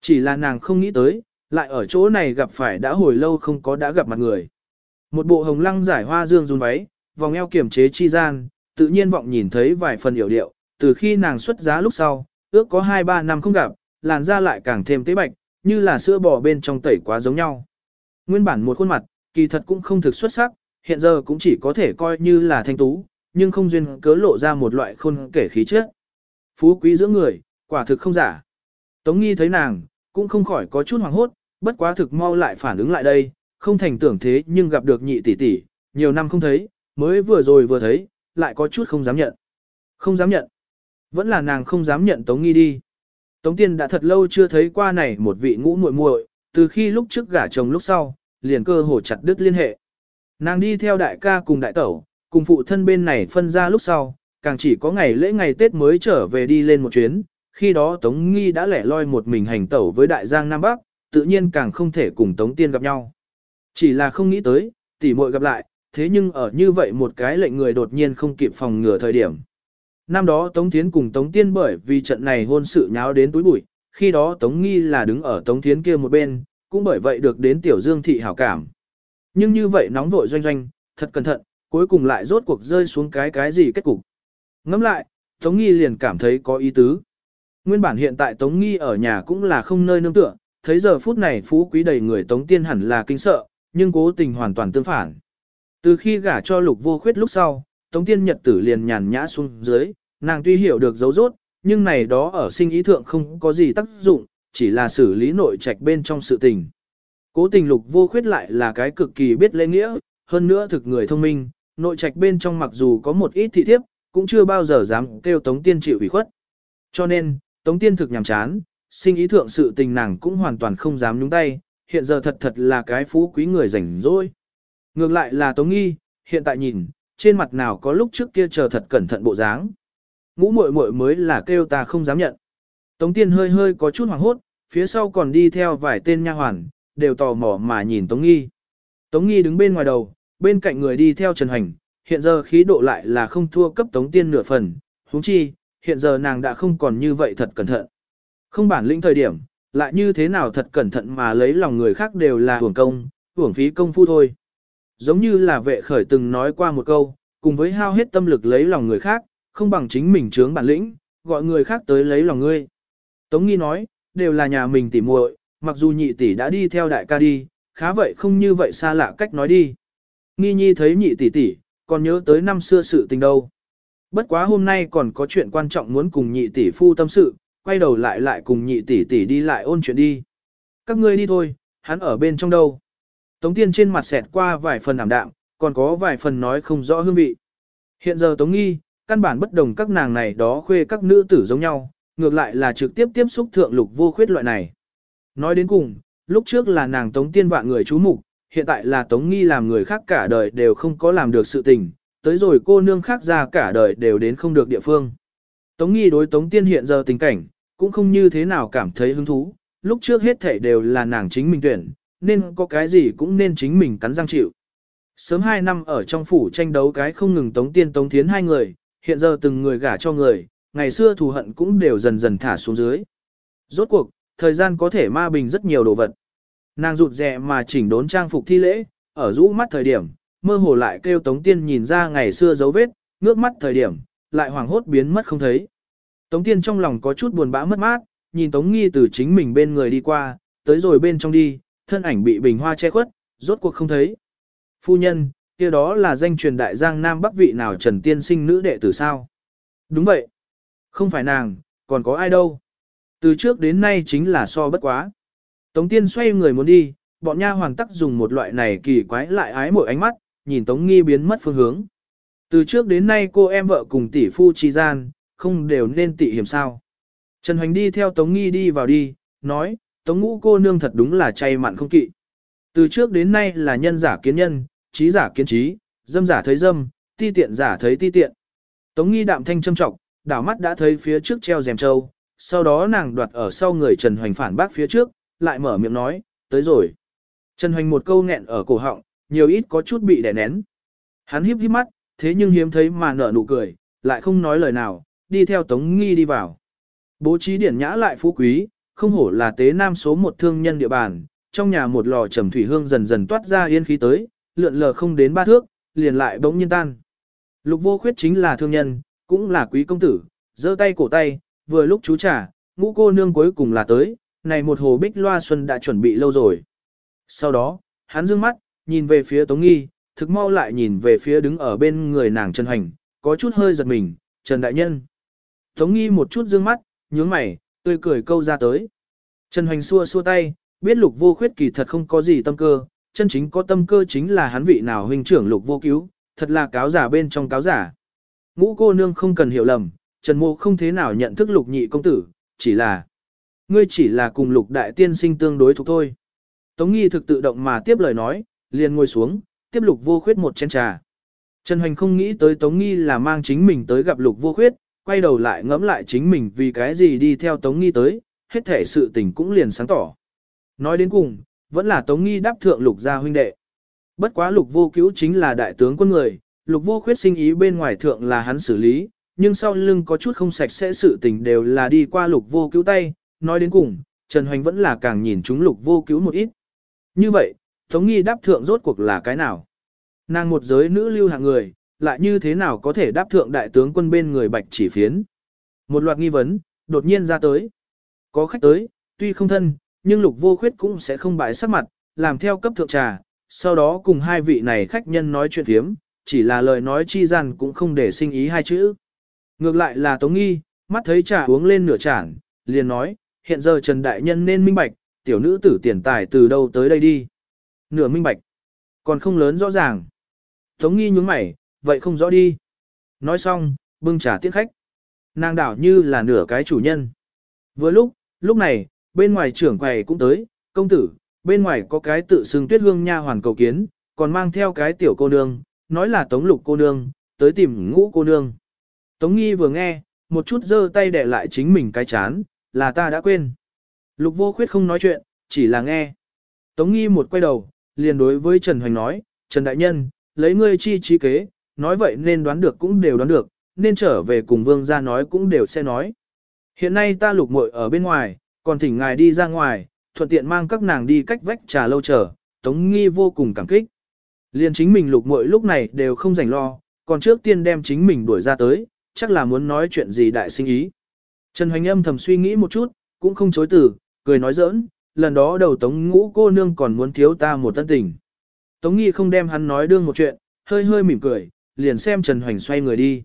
Chỉ là nàng không nghĩ tới, lại ở chỗ này gặp phải đã hồi lâu không có đã gặp mặt người. Một bộ hồng lăng giải hoa dương run váy, vòng eo kiểm chế chi gian, tự nhiên vọng nhìn thấy vài phần hiểu điệu, từ khi nàng xuất giá lúc sau, ước có 2-3 năm không gặp, làn da lại càng thêm tế bạch, như là sữa bò bên trong tẩy quá giống nhau. Nguyên bản một khuôn mặt, kỳ thật cũng không thực xuất sắc, hiện giờ cũng chỉ có thể coi như là thanh tú, nhưng không duyên cớ lộ ra một loại khôn kể khí chất. Phú quý giữa người, quả thực không giả. Tống nghi thấy nàng, cũng không khỏi có chút hoảng hốt, bất quá thực mau lại phản ứng lại đây, không thành tưởng thế nhưng gặp được nhị tỷ tỷ, nhiều năm không thấy, mới vừa rồi vừa thấy, lại có chút không dám nhận. Không dám nhận. Vẫn là nàng không dám nhận Tống Nghi đi. Tống Tiên đã thật lâu chưa thấy qua này một vị ngũ muội muội, từ khi lúc trước gả chồng lúc sau, liền cơ hồ chặt đứt liên hệ. Nàng đi theo đại ca cùng đại tẩu, cùng phụ thân bên này phân ra lúc sau, càng chỉ có ngày lễ ngày Tết mới trở về đi lên một chuyến, khi đó Tống Nghi đã lẻ loi một mình hành tẩu với đại giang Nam Bắc, tự nhiên càng không thể cùng Tống Tiên gặp nhau. Chỉ là không nghĩ tới, tỷ muội gặp lại, thế nhưng ở như vậy một cái lệnh người đột nhiên không kịp phòng ngừa thời điểm. Năm đó Tống Thiến cùng Tống Tiên bởi vì trận này hôn sự nháo đến túi bụi, khi đó Tống Nghi là đứng ở Tống Thiến kia một bên, cũng bởi vậy được đến Tiểu Dương Thị hảo cảm. Nhưng như vậy nóng vội doanh doanh, thật cẩn thận, cuối cùng lại rốt cuộc rơi xuống cái cái gì kết cục. Ngẫm lại, Tống Nghi liền cảm thấy có ý tứ. Nguyên bản hiện tại Tống Nghi ở nhà cũng là không nơi nương tựa, thấy giờ phút này phú quý đầy người Tống Tiên hẳn là kinh sợ, nhưng cố tình hoàn toàn tương phản. Từ khi gả cho lục vô khuyết lúc sau, Tống Tiên Nhật tử liền nhàn nhã xuống dưới, nàng tuy hiểu được dấu rốt, nhưng này đó ở sinh ý thượng không có gì tác dụng, chỉ là xử lý nội trạch bên trong sự tình. Cố tình lục vô khuyết lại là cái cực kỳ biết lễ nghĩa, hơn nữa thực người thông minh, nội trạch bên trong mặc dù có một ít thị thiếp, cũng chưa bao giờ dám kêu Tống Tiên chịu ủy khuất. Cho nên, Tống Tiên thực nhàm chán, sinh ý thượng sự tình nàng cũng hoàn toàn không dám nhúng tay, hiện giờ thật thật là cái phú quý người rảnh rỗi. Ngược lại là Tống Nghi, hiện tại nhìn, trên mặt nào có lúc trước kia chờ thật cẩn thận bộ dáng. Ngũ muội muội mới là kêu ta không dám nhận. Tống Tiên hơi hơi có chút hoảng hốt, phía sau còn đi theo vài tên nha hoàn, đều tò mò mà nhìn Tống Nghi. Tống Nghi đứng bên ngoài đầu, bên cạnh người đi theo Trần Hành, hiện giờ khí độ lại là không thua cấp Tống Tiên nửa phần, huống chi, hiện giờ nàng đã không còn như vậy thật cẩn thận. Không bản lĩnh thời điểm, lại như thế nào thật cẩn thận mà lấy lòng người khác đều là hưởng công, hưởng phí công phu thôi. Giống như là vệ khởi từng nói qua một câu, cùng với hao hết tâm lực lấy lòng người khác, không bằng chính mình trướng bản lĩnh, gọi người khác tới lấy lòng ngươi. Tống Nghi nói, đều là nhà mình tỉ muội, mặc dù nhị tỷ đã đi theo đại ca đi, khá vậy không như vậy xa lạ cách nói đi. Nghi nhi thấy nhị tỷ tỷ, còn nhớ tới năm xưa sự tình đâu. Bất quá hôm nay còn có chuyện quan trọng muốn cùng nhị tỷ phu tâm sự, quay đầu lại lại cùng nhị tỷ tỷ đi lại ôn chuyện đi. Các ngươi đi thôi, hắn ở bên trong đâu. Tống tiên trên mặt xẹt qua vài phần ảm đạm, còn có vài phần nói không rõ hương vị. Hiện giờ Tống nghi, căn bản bất đồng các nàng này đó khuê các nữ tử giống nhau, ngược lại là trực tiếp tiếp xúc thượng lục vô khuyết loại này. Nói đến cùng, lúc trước là nàng Tống tiên vạn người chú mục, hiện tại là Tống nghi làm người khác cả đời đều không có làm được sự tình, tới rồi cô nương khác ra cả đời đều đến không được địa phương. Tống nghi đối Tống tiên hiện giờ tình cảnh, cũng không như thế nào cảm thấy hứng thú, lúc trước hết thể đều là nàng chính mình tuyển, nên có cái gì cũng nên chính mình cắn răng chịu. Sớm 2 năm ở trong phủ tranh đấu cái không ngừng tống tiên tống thiến hai người, hiện giờ từng người gả cho người, ngày xưa thù hận cũng đều dần dần thả xuống dưới. Rốt cuộc, thời gian có thể ma bình rất nhiều đồ vật. Nàng rụt rè mà chỉnh đốn trang phục thi lễ, ở rũ mắt thời điểm, mơ hồ lại kêu Tống Tiên nhìn ra ngày xưa dấu vết, ngước mắt thời điểm, lại hoàng hốt biến mất không thấy. Tống Tiên trong lòng có chút buồn bã mất mát, nhìn Tống Nghi từ chính mình bên người đi qua, tới rồi bên trong đi, thân ảnh bị bình hoa che khuất, rốt cuộc không thấy. Phu nhân, kia đó là danh truyền đại giang Nam Bắc vị nào Trần Tiên sinh nữ đệ tử sao? Đúng vậy. Không phải nàng, còn có ai đâu. Từ trước đến nay chính là so bất quá. Tống Tiên xoay người muốn đi, bọn nha hoàng tắc dùng một loại này kỳ quái lại ái mỗi ánh mắt, nhìn Tống Nghi biến mất phương hướng. Từ trước đến nay cô em vợ cùng tỷ phu chi gian, không đều nên tị hiểm sao. Trần Hoành đi theo Tống Nghi đi vào đi, nói, Tống ngũ cô nương thật đúng là chay mặn không kỵ. Từ trước đến nay là nhân giả kiến nhân, trí giả kiến trí, dâm giả thấy dâm, ti tiện giả thấy ti tiện. Tống Nghi đạm thanh châm trọng, đảo mắt đã thấy phía trước treo rèm trâu, sau đó nàng đoạt ở sau người Trần Hoành phản bác phía trước, lại mở miệng nói, tới rồi. Trần Hoành một câu nghẹn ở cổ họng, nhiều ít có chút bị đè nén. Hắn híp híp mắt, thế nhưng hiếm thấy mà nở nụ cười, lại không nói lời nào, đi theo Tống Nghi đi vào. Bố trí điển nhã lại phú quý, không hổ là tế nam số một thương nhân địa bàn, trong nhà một lò trầm thủy hương dần dần toát ra yên khí tới, lượn lờ không đến ba thước, liền lại bỗng nhiên tan. Lục vô khuyết chính là thương nhân, cũng là quý công tử, giơ tay cổ tay, vừa lúc chú trả, ngũ cô nương cuối cùng là tới, này một hồ bích loa xuân đã chuẩn bị lâu rồi. Sau đó, hắn dương mắt, nhìn về phía Tống Nghi, thực mau lại nhìn về phía đứng ở bên người nàng Trần Hành, có chút hơi giật mình, Trần Đại Nhân. Tống Nghi một chút dương mắt, nhướng mày, tươi cười câu ra tới. Trần Hoành xua xua tay, biết lục vô khuyết kỳ thật không có gì tâm cơ, chân chính có tâm cơ chính là hắn vị nào huynh trưởng lục vô cứu, thật là cáo giả bên trong cáo giả. Ngũ cô nương không cần hiểu lầm, Trần Mộ không thế nào nhận thức lục nhị công tử, chỉ là ngươi chỉ là cùng lục đại tiên sinh tương đối thuộc thôi. Tống nghi thực tự động mà tiếp lời nói, liền ngồi xuống, tiếp lục vô khuyết một chén trà. Trần Hoành không nghĩ tới Tống nghi là mang chính mình tới gặp lục vô khuyết, quay đầu lại ngẫm lại chính mình vì cái gì đi theo Tống nghi tới, hết thể sự tình cũng liền sáng tỏ. Nói đến cùng, vẫn là Tống nghi đáp thượng lục gia huynh đệ. Bất quá lục vô cứu chính là đại tướng quân người, lục vô khuyết sinh ý bên ngoài thượng là hắn xử lý, nhưng sau lưng có chút không sạch sẽ sự tình đều là đi qua lục vô cứu tay, nói đến cùng, Trần Hoành vẫn là càng nhìn chúng lục vô cứu một ít. Như vậy, Tống Nghi đáp thượng rốt cuộc là cái nào? Nàng một giới nữ lưu hạng người, lại như thế nào có thể đáp thượng đại tướng quân bên người bạch chỉ phiến? Một loạt nghi vấn, đột nhiên ra tới. Có khách tới, tuy không thân, nhưng lục vô khuyết cũng sẽ không bại sắc mặt, làm theo cấp thượng trà, sau đó cùng hai vị này khách nhân nói chuyện thiếm, chỉ là lời nói chi gian cũng không để sinh ý hai chữ. Ngược lại là Tống Nghi, mắt thấy trà uống lên nửa chản, liền nói, hiện giờ Trần Đại Nhân nên minh bạch, tiểu nữ tử tiền tài từ đâu tới đây đi. Nửa minh bạch, còn không lớn rõ ràng. Tống Nghi nhúng mày, vậy không rõ đi. Nói xong, bưng trà tiễn khách. Nàng đảo như là nửa cái chủ nhân. Vừa lúc, lúc này, bên ngoài trưởng quầy cũng tới, công tử, bên ngoài có cái tự xưng tuyết hương nha hoàn cầu kiến, còn mang theo cái tiểu cô nương, nói là tống lục cô nương, tới tìm ngũ cô nương. Tống nghi vừa nghe, một chút giơ tay để lại chính mình cái chán, là ta đã quên. Lục vô khuyết không nói chuyện, chỉ là nghe. Tống nghi một quay đầu, liền đối với Trần Hoành nói, Trần Đại Nhân, lấy ngươi chi trí kế, nói vậy nên đoán được cũng đều đoán được, nên trở về cùng vương ra nói cũng đều sẽ nói. Hiện nay ta lục muội ở bên ngoài, còn thỉnh ngài đi ra ngoài, thuận tiện mang các nàng đi cách vách trà lâu chờ, Tống Nghi vô cùng cảm kích. Liền chính mình lục muội lúc này đều không rảnh lo, còn trước tiên đem chính mình đuổi ra tới, chắc là muốn nói chuyện gì đại sinh ý. Trần Hoành âm thầm suy nghĩ một chút, cũng không chối từ, cười nói giỡn, lần đó đầu Tống Ngũ cô nương còn muốn thiếu ta một tân tình. Tống Nghi không đem hắn nói đương một chuyện, hơi hơi mỉm cười, liền xem Trần Hoành xoay người đi.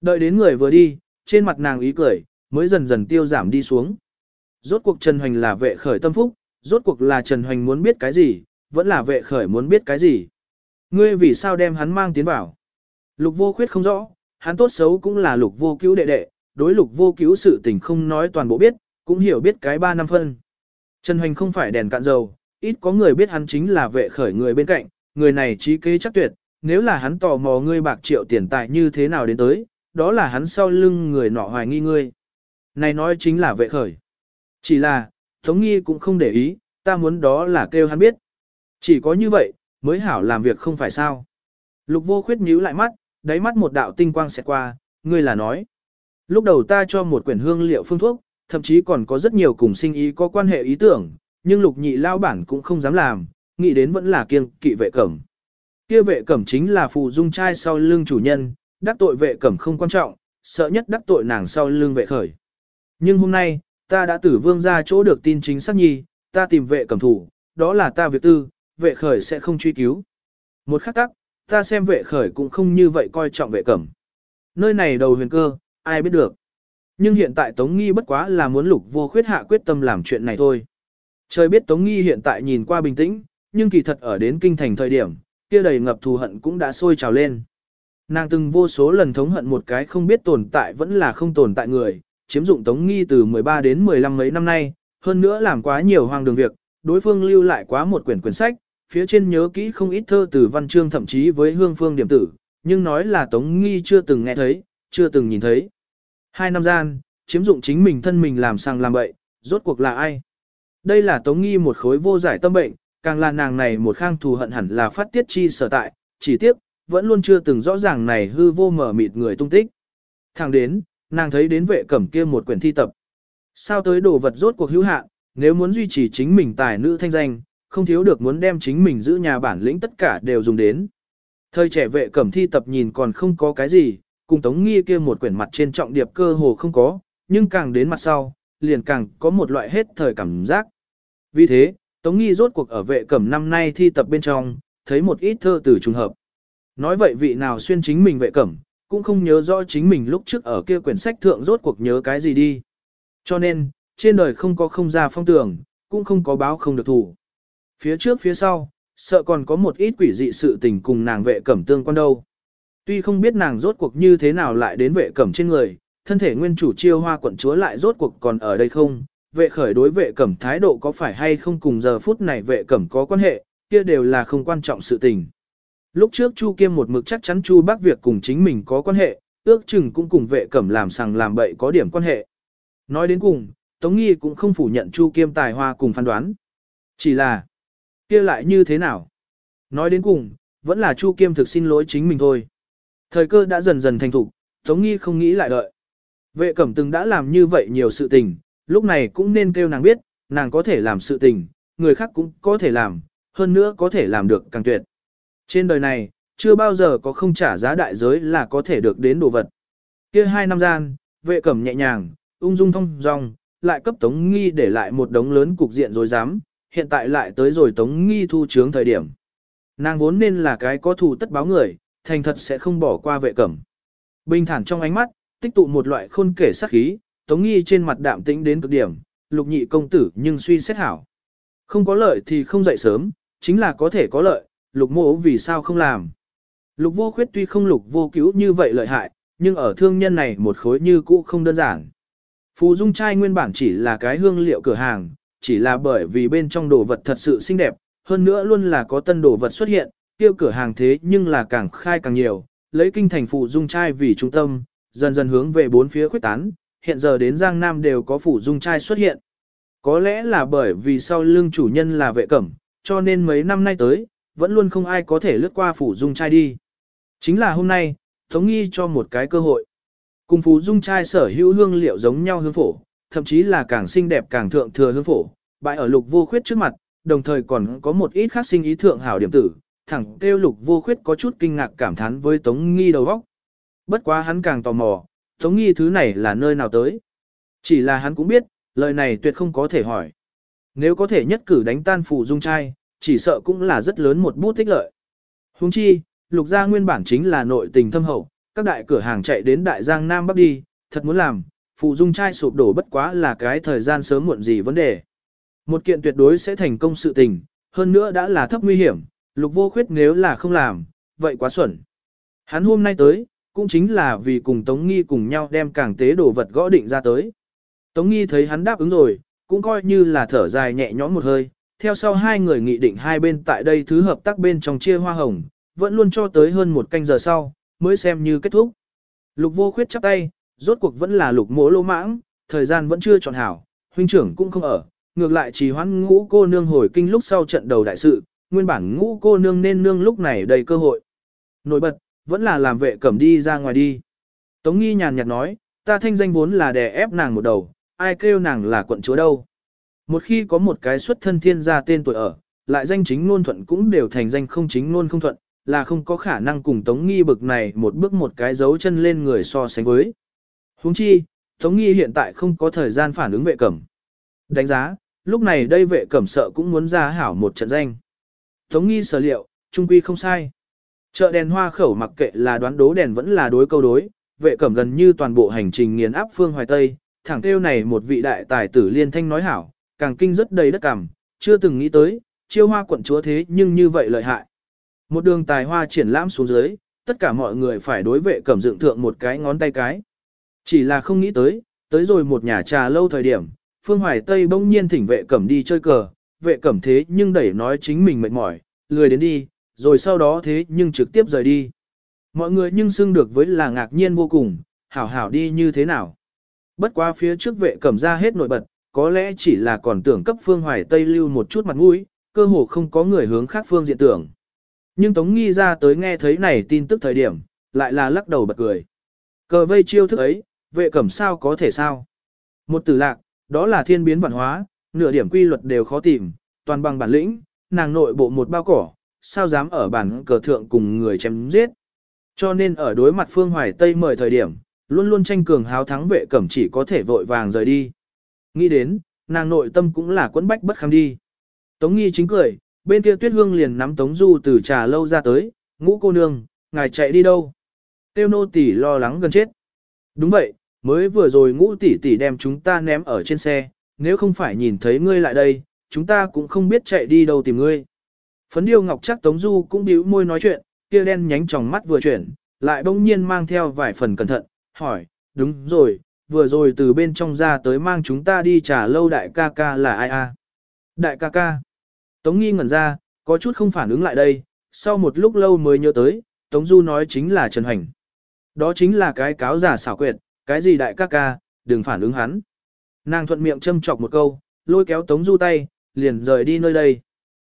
Đợi đến người vừa đi, trên mặt nàng ý cười, mới dần dần tiêu giảm đi xuống. Rốt cuộc Trần Hoành là vệ khởi tâm phúc, rốt cuộc là Trần Hoành muốn biết cái gì, vẫn là vệ khởi muốn biết cái gì. Ngươi vì sao đem hắn mang tiến vào? Lục vô khuyết không rõ, hắn tốt xấu cũng là lục vô cứu đệ đệ, đối lục vô cứu sự tình không nói toàn bộ biết, cũng hiểu biết cái ba năm phân. Trần Hoành không phải đèn cạn dầu, ít có người biết hắn chính là vệ khởi người bên cạnh, người này trí kế chắc tuyệt, nếu là hắn tò mò ngươi bạc triệu tiền tài như thế nào đến tới, đó là hắn sau lưng người nọ hoài nghi ngươi. Này nói chính là vệ khởi. Chỉ là, Tống Nghi cũng không để ý, ta muốn đó là kêu hắn biết. Chỉ có như vậy, mới hảo làm việc không phải sao. Lục vô khuyết nhíu lại mắt, đáy mắt một đạo tinh quang xẹt qua, ngươi là nói. Lúc đầu ta cho một quyển hương liệu phương thuốc, thậm chí còn có rất nhiều cùng sinh ý có quan hệ ý tưởng, nhưng lục nhị lao bản cũng không dám làm, nghĩ đến vẫn là kiêng kỵ vệ cẩm. Kia vệ cẩm chính là phụ dung trai sau lưng chủ nhân, đắc tội vệ cẩm không quan trọng, sợ nhất đắc tội nàng sau lưng vệ khởi. Nhưng hôm nay, ta đã tử vương ra chỗ được tin chính xác nhi, ta tìm vệ cầm thủ, đó là ta việc tư, vệ khởi sẽ không truy cứu. Một khắc tắc, ta xem vệ khởi cũng không như vậy coi trọng vệ cẩm. Nơi này đầu huyền cơ, ai biết được. Nhưng hiện tại Tống Nghi bất quá là muốn lục vô khuyết hạ quyết tâm làm chuyện này thôi. Trời biết Tống Nghi hiện tại nhìn qua bình tĩnh, nhưng kỳ thật ở đến kinh thành thời điểm, kia đầy ngập thù hận cũng đã sôi trào lên. Nàng từng vô số lần thống hận một cái không biết tồn tại vẫn là không tồn tại người, chiếm dụng Tống Nghi từ 13 đến 15 mấy năm nay, hơn nữa làm quá nhiều hoang đường việc, đối phương lưu lại quá một quyển quyển sách, phía trên nhớ kỹ không ít thơ từ văn chương thậm chí với hương phương điểm tử, nhưng nói là Tống Nghi chưa từng nghe thấy, chưa từng nhìn thấy. Hai năm gian, chiếm dụng chính mình thân mình làm sang làm bậy, rốt cuộc là ai? Đây là Tống Nghi một khối vô giải tâm bệnh, càng là nàng này một khang thù hận hẳn là phát tiết chi sở tại, chỉ tiếc, vẫn luôn chưa từng rõ ràng này hư vô mở mịt người tung tích. Thẳng đến, nàng thấy đến vệ cẩm kia một quyển thi tập. Sao tới đồ vật rốt cuộc hữu hạn, nếu muốn duy trì chính mình tài nữ thanh danh, không thiếu được muốn đem chính mình giữ nhà bản lĩnh tất cả đều dùng đến. Thời trẻ vệ cẩm thi tập nhìn còn không có cái gì, cùng tống nghi kia một quyển mặt trên trọng điệp cơ hồ không có, nhưng càng đến mặt sau, liền càng có một loại hết thời cảm giác. Vì thế, tống nghi rốt cuộc ở vệ cẩm năm nay thi tập bên trong, thấy một ít thơ từ trùng hợp. Nói vậy vị nào xuyên chính mình vệ cẩm, cũng không nhớ rõ chính mình lúc trước ở kia quyển sách thượng rốt cuộc nhớ cái gì đi. Cho nên, trên đời không có không ra phong tưởng, cũng không có báo không được thủ. Phía trước phía sau, sợ còn có một ít quỷ dị sự tình cùng nàng vệ cẩm tương quan đâu. Tuy không biết nàng rốt cuộc như thế nào lại đến vệ cẩm trên người, thân thể nguyên chủ chiêu hoa quận chúa lại rốt cuộc còn ở đây không, vệ khởi đối vệ cẩm thái độ có phải hay không cùng giờ phút này vệ cẩm có quan hệ, kia đều là không quan trọng sự tình. Lúc trước Chu Kiêm một mực chắc chắn Chu Bác việc cùng chính mình có quan hệ, ước chừng cũng cùng vệ cẩm làm sằng làm bậy có điểm quan hệ. Nói đến cùng, Tống Nghi cũng không phủ nhận Chu Kiêm tài hoa cùng phán đoán. Chỉ là, kia lại như thế nào? Nói đến cùng, vẫn là Chu Kiêm thực xin lỗi chính mình thôi. Thời cơ đã dần dần thành thục, Tống Nghi không nghĩ lại đợi. Vệ cẩm từng đã làm như vậy nhiều sự tình, lúc này cũng nên kêu nàng biết, nàng có thể làm sự tình, người khác cũng có thể làm, hơn nữa có thể làm được càng tuyệt. Trên đời này, chưa bao giờ có không trả giá đại giới là có thể được đến đồ vật. Kia hai năm gian, vệ cẩm nhẹ nhàng, ung dung thông dong, lại cấp Tống Nghi để lại một đống lớn cục diện rồi dám, hiện tại lại tới rồi Tống Nghi thu chướng thời điểm. Nàng vốn nên là cái có thù tất báo người, thành thật sẽ không bỏ qua vệ cẩm. Bình thản trong ánh mắt, tích tụ một loại khôn kể sắc khí, Tống Nghi trên mặt đạm tĩnh đến cực điểm, lục nhị công tử nhưng suy xét hảo. Không có lợi thì không dậy sớm, chính là có thể có lợi, lục mộ vì sao không làm. Lục vô khuyết tuy không lục vô cứu như vậy lợi hại, nhưng ở thương nhân này một khối như cũ không đơn giản. Phù dung trai nguyên bản chỉ là cái hương liệu cửa hàng, chỉ là bởi vì bên trong đồ vật thật sự xinh đẹp, hơn nữa luôn là có tân đồ vật xuất hiện, tiêu cửa hàng thế nhưng là càng khai càng nhiều, lấy kinh thành phù dung trai vì trung tâm, dần dần hướng về bốn phía khuyết tán, hiện giờ đến Giang Nam đều có Phù dung trai xuất hiện. Có lẽ là bởi vì sau lưng chủ nhân là vệ cẩm, cho nên mấy năm nay tới, vẫn luôn không ai có thể lướt qua phủ dung trai đi. Chính là hôm nay, Tống Nghi cho một cái cơ hội. Cùng phủ dung trai sở hữu hương liệu giống nhau hương phổ, thậm chí là càng xinh đẹp càng thượng thừa hương phổ, bại ở lục vô khuyết trước mặt, đồng thời còn có một ít khác sinh ý thượng hảo điểm tử, thẳng kêu lục vô khuyết có chút kinh ngạc cảm thán với Tống Nghi đầu vóc Bất quá hắn càng tò mò, Tống Nghi thứ này là nơi nào tới. Chỉ là hắn cũng biết, lời này tuyệt không có thể hỏi. Nếu có thể nhất cử đánh tan phủ dung trai, chỉ sợ cũng là rất lớn một bút tích lợi. Huống chi, lục gia nguyên bản chính là nội tình thâm hậu, các đại cửa hàng chạy đến đại giang Nam Bắc đi, thật muốn làm, phụ dung trai sụp đổ bất quá là cái thời gian sớm muộn gì vấn đề. Một kiện tuyệt đối sẽ thành công sự tình, hơn nữa đã là thấp nguy hiểm, lục vô khuyết nếu là không làm, vậy quá xuẩn. Hắn hôm nay tới, cũng chính là vì cùng Tống Nghi cùng nhau đem càng tế đồ vật gõ định ra tới. Tống Nghi thấy hắn đáp ứng rồi, cũng coi như là thở dài nhẹ nhõm một hơi, theo sau hai người nghị định hai bên tại đây thứ hợp tác bên trong chia hoa hồng, vẫn luôn cho tới hơn một canh giờ sau, mới xem như kết thúc. Lục vô khuyết chắp tay, rốt cuộc vẫn là lục mỗ lô mãng, thời gian vẫn chưa chọn hảo, huynh trưởng cũng không ở, ngược lại chỉ hoãn ngũ cô nương hồi kinh lúc sau trận đầu đại sự, nguyên bản ngũ cô nương nên nương lúc này đầy cơ hội. Nổi bật, vẫn là làm vệ cẩm đi ra ngoài đi. Tống nghi nhàn nhạt nói, ta thanh danh vốn là đè ép nàng một đầu, ai kêu nàng là quận chúa đâu. Một khi có một cái xuất thân thiên gia tên tuổi ở, lại danh chính ngôn thuận cũng đều thành danh không chính ngôn không thuận, là không có khả năng cùng Tống Nghi bực này một bước một cái dấu chân lên người so sánh với. Huống chi, Tống Nghi hiện tại không có thời gian phản ứng vệ cẩm. Đánh giá, lúc này đây vệ cẩm sợ cũng muốn ra hảo một trận danh. Tống Nghi sở liệu, trung quy không sai. Chợ đèn hoa khẩu mặc kệ là đoán đố đèn vẫn là đối câu đối, vệ cẩm gần như toàn bộ hành trình nghiền áp phương hoài tây, thẳng kêu này một vị đại tài tử liên thanh nói hảo, càng kinh rất đầy đất cảm, chưa từng nghĩ tới, chiêu hoa quận chúa thế nhưng như vậy lợi hại. Một đường tài hoa triển lãm xuống dưới, tất cả mọi người phải đối vệ cẩm dựng thượng một cái ngón tay cái. Chỉ là không nghĩ tới, tới rồi một nhà trà lâu thời điểm, Phương Hoài Tây bỗng nhiên thỉnh vệ cẩm đi chơi cờ, vệ cẩm thế nhưng đẩy nói chính mình mệt mỏi, lười đến đi, rồi sau đó thế nhưng trực tiếp rời đi. Mọi người nhưng xưng được với là ngạc nhiên vô cùng, hảo hảo đi như thế nào. Bất quá phía trước vệ cẩm ra hết nổi bật, có lẽ chỉ là còn tưởng cấp Phương Hoài Tây lưu một chút mặt mũi, cơ hồ không có người hướng khác phương diện tưởng. Nhưng Tống Nghi ra tới nghe thấy này tin tức thời điểm, lại là lắc đầu bật cười. Cờ vây chiêu thức ấy, vệ cẩm sao có thể sao. Một tử lạc, đó là thiên biến văn hóa, nửa điểm quy luật đều khó tìm, toàn bằng bản lĩnh, nàng nội bộ một bao cỏ, sao dám ở bản cờ thượng cùng người chém giết. Cho nên ở đối mặt phương hoài Tây mời thời điểm, luôn luôn tranh cường háo thắng vệ cẩm chỉ có thể vội vàng rời đi. Nghĩ đến, nàng nội tâm cũng là quẫn bách bất kham đi. Tống nghi chính cười, bên kia tuyết hương liền nắm tống du từ trà lâu ra tới, ngũ cô nương, ngài chạy đi đâu? Tiêu nô tỷ lo lắng gần chết. Đúng vậy, mới vừa rồi ngũ tỷ tỷ đem chúng ta ném ở trên xe, nếu không phải nhìn thấy ngươi lại đây, chúng ta cũng không biết chạy đi đâu tìm ngươi. Phấn điêu ngọc chắc tống du cũng bĩu môi nói chuyện, kia đen nhánh tròng mắt vừa chuyển, lại bỗng nhiên mang theo vài phần cẩn thận, hỏi, đúng rồi, vừa rồi từ bên trong ra tới mang chúng ta đi trả lâu đại ca ca là ai a? Đại ca ca. Tống nghi ngẩn ra, có chút không phản ứng lại đây, sau một lúc lâu mới nhớ tới, Tống Du nói chính là Trần Hoành. Đó chính là cái cáo giả xảo quyệt, cái gì đại ca ca, đừng phản ứng hắn. Nàng thuận miệng châm chọc một câu, lôi kéo Tống Du tay, liền rời đi nơi đây.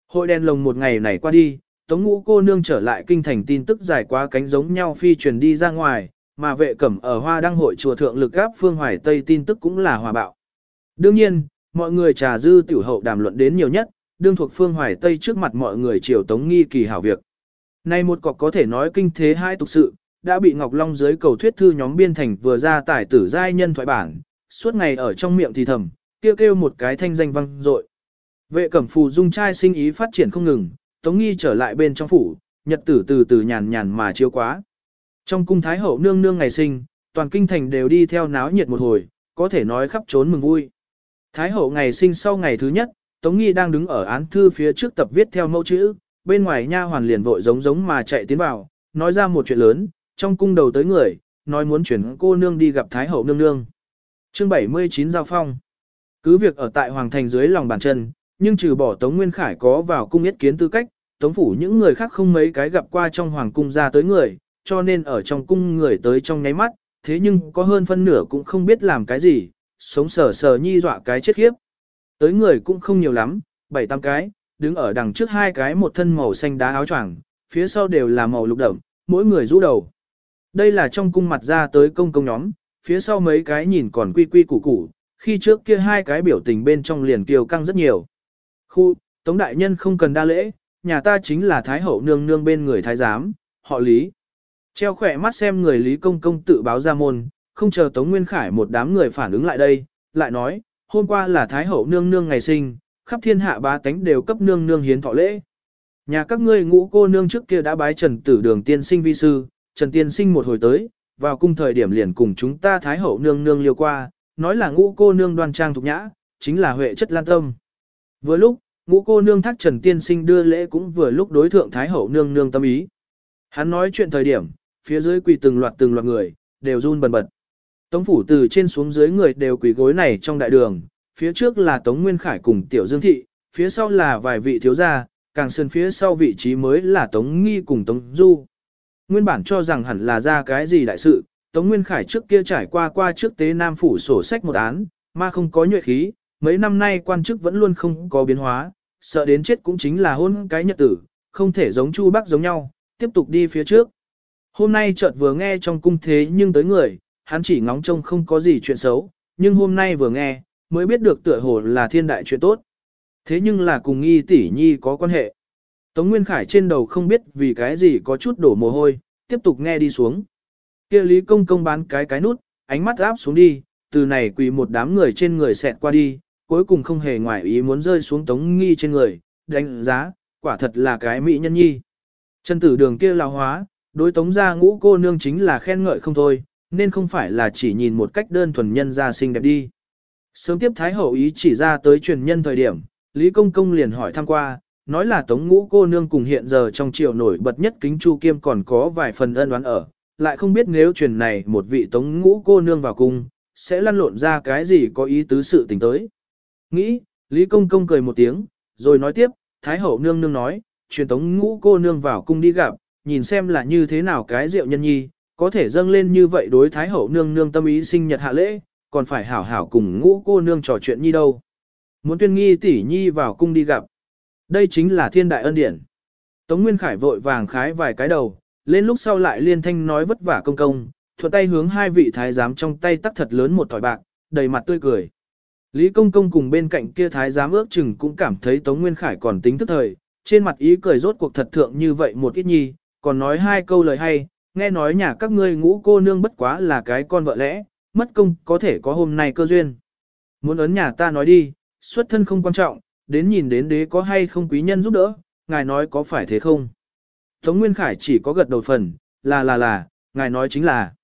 Hội đèn lồng một ngày này qua đi, Tống ngũ cô nương trở lại kinh thành tin tức dài quá cánh giống nhau phi truyền đi ra ngoài, mà vệ cẩm ở hoa đăng hội chùa thượng lực gáp phương hoài Tây tin tức cũng là hòa bạo. Đương nhiên, mọi người trà dư tiểu hậu đàm luận đến nhiều nhất, đương thuộc phương hoài Tây trước mặt mọi người triều tống nghi kỳ hảo việc. Nay một cọc có thể nói kinh thế hai tục sự, đã bị Ngọc Long dưới cầu thuyết thư nhóm biên thành vừa ra tải tử giai nhân thoại bản, suốt ngày ở trong miệng thì thầm, kêu kêu một cái thanh danh vang dội. Vệ cẩm phù dung trai sinh ý phát triển không ngừng, Tống Nghi trở lại bên trong phủ, nhật tử từ từ nhàn nhàn mà chiếu quá. Trong cung Thái Hậu nương nương ngày sinh, toàn kinh thành đều đi theo náo nhiệt một hồi, có thể nói khắp trốn mừng vui. Thái Hậu ngày sinh sau ngày thứ nhất, Tống Nghi đang đứng ở án thư phía trước tập viết theo mẫu chữ, bên ngoài nha hoàn liền vội giống giống mà chạy tiến vào, nói ra một chuyện lớn, trong cung đầu tới người, nói muốn chuyển cô nương đi gặp Thái Hậu nương nương. Chương 79 Giao Phong Cứ việc ở tại Hoàng Thành dưới lòng bàn chân, nhưng trừ bỏ Tống Nguyên Khải có vào cung yết kiến tư cách, Tống Phủ những người khác không mấy cái gặp qua trong Hoàng cung ra tới người, cho nên ở trong cung người tới trong nháy mắt, thế nhưng có hơn phân nửa cũng không biết làm cái gì, sống sờ sờ nhi dọa cái chết khiếp. Tới người cũng không nhiều lắm, bảy tám cái, đứng ở đằng trước hai cái một thân màu xanh đá áo choàng, phía sau đều là màu lục đậm, mỗi người rũ đầu. Đây là trong cung mặt ra tới công công nhóm, phía sau mấy cái nhìn còn quy quy củ củ, khi trước kia hai cái biểu tình bên trong liền kiều căng rất nhiều. Khu, Tống Đại Nhân không cần đa lễ, nhà ta chính là Thái Hậu nương nương bên người Thái Giám, họ Lý. Treo khỏe mắt xem người Lý Công Công tự báo ra môn, không chờ Tống Nguyên Khải một đám người phản ứng lại đây, lại nói, hôm qua là Thái Hậu nương nương ngày sinh, khắp thiên hạ ba tánh đều cấp nương nương hiến thọ lễ. Nhà các ngươi ngũ cô nương trước kia đã bái Trần Tử Đường tiên sinh vi sư, Trần tiên sinh một hồi tới, vào cung thời điểm liền cùng chúng ta Thái Hậu nương nương liêu qua, nói là ngũ cô nương đoan trang thục nhã, chính là huệ chất lan tâm. Vừa lúc, ngũ cô nương thác Trần tiên sinh đưa lễ cũng vừa lúc đối thượng Thái Hậu nương nương tâm ý. Hắn nói chuyện thời điểm, phía dưới quỳ từng loạt từng loạt người, đều run bần bật. Tống phủ từ trên xuống dưới người đều quỳ gối này trong đại đường, phía trước là Tống Nguyên Khải cùng Tiểu Dương Thị, phía sau là vài vị thiếu gia, càng sơn phía sau vị trí mới là Tống Nghi cùng Tống Du. Nguyên bản cho rằng hẳn là ra cái gì đại sự, Tống Nguyên Khải trước kia trải qua qua trước tế Nam Phủ sổ sách một án, mà không có nhuệ khí, mấy năm nay quan chức vẫn luôn không có biến hóa, sợ đến chết cũng chính là hôn cái nhật tử, không thể giống Chu Bắc giống nhau, tiếp tục đi phía trước. Hôm nay chợt vừa nghe trong cung thế nhưng tới người, hắn chỉ ngóng trông không có gì chuyện xấu, nhưng hôm nay vừa nghe, mới biết được tựa hồ là thiên đại chuyện tốt. Thế nhưng là cùng nghi tỷ nhi có quan hệ. Tống Nguyên Khải trên đầu không biết vì cái gì có chút đổ mồ hôi, tiếp tục nghe đi xuống. Kia Lý Công Công bán cái cái nút, ánh mắt áp xuống đi, từ này quỳ một đám người trên người xẹt qua đi, cuối cùng không hề ngoại ý muốn rơi xuống Tống Nghi trên người, đánh giá, quả thật là cái mỹ nhân nhi. Chân tử đường kia lao hóa, đối Tống gia ngũ cô nương chính là khen ngợi không thôi, nên không phải là chỉ nhìn một cách đơn thuần nhân ra xinh đẹp đi. Sớm tiếp Thái Hậu ý chỉ ra tới truyền nhân thời điểm, Lý Công Công liền hỏi thăm qua, nói là Tống Ngũ cô nương cùng hiện giờ trong triều nổi bật nhất kính Chu Kiêm còn có vài phần ân đoán ở, lại không biết nếu truyền này một vị Tống Ngũ cô nương vào cung, sẽ lăn lộn ra cái gì có ý tứ sự tình tới. Nghĩ, Lý Công Công cười một tiếng, rồi nói tiếp, Thái Hậu nương nương nói, truyền Tống Ngũ cô nương vào cung đi gặp, nhìn xem là như thế nào cái rượu nhân nhi, có thể dâng lên như vậy đối Thái Hậu nương nương tâm ý sinh nhật hạ lễ, còn phải hảo hảo cùng ngũ cô nương trò chuyện nhi đâu. Muốn tuyên nghi tỷ nhi vào cung đi gặp. Đây chính là thiên đại ân điển. Tống Nguyên Khải vội vàng khái vài cái đầu, lên lúc sau lại liên thanh nói vất vả công công, thuận tay hướng hai vị thái giám trong tay tắt thật lớn một thỏi bạc, đầy mặt tươi cười. Lý công công cùng bên cạnh kia thái giám ước chừng cũng cảm thấy Tống Nguyên Khải còn tính thức thời, trên mặt ý cười rốt cuộc thật thượng như vậy một ít nhi, còn nói hai câu lời hay, nghe nói nhà các ngươi ngũ cô nương bất quá là cái con vợ lẽ, mất công có thể có hôm nay cơ duyên. Muốn ấn nhà ta nói đi, xuất thân không quan trọng, đến nhìn đến đế có hay không quý nhân giúp đỡ, ngài nói có phải thế không? Tống Nguyên Khải chỉ có gật đầu phần, là là là, ngài nói chính là.